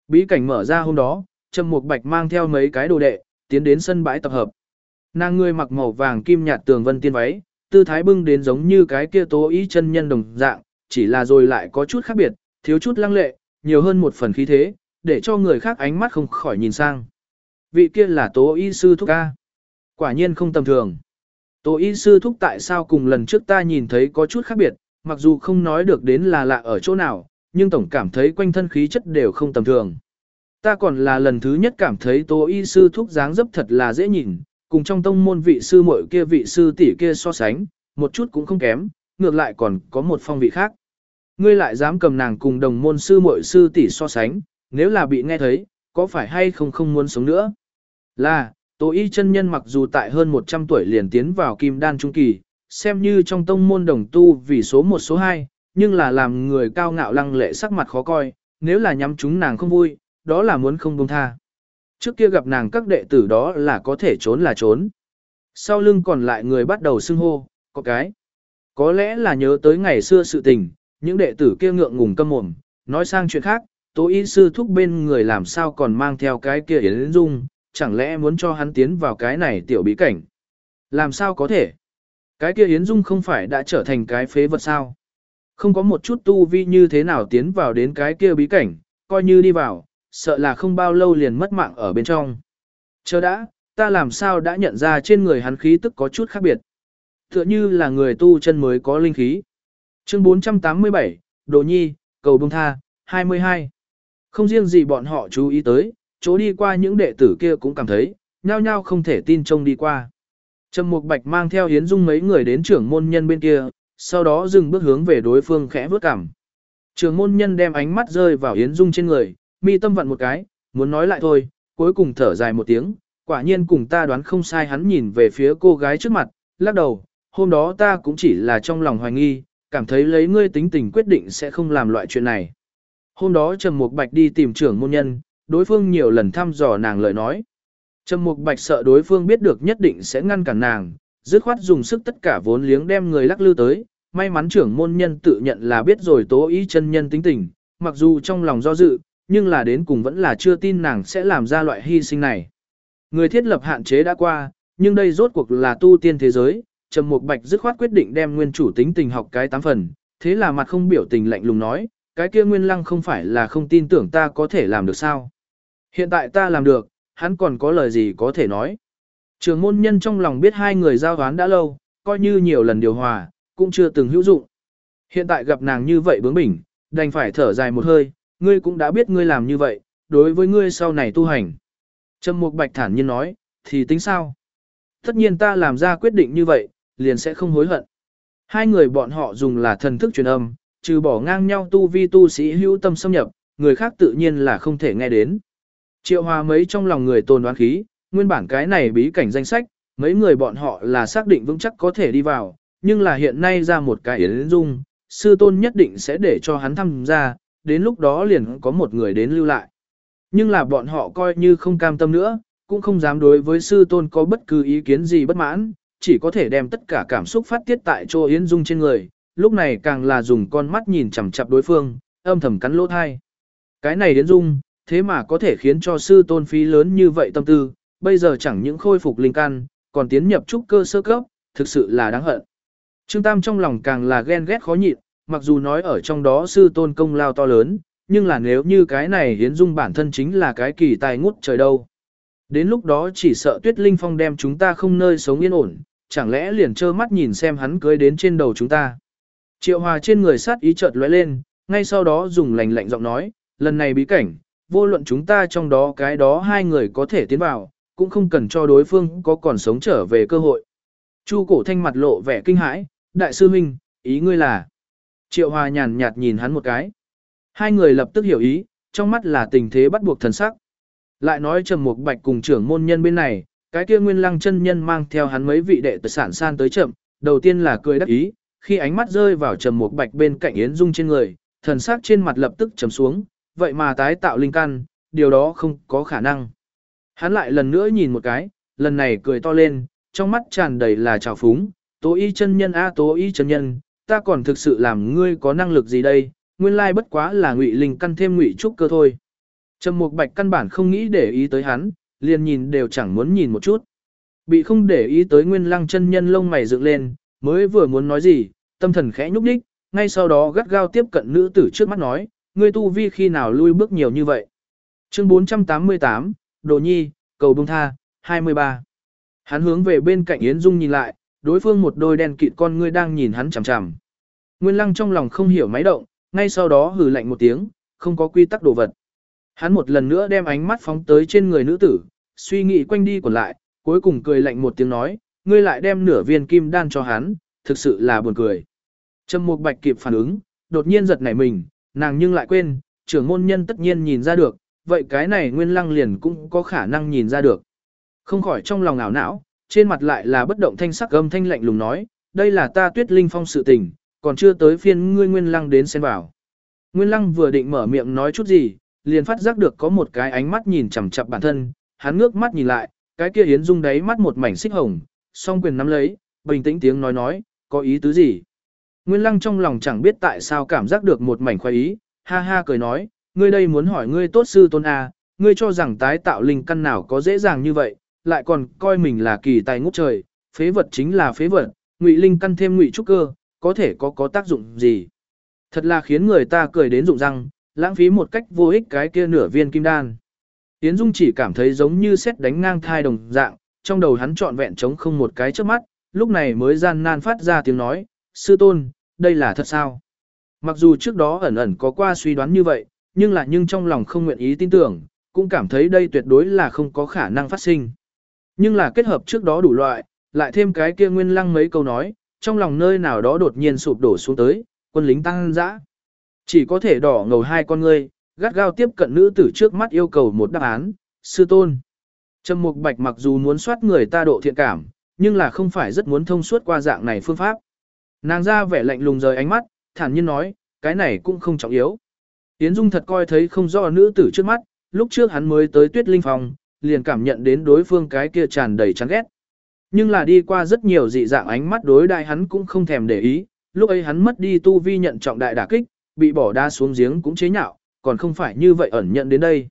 Bí cảnh mở ra hôm đó, Trầm Mục Bạch mang theo mấy cái đồ đệ, tiến đến sân bãi tập hợp. Nàng người mặc màu vàng kim nhạt tường vân tiên váy, tư thái bưng đến giống như cái kia tố ý chân nhân đồng dạng, chỉ là rồi lại có chút khác biệt, thiếu chút lăng lệ, nhiều hơn một phần khí thế, để cho người khác ánh mắt không khỏi nhìn sang. Vị kia là tố y sư thúc ca. Quả nhiên không tầm thường. Tố y sư thúc tại sao cùng lần trước ta nhìn thấy có chút khác biệt, mặc dù không nói được đến là lạ ở chỗ nào, nhưng tổng cảm thấy quanh thân khí chất đều không tầm thường. Ta còn là lần thứ nhất cảm thấy tố y sư thúc dáng dấp thật là dễ nhìn, cùng trong tông môn vị sư muội kia vị sư tỷ kia so sánh, một chút cũng không kém, ngược lại còn có một phong vị khác. Ngươi lại dám cầm nàng cùng đồng môn sư muội sư tỷ so sánh, nếu là bị nghe thấy, có phải hay không không muốn sống nữa? Là, Tố y chân nhân mặc dù tại hơn 100 tuổi liền tiến vào kim đan trung kỳ, xem như trong tông môn đồng tu vì số 1 số 2, nhưng là làm người cao ngạo lăng lệ sắc mặt khó coi, nếu là nhắm chúng nàng không vui, đó là muốn không buông tha. Trước kia gặp nàng các đệ tử đó là có thể trốn là trốn. Sau lưng còn lại người bắt đầu xưng hô, có cái. Có lẽ là nhớ tới ngày xưa sự tình, những đệ tử kia ngượng ngùng câm mồm, nói sang chuyện khác, tố y sư thúc bên người làm sao còn mang theo cái kia yến dung, chẳng lẽ muốn cho hắn tiến vào cái này tiểu bí cảnh? Làm sao có thể? Cái kia Yến Dung không phải đã trở thành cái phế vật sao? Không có một chút tu vi như thế nào tiến vào đến cái kia bí cảnh, coi như đi vào, sợ là không bao lâu liền mất mạng ở bên trong. Chờ đã, ta làm sao đã nhận ra trên người hắn khí tức có chút khác biệt. Tựa như là người tu chân mới có linh khí. Chương 487, Đồ Nhi, Cầu Bông Tha, 22. Không riêng gì bọn họ chú ý tới, chỗ đi qua những đệ tử kia cũng cảm thấy, nhao nhao không thể tin trông đi qua. Trầm Mục Bạch mang theo Hiến Dung mấy người đến trưởng môn nhân bên kia, sau đó dừng bước hướng về đối phương khẽ vước cảm. Trưởng môn nhân đem ánh mắt rơi vào Hiến Dung trên người, mi tâm vặn một cái, muốn nói lại thôi, cuối cùng thở dài một tiếng, quả nhiên cùng ta đoán không sai hắn nhìn về phía cô gái trước mặt, lắc đầu, hôm đó ta cũng chỉ là trong lòng hoài nghi, cảm thấy lấy ngươi tính tình quyết định sẽ không làm loại chuyện này. Hôm đó Trầm Mục Bạch đi tìm trưởng môn nhân, đối phương nhiều lần thăm dò nàng lời nói. Trầm Mục Bạch sợ đối phương biết được nhất định sẽ ngăn cản nàng, dứt khoát dùng sức tất cả vốn liếng đem người lắc lư tới, may mắn trưởng môn nhân tự nhận là biết rồi tố ý chân nhân tính tình, mặc dù trong lòng do dự, nhưng là đến cùng vẫn là chưa tin nàng sẽ làm ra loại hy sinh này. Người thiết lập hạn chế đã qua, nhưng đây rốt cuộc là tu tiên thế giới, Trầm Mục Bạch dứt khoát quyết định đem nguyên chủ tính tình học cái tám phần, thế là mặt không biểu tình lạnh lùng nói, cái kia Nguyên Lăng không phải là không tin tưởng ta có thể làm được sao? Hiện tại ta làm được, hắn còn có lời gì có thể nói. Trường môn nhân trong lòng biết hai người giao đoán đã lâu, coi như nhiều lần điều hòa, cũng chưa từng hữu dụng. Hiện tại gặp nàng như vậy bướng bỉnh, đành phải thở dài một hơi, ngươi cũng đã biết ngươi làm như vậy, đối với ngươi sau này tu hành. Trầm Mục Bạch thản nhiên nói, thì tính sao? Tất nhiên ta làm ra quyết định như vậy, liền sẽ không hối hận. Hai người bọn họ dùng là thần thức truyền âm, trừ bỏ ngang nhau tu vi tu sĩ hữu tâm xâm nhập, người khác tự nhiên là không thể nghe đến. Triệu hòa mấy trong lòng người tồn đoán khí, nguyên bản cái này bí cảnh danh sách, mấy người bọn họ là xác định vững chắc có thể đi vào, nhưng là hiện nay ra một cái yến dung, sư tôn nhất định sẽ để cho hắn tham gia, đến lúc đó liền có một người đến lưu lại. Nhưng là bọn họ coi như không cam tâm nữa, cũng không dám đối với sư tôn có bất cứ ý kiến gì bất mãn, chỉ có thể đem tất cả cảm xúc phát tiết tại chỗ Yến Dung trên người, lúc này càng là dùng con mắt nhìn chằm chằm đối phương, âm thầm cắn lỗ thai. Cái này Yến Dung, thế mà có thể khiến cho sư tôn phí lớn như vậy tâm tư, bây giờ chẳng những khôi phục linh căn, còn tiến nhập trúc cơ sơ cấp, thực sự là đáng hận. Trương Tam trong lòng càng là ghen ghét khó nhịn, mặc dù nói ở trong đó sư tôn công lao to lớn, nhưng là nếu như cái này hiến dung bản thân chính là cái kỳ tài ngút trời đâu. Đến lúc đó chỉ sợ tuyết linh phong đem chúng ta không nơi sống yên ổn, chẳng lẽ liền trơ mắt nhìn xem hắn cưới đến trên đầu chúng ta. Triệu hòa trên người sát ý chợt lóe lên, ngay sau đó dùng lành lạnh giọng nói, lần này bí cảnh, vô luận chúng ta trong đó cái đó hai người có thể tiến vào, cũng không cần cho đối phương có còn sống trở về cơ hội. Chu cổ thanh mặt lộ vẻ kinh hãi, đại sư huynh, ý ngươi là. Triệu hòa nhàn nhạt nhìn hắn một cái. Hai người lập tức hiểu ý, trong mắt là tình thế bắt buộc thần sắc. Lại nói Trầm Mục Bạch cùng trưởng môn nhân bên này, cái kia Nguyên Lăng chân nhân mang theo hắn mấy vị đệ tử sản san tới chậm, đầu tiên là cười đắc ý, khi ánh mắt rơi vào Trầm Mục Bạch bên cạnh Yến Dung trên người, thần sắc trên mặt lập tức trầm xuống, vậy mà tái tạo linh căn, điều đó không có khả năng. Hắn lại lần nữa nhìn một cái, lần này cười to lên, trong mắt tràn đầy là trào phúng, tố y chân nhân a tố y chân nhân, ta còn thực sự làm ngươi có năng lực gì đây, nguyên lai bất quá là ngụy linh căn thêm ngụy trúc cơ thôi. Trầm Mục Bạch căn bản không nghĩ để ý tới hắn, liền nhìn đều chẳng muốn nhìn một chút. Bị không để ý tới Nguyên Lăng chân nhân lông mày dựng lên, mới vừa muốn nói gì, tâm thần khẽ nhúc đích, ngay sau đó gắt gao tiếp cận nữ tử trước mắt nói, ngươi tu vi khi nào lui bước nhiều như vậy. Chương 488, Đồ Nhi, cầu bông tha, 23. Hắn hướng về bên cạnh Yến Dung nhìn lại, đối phương một đôi đen kịt con ngươi đang nhìn hắn chằm chằm. Nguyên Lăng trong lòng không hiểu máy động, ngay sau đó hừ lạnh một tiếng, không có quy tắc đồ vật. Hắn một lần nữa đem ánh mắt phóng tới trên người nữ tử, suy nghĩ quanh đi còn lại, cuối cùng cười lạnh một tiếng nói, ngươi lại đem nửa viên kim đan cho hắn, thực sự là buồn cười. Trầm Mục Bạch kịp phản ứng, đột nhiên giật nảy mình, nàng nhưng lại quên, trưởng môn nhân tất nhiên nhìn ra được, vậy cái này Nguyên Lăng liền cũng có khả năng nhìn ra được. Không khỏi trong lòng ảo não, trên mặt lại là bất động thanh sắc âm thanh lạnh lùng nói, đây là ta Tuyết Linh Phong sự tình, còn chưa tới phiên ngươi Nguyên Lăng đến xen vào. Nguyên Lăng vừa định mở miệng nói chút gì, liền phát giác được có một cái ánh mắt nhìn chằm chằm bản thân, hắn ngước mắt nhìn lại, cái kia Yến Dung đáy mắt một mảnh xích hồng, song quyền nắm lấy, bình tĩnh tiếng nói nói, có ý tứ gì? Nguyên Lăng trong lòng chẳng biết tại sao cảm giác được một mảnh khoái ý, ha ha cười nói, ngươi đây muốn hỏi ngươi tốt sư tôn a, ngươi cho rằng tái tạo linh căn nào có dễ dàng như vậy, lại còn coi mình là kỳ tài ngút trời, phế vật chính là phế vật, ngụy linh căn thêm ngụy trúc cơ, có thể có có tác dụng gì? Thật là khiến người ta cười đến rụng răng, lãng phí một cách vô ích cái kia nửa viên kim đan. Yến Dung chỉ cảm thấy giống như xét đánh ngang thai đồng dạng, trong đầu hắn trọn vẹn trống không một cái trước mắt, lúc này mới gian nan phát ra tiếng nói, sư tôn, đây là thật sao? Mặc dù trước đó ẩn ẩn có qua suy đoán như vậy, nhưng là nhưng trong lòng không nguyện ý tin tưởng, cũng cảm thấy đây tuyệt đối là không có khả năng phát sinh. Nhưng là kết hợp trước đó đủ loại, lại thêm cái kia nguyên lăng mấy câu nói, trong lòng nơi nào đó đột nhiên sụp đổ xuống tới, quân lính tăng dã. Chỉ có thể đỏ ngầu hai con ngươi, gắt gao tiếp cận nữ tử trước mắt yêu cầu một đáp án, sư tôn. Trầm Mục Bạch mặc dù muốn soát người ta độ thiện cảm, nhưng là không phải rất muốn thông suốt qua dạng này phương pháp. Nàng ra vẻ lạnh lùng rời ánh mắt, thản nhiên nói, cái này cũng không trọng yếu. Yến Dung thật coi thấy không rõ nữ tử trước mắt, lúc trước hắn mới tới Tuyết Linh phòng, liền cảm nhận đến đối phương cái kia tràn đầy chán ghét. Nhưng là đi qua rất nhiều dị dạng ánh mắt đối đại hắn cũng không thèm để ý, lúc ấy hắn mất đi tu vi nhận trọng đại đả kích, bị bỏ đa xuống giếng cũng chế nhạo, còn không phải như vậy ẩn nhận đến đây.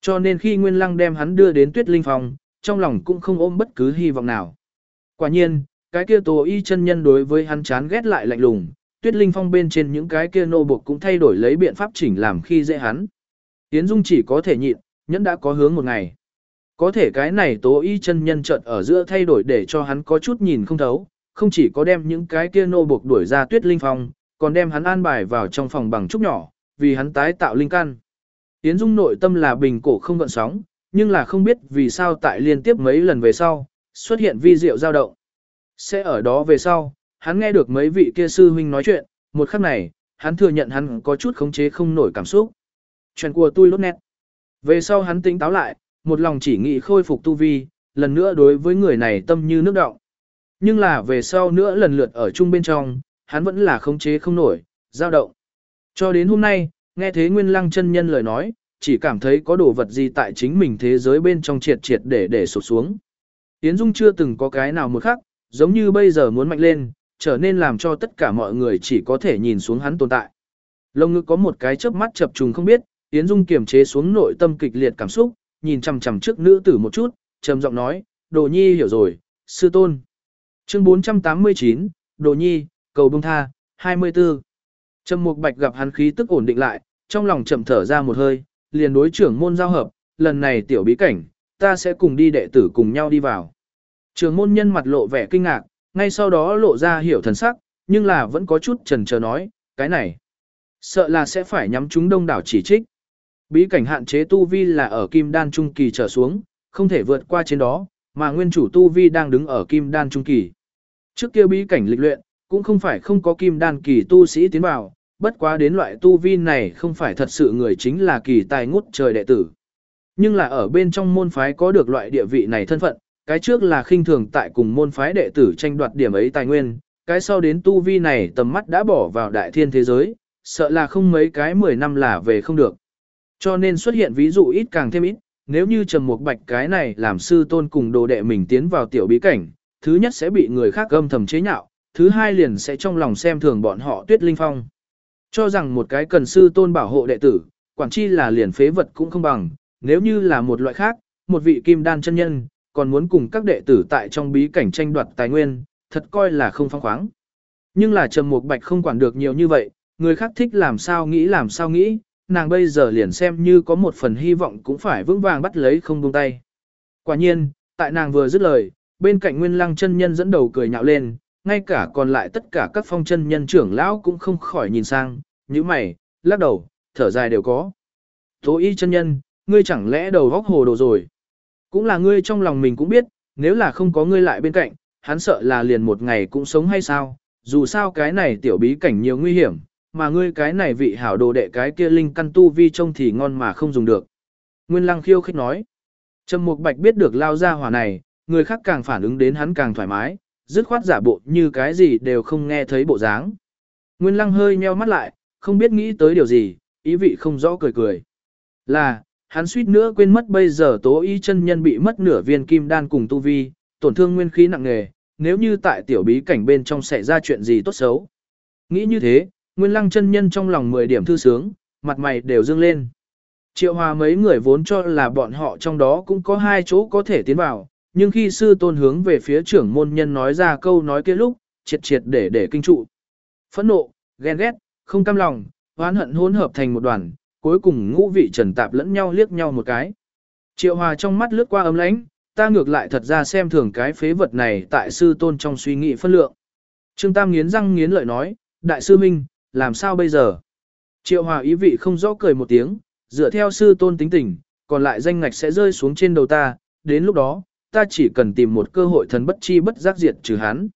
Cho nên khi Nguyên Lăng đem hắn đưa đến Tuyết Linh phòng, trong lòng cũng không ôm bất cứ hy vọng nào. Quả nhiên, cái kia Tô Y chân nhân đối với hắn chán ghét lại lạnh lùng, Tuyết Linh phong bên trên những cái kia nô buộc cũng thay đổi lấy biện pháp chỉnh làm khi dễ hắn. Tiến Dung chỉ có thể nhịn, nhẫn đã có hướng một ngày. Có thể cái này Tố Y chân nhân chợt ở giữa thay đổi để cho hắn có chút nhìn không thấu, không chỉ có đem những cái kia nô buộc đuổi ra Tuyết Linh phong, còn đem hắn an bài vào trong phòng bằng trúc nhỏ, vì hắn tái tạo linh căn. yến Dung nội tâm là bình cổ không gợn sóng, nhưng là không biết vì sao tại liên tiếp mấy lần về sau, xuất hiện vi diệu dao động. Sẽ ở đó về sau, hắn nghe được mấy vị kia sư huynh nói chuyện, một khắc này, hắn thừa nhận hắn có chút khống chế không nổi cảm xúc. Chuyện của tôi lốt nét. Về sau hắn tính táo lại, một lòng chỉ nghĩ khôi phục tu vi, lần nữa đối với người này tâm như nước động. Nhưng là về sau nữa lần lượt ở chung bên trong, hắn vẫn là khống chế không nổi, dao động. Cho đến hôm nay, nghe thế Nguyên Lăng chân nhân lời nói, chỉ cảm thấy có đồ vật gì tại chính mình thế giới bên trong triệt triệt để để sụp xuống. Yến Dung chưa từng có cái nào một khắc, giống như bây giờ muốn mạnh lên, trở nên làm cho tất cả mọi người chỉ có thể nhìn xuống hắn tồn tại. Lông ngực có một cái chớp mắt chập trùng không biết, Yến Dung kiềm chế xuống nội tâm kịch liệt cảm xúc, nhìn chằm chằm trước nữ tử một chút, trầm giọng nói, Đồ Nhi hiểu rồi, sư tôn. Chương 489, Đồ Nhi, cầu bông tha, 24. Trầm Mục Bạch gặp hắn khí tức ổn định lại, trong lòng chậm thở ra một hơi, liền đối trưởng môn giao hợp, lần này tiểu bí cảnh, ta sẽ cùng đi đệ tử cùng nhau đi vào. Trường môn nhân mặt lộ vẻ kinh ngạc, ngay sau đó lộ ra hiểu thần sắc, nhưng là vẫn có chút chần chờ nói, cái này, sợ là sẽ phải nhắm chúng đông đảo chỉ trích. Bí cảnh hạn chế tu vi là ở kim đan trung kỳ trở xuống, không thể vượt qua trên đó, mà nguyên chủ tu vi đang đứng ở kim đan trung kỳ. Trước kia bí cảnh lịch luyện, cũng không phải không có kim đan kỳ tu sĩ tiến vào, bất quá đến loại tu vi này không phải thật sự người chính là kỳ tài ngút trời đệ tử. Nhưng là ở bên trong môn phái có được loại địa vị này thân phận, cái trước là khinh thường tại cùng môn phái đệ tử tranh đoạt điểm ấy tài nguyên, cái sau đến tu vi này tầm mắt đã bỏ vào đại thiên thế giới, sợ là không mấy cái 10 năm là về không được. Cho nên xuất hiện ví dụ ít càng thêm ít, nếu như Trầm Mục Bạch cái này làm sư tôn cùng đồ đệ mình tiến vào tiểu bí cảnh, thứ nhất sẽ bị người khác âm thầm chế nhạo, thứ hai liền sẽ trong lòng xem thường bọn họ Tuyết Linh Phong. Cho rằng một cái cần sư tôn bảo hộ đệ tử, quản chi là liền phế vật cũng không bằng, nếu như là một loại khác, một vị kim đan chân nhân, còn muốn cùng các đệ tử tại trong bí cảnh tranh đoạt tài nguyên, thật coi là không phong khoáng. Nhưng là Trầm Mục Bạch không quản được nhiều như vậy, người khác thích làm sao nghĩ làm sao nghĩ, nàng bây giờ liền xem như có một phần hy vọng cũng phải vững vàng bắt lấy không buông tay. Quả nhiên, tại nàng vừa dứt lời, bên cạnh Nguyên Lăng chân nhân dẫn đầu cười nhạo lên, ngay cả còn lại tất cả các phong chân nhân trưởng lão cũng không khỏi nhìn sang, như mày, lắc đầu, thở dài đều có. Tố y chân nhân, ngươi chẳng lẽ đầu góc hồ đồ rồi. Cũng là ngươi trong lòng mình cũng biết, nếu là không có ngươi lại bên cạnh, hắn sợ là liền một ngày cũng sống hay sao, dù sao cái này tiểu bí cảnh nhiều nguy hiểm, mà ngươi cái này vị hảo đồ đệ cái kia linh căn tu vi trông thì ngon mà không dùng được. Nguyên lăng khiêu khích nói. Trầm Mục Bạch biết được lao ra hỏa này, người khác càng phản ứng đến hắn càng thoải mái, dứt khoát giả bộ như cái gì đều không nghe thấy bộ dáng. Nguyên lăng hơi nheo mắt lại, không biết nghĩ tới điều gì, ý vị không rõ cười cười. Là, hắn suýt nữa quên mất bây giờ tố y chân nhân bị mất nửa viên kim đan cùng tu vi, tổn thương nguyên khí nặng nề, nếu như tại tiểu bí cảnh bên trong xảy ra chuyện gì tốt xấu. Nghĩ như thế, nguyên lăng chân nhân trong lòng 10 điểm thư sướng, mặt mày đều dương lên. Triệu hòa mấy người vốn cho là bọn họ trong đó cũng có hai chỗ có thể tiến vào, nhưng khi sư tôn hướng về phía trưởng môn nhân nói ra câu nói kia lúc, triệt triệt để để kinh trụ. Phẫn nộ, ghen ghét, không cam lòng, oán hận hỗn hợp thành một đoàn, cuối cùng ngũ vị trần tạp lẫn nhau liếc nhau một cái. Triệu hòa trong mắt lướt qua ấm lãnh, ta ngược lại thật ra xem thường cái phế vật này tại sư tôn trong suy nghĩ phân lượng. Trương Tam nghiến răng nghiến lợi nói, đại sư Minh, làm sao bây giờ? Triệu hòa ý vị không rõ cười một tiếng, dựa theo sư tôn tính tình, còn lại danh ngạch sẽ rơi xuống trên đầu ta, đến lúc đó, ta chỉ cần tìm một cơ hội thần bất chi bất giác diệt trừ hắn.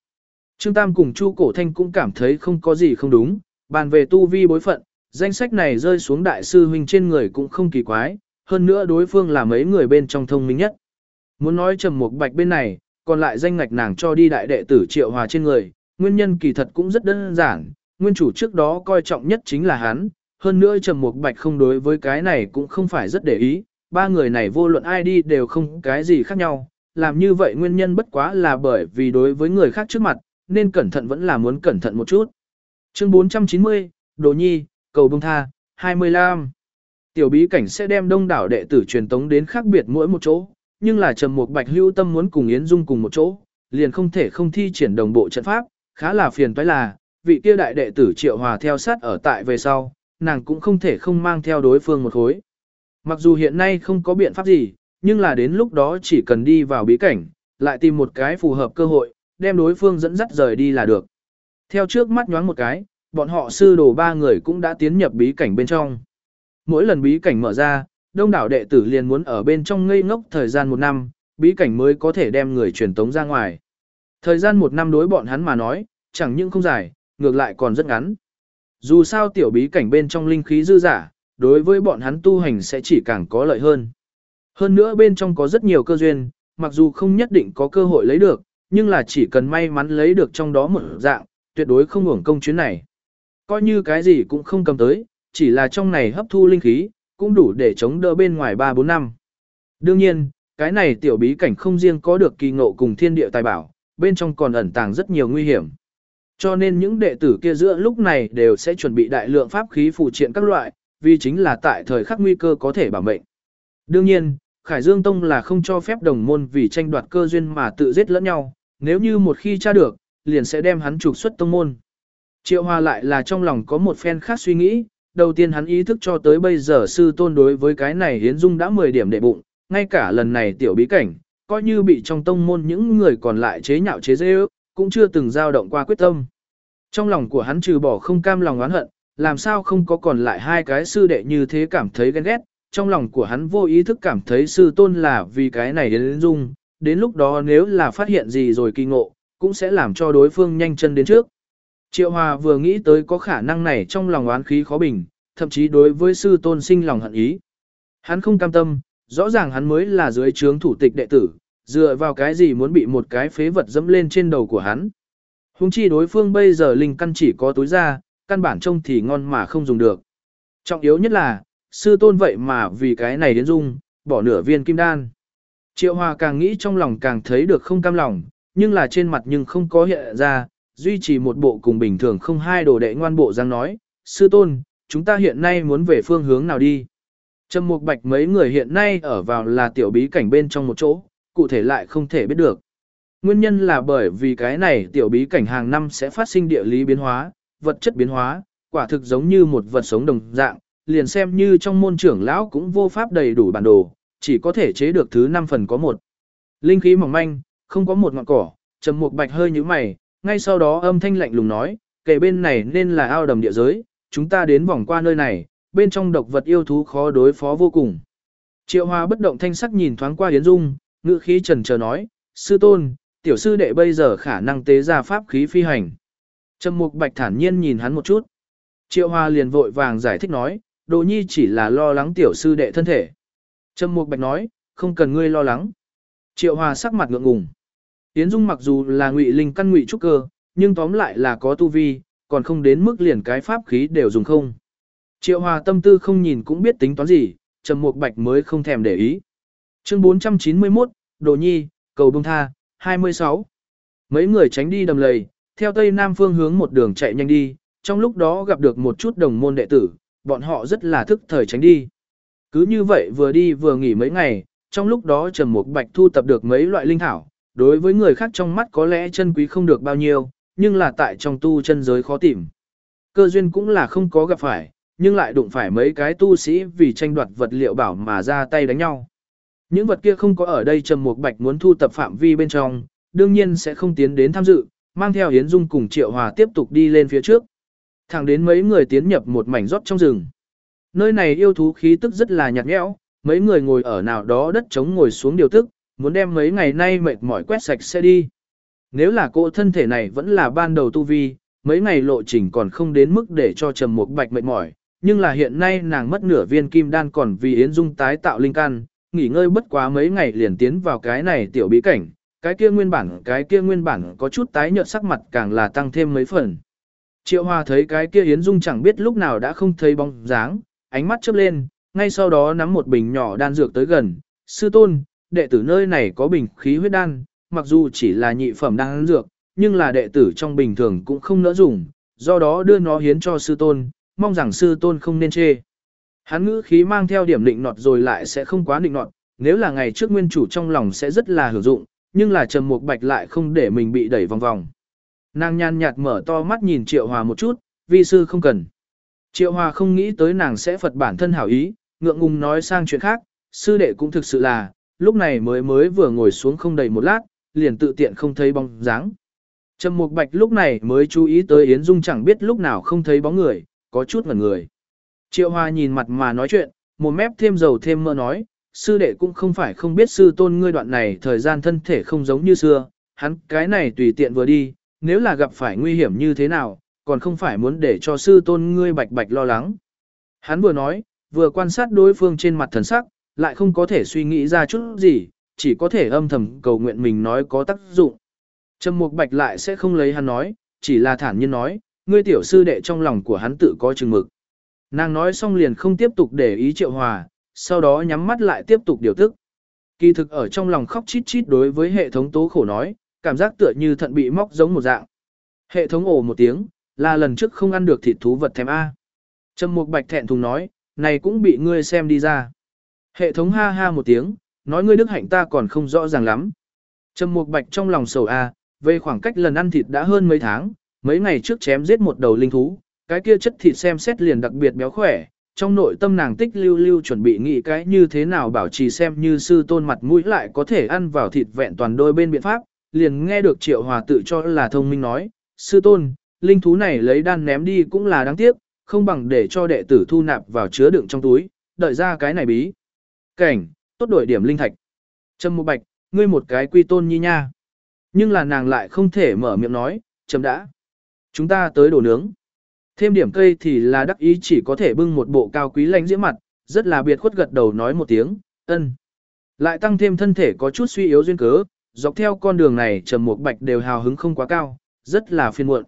Trương Tam cùng Chu Cổ Thanh cũng cảm thấy không có gì không đúng, bàn về tu vi bối phận, danh sách này rơi xuống đại sư huynh trên người cũng không kỳ quái, hơn nữa đối phương là mấy người bên trong thông minh nhất. Muốn nói trầm một bạch bên này, còn lại danh ngạch nàng cho đi đại đệ tử triệu hòa trên người, nguyên nhân kỳ thật cũng rất đơn giản, nguyên chủ trước đó coi trọng nhất chính là hắn, hơn nữa trầm một bạch không đối với cái này cũng không phải rất để ý, ba người này vô luận ai đi đều không cái gì khác nhau, làm như vậy nguyên nhân bất quá là bởi vì đối với người khác trước mặt, nên cẩn thận vẫn là muốn cẩn thận một chút. Chương 490, Đồ Nhi, cầu bông tha, 25. Tiểu bí cảnh sẽ đem đông đảo đệ tử truyền tống đến khác biệt mỗi một chỗ, nhưng là Trầm Mục Bạch hưu tâm muốn cùng Yến Dung cùng một chỗ, liền không thể không thi triển đồng bộ trận pháp, khá là phiền toái là, vị kia đại đệ tử Triệu Hòa theo sát ở tại về sau, nàng cũng không thể không mang theo đối phương một khối. Mặc dù hiện nay không có biện pháp gì, nhưng là đến lúc đó chỉ cần đi vào bí cảnh, lại tìm một cái phù hợp cơ hội, đem đối phương dẫn dắt rời đi là được. Theo trước mắt nhoáng một cái, bọn họ sư đồ ba người cũng đã tiến nhập bí cảnh bên trong. Mỗi lần bí cảnh mở ra, đông đảo đệ tử liền muốn ở bên trong ngây ngốc thời gian một năm, bí cảnh mới có thể đem người truyền tống ra ngoài. Thời gian một năm đối bọn hắn mà nói, chẳng những không dài, ngược lại còn rất ngắn. Dù sao tiểu bí cảnh bên trong linh khí dư giả, đối với bọn hắn tu hành sẽ chỉ càng có lợi hơn. Hơn nữa bên trong có rất nhiều cơ duyên, mặc dù không nhất định có cơ hội lấy được, nhưng là chỉ cần may mắn lấy được trong đó một dạng, tuyệt đối không hưởng công chuyến này. Coi như cái gì cũng không cầm tới, chỉ là trong này hấp thu linh khí, cũng đủ để chống đỡ bên ngoài 3-4 năm. Đương nhiên, cái này tiểu bí cảnh không riêng có được kỳ ngộ cùng thiên địa tài bảo, bên trong còn ẩn tàng rất nhiều nguy hiểm. Cho nên những đệ tử kia giữa lúc này đều sẽ chuẩn bị đại lượng pháp khí phụ triện các loại, vì chính là tại thời khắc nguy cơ có thể bảo mệnh. Đương nhiên, Khải Dương Tông là không cho phép đồng môn vì tranh đoạt cơ duyên mà tự giết lẫn nhau, nếu như một khi tra được, liền sẽ đem hắn trục xuất tông môn. Triệu Hòa lại là trong lòng có một phen khác suy nghĩ, đầu tiên hắn ý thức cho tới bây giờ sư tôn đối với cái này hiến dung đã 10 điểm đệ bụng, ngay cả lần này tiểu bí cảnh, coi như bị trong tông môn những người còn lại chế nhạo chế dễ ước, cũng chưa từng dao động qua quyết tâm. Trong lòng của hắn trừ bỏ không cam lòng oán hận, làm sao không có còn lại hai cái sư đệ như thế cảm thấy ghen ghét, trong lòng của hắn vô ý thức cảm thấy sư tôn là vì cái này đến dung, đến lúc đó nếu là phát hiện gì rồi kỳ ngộ, cũng sẽ làm cho đối phương nhanh chân đến trước. Triệu Hòa vừa nghĩ tới có khả năng này trong lòng oán khí khó bình, thậm chí đối với sư tôn sinh lòng hận ý. Hắn không cam tâm, rõ ràng hắn mới là dưới trướng thủ tịch đệ tử, dựa vào cái gì muốn bị một cái phế vật dẫm lên trên đầu của hắn. Hùng chi đối phương bây giờ linh căn chỉ có túi ra, căn bản trông thì ngon mà không dùng được. Trọng yếu nhất là, sư tôn vậy mà vì cái này đến dung, bỏ nửa viên kim đan. Triệu Hòa càng nghĩ trong lòng càng thấy được không cam lòng, nhưng là trên mặt nhưng không có hiện ra, duy trì một bộ cùng bình thường không hai đồ đệ ngoan bộ giang nói, sư tôn, chúng ta hiện nay muốn về phương hướng nào đi. Trầm Mục Bạch mấy người hiện nay ở vào là tiểu bí cảnh bên trong một chỗ, cụ thể lại không thể biết được. Nguyên nhân là bởi vì cái này tiểu bí cảnh hàng năm sẽ phát sinh địa lý biến hóa, vật chất biến hóa, quả thực giống như một vật sống đồng dạng, liền xem như trong môn trưởng lão cũng vô pháp đầy đủ bản đồ, chỉ có thể chế được thứ 5 phần có một. Linh khí mỏng manh, không có một ngọn cỏ, Trầm Mục Bạch hơi như mày, ngay sau đó âm thanh lạnh lùng nói, kể bên này nên là ao đầm địa giới, chúng ta đến vòng qua nơi này, bên trong độc vật yêu thú khó đối phó vô cùng. Triệu Hoa bất động thanh sắc nhìn thoáng qua Yến Dung, ngữ khí trần chờ nói, sư tôn, tiểu sư đệ bây giờ khả năng tế ra pháp khí phi hành. Trầm Mục Bạch thản nhiên nhìn hắn một chút. Triệu Hoa liền vội vàng giải thích nói, Đồ Nhi chỉ là lo lắng tiểu sư đệ thân thể. Trầm Mục Bạch nói, không cần ngươi lo lắng. Triệu Hoa sắc mặt ngượng ngùng. Yến Dung mặc dù là ngụy linh căn ngụy trúc cơ, nhưng tóm lại là có tu vi, còn không đến mức liền cái pháp khí đều dùng không. Triệu Hòa tâm tư không nhìn cũng biết tính toán gì, Trầm Mục Bạch mới không thèm để ý. Chương 491, Đồ Nhi, cầu bông tha, 26. Mấy người tránh đi đầm lầy, theo tây nam phương hướng một đường chạy nhanh đi, trong lúc đó gặp được một chút đồng môn đệ tử, bọn họ rất là thức thời tránh đi. Cứ như vậy vừa đi vừa nghỉ mấy ngày, trong lúc đó Trầm Mục Bạch thu tập được mấy loại linh thảo, đối với người khác trong mắt có lẽ chân quý không được bao nhiêu, nhưng là tại trong tu chân giới khó tìm. Cơ duyên cũng là không có gặp phải, nhưng lại đụng phải mấy cái tu sĩ vì tranh đoạt vật liệu bảo mà ra tay đánh nhau. Những vật kia không có ở đây Trầm Mục Bạch muốn thu tập phạm vi bên trong, đương nhiên sẽ không tiến đến tham dự, mang theo Yến Dung cùng Triệu Hòa tiếp tục đi lên phía trước. Thẳng đến mấy người tiến nhập một mảnh rót trong rừng. Nơi này yêu thú khí tức rất là nhạt nhẽo, mấy người ngồi ở nào đó đất trống ngồi xuống điều tức, muốn đem mấy ngày nay mệt mỏi quét sạch sẽ đi. Nếu là cô thân thể này vẫn là ban đầu tu vi, mấy ngày lộ trình còn không đến mức để cho Trầm một Bạch mệt mỏi, nhưng là hiện nay nàng mất nửa viên kim đan còn vì Yến Dung tái tạo linh căn, nghỉ ngơi bất quá mấy ngày liền tiến vào cái này tiểu bí cảnh, cái kia nguyên bản cái kia nguyên bản có chút tái nhợt sắc mặt càng là tăng thêm mấy phần. Triệu Hoa thấy cái kia Yến Dung chẳng biết lúc nào đã không thấy bóng dáng, ánh mắt chớp lên, ngay sau đó nắm một bình nhỏ đan dược tới gần, sư tôn, đệ tử nơi này có bình khí huyết đan, mặc dù chỉ là nhị phẩm đan dược, nhưng là đệ tử trong bình thường cũng không nỡ dùng, do đó đưa nó hiến cho sư tôn, mong rằng sư tôn không nên chê. Hắn ngữ khí mang theo điểm định nọt rồi lại sẽ không quá định nọt, nếu là ngày trước nguyên chủ trong lòng sẽ rất là hữu dụng, nhưng là trầm mục bạch lại không để mình bị đẩy vòng vòng. Nàng nhàn nhạt mở to mắt nhìn Triệu Hòa một chút, vi sư không cần. Triệu Hòa không nghĩ tới nàng sẽ phật bản thân hảo ý, ngượng ngùng nói sang chuyện khác, sư đệ cũng thực sự là, lúc này mới mới vừa ngồi xuống không đầy một lát, liền tự tiện không thấy bóng dáng. Trầm Mục Bạch lúc này mới chú ý tới Yến Dung chẳng biết lúc nào không thấy bóng người, có chút ngẩn người. Triệu Hoa nhìn mặt mà nói chuyện, một mép thêm dầu thêm mỡ nói, sư đệ cũng không phải không biết sư tôn ngươi đoạn này thời gian thân thể không giống như xưa, hắn cái này tùy tiện vừa đi, nếu là gặp phải nguy hiểm như thế nào, còn không phải muốn để cho sư tôn ngươi bạch bạch lo lắng. Hắn vừa nói, vừa quan sát đối phương trên mặt thần sắc, lại không có thể suy nghĩ ra chút gì, chỉ có thể âm thầm cầu nguyện mình nói có tác dụng. Trầm Mục Bạch lại sẽ không lấy hắn nói, chỉ là thản nhiên nói, ngươi tiểu sư đệ trong lòng của hắn tự có chừng mực. Nàng nói xong liền không tiếp tục để ý Triệu Hòa, sau đó nhắm mắt lại tiếp tục điều tức. Kỳ thực ở trong lòng khóc chít chít đối với hệ thống tố khổ nói, cảm giác tựa như thận bị móc giống một dạng. Hệ thống ồ một tiếng, là lần trước không ăn được thịt thú vật thèm A. Trầm Mục Bạch thẹn thùng nói, này cũng bị ngươi xem đi ra. Hệ thống ha ha một tiếng, nói ngươi đức hạnh ta còn không rõ ràng lắm. Trầm Mục Bạch trong lòng sầu a, về khoảng cách lần ăn thịt đã hơn mấy tháng, mấy ngày trước chém giết một đầu linh thú, cái kia chất thịt xem xét liền đặc biệt béo khỏe, trong nội tâm nàng tích lưu lưu chuẩn bị nghĩ cái như thế nào bảo trì xem như sư tôn mặt mũi lại có thể ăn vào thịt vẹn toàn đôi bên biện pháp, liền nghe được Triệu Hòa tự cho là thông minh nói, sư tôn, linh thú này lấy đan ném đi cũng là đáng tiếc, không bằng để cho đệ tử thu nạp vào chứa đựng trong túi, đợi ra cái này bí. Cảnh, tốt đổi điểm linh thạch. Trầm Mục Bạch, ngươi một cái quy tôn nhi nha. Nhưng là nàng lại không thể mở miệng nói, trầm đã. Chúng ta tới đồ nướng. Thêm điểm cây thì là đắc ý chỉ có thể bưng một bộ cao quý lánh diễm mặt, rất là biệt khuất gật đầu nói một tiếng, ân. Lại tăng thêm thân thể có chút suy yếu duyên cớ, dọc theo con đường này trầm một bạch đều hào hứng không quá cao, rất là phiền muộn.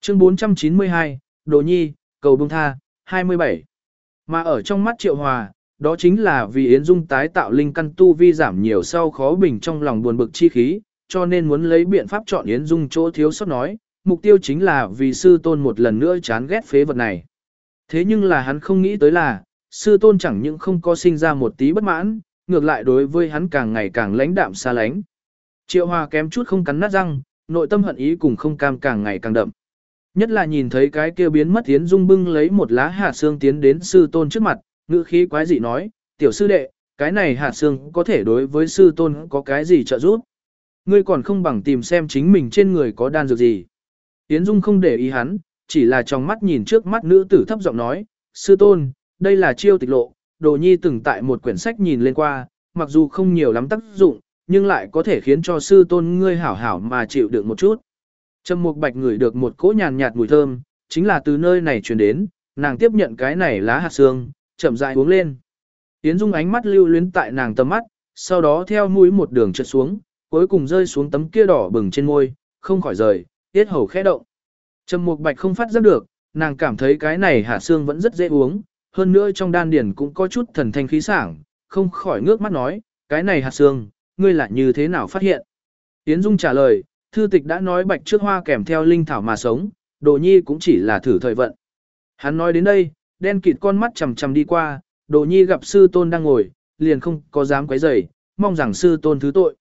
Chương 492, Đồ Nhi, Cầu Đông Tha, 27. Mà ở trong mắt Triệu Hòa, đó chính là vì Yến Dung tái tạo linh căn tu vi giảm nhiều sau khó bình trong lòng buồn bực chi khí, cho nên muốn lấy biện pháp chọn Yến Dung chỗ thiếu sót nói, mục tiêu chính là vì sư tôn một lần nữa chán ghét phế vật này. Thế nhưng là hắn không nghĩ tới là, sư tôn chẳng những không có sinh ra một tí bất mãn, ngược lại đối với hắn càng ngày càng lãnh đạm xa lánh. Triệu Hòa kém chút không cắn nát răng, nội tâm hận ý cùng không cam càng ngày càng đậm. Nhất là nhìn thấy cái kia biến mất Yến Dung bưng lấy một lá hạt xương tiến đến sư tôn trước mặt, ngữ khí quái dị nói, tiểu sư đệ, cái này hạt xương có thể đối với sư tôn có cái gì trợ giúp. Ngươi còn không bằng tìm xem chính mình trên người có đan dược gì. Yến Dung không để ý hắn, chỉ là trong mắt nhìn trước mắt nữ tử thấp giọng nói, sư tôn, đây là chiêu tịch lộ, đồ nhi từng tại một quyển sách nhìn lên qua, mặc dù không nhiều lắm tác dụng, nhưng lại có thể khiến cho sư tôn ngươi hảo hảo mà chịu được một chút. Trầm Mục Bạch ngửi được một cỗ nhàn nhạt mùi thơm, chính là từ nơi này truyền đến, nàng tiếp nhận cái này lá hạt xương, chậm rãi uống lên. Tiễn Dung ánh mắt lưu luyến tại nàng tầm mắt, sau đó theo mũi một đường trượt xuống, cuối cùng rơi xuống tấm kia đỏ bừng trên môi, không khỏi rời, tiết hầu khẽ động. Trầm Mục Bạch không phát giác được, nàng cảm thấy cái này hạt xương vẫn rất dễ uống, hơn nữa trong đan điển cũng có chút thần thanh khí sảng, không khỏi ngước mắt nói, cái này hạt xương, ngươi là như thế nào phát hiện? Yến Dung trả lời, thư tịch đã nói bạch trước hoa kèm theo linh thảo mà sống, đồ nhi cũng chỉ là thử thời vận. Hắn nói đến đây, đen kịt con mắt chầm chầm đi qua, đồ nhi gặp sư tôn đang ngồi, liền không có dám quấy rầy, mong rằng sư tôn thứ tội.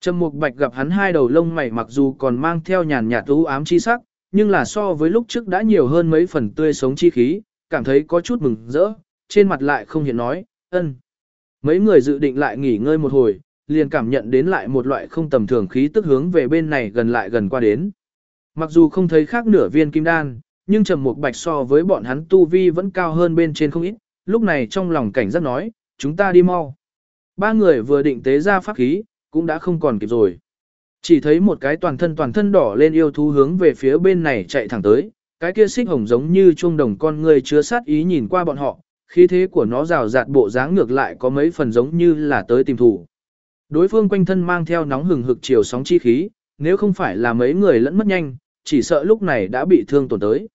Trầm Mục Bạch gặp hắn hai đầu lông mày mặc dù còn mang theo nhàn nhạt u ám chi sắc, nhưng là so với lúc trước đã nhiều hơn mấy phần tươi sống chi khí, cảm thấy có chút mừng rỡ, trên mặt lại không hiện nói, ân. Mấy người dự định lại nghỉ ngơi một hồi, liền cảm nhận đến lại một loại không tầm thường khí tức hướng về bên này gần lại gần qua đến. Mặc dù không thấy khác nửa viên kim đan, nhưng Trầm Mục Bạch so với bọn hắn tu vi vẫn cao hơn bên trên không ít, lúc này trong lòng cảnh giác nói, chúng ta đi mau. Ba người vừa định tế ra pháp khí, cũng đã không còn kịp rồi. Chỉ thấy một cái toàn thân toàn thân đỏ lên yêu thú hướng về phía bên này chạy thẳng tới, cái kia xích hồng giống như chuông đồng con người chứa sát ý nhìn qua bọn họ, khí thế của nó rào rạt bộ dáng ngược lại có mấy phần giống như là tới tìm thủ. Đối phương quanh thân mang theo nóng hừng hực chiều sóng chi khí, nếu không phải là mấy người lẫn mất nhanh, chỉ sợ lúc này đã bị thương tổn tới.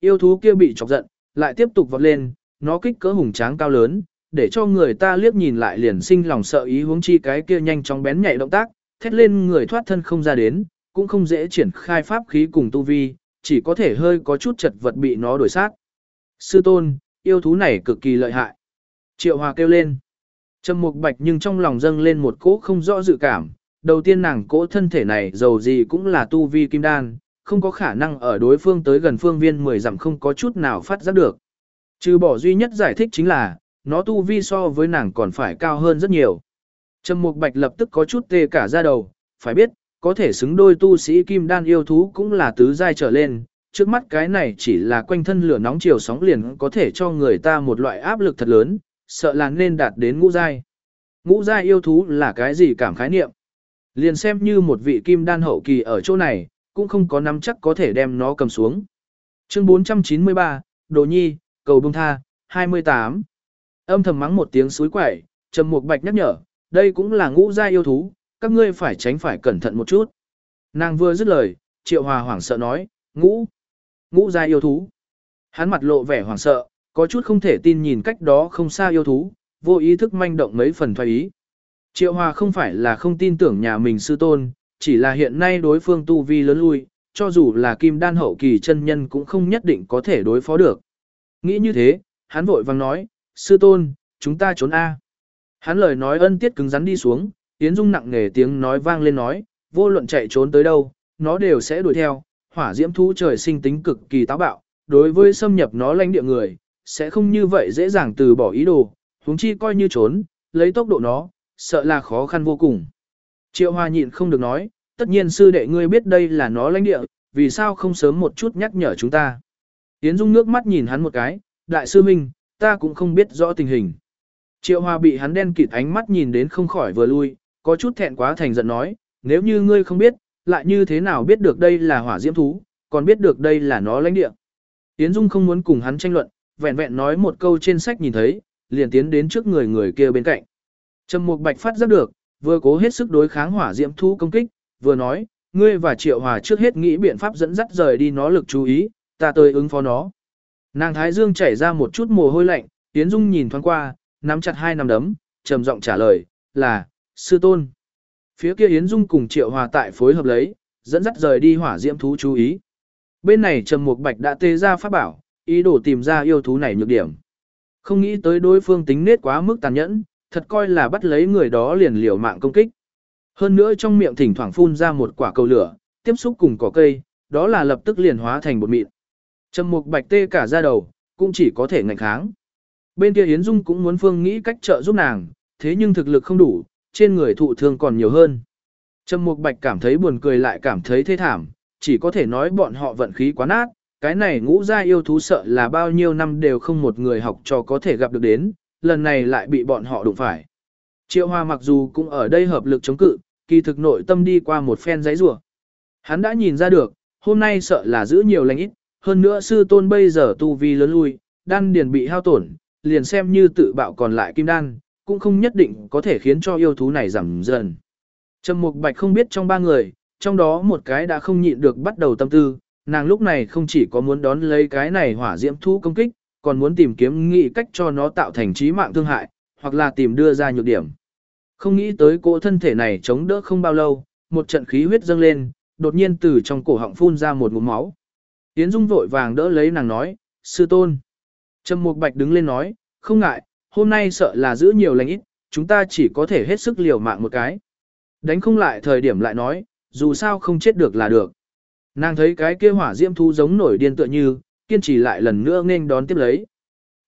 Yêu thú kia bị chọc giận, lại tiếp tục vọt lên, nó kích cỡ hùng tráng cao lớn, để cho người ta liếc nhìn lại liền sinh lòng sợ ý huống chi cái kia nhanh chóng bén nhạy động tác, thét lên người thoát thân không ra đến, cũng không dễ triển khai pháp khí cùng tu vi, chỉ có thể hơi có chút chật vật bị nó đuổi sát. Sư tôn, yêu thú này cực kỳ lợi hại. Triệu Hòa kêu lên. Trầm Mục Bạch nhưng trong lòng dâng lên một cỗ không rõ dự cảm, đầu tiên nàng cỗ thân thể này dầu gì cũng là tu vi kim đan, không có khả năng ở đối phương tới gần phương viên 10 dặm không có chút nào phát giác được. Trừ bỏ duy nhất giải thích chính là, nó tu vi so với nàng còn phải cao hơn rất nhiều. Trầm Mục Bạch lập tức có chút tê cả da đầu, phải biết, có thể xứng đôi tu sĩ kim đan yêu thú cũng là tứ giai trở lên, trước mắt cái này chỉ là quanh thân lửa nóng chiều sóng liền có thể cho người ta một loại áp lực thật lớn, sợ là nên đạt đến ngũ giai. Ngũ giai yêu thú là cái gì cảm khái niệm? Liền xem như một vị kim đan hậu kỳ ở chỗ này, cũng không có nắm chắc có thể đem nó cầm xuống. Chương 493, Đồ Nhi, cầu bông tha, 28. Âm thầm mắng một tiếng suối quẩy, Trầm Mục Bạch nhắc nhở, đây cũng là ngũ gia yêu thú, các ngươi phải tránh phải cẩn thận một chút. Nàng vừa dứt lời, Triệu Hòa hoảng sợ nói, ngũ, ngũ gia yêu thú. Hắn mặt lộ vẻ hoảng sợ, có chút không thể tin nhìn cách đó không xa yêu thú, vô ý thức manh động mấy phần thoái ý. Triệu Hòa không phải là không tin tưởng nhà mình sư tôn, chỉ là hiện nay đối phương tu vi lớn lui, cho dù là kim đan hậu kỳ chân nhân cũng không nhất định có thể đối phó được. Nghĩ như thế, hắn vội vang nói, sư tôn, chúng ta trốn A. Hắn lời nói ân tiết cứng rắn đi xuống, Yến Dung nặng nề tiếng nói vang lên nói, vô luận chạy trốn tới đâu, nó đều sẽ đuổi theo, hỏa diễm thú trời sinh tính cực kỳ táo bạo, đối với xâm nhập nó lãnh địa người, sẽ không như vậy dễ dàng từ bỏ ý đồ, huống chi coi như trốn, lấy tốc độ nó, sợ là khó khăn vô cùng. Triệu Hoa nhịn không được nói, tất nhiên sư đệ ngươi biết đây là nó lãnh địa, vì sao không sớm một chút nhắc nhở chúng ta. Yến Dung nước mắt nhìn hắn một cái, đại sư minh, ta cũng không biết rõ tình hình. Triệu Hoa bị hắn đen kịt ánh mắt nhìn đến không khỏi vừa lui, có chút thẹn quá thành giận nói, nếu như ngươi không biết, lại như thế nào biết được đây là hỏa diễm thú, còn biết được đây là nó lãnh địa. Yến Dung không muốn cùng hắn tranh luận, vẹn vẹn nói một câu trên sách nhìn thấy, liền tiến đến trước người người kia bên cạnh. Trầm Mục Bạch phát giác được, vừa cố hết sức đối kháng hỏa diễm thú công kích, vừa nói, ngươi và Triệu Hòa trước hết nghĩ biện pháp dẫn dắt rời đi nó lực chú ý, ta tới ứng phó nó. Nàng Thái Dương chảy ra một chút mồ hôi lạnh, Yến Dung nhìn thoáng qua, nắm chặt hai nắm đấm, trầm giọng trả lời, là, sư tôn. Phía kia Yến Dung cùng Triệu Hòa tại phối hợp lấy, dẫn dắt rời đi hỏa diễm thú chú ý. Bên này Trầm Mục Bạch đã tê ra pháp bảo, ý đồ tìm ra yêu thú này nhược điểm. Không nghĩ tới đối phương tính nết quá mức tàn nhẫn, thật coi là bắt lấy người đó liền liều mạng công kích. Hơn nữa trong miệng thỉnh thoảng phun ra một quả cầu lửa, tiếp xúc cùng cỏ cây, đó là lập tức liền hóa thành bột mịn. Trầm Mục Bạch tê cả da đầu, cũng chỉ có thể ngạnh kháng. Bên kia Yến Dung cũng muốn Phương nghĩ cách trợ giúp nàng, thế nhưng thực lực không đủ, trên người thụ thương còn nhiều hơn. Trầm Mục Bạch cảm thấy buồn cười lại cảm thấy thê thảm, chỉ có thể nói bọn họ vận khí quá nát, cái này ngũ gia yêu thú sợ là bao nhiêu năm đều không một người học trò có thể gặp được đến, lần này lại bị bọn họ đụng phải. Triệu Hoa mặc dù cũng ở đây hợp lực chống cự, kỳ thực nội tâm đi qua một phen giấy rủa. Hắn đã nhìn ra được, hôm nay sợ là giữ nhiều lành ít, hơn nữa sư tôn bây giờ tu vi lớn lui, đan điền bị hao tổn, liền xem như tự bạo còn lại kim đan, cũng không nhất định có thể khiến cho yêu thú này giảm dần. Trầm Mục Bạch không biết trong ba người, trong đó một cái đã không nhịn được bắt đầu tâm tư, nàng lúc này không chỉ có muốn đón lấy cái này hỏa diễm thú công kích, còn muốn tìm kiếm nghị cách cho nó tạo thành trí mạng thương hại, hoặc là tìm đưa ra nhược điểm. Không nghĩ tới cỗ thân thể này chống đỡ không bao lâu, một trận khí huyết dâng lên, đột nhiên từ trong cổ họng phun ra một ngụm máu. Yến Dung vội vàng đỡ lấy nàng nói, sư tôn. Trầm Mục Bạch đứng lên nói, không ngại, hôm nay sợ là giữ nhiều lành ít, chúng ta chỉ có thể hết sức liều mạng một cái. Đánh không lại thời điểm lại nói, dù sao không chết được là được. Nàng thấy cái kia hỏa diễm thú giống nổi điên tựa như, kiên trì lại lần nữa nên đón tiếp lấy.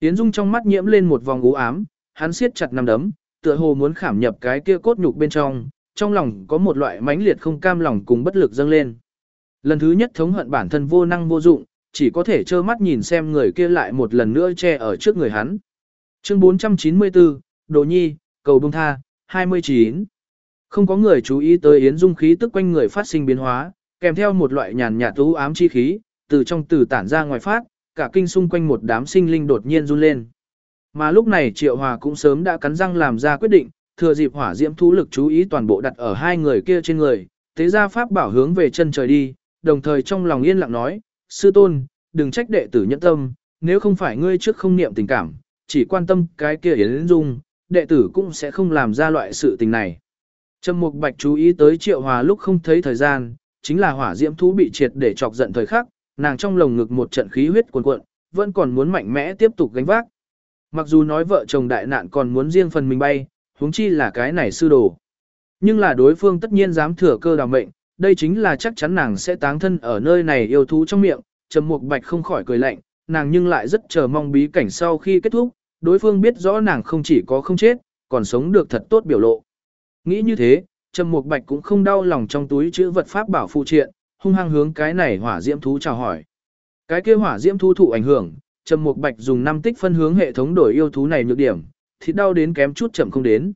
Yến Dung trong mắt nhiễm lên một vòng u ám, hắn siết chặt nắm đấm, tựa hồ muốn khảm nhập cái kia cốt nhục bên trong, trong lòng có một loại mãnh liệt không cam lòng cùng bất lực dâng lên. Lần thứ nhất thống hận bản thân vô năng vô dụng, chỉ có thể trơ mắt nhìn xem người kia lại một lần nữa che ở trước người hắn. Chương 494, Đồ Nhi, cầu bông tha, 29. Không có người chú ý tới Yến Dung khí tức quanh người phát sinh biến hóa, kèm theo một loại nhàn nhạt u ám chi khí, từ trong từ tản ra ngoài phát, cả kinh xung quanh một đám sinh linh đột nhiên run lên. Mà lúc này Triệu Hòa cũng sớm đã cắn răng làm ra quyết định, thừa dịp hỏa diễm thú lực chú ý toàn bộ đặt ở hai người kia trên người, thế ra pháp bảo hướng về chân trời đi, đồng thời trong lòng yên lặng nói, sư tôn, đừng trách đệ tử nhẫn tâm, nếu không phải ngươi trước không niệm tình cảm, chỉ quan tâm cái kia yến dung, đệ tử cũng sẽ không làm ra loại sự tình này. Trầm Mục Bạch chú ý tới Triệu Hòa lúc không thấy thời gian, chính là hỏa diễm thú bị triệt để chọc giận thời khắc, nàng trong lồng ngực một trận khí huyết cuồn cuộn, vẫn còn muốn mạnh mẽ tiếp tục gánh vác. Mặc dù nói vợ chồng đại nạn còn muốn riêng phần mình bay, huống chi là cái này sư đồ. Nhưng là đối phương tất nhiên dám thừa cơ đào mệnh, đây chính là chắc chắn nàng sẽ táng thân ở nơi này yêu thú trong miệng, Trầm Mục Bạch không khỏi cười lạnh, nàng nhưng lại rất chờ mong bí cảnh sau khi kết thúc, đối phương biết rõ nàng không chỉ có không chết, còn sống được thật tốt biểu lộ. Nghĩ như thế, Trầm Mục Bạch cũng không đau lòng trong túi chữ vật pháp bảo phụ triện, hung hăng hướng cái này hỏa diễm thú chào hỏi. Cái kia hỏa diễm thú thụ ảnh hưởng, Trầm Mục Bạch dùng năm tích phân hướng hệ thống đổi yêu thú này nhược điểm, thì đau đến kém chút chậm không đến.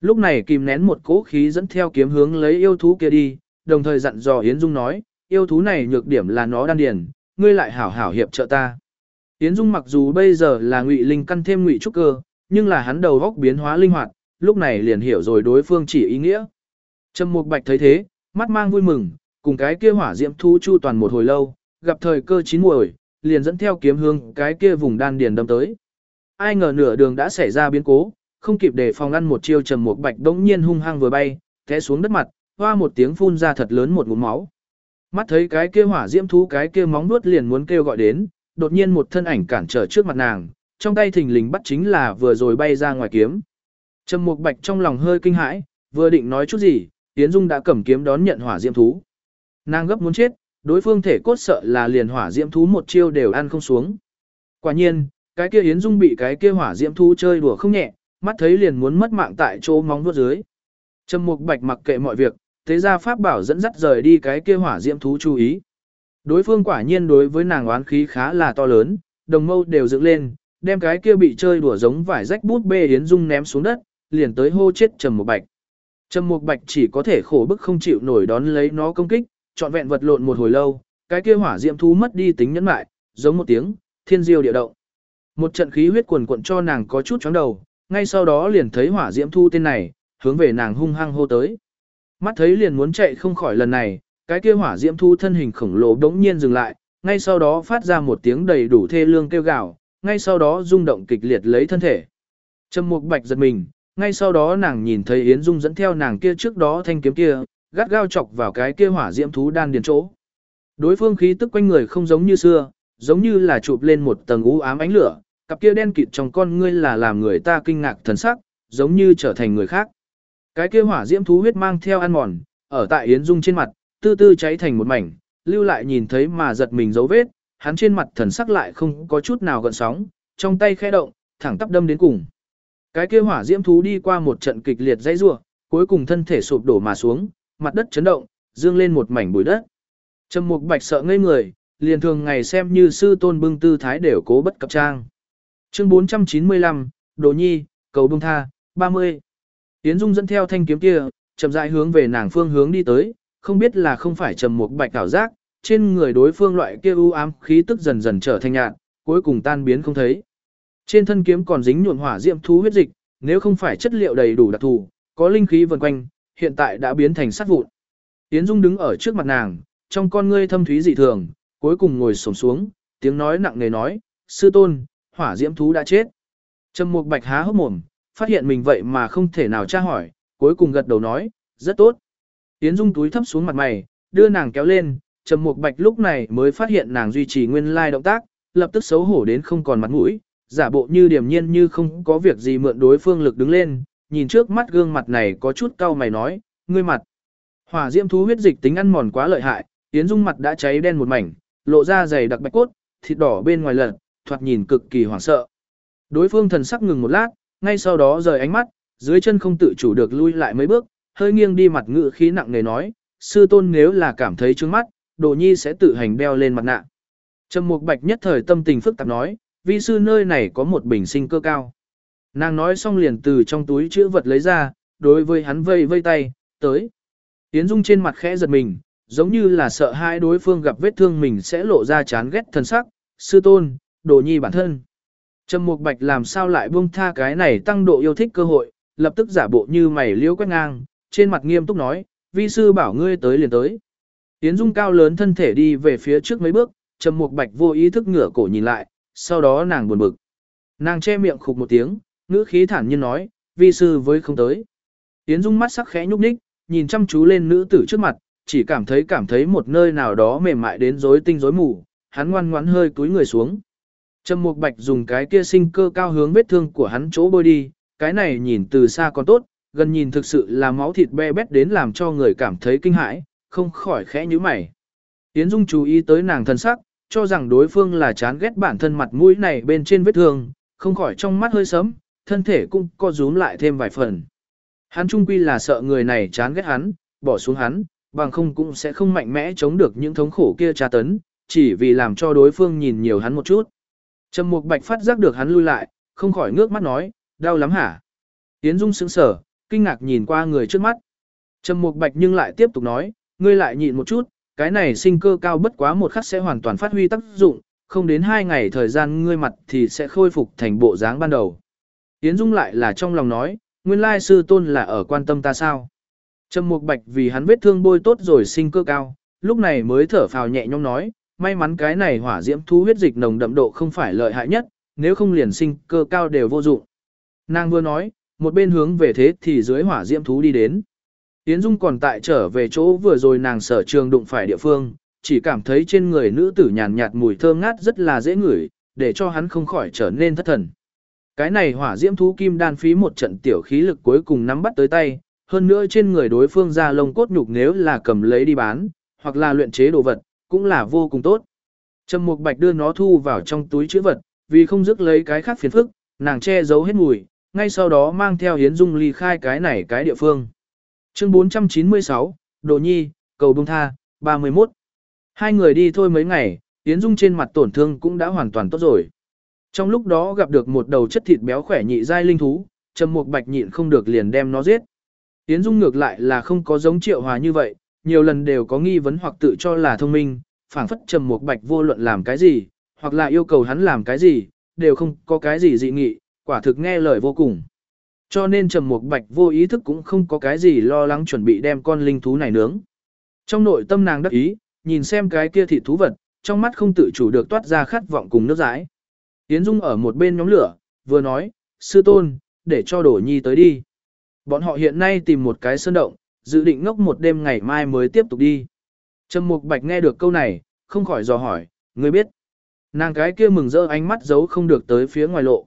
Lúc này kìm nén một cỗ khí dẫn theo kiếm hướng lấy yêu thú kia đi, đồng thời dặn dò Yến Dung nói, yêu thú này nhược điểm là nó đan điền, ngươi lại hảo hảo hiệp trợ ta. Yến Dung mặc dù bây giờ là ngụy linh căn thêm ngụy trúc cơ, nhưng là hắn đầu góc biến hóa linh hoạt, lúc này liền hiểu rồi đối phương chỉ ý nghĩa. Trầm Mục Bạch thấy thế, mắt mang vui mừng, cùng cái kia hỏa diễm thu chu toàn một hồi lâu, gặp thời cơ chín muồi, liền dẫn theo kiếm hương cái kia vùng đan điền đâm tới. Ai ngờ nửa đường đã xảy ra biến cố, không kịp để phòng ngăn một chiêu Trầm Mục Bạch đống nhiên hung hăng vừa bay, té xuống đất mặt, hoa một tiếng phun ra thật lớn một ngụm máu. Mắt thấy cái kia hỏa diễm thú cái kia móng nuốt liền muốn kêu gọi đến, đột nhiên một thân ảnh cản trở trước mặt nàng, trong tay thình lình bắt chính là vừa rồi bay ra ngoài kiếm. Trầm Mục Bạch trong lòng hơi kinh hãi, vừa định nói chút gì, Yến Dung đã cầm kiếm đón nhận hỏa diễm thú. Nàng gấp muốn chết, đối phương thể cốt sợ là liền hỏa diễm thú một chiêu đều ăn không xuống. Quả nhiên, cái kia Yến Dung bị cái kia hỏa diễm thú chơi đùa không nhẹ, mắt thấy liền muốn mất mạng tại chỗ móng vuốt dưới. Trầm Mục Bạch mặc kệ mọi việc, thế ra pháp bảo dẫn dắt rời đi cái kia hỏa diễm thú chú ý. Đối phương quả nhiên đối với nàng oán khí khá là to lớn, đồng mâu đều dựng lên, đem cái kia bị chơi đùa giống vải rách bút bê Yến Dung ném xuống đất, liền tới hô chết Trầm Mục Bạch. Trầm Mục Bạch chỉ có thể khổ bức không chịu nổi đón lấy nó công kích, trọn vẹn vật lộn một hồi lâu, cái kia hỏa diễm thú mất đi tính nhẫn nại, giống một tiếng, thiên diêu địa động. Một trận khí huyết cuồn cuộn cho nàng có chút chóng đầu, ngay sau đó liền thấy hỏa diễm thu tên này, hướng về nàng hung hăng hô tới. Mắt thấy liền muốn chạy không khỏi lần này, cái kia hỏa diễm thu thân hình khổng lồ đống nhiên dừng lại, ngay sau đó phát ra một tiếng đầy đủ thê lương kêu gào, ngay sau đó rung động kịch liệt lấy thân thể. Trầm Mục Bạch giật mình, ngay sau đó nàng nhìn thấy Yến Dung dẫn theo nàng kia trước đó thanh kiếm kia, gắt gao chọc vào cái kia hỏa diễm thú đan điền chỗ. Đối phương khí tức quanh người không giống như xưa, giống như là chụp lên một tầng u ám ánh lửa, cặp kia đen kịt trong con ngươi là làm người ta kinh ngạc thần sắc, giống như trở thành người khác. Cái kia hỏa diễm thú huyết mang theo ăn mòn, ở tại Yến Dung trên mặt, tư tư cháy thành một mảnh, lưu lại nhìn thấy mà giật mình dấu vết, hắn trên mặt thần sắc lại không có chút nào gợn sóng, trong tay khẽ động, thẳng tắp đâm đến cùng. Cái kia hỏa diễm thú đi qua một trận kịch liệt dãy rủa, cuối cùng thân thể sụp đổ mà xuống, mặt đất chấn động, dương lên một mảnh bụi đất. Trầm Mục Bạch sợ ngây người, liền thường ngày xem như sư tôn bưng tư thái đều cố bất cập trang. Chương 495, Đồ Nhi, cầu bông tha, 30. Yến Dung dẫn theo thanh kiếm kia, chậm rãi hướng về nàng phương hướng đi tới, không biết là không phải trầm Mục bạch ảo giác, trên người đối phương loại kia u ám khí tức dần dần trở thành nhạt, cuối cùng tan biến không thấy. Trên thân kiếm còn dính nhuộm hỏa diệm thú huyết dịch, nếu không phải chất liệu đầy đủ đặc thù, có linh khí vần quanh, hiện tại đã biến thành sát vụn. Yến Dung đứng ở trước mặt nàng, trong con ngươi thâm thúy dị thường, cuối cùng ngồi xổm xuống, tiếng nói nặng nề nói, sư tôn, hỏa diễm thú đã chết. Trầm Mục Bạch há hốc mồm, phát hiện mình vậy mà không thể nào tra hỏi, cuối cùng gật đầu nói, rất tốt. Yến Dung túi thấp xuống mặt mày, đưa nàng kéo lên, Trầm Mục Bạch lúc này mới phát hiện nàng duy trì nguyên lai động tác, lập tức xấu hổ đến không còn mặt mũi, giả bộ như điềm nhiên như không có việc gì mượn đối phương lực đứng lên, nhìn trước mắt gương mặt này có chút cau mày nói, ngươi mặt. Hỏa diễm thú huyết dịch tính ăn mòn quá lợi hại, Yến Dung mặt đã cháy đen một mảnh, lộ ra dày đặc bạch cốt, thịt đỏ bên ngoài lật, thoạt nhìn cực kỳ hoảng sợ. Đối phương thần sắc ngừng một lát, ngay sau đó rời ánh mắt, dưới chân không tự chủ được lui lại mấy bước, hơi nghiêng đi mặt ngự khí nặng nề nói, sư tôn nếu là cảm thấy trướng mắt, đồ nhi sẽ tự hành đeo lên mặt nạ. Trầm Mục Bạch nhất thời tâm tình phức tạp nói, vi sư nơi này có một bình sinh cơ cao. Nàng nói xong liền từ trong túi chữ vật lấy ra, đối với hắn vây vây tay, tới. Tiến Dung trên mặt khẽ giật mình, giống như là sợ hai đối phương gặp vết thương mình sẽ lộ ra chán ghét thân sắc, sư tôn, đồ nhi bản thân. Trầm Mục Bạch làm sao lại buông tha cái này tăng độ yêu thích cơ hội, lập tức giả bộ như mày liễu quét ngang, trên mặt nghiêm túc nói, vi sư bảo ngươi tới liền tới. Tiến Dung cao lớn thân thể đi về phía trước mấy bước, Trầm Mục Bạch vô ý thức ngửa cổ nhìn lại, sau đó nàng buồn bực. Nàng che miệng khục một tiếng, ngữ khí thản nhiên nói, vi sư với không tới. yến Dung mắt sắc khẽ nhúc nhích, nhìn chăm chú lên nữ tử trước mặt, chỉ cảm thấy cảm thấy một nơi nào đó mềm mại đến rối tinh rối mù, hắn ngoan ngoãn hơi cúi người xuống. Trầm Mục Bạch dùng cái kia sinh cơ cao hướng vết thương của hắn chỗ bôi đi, cái này nhìn từ xa còn tốt, gần nhìn thực sự là máu thịt be bét đến làm cho người cảm thấy kinh hãi, không khỏi khẽ nhíu mày. Yến Dung chú ý tới nàng thân sắc, cho rằng đối phương là chán ghét bản thân mặt mũi này bên trên vết thương, không khỏi trong mắt hơi sớm, thân thể cũng co rúm lại thêm vài phần. Hắn trung quy là sợ người này chán ghét hắn, bỏ xuống hắn, bằng không cũng sẽ không mạnh mẽ chống được những thống khổ kia tra tấn, chỉ vì làm cho đối phương nhìn nhiều hắn một chút. Trầm Mục Bạch phát giác được hắn lui lại, không khỏi ngước mắt nói, đau lắm hả? Yến Dung sững sờ, kinh ngạc nhìn qua người trước mắt. Trầm Mục Bạch nhưng lại tiếp tục nói, ngươi lại nhịn một chút, cái này sinh cơ cao bất quá một khắc sẽ hoàn toàn phát huy tác dụng, không đến hai ngày thời gian ngươi mặt thì sẽ khôi phục thành bộ dáng ban đầu. Yến Dung lại là trong lòng nói, nguyên lai sư tôn là ở quan tâm ta sao? Trầm Mục Bạch vì hắn vết thương bôi tốt rồi sinh cơ cao, lúc này mới thở phào nhẹ nhõm nói, may mắn cái này hỏa diễm thú huyết dịch nồng đậm độ không phải lợi hại nhất, nếu không liền sinh cơ cao đều vô dụng. Nàng vừa nói, một bên hướng về thế thì dưới hỏa diễm thú đi đến. Yến Dung còn tại trở về chỗ vừa rồi nàng sở trường đụng phải địa phương, chỉ cảm thấy trên người nữ tử nhàn nhạt mùi thơm ngát rất là dễ ngửi, để cho hắn không khỏi trở nên thất thần. Cái này hỏa diễm thú kim đan phí một trận tiểu khí lực cuối cùng nắm bắt tới tay, hơn nữa trên người đối phương ra lông cốt nhục nếu là cầm lấy đi bán, hoặc là luyện chế đồ vật, cũng là vô cùng tốt. Trầm Mục Bạch đưa nó thu vào trong túi chữ vật, vì không dứt lấy cái khác phiền phức, nàng che giấu hết mùi, ngay sau đó mang theo Hiến Dung ly khai cái này cái địa phương. Chương 496, Đồ Nhi, cầu bông tha, 31. Hai người đi thôi mấy ngày, Yến Dung trên mặt tổn thương cũng đã hoàn toàn tốt rồi. Trong lúc đó gặp được một đầu chất thịt béo khỏe nhị giai linh thú, Trầm Mục Bạch nhịn không được liền đem nó giết. Yến Dung ngược lại là không có giống Triệu Hòa như vậy, nhiều lần đều có nghi vấn hoặc tự cho là thông minh, phảng phất Trầm Mục Bạch vô luận làm cái gì, hoặc là yêu cầu hắn làm cái gì, đều không có cái gì dị nghị, quả thực nghe lời vô cùng. Cho nên Trầm Mục Bạch vô ý thức cũng không có cái gì lo lắng chuẩn bị đem con linh thú này nướng. Trong nội tâm nàng đắc ý, nhìn xem cái kia thịt thú vật, trong mắt không tự chủ được toát ra khát vọng cùng nước dãi. Yến Dung ở một bên nhóm lửa, vừa nói, sư tôn, để cho đổ nhi tới đi. Bọn họ hiện nay tìm một cái sơn động, dự định ngốc một đêm ngày mai mới tiếp tục đi. Trầm Mục Bạch nghe được câu này, không khỏi dò hỏi, ngươi biết. Nàng cái kia mừng rỡ ánh mắt giấu không được tới phía ngoài lộ.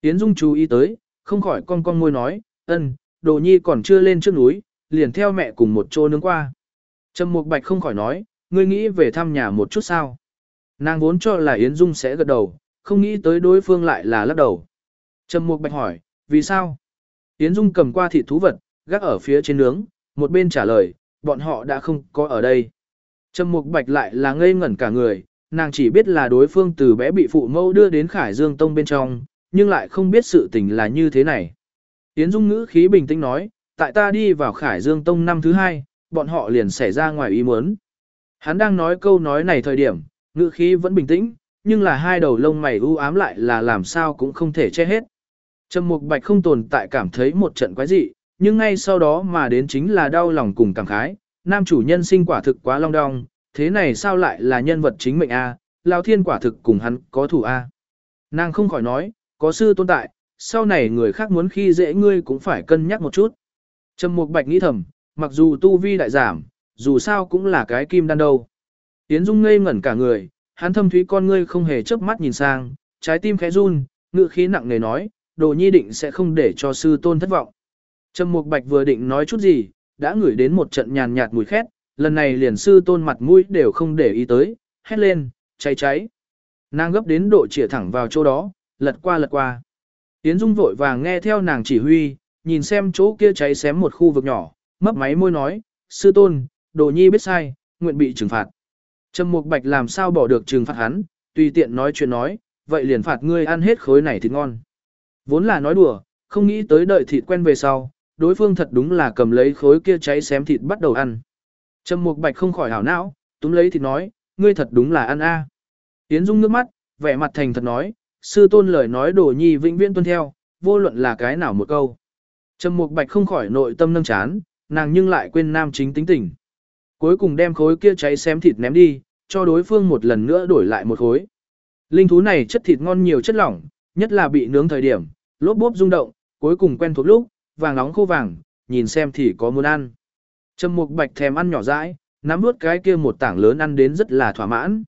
Yến Dung chú ý tới, không khỏi con con môi nói, ân, đồ nhi còn chưa lên trước núi, liền theo mẹ cùng một chỗ nướng qua. Trầm Mục Bạch không khỏi nói, ngươi nghĩ về thăm nhà một chút sao. Nàng vốn cho là Yến Dung sẽ gật đầu, không nghĩ tới đối phương lại là lắc đầu. Trầm Mục Bạch hỏi, vì sao? Yến Dung cầm qua thịt thú vật, gác ở phía trên nướng, một bên trả lời, bọn họ đã không có ở đây. Trầm Mục Bạch lại là ngây ngẩn cả người, nàng chỉ biết là đối phương từ bé bị phụ mẫu đưa đến Khải Dương Tông bên trong, nhưng lại không biết sự tình là như thế này. Yến Dung ngữ khí bình tĩnh nói, tại ta đi vào Khải Dương Tông năm thứ hai, bọn họ liền xảy ra ngoài ý muốn. Hắn đang nói câu nói này thời điểm, ngữ khí vẫn bình tĩnh, nhưng là hai đầu lông mày u ám lại là làm sao cũng không thể che hết. Trầm Mục Bạch không tồn tại cảm thấy một trận quái dị, nhưng ngay sau đó mà đến chính là đau lòng cùng cảm khái, nam chủ nhân sinh quả thực quá long đong, thế này sao lại là nhân vật chính mệnh a? Lão Thiên quả thực cùng hắn có thủ a. Nàng không khỏi nói, có sư tồn tại, sau này người khác muốn khi dễ ngươi cũng phải cân nhắc một chút. Trầm Mục Bạch nghĩ thầm, mặc dù tu vi đại giảm, dù sao cũng là cái kim đan đâu. Tiến Dung ngây ngẩn cả người, hắn thâm thúy con ngươi không hề chớp mắt nhìn sang, trái tim khẽ run, ngựa khí nặng nề nói, đồ nhi định sẽ không để cho sư tôn thất vọng. Trầm Mục Bạch vừa định nói chút gì, đã ngửi đến một trận nhàn nhạt mùi khét, lần này liền sư tôn mặt mũi đều không để ý tới, hét lên, cháy cháy. Nàng gấp đến độ chĩa thẳng vào chỗ đó, lật qua lật qua. Yến Dung vội vàng nghe theo nàng chỉ huy, nhìn xem chỗ kia cháy xém một khu vực nhỏ, mấp máy môi nói, sư tôn, đồ nhi biết sai, nguyện bị trừng phạt. Trầm Mục Bạch làm sao bỏ được trừng phạt hắn, tùy tiện nói chuyện nói, vậy liền phạt ngươi ăn hết khối này thịt ngon. Vốn là nói đùa, không nghĩ tới đợi thịt quen về sau, đối phương thật đúng là cầm lấy khối kia cháy xém thịt bắt đầu ăn. Trầm Mục Bạch không khỏi hảo não, túm lấy thịt nói, ngươi thật đúng là ăn a. À. Yến Dung nước mắt, vẻ mặt thành thật nói, sư tôn lời nói đồ nhi vĩnh viễn tuân theo, vô luận là cái nào một câu. Trầm Mục Bạch không khỏi nội tâm nâng chán, nàng nhưng lại quên nam chính tính tình. Cuối cùng đem khối kia cháy xém thịt ném đi, cho đối phương một lần nữa đổi lại một khối. Linh thú này chất thịt ngon nhiều chất lỏng, nhất là bị nướng thời điểm, lốp bốp rung động, cuối cùng quen thuộc lúc, vàng nóng khô vàng, nhìn xem thì có muốn ăn. Trầm Mục Bạch thèm ăn nhỏ dãi, nắm nuốt cái kia một tảng lớn ăn đến rất là thỏa mãn.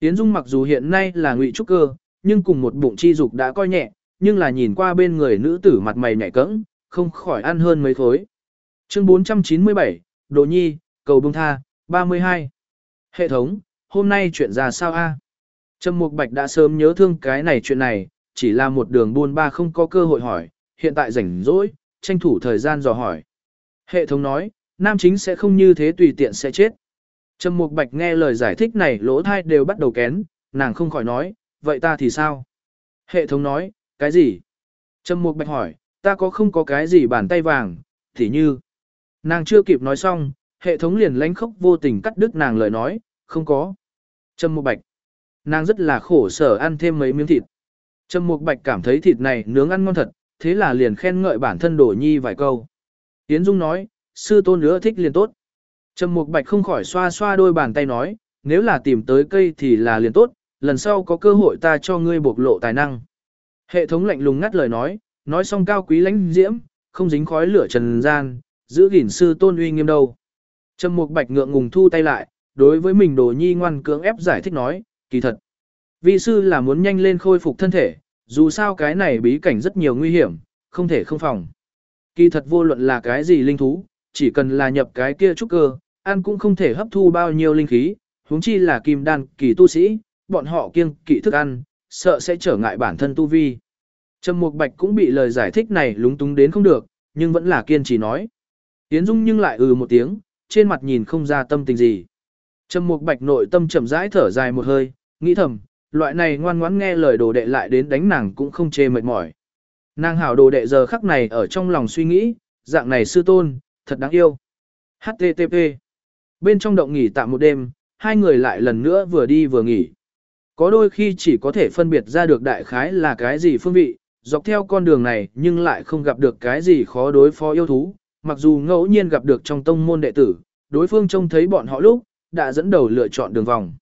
Tiến Dung mặc dù hiện nay là ngụy trúc cơ, nhưng cùng một bụng chi dục đã coi nhẹ, nhưng là nhìn qua bên người nữ tử mặt mày nhạy cẫng, không khỏi ăn hơn mấy khối. Chương 497, Đồ Nhi, cầu bông tha, 32. Hệ thống, hôm nay chuyện ra sao a? Trầm Mục Bạch đã sớm nhớ thương cái này chuyện này, chỉ là một đường buôn ba không có cơ hội hỏi, hiện tại rảnh rỗi, tranh thủ thời gian dò hỏi. Hệ thống nói, nam chính sẽ không như thế tùy tiện sẽ chết. Trầm Mục Bạch nghe lời giải thích này lỗ thai đều bắt đầu kén, nàng không khỏi nói, vậy ta thì sao? Hệ thống nói, cái gì? Trầm Mục Bạch hỏi, ta có không có cái gì bàn tay vàng, thì như. Nàng chưa kịp nói xong, hệ thống liền lánh khóc vô tình cắt đứt nàng lời nói, không có. Trầm Mục Bạch. Nàng rất là khổ sở ăn thêm mấy miếng thịt. Trầm Mục Bạch cảm thấy thịt này nướng ăn ngon thật, thế là liền khen ngợi bản thân đổ nhi vài câu. Yến Dung nói, sư tôn nữa thích liền tốt. Trầm Mục Bạch không khỏi xoa xoa đôi bàn tay nói, nếu là tìm tới cây thì là liền tốt, lần sau có cơ hội ta cho ngươi bộc lộ tài năng. Hệ thống lạnh lùng ngắt lời nói, nói xong cao quý lãnh diễm, không dính khói lửa trần gian, giữ gìn sư tôn uy nghiêm đâu. Trầm Mục Bạch ngượng ngùng thu tay lại, đối với mình đồ nhi ngoan cưỡng ép giải thích nói, kỳ thật. Vi sư là muốn nhanh lên khôi phục thân thể, dù sao cái này bí cảnh rất nhiều nguy hiểm, không thể không phòng. Kỳ thật vô luận là cái gì linh thú, chỉ cần là nhập cái kia trúc cơ, ăn cũng không thể hấp thu bao nhiêu linh khí, huống chi là kim đan kỳ tu sĩ, bọn họ kiêng kỵ thức ăn, sợ sẽ trở ngại bản thân tu vi. Trầm Mục Bạch cũng bị lời giải thích này lúng túng đến không được, nhưng vẫn là kiên trì nói. Tiến Dung nhưng lại ừ một tiếng, trên mặt nhìn không ra tâm tình gì. Trầm Mục Bạch nội tâm chậm rãi thở dài một hơi, nghĩ thầm, loại này ngoan ngoãn nghe lời đồ đệ lại đến đánh nàng cũng không chê mệt mỏi. Nàng hảo đồ đệ giờ khắc này ở trong lòng suy nghĩ, dạng này sư tôn, thật đáng yêu. HTTP. Bên trong động nghỉ tạm một đêm, hai người lại lần nữa vừa đi vừa nghỉ. Có đôi khi chỉ có thể phân biệt ra được đại khái là cái gì phương vị, dọc theo con đường này nhưng lại không gặp được cái gì khó đối phó yêu thú, mặc dù ngẫu nhiên gặp được trong tông môn đệ tử, đối phương trông thấy bọn họ lúc, đã dẫn đầu lựa chọn đường vòng.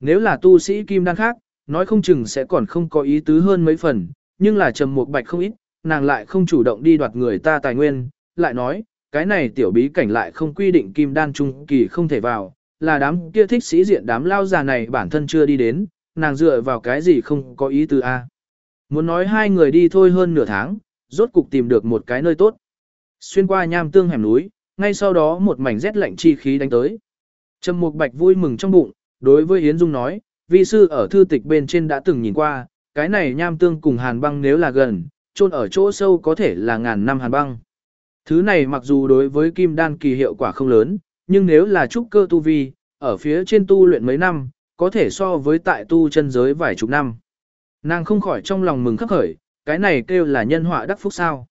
Nếu là tu sĩ kim đan khác, nói không chừng sẽ còn không có ý tứ hơn mấy phần, nhưng là trầm một bạch không ít, nàng lại không chủ động đi đoạt người ta tài nguyên, lại nói, cái này tiểu bí cảnh lại không quy định kim đan trung kỳ không thể vào, là đám kia thích sĩ diện đám lao già này bản thân chưa đi đến, nàng dựa vào cái gì không có ý tứ a. Muốn nói hai người đi thôi hơn nửa tháng, rốt cục tìm được một cái nơi tốt. Xuyên qua nham tương hẻm núi, ngay sau đó một mảnh rét lạnh chi khí đánh tới. Trầm Mục Bạch vui mừng trong bụng, đối với Yến Dung nói, vi sư ở thư tịch bên trên đã từng nhìn qua, cái này nham tương cùng hàn băng nếu là gần, chôn ở chỗ sâu có thể là ngàn năm hàn băng. Thứ này mặc dù đối với kim đan kỳ hiệu quả không lớn, nhưng nếu là trúc cơ tu vi, ở phía trên tu luyện mấy năm, có thể so với tại tu chân giới vài chục năm. Nàng không khỏi trong lòng mừng khắc khởi, cái này kêu là nhân họa đắc phúc sao.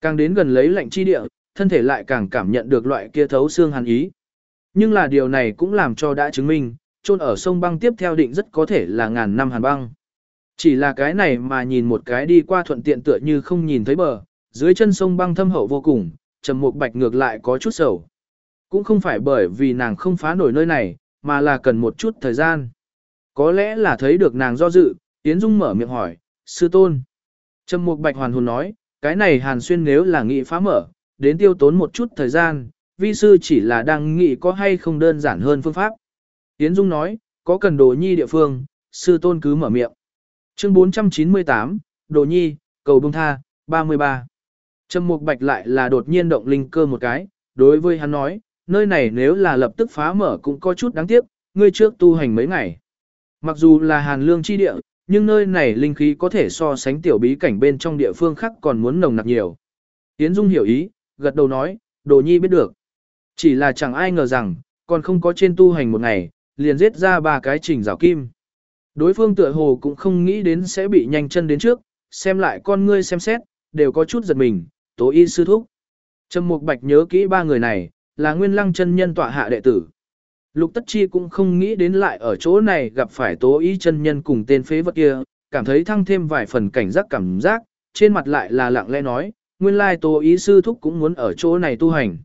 Càng đến gần lấy lạnh chi địa, thân thể lại càng cảm nhận được loại kia thấu xương hàn ý. Nhưng là điều này cũng làm cho đã chứng minh, chôn ở sông băng tiếp theo định rất có thể là ngàn năm hàn băng. Chỉ là cái này mà nhìn một cái đi qua thuận tiện tựa như không nhìn thấy bờ, dưới chân sông băng thâm hậu vô cùng, trầm mục bạch ngược lại có chút sầu. Cũng không phải bởi vì nàng không phá nổi nơi này, mà là cần một chút thời gian. Có lẽ là thấy được nàng do dự, Yến Dung mở miệng hỏi, sư tôn. Trầm mục bạch hoàn hồn nói, cái này hàn xuyên nếu là nghị phá mở, đến tiêu tốn một chút thời gian, vi sư chỉ là đang nghĩ có hay không đơn giản hơn phương pháp. Yến Dung nói, có cần đồ nhi địa phương, sư tôn cứ mở miệng. Chương 498, Đồ Nhi, cầu bông tha, 33. Trầm Mục Bạch lại là đột nhiên động linh cơ một cái, đối với hắn nói, nơi này nếu là lập tức phá mở cũng có chút đáng tiếc, ngươi trước tu hành mấy ngày. Mặc dù là hàn lương chi địa, nhưng nơi này linh khí có thể so sánh tiểu bí cảnh bên trong địa phương khác còn muốn nồng nặc nhiều. Yến Dung hiểu ý, gật đầu nói, Đồ Nhi biết được. Chỉ là chẳng ai ngờ rằng, còn không có trên tu hành một ngày, liền giết ra ba cái trình rào kim. Đối phương tựa hồ cũng không nghĩ đến sẽ bị nhanh chân đến trước, xem lại con ngươi xem xét, đều có chút giật mình, tố y sư thúc. Trầm Mục Bạch nhớ kỹ ba người này, là nguyên lăng chân nhân tọa hạ đệ tử. Lục Tất Chi cũng không nghĩ đến lại ở chỗ này gặp phải tố ý chân nhân cùng tên phế vật kia, cảm thấy thăng thêm vài phần cảnh giác cảm giác, trên mặt lại là lặng lẽ nói, nguyên lai tố ý sư thúc cũng muốn ở chỗ này tu hành.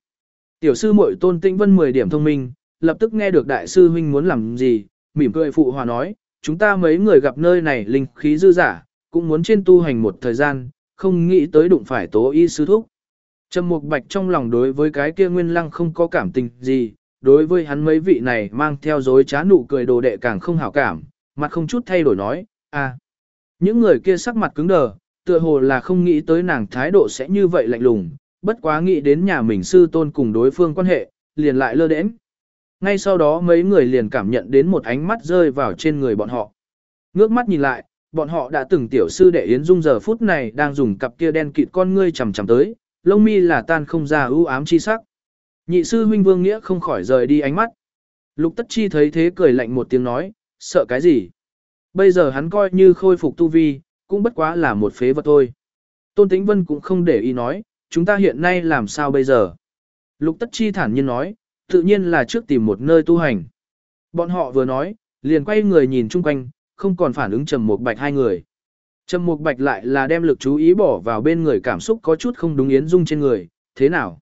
Tiểu sư muội tôn tĩnh vân 10 điểm thông minh, lập tức nghe được đại sư huynh muốn làm gì, mỉm cười phụ hòa nói, chúng ta mấy người gặp nơi này linh khí dư giả, cũng muốn trên tu hành một thời gian, không nghĩ tới đụng phải tố y sư thúc. Trầm Mục Bạch trong lòng đối với cái kia Nguyên Lăng không có cảm tình gì, đối với hắn mấy vị này mang theo dối trá nụ cười đồ đệ càng không hảo cảm, mặt không chút thay đổi nói, à. Những người kia sắc mặt cứng đờ, tựa hồ là không nghĩ tới nàng thái độ sẽ như vậy lạnh lùng, bất quá nghĩ đến nhà mình sư tôn cùng đối phương quan hệ, liền lại lơ đễnh. Ngay sau đó mấy người liền cảm nhận đến một ánh mắt rơi vào trên người bọn họ. Ngước mắt nhìn lại, bọn họ đã từng tiểu sư đệ Yến Dung giờ phút này đang dùng cặp kia đen kịt con ngươi chằm chằm tới, lông mi là tan không ra ưu ám chi sắc. Nhị sư huynh Vương Nghĩa không khỏi rời đi ánh mắt. Lục Tất Chi thấy thế cười lạnh một tiếng nói, sợ cái gì? Bây giờ hắn coi như khôi phục tu vi, cũng bất quá là một phế vật thôi. Tôn Tĩnh Vân cũng không để ý nói, chúng ta hiện nay làm sao bây giờ? Lục Tất Chi thản nhiên nói, tự nhiên là trước tìm một nơi tu hành. Bọn họ vừa nói, liền quay người nhìn chung quanh, không còn phản ứng Trầm một Bạch hai người. Trầm Mục Bạch lại là đem lực chú ý bỏ vào bên người cảm xúc có chút không đúng Yến Dung trên người, thế nào?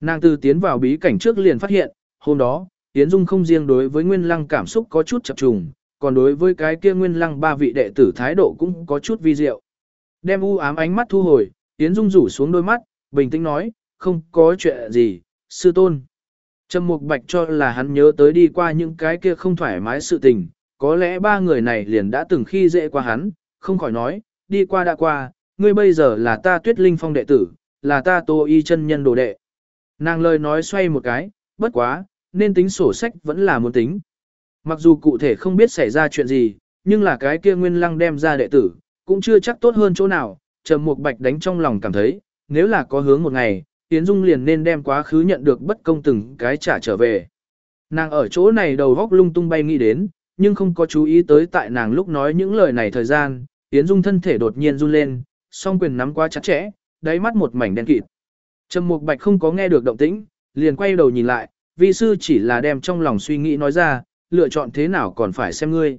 Nàng từ tiến vào bí cảnh trước liền phát hiện, hôm đó, Yến Dung không riêng đối với Nguyên Lăng cảm xúc có chút chập trùng, còn đối với cái kia Nguyên Lăng ba vị đệ tử thái độ cũng có chút vi diệu. Đem u ám ánh mắt thu hồi, Yến Dung rủ xuống đôi mắt, bình tĩnh nói, không có chuyện gì, sư tôn. Trầm Mục Bạch cho là hắn nhớ tới đi qua những cái kia không thoải mái sự tình, có lẽ ba người này liền đã từng khi dễ qua hắn, không khỏi nói, đi qua đã qua, ngươi bây giờ là ta tuyết linh phong đệ tử, là ta tô y chân nhân đồ đệ. Nàng lời nói xoay một cái, bất quá, nên tính sổ sách vẫn là muốn tính. Mặc dù cụ thể không biết xảy ra chuyện gì, nhưng là cái kia nguyên lăng đem ra đệ tử, cũng chưa chắc tốt hơn chỗ nào, trầm mục bạch đánh trong lòng cảm thấy, nếu là có hướng một ngày, Tiến Dung liền nên đem quá khứ nhận được bất công từng cái trả trở về. Nàng ở chỗ này đầu góc lung tung bay nghĩ đến, nhưng không có chú ý tới tại nàng lúc nói những lời này thời gian, Yến Dung thân thể đột nhiên run lên, song quyền nắm quá chặt chẽ, đáy mắt một mảnh đen kịt. Trầm Mục Bạch không có nghe được động tĩnh, liền quay đầu nhìn lại, vi sư chỉ là đem trong lòng suy nghĩ nói ra, lựa chọn thế nào còn phải xem ngươi.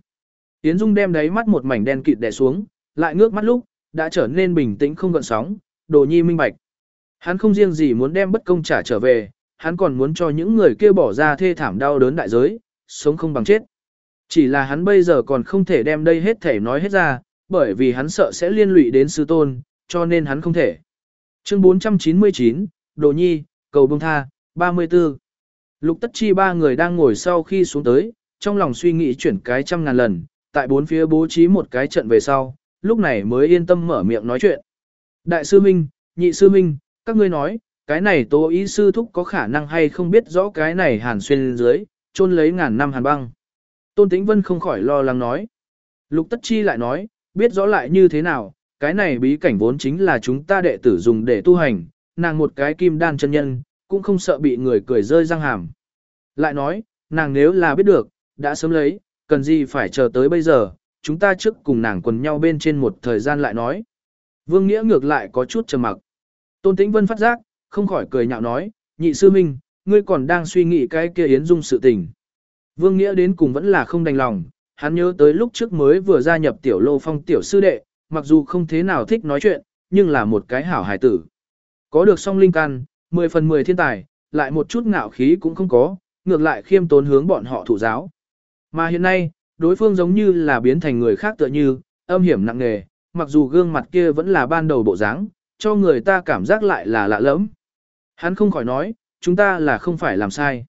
Yến Dung đem đáy mắt một mảnh đen kịt đè xuống, lại ngước mắt lúc, đã trở nên bình tĩnh không gợn sóng, đồ nhi minh bạch. Hắn không riêng gì muốn đem bất công trả trở về, hắn còn muốn cho những người kia bỏ ra thê thảm đau đớn đại giới, sống không bằng chết. Chỉ là hắn bây giờ còn không thể đem đây hết thể nói hết ra, bởi vì hắn sợ sẽ liên lụy đến sư tôn, cho nên hắn không thể. Chương 499, Đồ Nhi, Cầu Bông Tha, 34. Lục Tất Chi ba người đang ngồi sau khi xuống tới, trong lòng suy nghĩ chuyển cái trăm ngàn lần, tại bốn phía bố trí một cái trận về sau, lúc này mới yên tâm mở miệng nói chuyện. Đại sư Minh, nhị sư Minh, các ngươi nói, cái này tố ý sư thúc có khả năng hay không biết rõ cái này hàn xuyên dưới, trôn lấy ngàn năm hàn băng. Tôn Tĩnh Vân không khỏi lo lắng nói. Lục Tất Chi lại nói, biết rõ lại như thế nào, cái này bí cảnh vốn chính là chúng ta đệ tử dùng để tu hành, nàng một cái kim đan chân nhân, cũng không sợ bị người cười rơi răng hàm. Lại nói, nàng nếu là biết được, đã sớm lấy, cần gì phải chờ tới bây giờ, chúng ta trước cùng nàng quần nhau bên trên một thời gian lại nói. Vương Nghĩa ngược lại có chút trầm mặc. Tôn Tĩnh Vân phát giác, không khỏi cười nhạo nói, nhị sư minh, ngươi còn đang suy nghĩ cái kia Yến Dung sự tình. Vương Nghĩa đến cùng vẫn là không đành lòng, hắn nhớ tới lúc trước mới vừa gia nhập tiểu lô phong tiểu sư đệ, mặc dù không thế nào thích nói chuyện, nhưng là một cái hảo hài tử. Có được song linh căn, 10 phần 10 thiên tài, lại một chút ngạo khí cũng không có, ngược lại khiêm tốn hướng bọn họ thủ giáo. Mà hiện nay, đối phương giống như là biến thành người khác tựa như, âm hiểm nặng nề, mặc dù gương mặt kia vẫn là ban đầu bộ dáng, cho người ta cảm giác lại là lạ lẫm. Hắn không khỏi nói, chúng ta là không phải làm sai.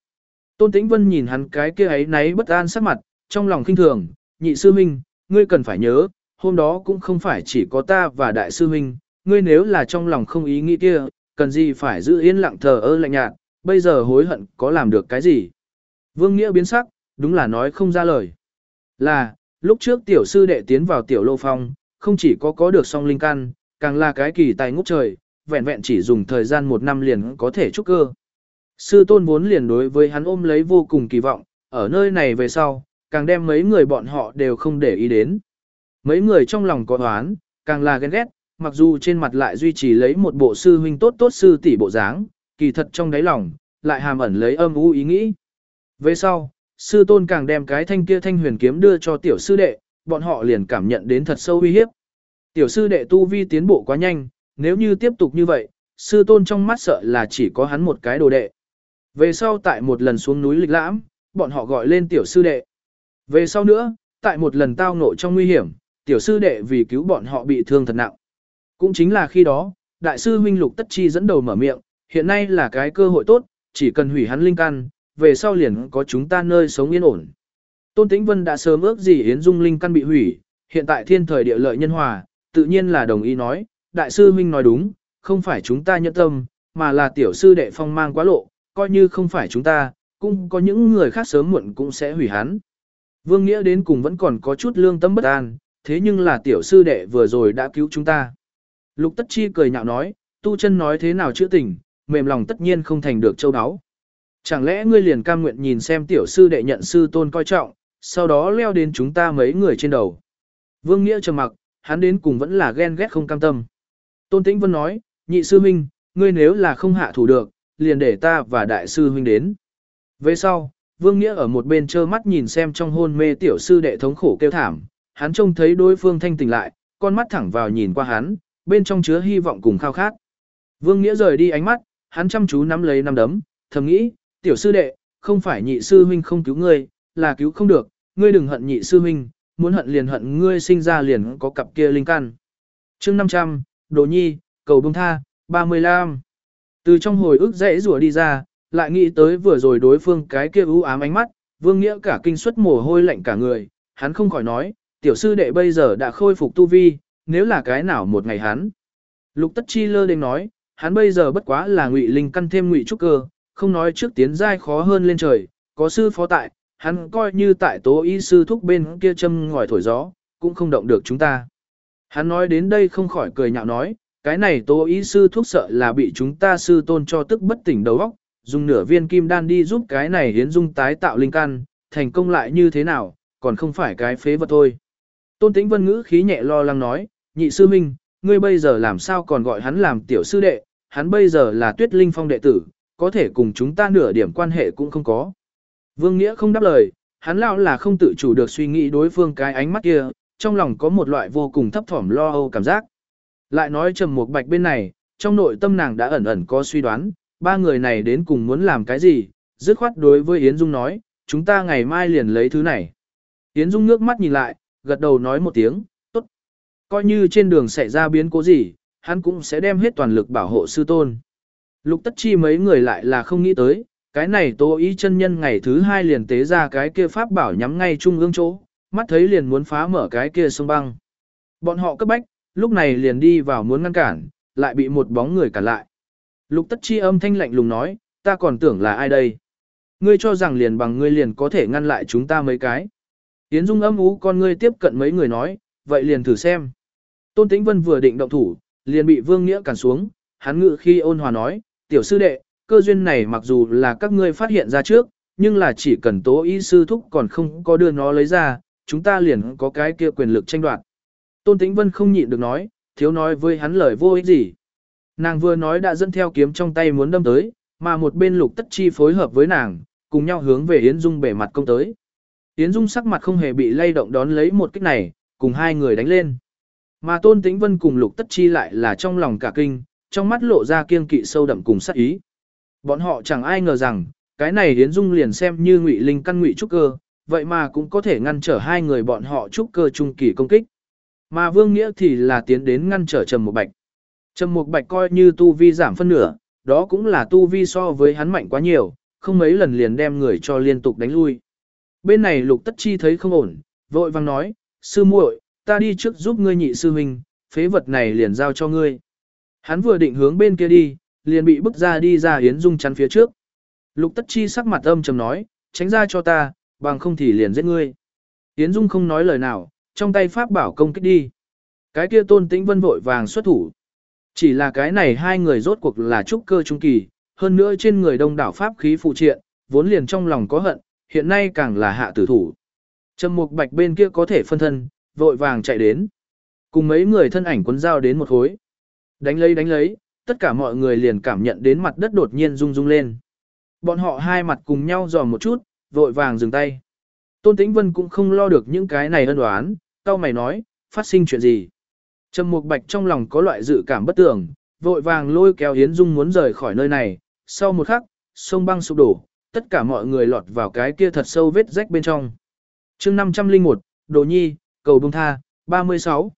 Tôn Tĩnh Vân nhìn hắn cái kia ấy náy bất an sắc mặt, trong lòng khinh thường, nhị sư huynh, ngươi cần phải nhớ, hôm đó cũng không phải chỉ có ta và đại sư huynh, ngươi nếu là trong lòng không ý nghĩ kia, cần gì phải giữ yên lặng thờ ơ lạnh nhạt, bây giờ hối hận có làm được cái gì. Vương Nghĩa biến sắc, đúng là nói không ra lời. Là, lúc trước tiểu sư đệ tiến vào tiểu lô phong, không chỉ có có được song linh căn, càng là cái kỳ tài ngút trời, vẹn vẹn chỉ dùng thời gian một năm liền có thể trúc cơ. Sư tôn vốn liền đối với hắn ôm lấy vô cùng kỳ vọng, ở nơi này về sau, càng đem mấy người bọn họ đều không để ý đến. Mấy người trong lòng có oán, càng là ghen ghét, mặc dù trên mặt lại duy trì lấy một bộ sư huynh tốt tốt sư tỷ bộ dáng, kỳ thật trong đáy lòng, lại hàm ẩn lấy âm u ý nghĩ. Về sau, sư tôn càng đem cái thanh kia thanh huyền kiếm đưa cho tiểu sư đệ, bọn họ liền cảm nhận đến thật sâu uy hiếp. Tiểu sư đệ tu vi tiến bộ quá nhanh, nếu như tiếp tục như vậy, sư tôn trong mắt sợ là chỉ có hắn một cái đồ đệ. Về sau tại một lần xuống núi lịch lãm, bọn họ gọi lên tiểu sư đệ. Về sau nữa, tại một lần tao ngộ trong nguy hiểm, tiểu sư đệ vì cứu bọn họ bị thương thật nặng. Cũng chính là khi đó, đại sư huynh lục tất chi dẫn đầu mở miệng, hiện nay là cái cơ hội tốt, chỉ cần hủy hắn linh căn, về sau liền có chúng ta nơi sống yên ổn. Tôn Tĩnh Vân đã sớm ước gì Yến Dung linh căn bị hủy, hiện tại thiên thời địa lợi nhân hòa, tự nhiên là đồng ý nói, đại sư huynh nói đúng, không phải chúng ta nhẫn tâm, mà là tiểu sư đệ phong mang quá lộ, coi như không phải chúng ta, cũng có những người khác sớm muộn cũng sẽ hủy hắn. Vương Nghĩa đến cùng vẫn còn có chút lương tâm bất an, thế nhưng là tiểu sư đệ vừa rồi đã cứu chúng ta. Lục Tất Chi cười nhạo nói, tu chân nói thế nào chữa tình, mềm lòng tất nhiên không thành được châu đáo. Chẳng lẽ ngươi liền cam nguyện nhìn xem tiểu sư đệ nhận sư tôn coi trọng, sau đó leo đến chúng ta mấy người trên đầu. Vương Nghĩa trầm mặc, hắn đến cùng vẫn là ghen ghét không cam tâm. Tôn Tĩnh Vân nói, nhị sư huynh, ngươi nếu là không hạ thủ được, liền để ta và đại sư huynh đến. Về sau, Vương Nghĩa ở một bên trơ mắt nhìn xem trong hôn mê tiểu sư đệ thống khổ kêu thảm, hắn trông thấy đối phương thanh tỉnh lại, con mắt thẳng vào nhìn qua hắn, bên trong chứa hy vọng cùng khao khát. Vương Nghĩa rời đi ánh mắt, hắn chăm chú nắm lấy nắm đấm, thầm nghĩ, tiểu sư đệ, không phải nhị sư huynh không cứu ngươi, là cứu không được, ngươi đừng hận nhị sư huynh, muốn hận liền hận ngươi sinh ra liền có cặp kia linh căn. chương 500, Đồ Nhi, cầu bông tha, 35. Từ trong hồi ức dễ rủa đi ra, lại nghĩ tới vừa rồi đối phương cái kia u ám ánh mắt, vương nghĩa cả kinh suất mồ hôi lạnh cả người, hắn không khỏi nói, tiểu sư đệ bây giờ đã khôi phục tu vi, nếu là cái nào một ngày hắn. Lục tất chi lơ đến nói, hắn bây giờ bất quá là ngụy linh căn thêm ngụy trúc cơ, không nói trước tiến giai khó hơn lên trời, có sư phó tại, hắn coi như tại tố y sư thúc bên kia châm ngòi thổi gió, cũng không động được chúng ta. Hắn nói đến đây không khỏi cười nhạo nói, cái này tố y sư thuốc sợ là bị chúng ta sư tôn cho tức bất tỉnh đầu óc, dùng nửa viên kim đan đi giúp cái này hiến dung tái tạo linh căn, thành công lại như thế nào, còn không phải cái phế vật thôi. Tôn tĩnh vân ngữ khí nhẹ lo lắng nói, nhị sư minh, ngươi bây giờ làm sao còn gọi hắn làm tiểu sư đệ, hắn bây giờ là tuyết linh phong đệ tử, có thể cùng chúng ta nửa điểm quan hệ cũng không có. Vương Nghĩa không đáp lời, Hắn lão là không tự chủ được suy nghĩ đối phương cái ánh mắt kia, trong lòng có một loại vô cùng thấp thỏm lo âu cảm giác. Lại nói trầm một bạch bên này, trong nội tâm nàng đã ẩn ẩn có suy đoán, ba người này đến cùng muốn làm cái gì, dứt khoát đối với Yến Dung nói, chúng ta ngày mai liền lấy thứ này. Yến Dung nước mắt nhìn lại, gật đầu nói một tiếng, tốt. Coi như trên đường xảy ra biến cố gì, hắn cũng sẽ đem hết toàn lực bảo hộ sư tôn. Lục tất chi mấy người lại là không nghĩ tới, cái này tố ý chân nhân ngày thứ hai liền tế ra cái kia pháp bảo nhắm ngay trung ương chỗ, mắt thấy liền muốn phá mở cái kia sông băng. Bọn họ cấp bách, lúc này liền đi vào muốn ngăn cản, lại bị một bóng người cản lại. Lục tất chi âm thanh lạnh lùng nói, ta còn tưởng là ai đây? Ngươi cho rằng liền bằng ngươi liền có thể ngăn lại chúng ta mấy cái. Yến Dung âm ú con ngươi tiếp cận mấy người nói, vậy liền thử xem. Tôn Tĩnh Vân vừa định động thủ, liền bị Vương Nghĩa cản xuống, hắn ngự khi ôn hòa nói, tiểu sư đệ, cơ duyên này mặc dù là các ngươi phát hiện ra trước, nhưng là chỉ cần tố y sư thúc còn không có đưa nó lấy ra, chúng ta liền có cái kia quyền lực tranh đoạt. Tôn Tĩnh Vân không nhịn được nói, thiếu nói với hắn lời vô ích gì. Nàng vừa nói đã dẫn theo kiếm trong tay muốn đâm tới, mà một bên lục tất chi phối hợp với nàng, cùng nhau hướng về Yến Dung bể mặt công tới. Yến Dung sắc mặt không hề bị lay động đón lấy một kích này, cùng hai người đánh lên. Mà Tôn Tĩnh Vân cùng Lục Tất Chi lại là trong lòng cả kinh, trong mắt lộ ra kiên kỵ sâu đậm cùng sát ý. Bọn họ chẳng ai ngờ rằng, cái này Yến Dung liền xem như ngụy linh căn ngụy trúc cơ, vậy mà cũng có thể ngăn trở hai người bọn họ trúc cơ trung kỳ công kích. Mà Vương Nghĩa thì là tiến đến ngăn trở Trầm một Bạch. Trầm Mục Bạch coi như tu vi giảm phân nửa, đó cũng là tu vi so với hắn mạnh quá nhiều, không mấy lần liền đem người cho liên tục đánh lui. Bên này Lục Tất Chi thấy không ổn, vội vang nói, sư muội, ta đi trước giúp ngươi nhị sư huynh, phế vật này liền giao cho ngươi. Hắn vừa định hướng bên kia đi, liền bị bức ra đi ra Yến Dung chắn phía trước. Lục Tất Chi sắc mặt âm trầm nói, tránh ra cho ta, bằng không thì liền giết ngươi. Yến Dung không nói lời nào, trong tay pháp bảo công kích đi. Cái kia tôn tĩnh vân vội vàng xuất thủ. Chỉ là cái này hai người rốt cuộc là trúc cơ trung kỳ, hơn nữa trên người đông đảo pháp khí phụ triện, vốn liền trong lòng có hận, hiện nay càng là hạ tử thủ. Trầm mục bạch bên kia có thể phân thân, vội vàng chạy đến. Cùng mấy người thân ảnh cuốn dao đến một khối. Đánh lấy đánh lấy, tất cả mọi người liền cảm nhận đến mặt đất đột nhiên rung rung lên. Bọn họ hai mặt cùng nhau dò một chút, vội vàng dừng tay. Tôn Tĩnh Vân cũng không lo được những cái này ân đoán, cao mày nói, phát sinh chuyện gì. Trầm Mục Bạch trong lòng có loại dự cảm bất tưởng, vội vàng lôi kéo Yến Dung muốn rời khỏi nơi này, sau một khắc, sông băng sụp đổ, tất cả mọi người lọt vào cái kia thật sâu vết rách bên trong. chương 501, Đồ Nhi, Cầu Bông Tha, 36.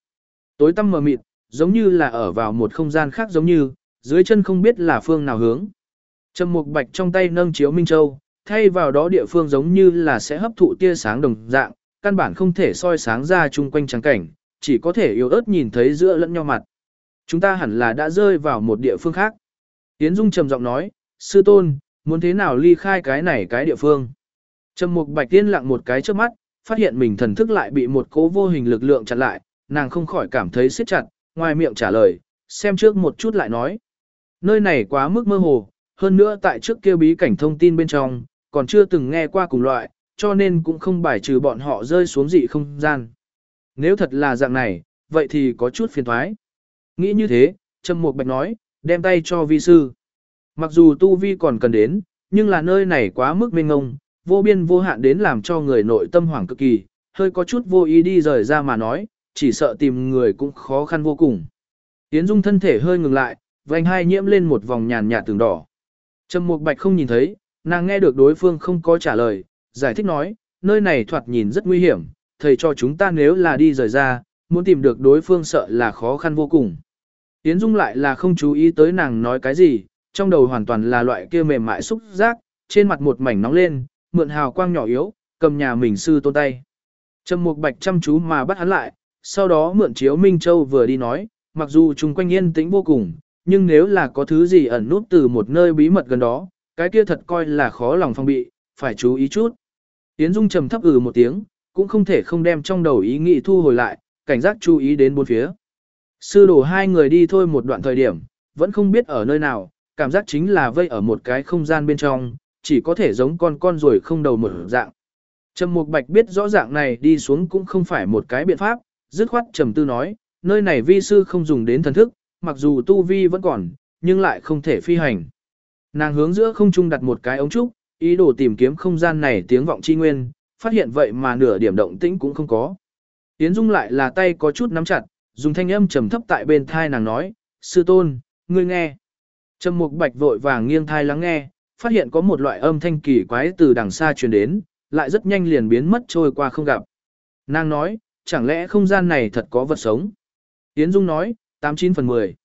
Tối tăm mờ mịt, giống như là ở vào một không gian khác giống như, dưới chân không biết là phương nào hướng. Trầm Mục Bạch trong tay nâng chiếu Minh Châu, thay vào đó địa phương giống như là sẽ hấp thụ tia sáng đồng dạng, căn bản không thể soi sáng ra chung quanh trắng cảnh, chỉ có thể yếu ớt nhìn thấy giữa lẫn nhau mặt. Chúng ta hẳn là đã rơi vào một địa phương khác. Yến Dung trầm giọng nói, sư tôn, muốn thế nào ly khai cái này cái địa phương. Trầm Mục Bạch tiên lặng một cái trước mắt, phát hiện mình thần thức lại bị một cố vô hình lực lượng chặn lại, nàng không khỏi cảm thấy siết chặt, ngoài miệng trả lời, xem trước một chút lại nói. Nơi này quá mức mơ hồ, hơn nữa tại trước kia bí cảnh thông tin bên trong, còn chưa từng nghe qua cùng loại, cho nên cũng không bài trừ bọn họ rơi xuống dị không gian. Nếu thật là dạng này, vậy thì có chút phiền thoái. Nghĩ như thế, Trầm Mục Bạch nói, đem tay cho vi sư. Mặc dù tu vi còn cần đến, nhưng là nơi này quá mức mênh ngông, vô biên vô hạn đến làm cho người nội tâm hoảng cực kỳ, hơi có chút vô ý đi rời ra mà nói, chỉ sợ tìm người cũng khó khăn vô cùng. Tiến Dung thân thể hơi ngừng lại, vành hai nhiễm lên một vòng nhàn nhạt tường đỏ. Trầm Mục Bạch không nhìn thấy, nàng nghe được đối phương không có trả lời, giải thích nói, nơi này thoạt nhìn rất nguy hiểm, thầy cho chúng ta nếu là đi rời ra, muốn tìm được đối phương sợ là khó khăn vô cùng. yến Dung lại là không chú ý tới nàng nói cái gì, trong đầu hoàn toàn là loại kia mềm mại xúc giác, trên mặt một mảnh nóng lên, mượn hào quang nhỏ yếu, cầm nhà mình sư tôn tay. Trầm Mục Bạch chăm chú mà bắt hắn lại, sau đó mượn chiếu Minh Châu vừa đi nói, mặc dù chung quanh yên tĩnh vô cùng, nhưng nếu là có thứ gì ẩn nút từ một nơi bí mật gần đó, cái kia thật coi là khó lòng phòng bị, phải chú ý chút. Yến Dung trầm thấp ừ một tiếng, cũng không thể không đem trong đầu ý nghĩ thu hồi lại, cảnh giác chú ý đến bốn phía. Sư đồ hai người đi thôi một đoạn thời điểm, vẫn không biết ở nơi nào, cảm giác chính là vây ở một cái không gian bên trong, chỉ có thể giống con con rồi không đầu một dạng. Trầm Mục Bạch biết rõ dạng này đi xuống cũng không phải một cái biện pháp, dứt khoát trầm tư nói, nơi này vi sư không dùng đến thần thức, mặc dù tu vi vẫn còn, nhưng lại không thể phi hành. Nàng hướng giữa không trung đặt một cái ống trúc, ý đồ tìm kiếm không gian này tiếng vọng chi nguyên, phát hiện vậy mà nửa điểm động tĩnh cũng không có. Yến Dung lại là tay có chút nắm chặt, dùng thanh âm trầm thấp tại bên thai nàng nói, sư tôn, ngươi nghe. Trầm mục bạch vội vàng nghiêng thai lắng nghe, phát hiện có một loại âm thanh kỳ quái từ đằng xa truyền đến, lại rất nhanh liền biến mất trôi qua không gặp. Nàng nói, chẳng lẽ không gian này thật có vật sống? Yến Dung nói, 89 phần 10.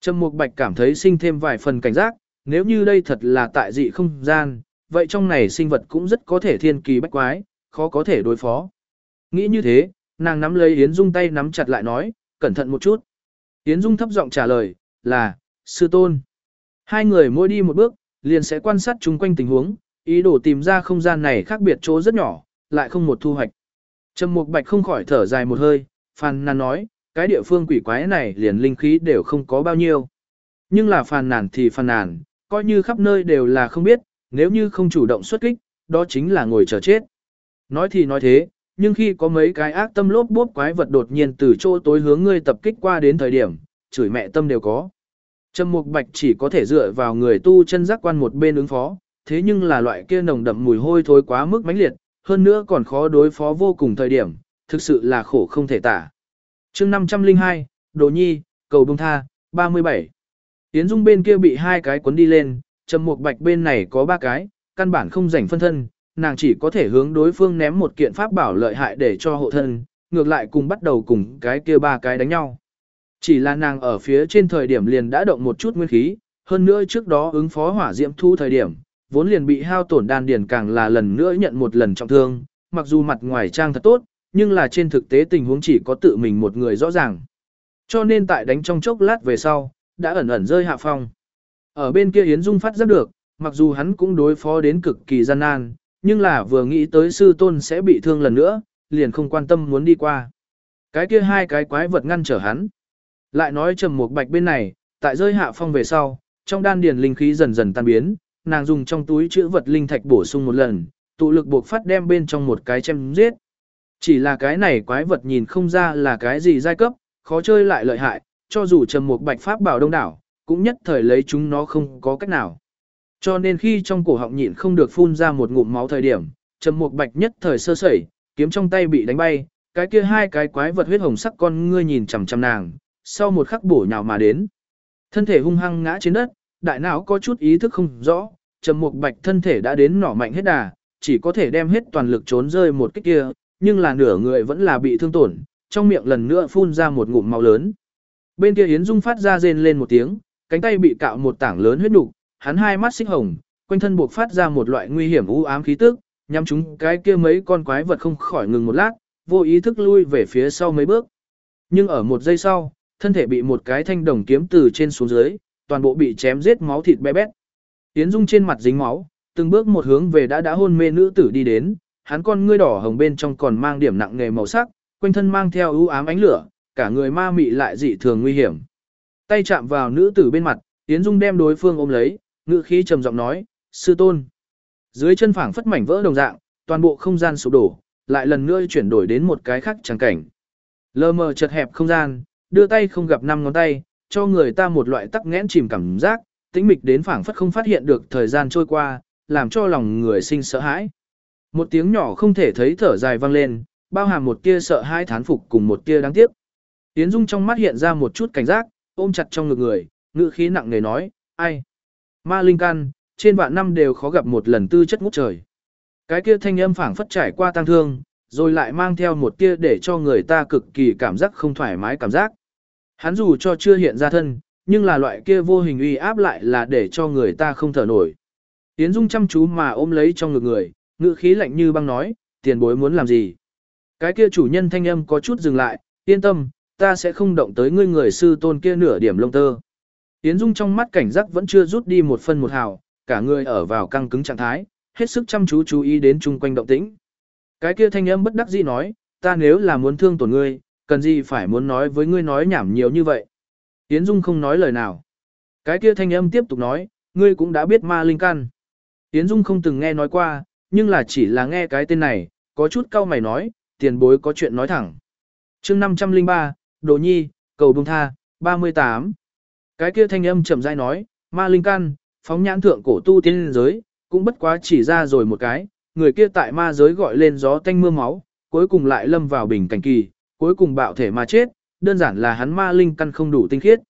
Trầm mục bạch cảm thấy sinh thêm vài phần cảnh giác, nếu như đây thật là tại dị không gian, vậy trong này sinh vật cũng rất có thể thiên kỳ bách quái, khó có thể đối phó. Nghĩ như thế, nàng nắm lấy Yến Dung tay nắm chặt lại nói, cẩn thận một chút. Yến Dung thấp giọng trả lời, là, sư tôn. Hai người mỗi đi một bước, liền sẽ quan sát chung quanh tình huống, ý đồ tìm ra không gian này khác biệt chỗ rất nhỏ, lại không một thu hoạch. Trầm Mục Bạch không khỏi thở dài một hơi, phàn nàn nói, cái địa phương quỷ quái này liền linh khí đều không có bao nhiêu. Nhưng là phàn nàn thì phàn nàn, coi như khắp nơi đều là không biết, nếu như không chủ động xuất kích, đó chính là ngồi chờ chết. Nói thì nói thế, nhưng khi có mấy cái ác tâm lốp bốp quái vật đột nhiên từ chỗ tối hướng ngươi tập kích qua đến thời điểm, chửi mẹ tâm đều có. Trầm Mục Bạch chỉ có thể dựa vào người tu chân giác quan một bên ứng phó, thế nhưng là loại kia nồng đậm mùi hôi thối quá mức mãnh liệt, hơn nữa còn khó đối phó vô cùng thời điểm, thực sự là khổ không thể tả. Chương 502, Đồ Nhi, cầu bông tha, 37. Tiến Dung bên kia bị hai cái cuốn đi lên, Trầm Mục Bạch bên này có ba cái, căn bản không rảnh phân thân, nàng chỉ có thể hướng đối phương ném một kiện pháp bảo lợi hại để cho hộ thân, ngược lại cùng bắt đầu cùng cái kia ba cái đánh nhau. Chỉ là nàng ở phía trên thời điểm liền đã động một chút nguyên khí, hơn nữa trước đó ứng phó hỏa diễm thu thời điểm, vốn liền bị hao tổn đan điền càng là lần nữa nhận một lần trọng thương, mặc dù mặt ngoài trang thật tốt, nhưng là trên thực tế tình huống chỉ có tự mình một người rõ ràng. Cho nên tại đánh trong chốc lát về sau, đã ẩn ẩn rơi hạ phong. Ở bên kia Yến Dung phát giác được, mặc dù hắn cũng đối phó đến cực kỳ gian nan, nhưng là vừa nghĩ tới sư tôn sẽ bị thương lần nữa, liền không quan tâm muốn đi qua. Cái kia hai cái quái vật ngăn trở hắn. Lại nói trầm một bạch bên này, tại rơi hạ phong về sau, trong đan điền linh khí dần dần tan biến, nàng dùng trong túi chữ vật linh thạch bổ sung một lần, tụ lực buộc phát đem bên trong một cái chém giết. Chỉ là cái này quái vật nhìn không ra là cái gì giai cấp, khó chơi lại lợi hại, cho dù trầm một bạch pháp bảo đông đảo, cũng nhất thời lấy chúng nó không có cách nào. Cho nên khi trong cổ họng nhịn không được phun ra một ngụm máu thời điểm, trầm mục bạch nhất thời sơ sẩy, kiếm trong tay bị đánh bay, cái kia hai cái quái vật huyết hồng sắc con ngươi nhìn chằm chằm nàng, sau một khắc bổ nhào mà đến. Thân thể hung hăng ngã trên đất, đại não có chút ý thức không rõ, trầm mục bạch thân thể đã đến nỏ mạnh hết đà, chỉ có thể đem hết toàn lực trốn rơi một kích kia, nhưng là nửa người vẫn là bị thương tổn, trong miệng lần nữa phun ra một ngụm máu lớn. Bên kia Yến Dung phát ra rên lên một tiếng, cánh tay bị cạo một tảng lớn huyết nục, hắn hai mắt xích hồng, quanh thân buộc phát ra một loại nguy hiểm u ám khí tức, nhắm chúng cái kia mấy con quái vật không khỏi ngừng một lát, vô ý thức lui về phía sau mấy bước. Nhưng ở một giây sau, thân thể bị một cái thanh đồng kiếm từ trên xuống dưới, toàn bộ bị chém giết máu thịt bé bét. Tiến Dung trên mặt dính máu, từng bước một hướng về đã đã hôn mê nữ tử đi đến, hắn con ngươi đỏ hồng bên trong còn mang điểm nặng nghề màu sắc, quanh thân mang theo ưu ám ánh lửa, cả người ma mị lại dị thường nguy hiểm. Tay chạm vào nữ tử bên mặt, Tiến Dung đem đối phương ôm lấy, ngự khí trầm giọng nói, "Sư tôn." Dưới chân phảng phất mảnh vỡ đồng dạng, toàn bộ không gian sụp đổ, lại lần nữa chuyển đổi đến một cái khác tràng cảnh. Lơ mờ chật hẹp không gian, đưa tay không gặp năm ngón tay, cho người ta một loại tắc nghẽn chìm cảm giác, tĩnh mịch đến phảng phất không phát hiện được thời gian trôi qua, làm cho lòng người sinh sợ hãi. Một tiếng nhỏ không thể thấy thở dài vang lên, bao hàm một tia sợ hãi thán phục cùng một tia đáng tiếc. Tiến Dung trong mắt hiện ra một chút cảnh giác, ôm chặt trong ngực người, ngữ khí nặng nề nói, ai? Ma linh căn, trên vạn năm đều khó gặp một lần tư chất ngút trời. Cái kia thanh âm phảng phất trải qua tang thương, rồi lại mang theo một tia để cho người ta cực kỳ cảm giác không thoải mái cảm giác. Hắn dù cho chưa hiện ra thân, nhưng là loại kia vô hình uy áp lại là để cho người ta không thở nổi. Tiến Dung chăm chú mà ôm lấy trong ngực người, ngữ khí lạnh như băng nói, tiền bối muốn làm gì? Cái kia chủ nhân thanh âm có chút dừng lại, yên tâm, ta sẽ không động tới ngươi người sư tôn kia nửa điểm lông tơ. Tiến Dung trong mắt cảnh giác vẫn chưa rút đi một phân một hào, cả người ở vào căng cứng trạng thái, hết sức chăm chú chú ý đến chung quanh động tĩnh. Cái kia thanh âm bất đắc dĩ nói, ta nếu là muốn thương tổn ngươi, cần gì phải muốn nói với ngươi nói nhảm nhiều như vậy. Yến Dung không nói lời nào. Cái kia thanh âm tiếp tục nói, ngươi cũng đã biết ma linh căn. Yến Dung không từng nghe nói qua, nhưng là chỉ là nghe cái tên này, có chút cau mày nói, tiền bối có chuyện nói thẳng. chương 503, Đồ Nhi, cầu Đông tha, 38. Cái kia thanh âm chậm rãi nói, ma linh căn, phóng nhãn thượng cổ tu tiên giới, cũng bất quá chỉ ra rồi một cái, người kia tại ma giới gọi lên gió tanh mưa máu, cuối cùng lại lâm vào bình cảnh kỳ, cuối cùng bạo thể mà chết, đơn giản là hắn ma linh căn không đủ tinh khiết.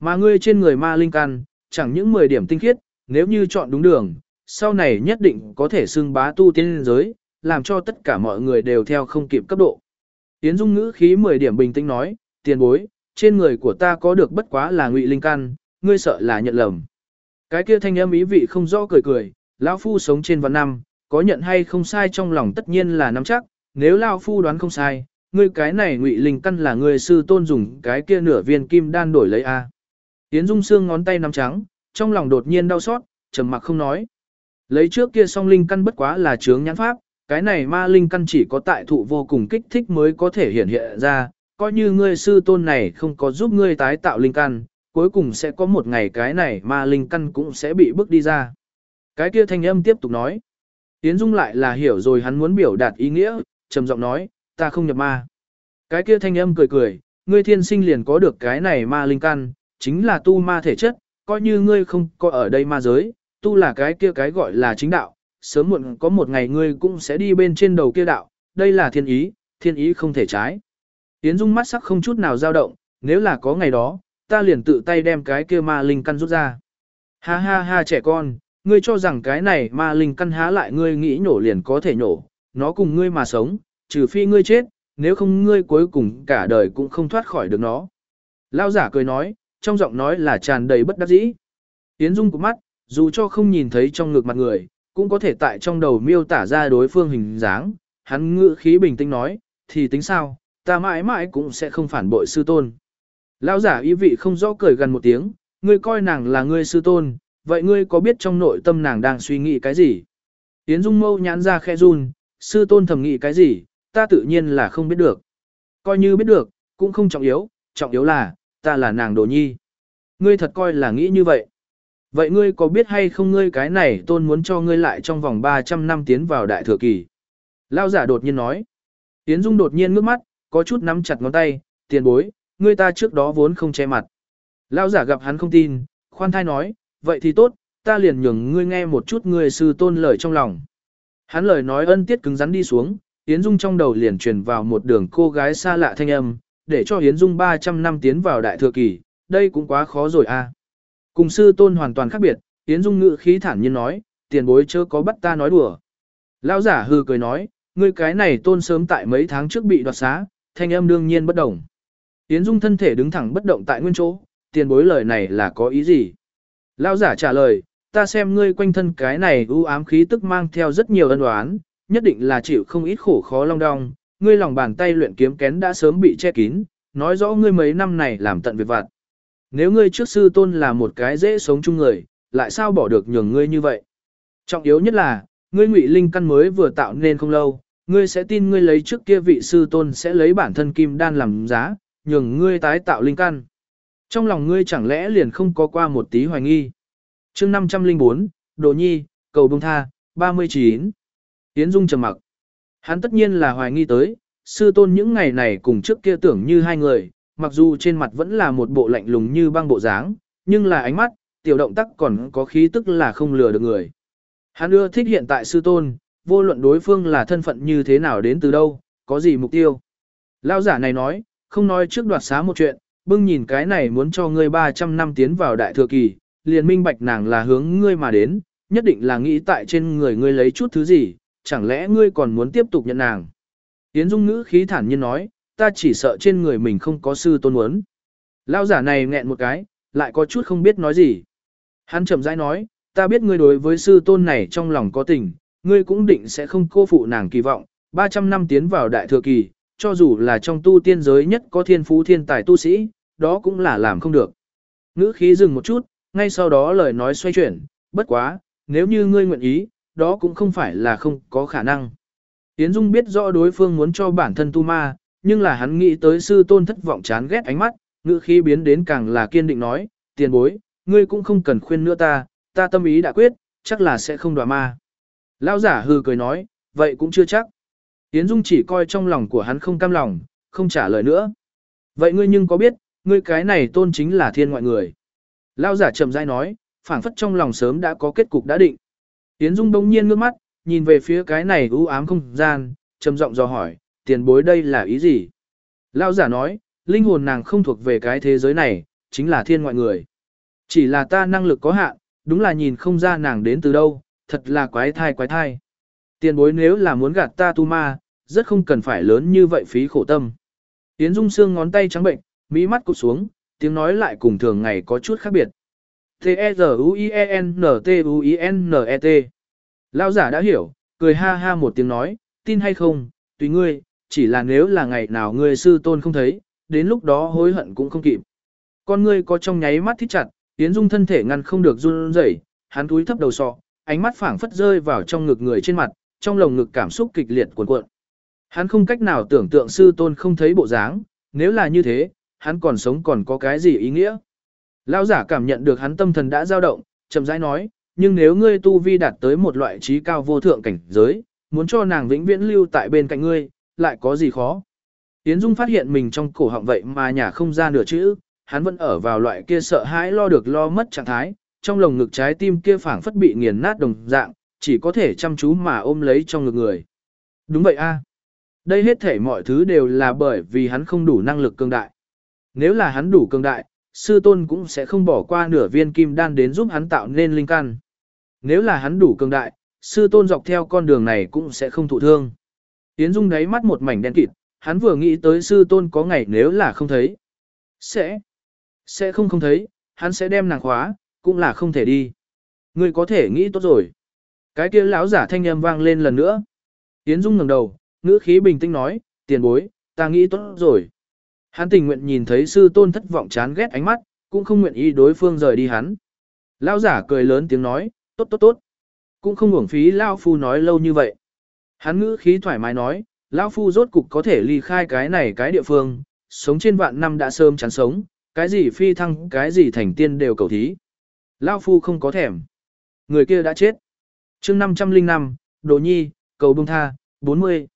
Mà ngươi trên người ma linh căn, chẳng những 10 điểm tinh khiết, nếu như chọn đúng đường, sau này nhất định có thể xưng bá tu tiên giới, làm cho tất cả mọi người đều theo không kịp cấp độ. Tiến Dung ngữ khí 10 điểm bình tĩnh nói, tiền bối, trên người của ta có được bất quá là ngụy linh căn, ngươi sợ là nhận lầm. Cái kia thanh âm ý vị không rõ cười cười, lão phu sống trên vạn năm, có nhận hay không sai trong lòng tất nhiên là nắm chắc, nếu lão phu đoán không sai, ngươi cái này ngụy linh căn là ngươi sư tôn dùng cái kia nửa viên kim đan đổi lấy a. Tiễn Dung xương ngón tay nắm trắng, trong lòng đột nhiên đau xót, trầm mặc không nói. Lấy trước kia song linh căn bất quá là chướng nhãn pháp, cái này ma linh căn chỉ có tại thụ vô cùng kích thích mới có thể hiện hiện ra, coi như ngươi sư tôn này không có giúp ngươi tái tạo linh căn, cuối cùng sẽ có một ngày cái này mà linh căn cũng sẽ bị bước đi ra. Cái kia thanh âm tiếp tục nói. Tiến Dung lại là hiểu rồi hắn muốn biểu đạt ý nghĩa, trầm giọng nói, ta không nhập ma. Cái kia thanh âm cười cười, ngươi thiên sinh liền có được cái này ma linh căn, chính là tu ma thể chất, coi như ngươi không có ở đây ma giới, tu là cái kia cái gọi là chính đạo, sớm muộn có một ngày ngươi cũng sẽ đi bên trên đầu kia đạo, đây là thiên ý, thiên ý không thể trái. Tiến Dung mắt sắc không chút nào dao động, nếu là có ngày đó, ta liền tự tay đem cái kia ma linh căn rút ra. Ha ha ha trẻ con, ngươi cho rằng cái này ma linh căn há lại ngươi nghĩ nhổ liền có thể nhổ, nó cùng ngươi mà sống, trừ phi ngươi chết, nếu không ngươi cuối cùng cả đời cũng không thoát khỏi được nó. Lao giả cười nói, trong giọng nói là tràn đầy bất đắc dĩ. Yến Dung của mắt, dù cho không nhìn thấy trong ngực mặt người, cũng có thể tại trong đầu miêu tả ra đối phương hình dáng, hắn ngữ khí bình tĩnh nói, thì tính sao, ta mãi mãi cũng sẽ không phản bội sư tôn. Lão giả ý vị không rõ cười gần một tiếng, ngươi coi nàng là ngươi sư tôn, vậy ngươi có biết trong nội tâm nàng đang suy nghĩ cái gì? Tiến Dung mâu nhãn ra khe run, sư tôn thầm nghĩ cái gì, ta tự nhiên là không biết được. Coi như biết được, cũng không trọng yếu, trọng yếu là, ta là nàng đồ nhi. Ngươi thật coi là nghĩ như vậy. Vậy ngươi có biết hay không ngươi cái này tôn muốn cho ngươi lại trong vòng 300 năm tiến vào đại thừa kỳ? Lao giả đột nhiên nói. Tiến Dung đột nhiên ngước mắt, có chút nắm chặt ngón tay, tiền bối, ngươi ta trước đó vốn không che mặt. Lao giả gặp hắn không tin, khoan thai nói, vậy thì tốt, ta liền nhường ngươi nghe một chút ngươi sư tôn lời trong lòng. Hắn lời nói ân tiết cứng rắn đi xuống, Yến Dung trong đầu liền truyền vào một đường cô gái xa lạ thanh âm, để cho Yến Dung 300 năm tiến vào đại thừa kỳ, đây cũng quá khó rồi a. À. Cùng sư tôn hoàn toàn khác biệt, Yến Dung ngữ khí thản nhiên nói, tiền bối chớ có bắt ta nói đùa. Lão giả hừ cười nói, ngươi cái này tôn sớm tại mấy tháng trước bị đoạt xá, thanh âm đương nhiên bất động, Yến Dung thân thể đứng thẳng bất động tại nguyên chỗ, tiền bối lời này là có ý gì? Lão giả trả lời, ta xem ngươi quanh thân cái này u ám khí tức mang theo rất nhiều ân oán, nhất định là chịu không ít khổ khó long đong, ngươi lòng bàn tay luyện kiếm kén đã sớm bị che kín, nói rõ ngươi mấy năm này làm tận việc vặt. Nếu ngươi trước sư tôn là một cái dễ sống chung người, lại sao bỏ được nhường ngươi như vậy? Trọng yếu nhất là, ngươi ngụy linh căn mới vừa tạo nên không lâu, ngươi sẽ tin ngươi lấy trước kia vị sư tôn sẽ lấy bản thân kim đan làm giá, nhường ngươi tái tạo linh căn. Trong lòng ngươi chẳng lẽ liền không có qua một tí hoài nghi. chương 504, Đồ Nhi, Cầu Bông Tha, 39. Yến Dung trầm mặc. Hắn tất nhiên là hoài nghi tới, sư tôn những ngày này cùng trước kia tưởng như hai người, mặc dù trên mặt vẫn là một bộ lạnh lùng như băng bộ dáng, nhưng là ánh mắt, tiểu động tác còn có khí tức là không lừa được người. Hắn ưa thích hiện tại sư tôn, vô luận đối phương là thân phận như thế nào đến từ đâu, có gì mục tiêu. Lao giả này nói, không nói trước đoạt xá một chuyện, bưng nhìn cái này muốn cho ngươi 300 năm tiến vào đại thừa kỳ, liền minh bạch nàng là hướng ngươi mà đến, nhất định là nghĩ tại trên người ngươi lấy chút thứ gì, chẳng lẽ ngươi còn muốn tiếp tục nhận nàng. Yến Dung ngữ khí thản nhiên nói, ta chỉ sợ trên người mình không có sư tôn muốn. Lao giả này nghẹn một cái, lại có chút không biết nói gì. Hắn chậm rãi nói, ta biết ngươi đối với sư tôn này trong lòng có tình, ngươi cũng định sẽ không cô phụ nàng kỳ vọng, 300 năm tiến vào đại thừa kỳ, cho dù là trong tu tiên giới nhất có thiên phú thiên tài tu sĩ, đó cũng là làm không được. Ngữ khí dừng một chút, ngay sau đó lời nói xoay chuyển, bất quá, nếu như ngươi nguyện ý, đó cũng không phải là không có khả năng. Tiến Dung biết rõ đối phương muốn cho bản thân tu ma, nhưng là hắn nghĩ tới sư tôn thất vọng chán ghét ánh mắt, ngữ khí biến đến càng là kiên định nói, tiền bối, ngươi cũng không cần khuyên nữa ta, ta tâm ý đã quyết, chắc là sẽ không đòa ma. Lão giả hư cười nói, vậy cũng chưa chắc. Yến Dung chỉ coi trong lòng của hắn không cam lòng, không trả lời nữa. Vậy ngươi nhưng có biết, ngươi cái này tôn chính là thiên ngoại người. Lão giả chậm rãi nói, phảng phất trong lòng sớm đã có kết cục đã định. Yến Dung đông nhiên ngước mắt, nhìn về phía cái này u ám không gian, trầm giọng dò hỏi, tiền bối đây là ý gì? Lão giả nói, linh hồn nàng không thuộc về cái thế giới này, chính là thiên ngoại người. Chỉ là ta năng lực có hạn, đúng là nhìn không ra nàng đến từ đâu, thật là quái thai quái thai. Tiền bối nếu là muốn gạt ta tu ma, rất không cần phải lớn như vậy phí khổ tâm. Yến Dung Sương ngón tay trắng bệnh, mỹ mắt cụt xuống, tiếng nói lại cùng thường ngày có chút khác biệt. T-E-Z-U-I-E-N-T-U-I-N-E-T e Lão giả đã hiểu, cười ha ha một tiếng nói, tin hay không, tùy ngươi, chỉ là nếu là ngày nào ngươi sư tôn không thấy, đến lúc đó hối hận cũng không kịp. Con ngươi có trong nháy mắt thích chặt, Yến Dung thân thể ngăn không được run rẩy, hắn túi thấp đầu sọ, ánh mắt phảng phất rơi vào trong ngực người trên mặt, trong lồng ngực cảm xúc kịch liệt cuồn cuộn. Hắn không cách nào tưởng tượng sư tôn không thấy bộ dáng, nếu là như thế, hắn còn sống còn có cái gì ý nghĩa. Lão giả cảm nhận được hắn tâm thần đã dao động, chậm rãi nói, nhưng nếu ngươi tu vi đạt tới một loại trí cao vô thượng cảnh giới, muốn cho nàng vĩnh viễn lưu tại bên cạnh ngươi, lại có gì khó. Yến Dung phát hiện mình trong cổ họng vậy mà nhả không ra nửa chữ, hắn vẫn ở vào loại kia sợ hãi lo được lo mất trạng thái, trong lồng ngực trái tim kia phảng phất bị nghiền nát đồng dạng, chỉ có thể chăm chú mà ôm lấy trong ngực người. Đúng vậy a. Đây hết thể mọi thứ đều là bởi vì hắn không đủ năng lực cường đại. Nếu là hắn đủ cường đại, sư tôn cũng sẽ không bỏ qua nửa viên kim đan đến giúp hắn tạo nên linh căn. Nếu là hắn đủ cường đại, sư tôn dọc theo con đường này cũng sẽ không thụ thương. yến Dung đáy mắt một mảnh đen kịt, hắn vừa nghĩ tới sư tôn có ngày nếu là không thấy. Sẽ, sẽ không không thấy, hắn sẽ đem nàng khóa, cũng là không thể đi. Ngươi có thể nghĩ tốt rồi. Cái kia lão giả thanh âm vang lên lần nữa. Tiến Dung ngẩng đầu, ngữ khí bình tĩnh nói, tiền bối, ta nghĩ tốt rồi. Hắn tình nguyện nhìn thấy sư tôn thất vọng chán ghét ánh mắt, cũng không nguyện ý đối phương rời đi hắn. Lão giả cười lớn tiếng nói, tốt tốt tốt. Cũng không uổng phí Lão Phu nói lâu như vậy. Hắn ngữ khí thoải mái nói, Lão Phu rốt cục có thể ly khai cái này cái địa phương, sống trên vạn năm đã sớm chán sống, cái gì phi thăng, cái gì thành tiên đều cầu thí. Lão Phu không có thèm. Người kia đã chết. chương 505, Đồ Nhi, cầu bông tha, 40.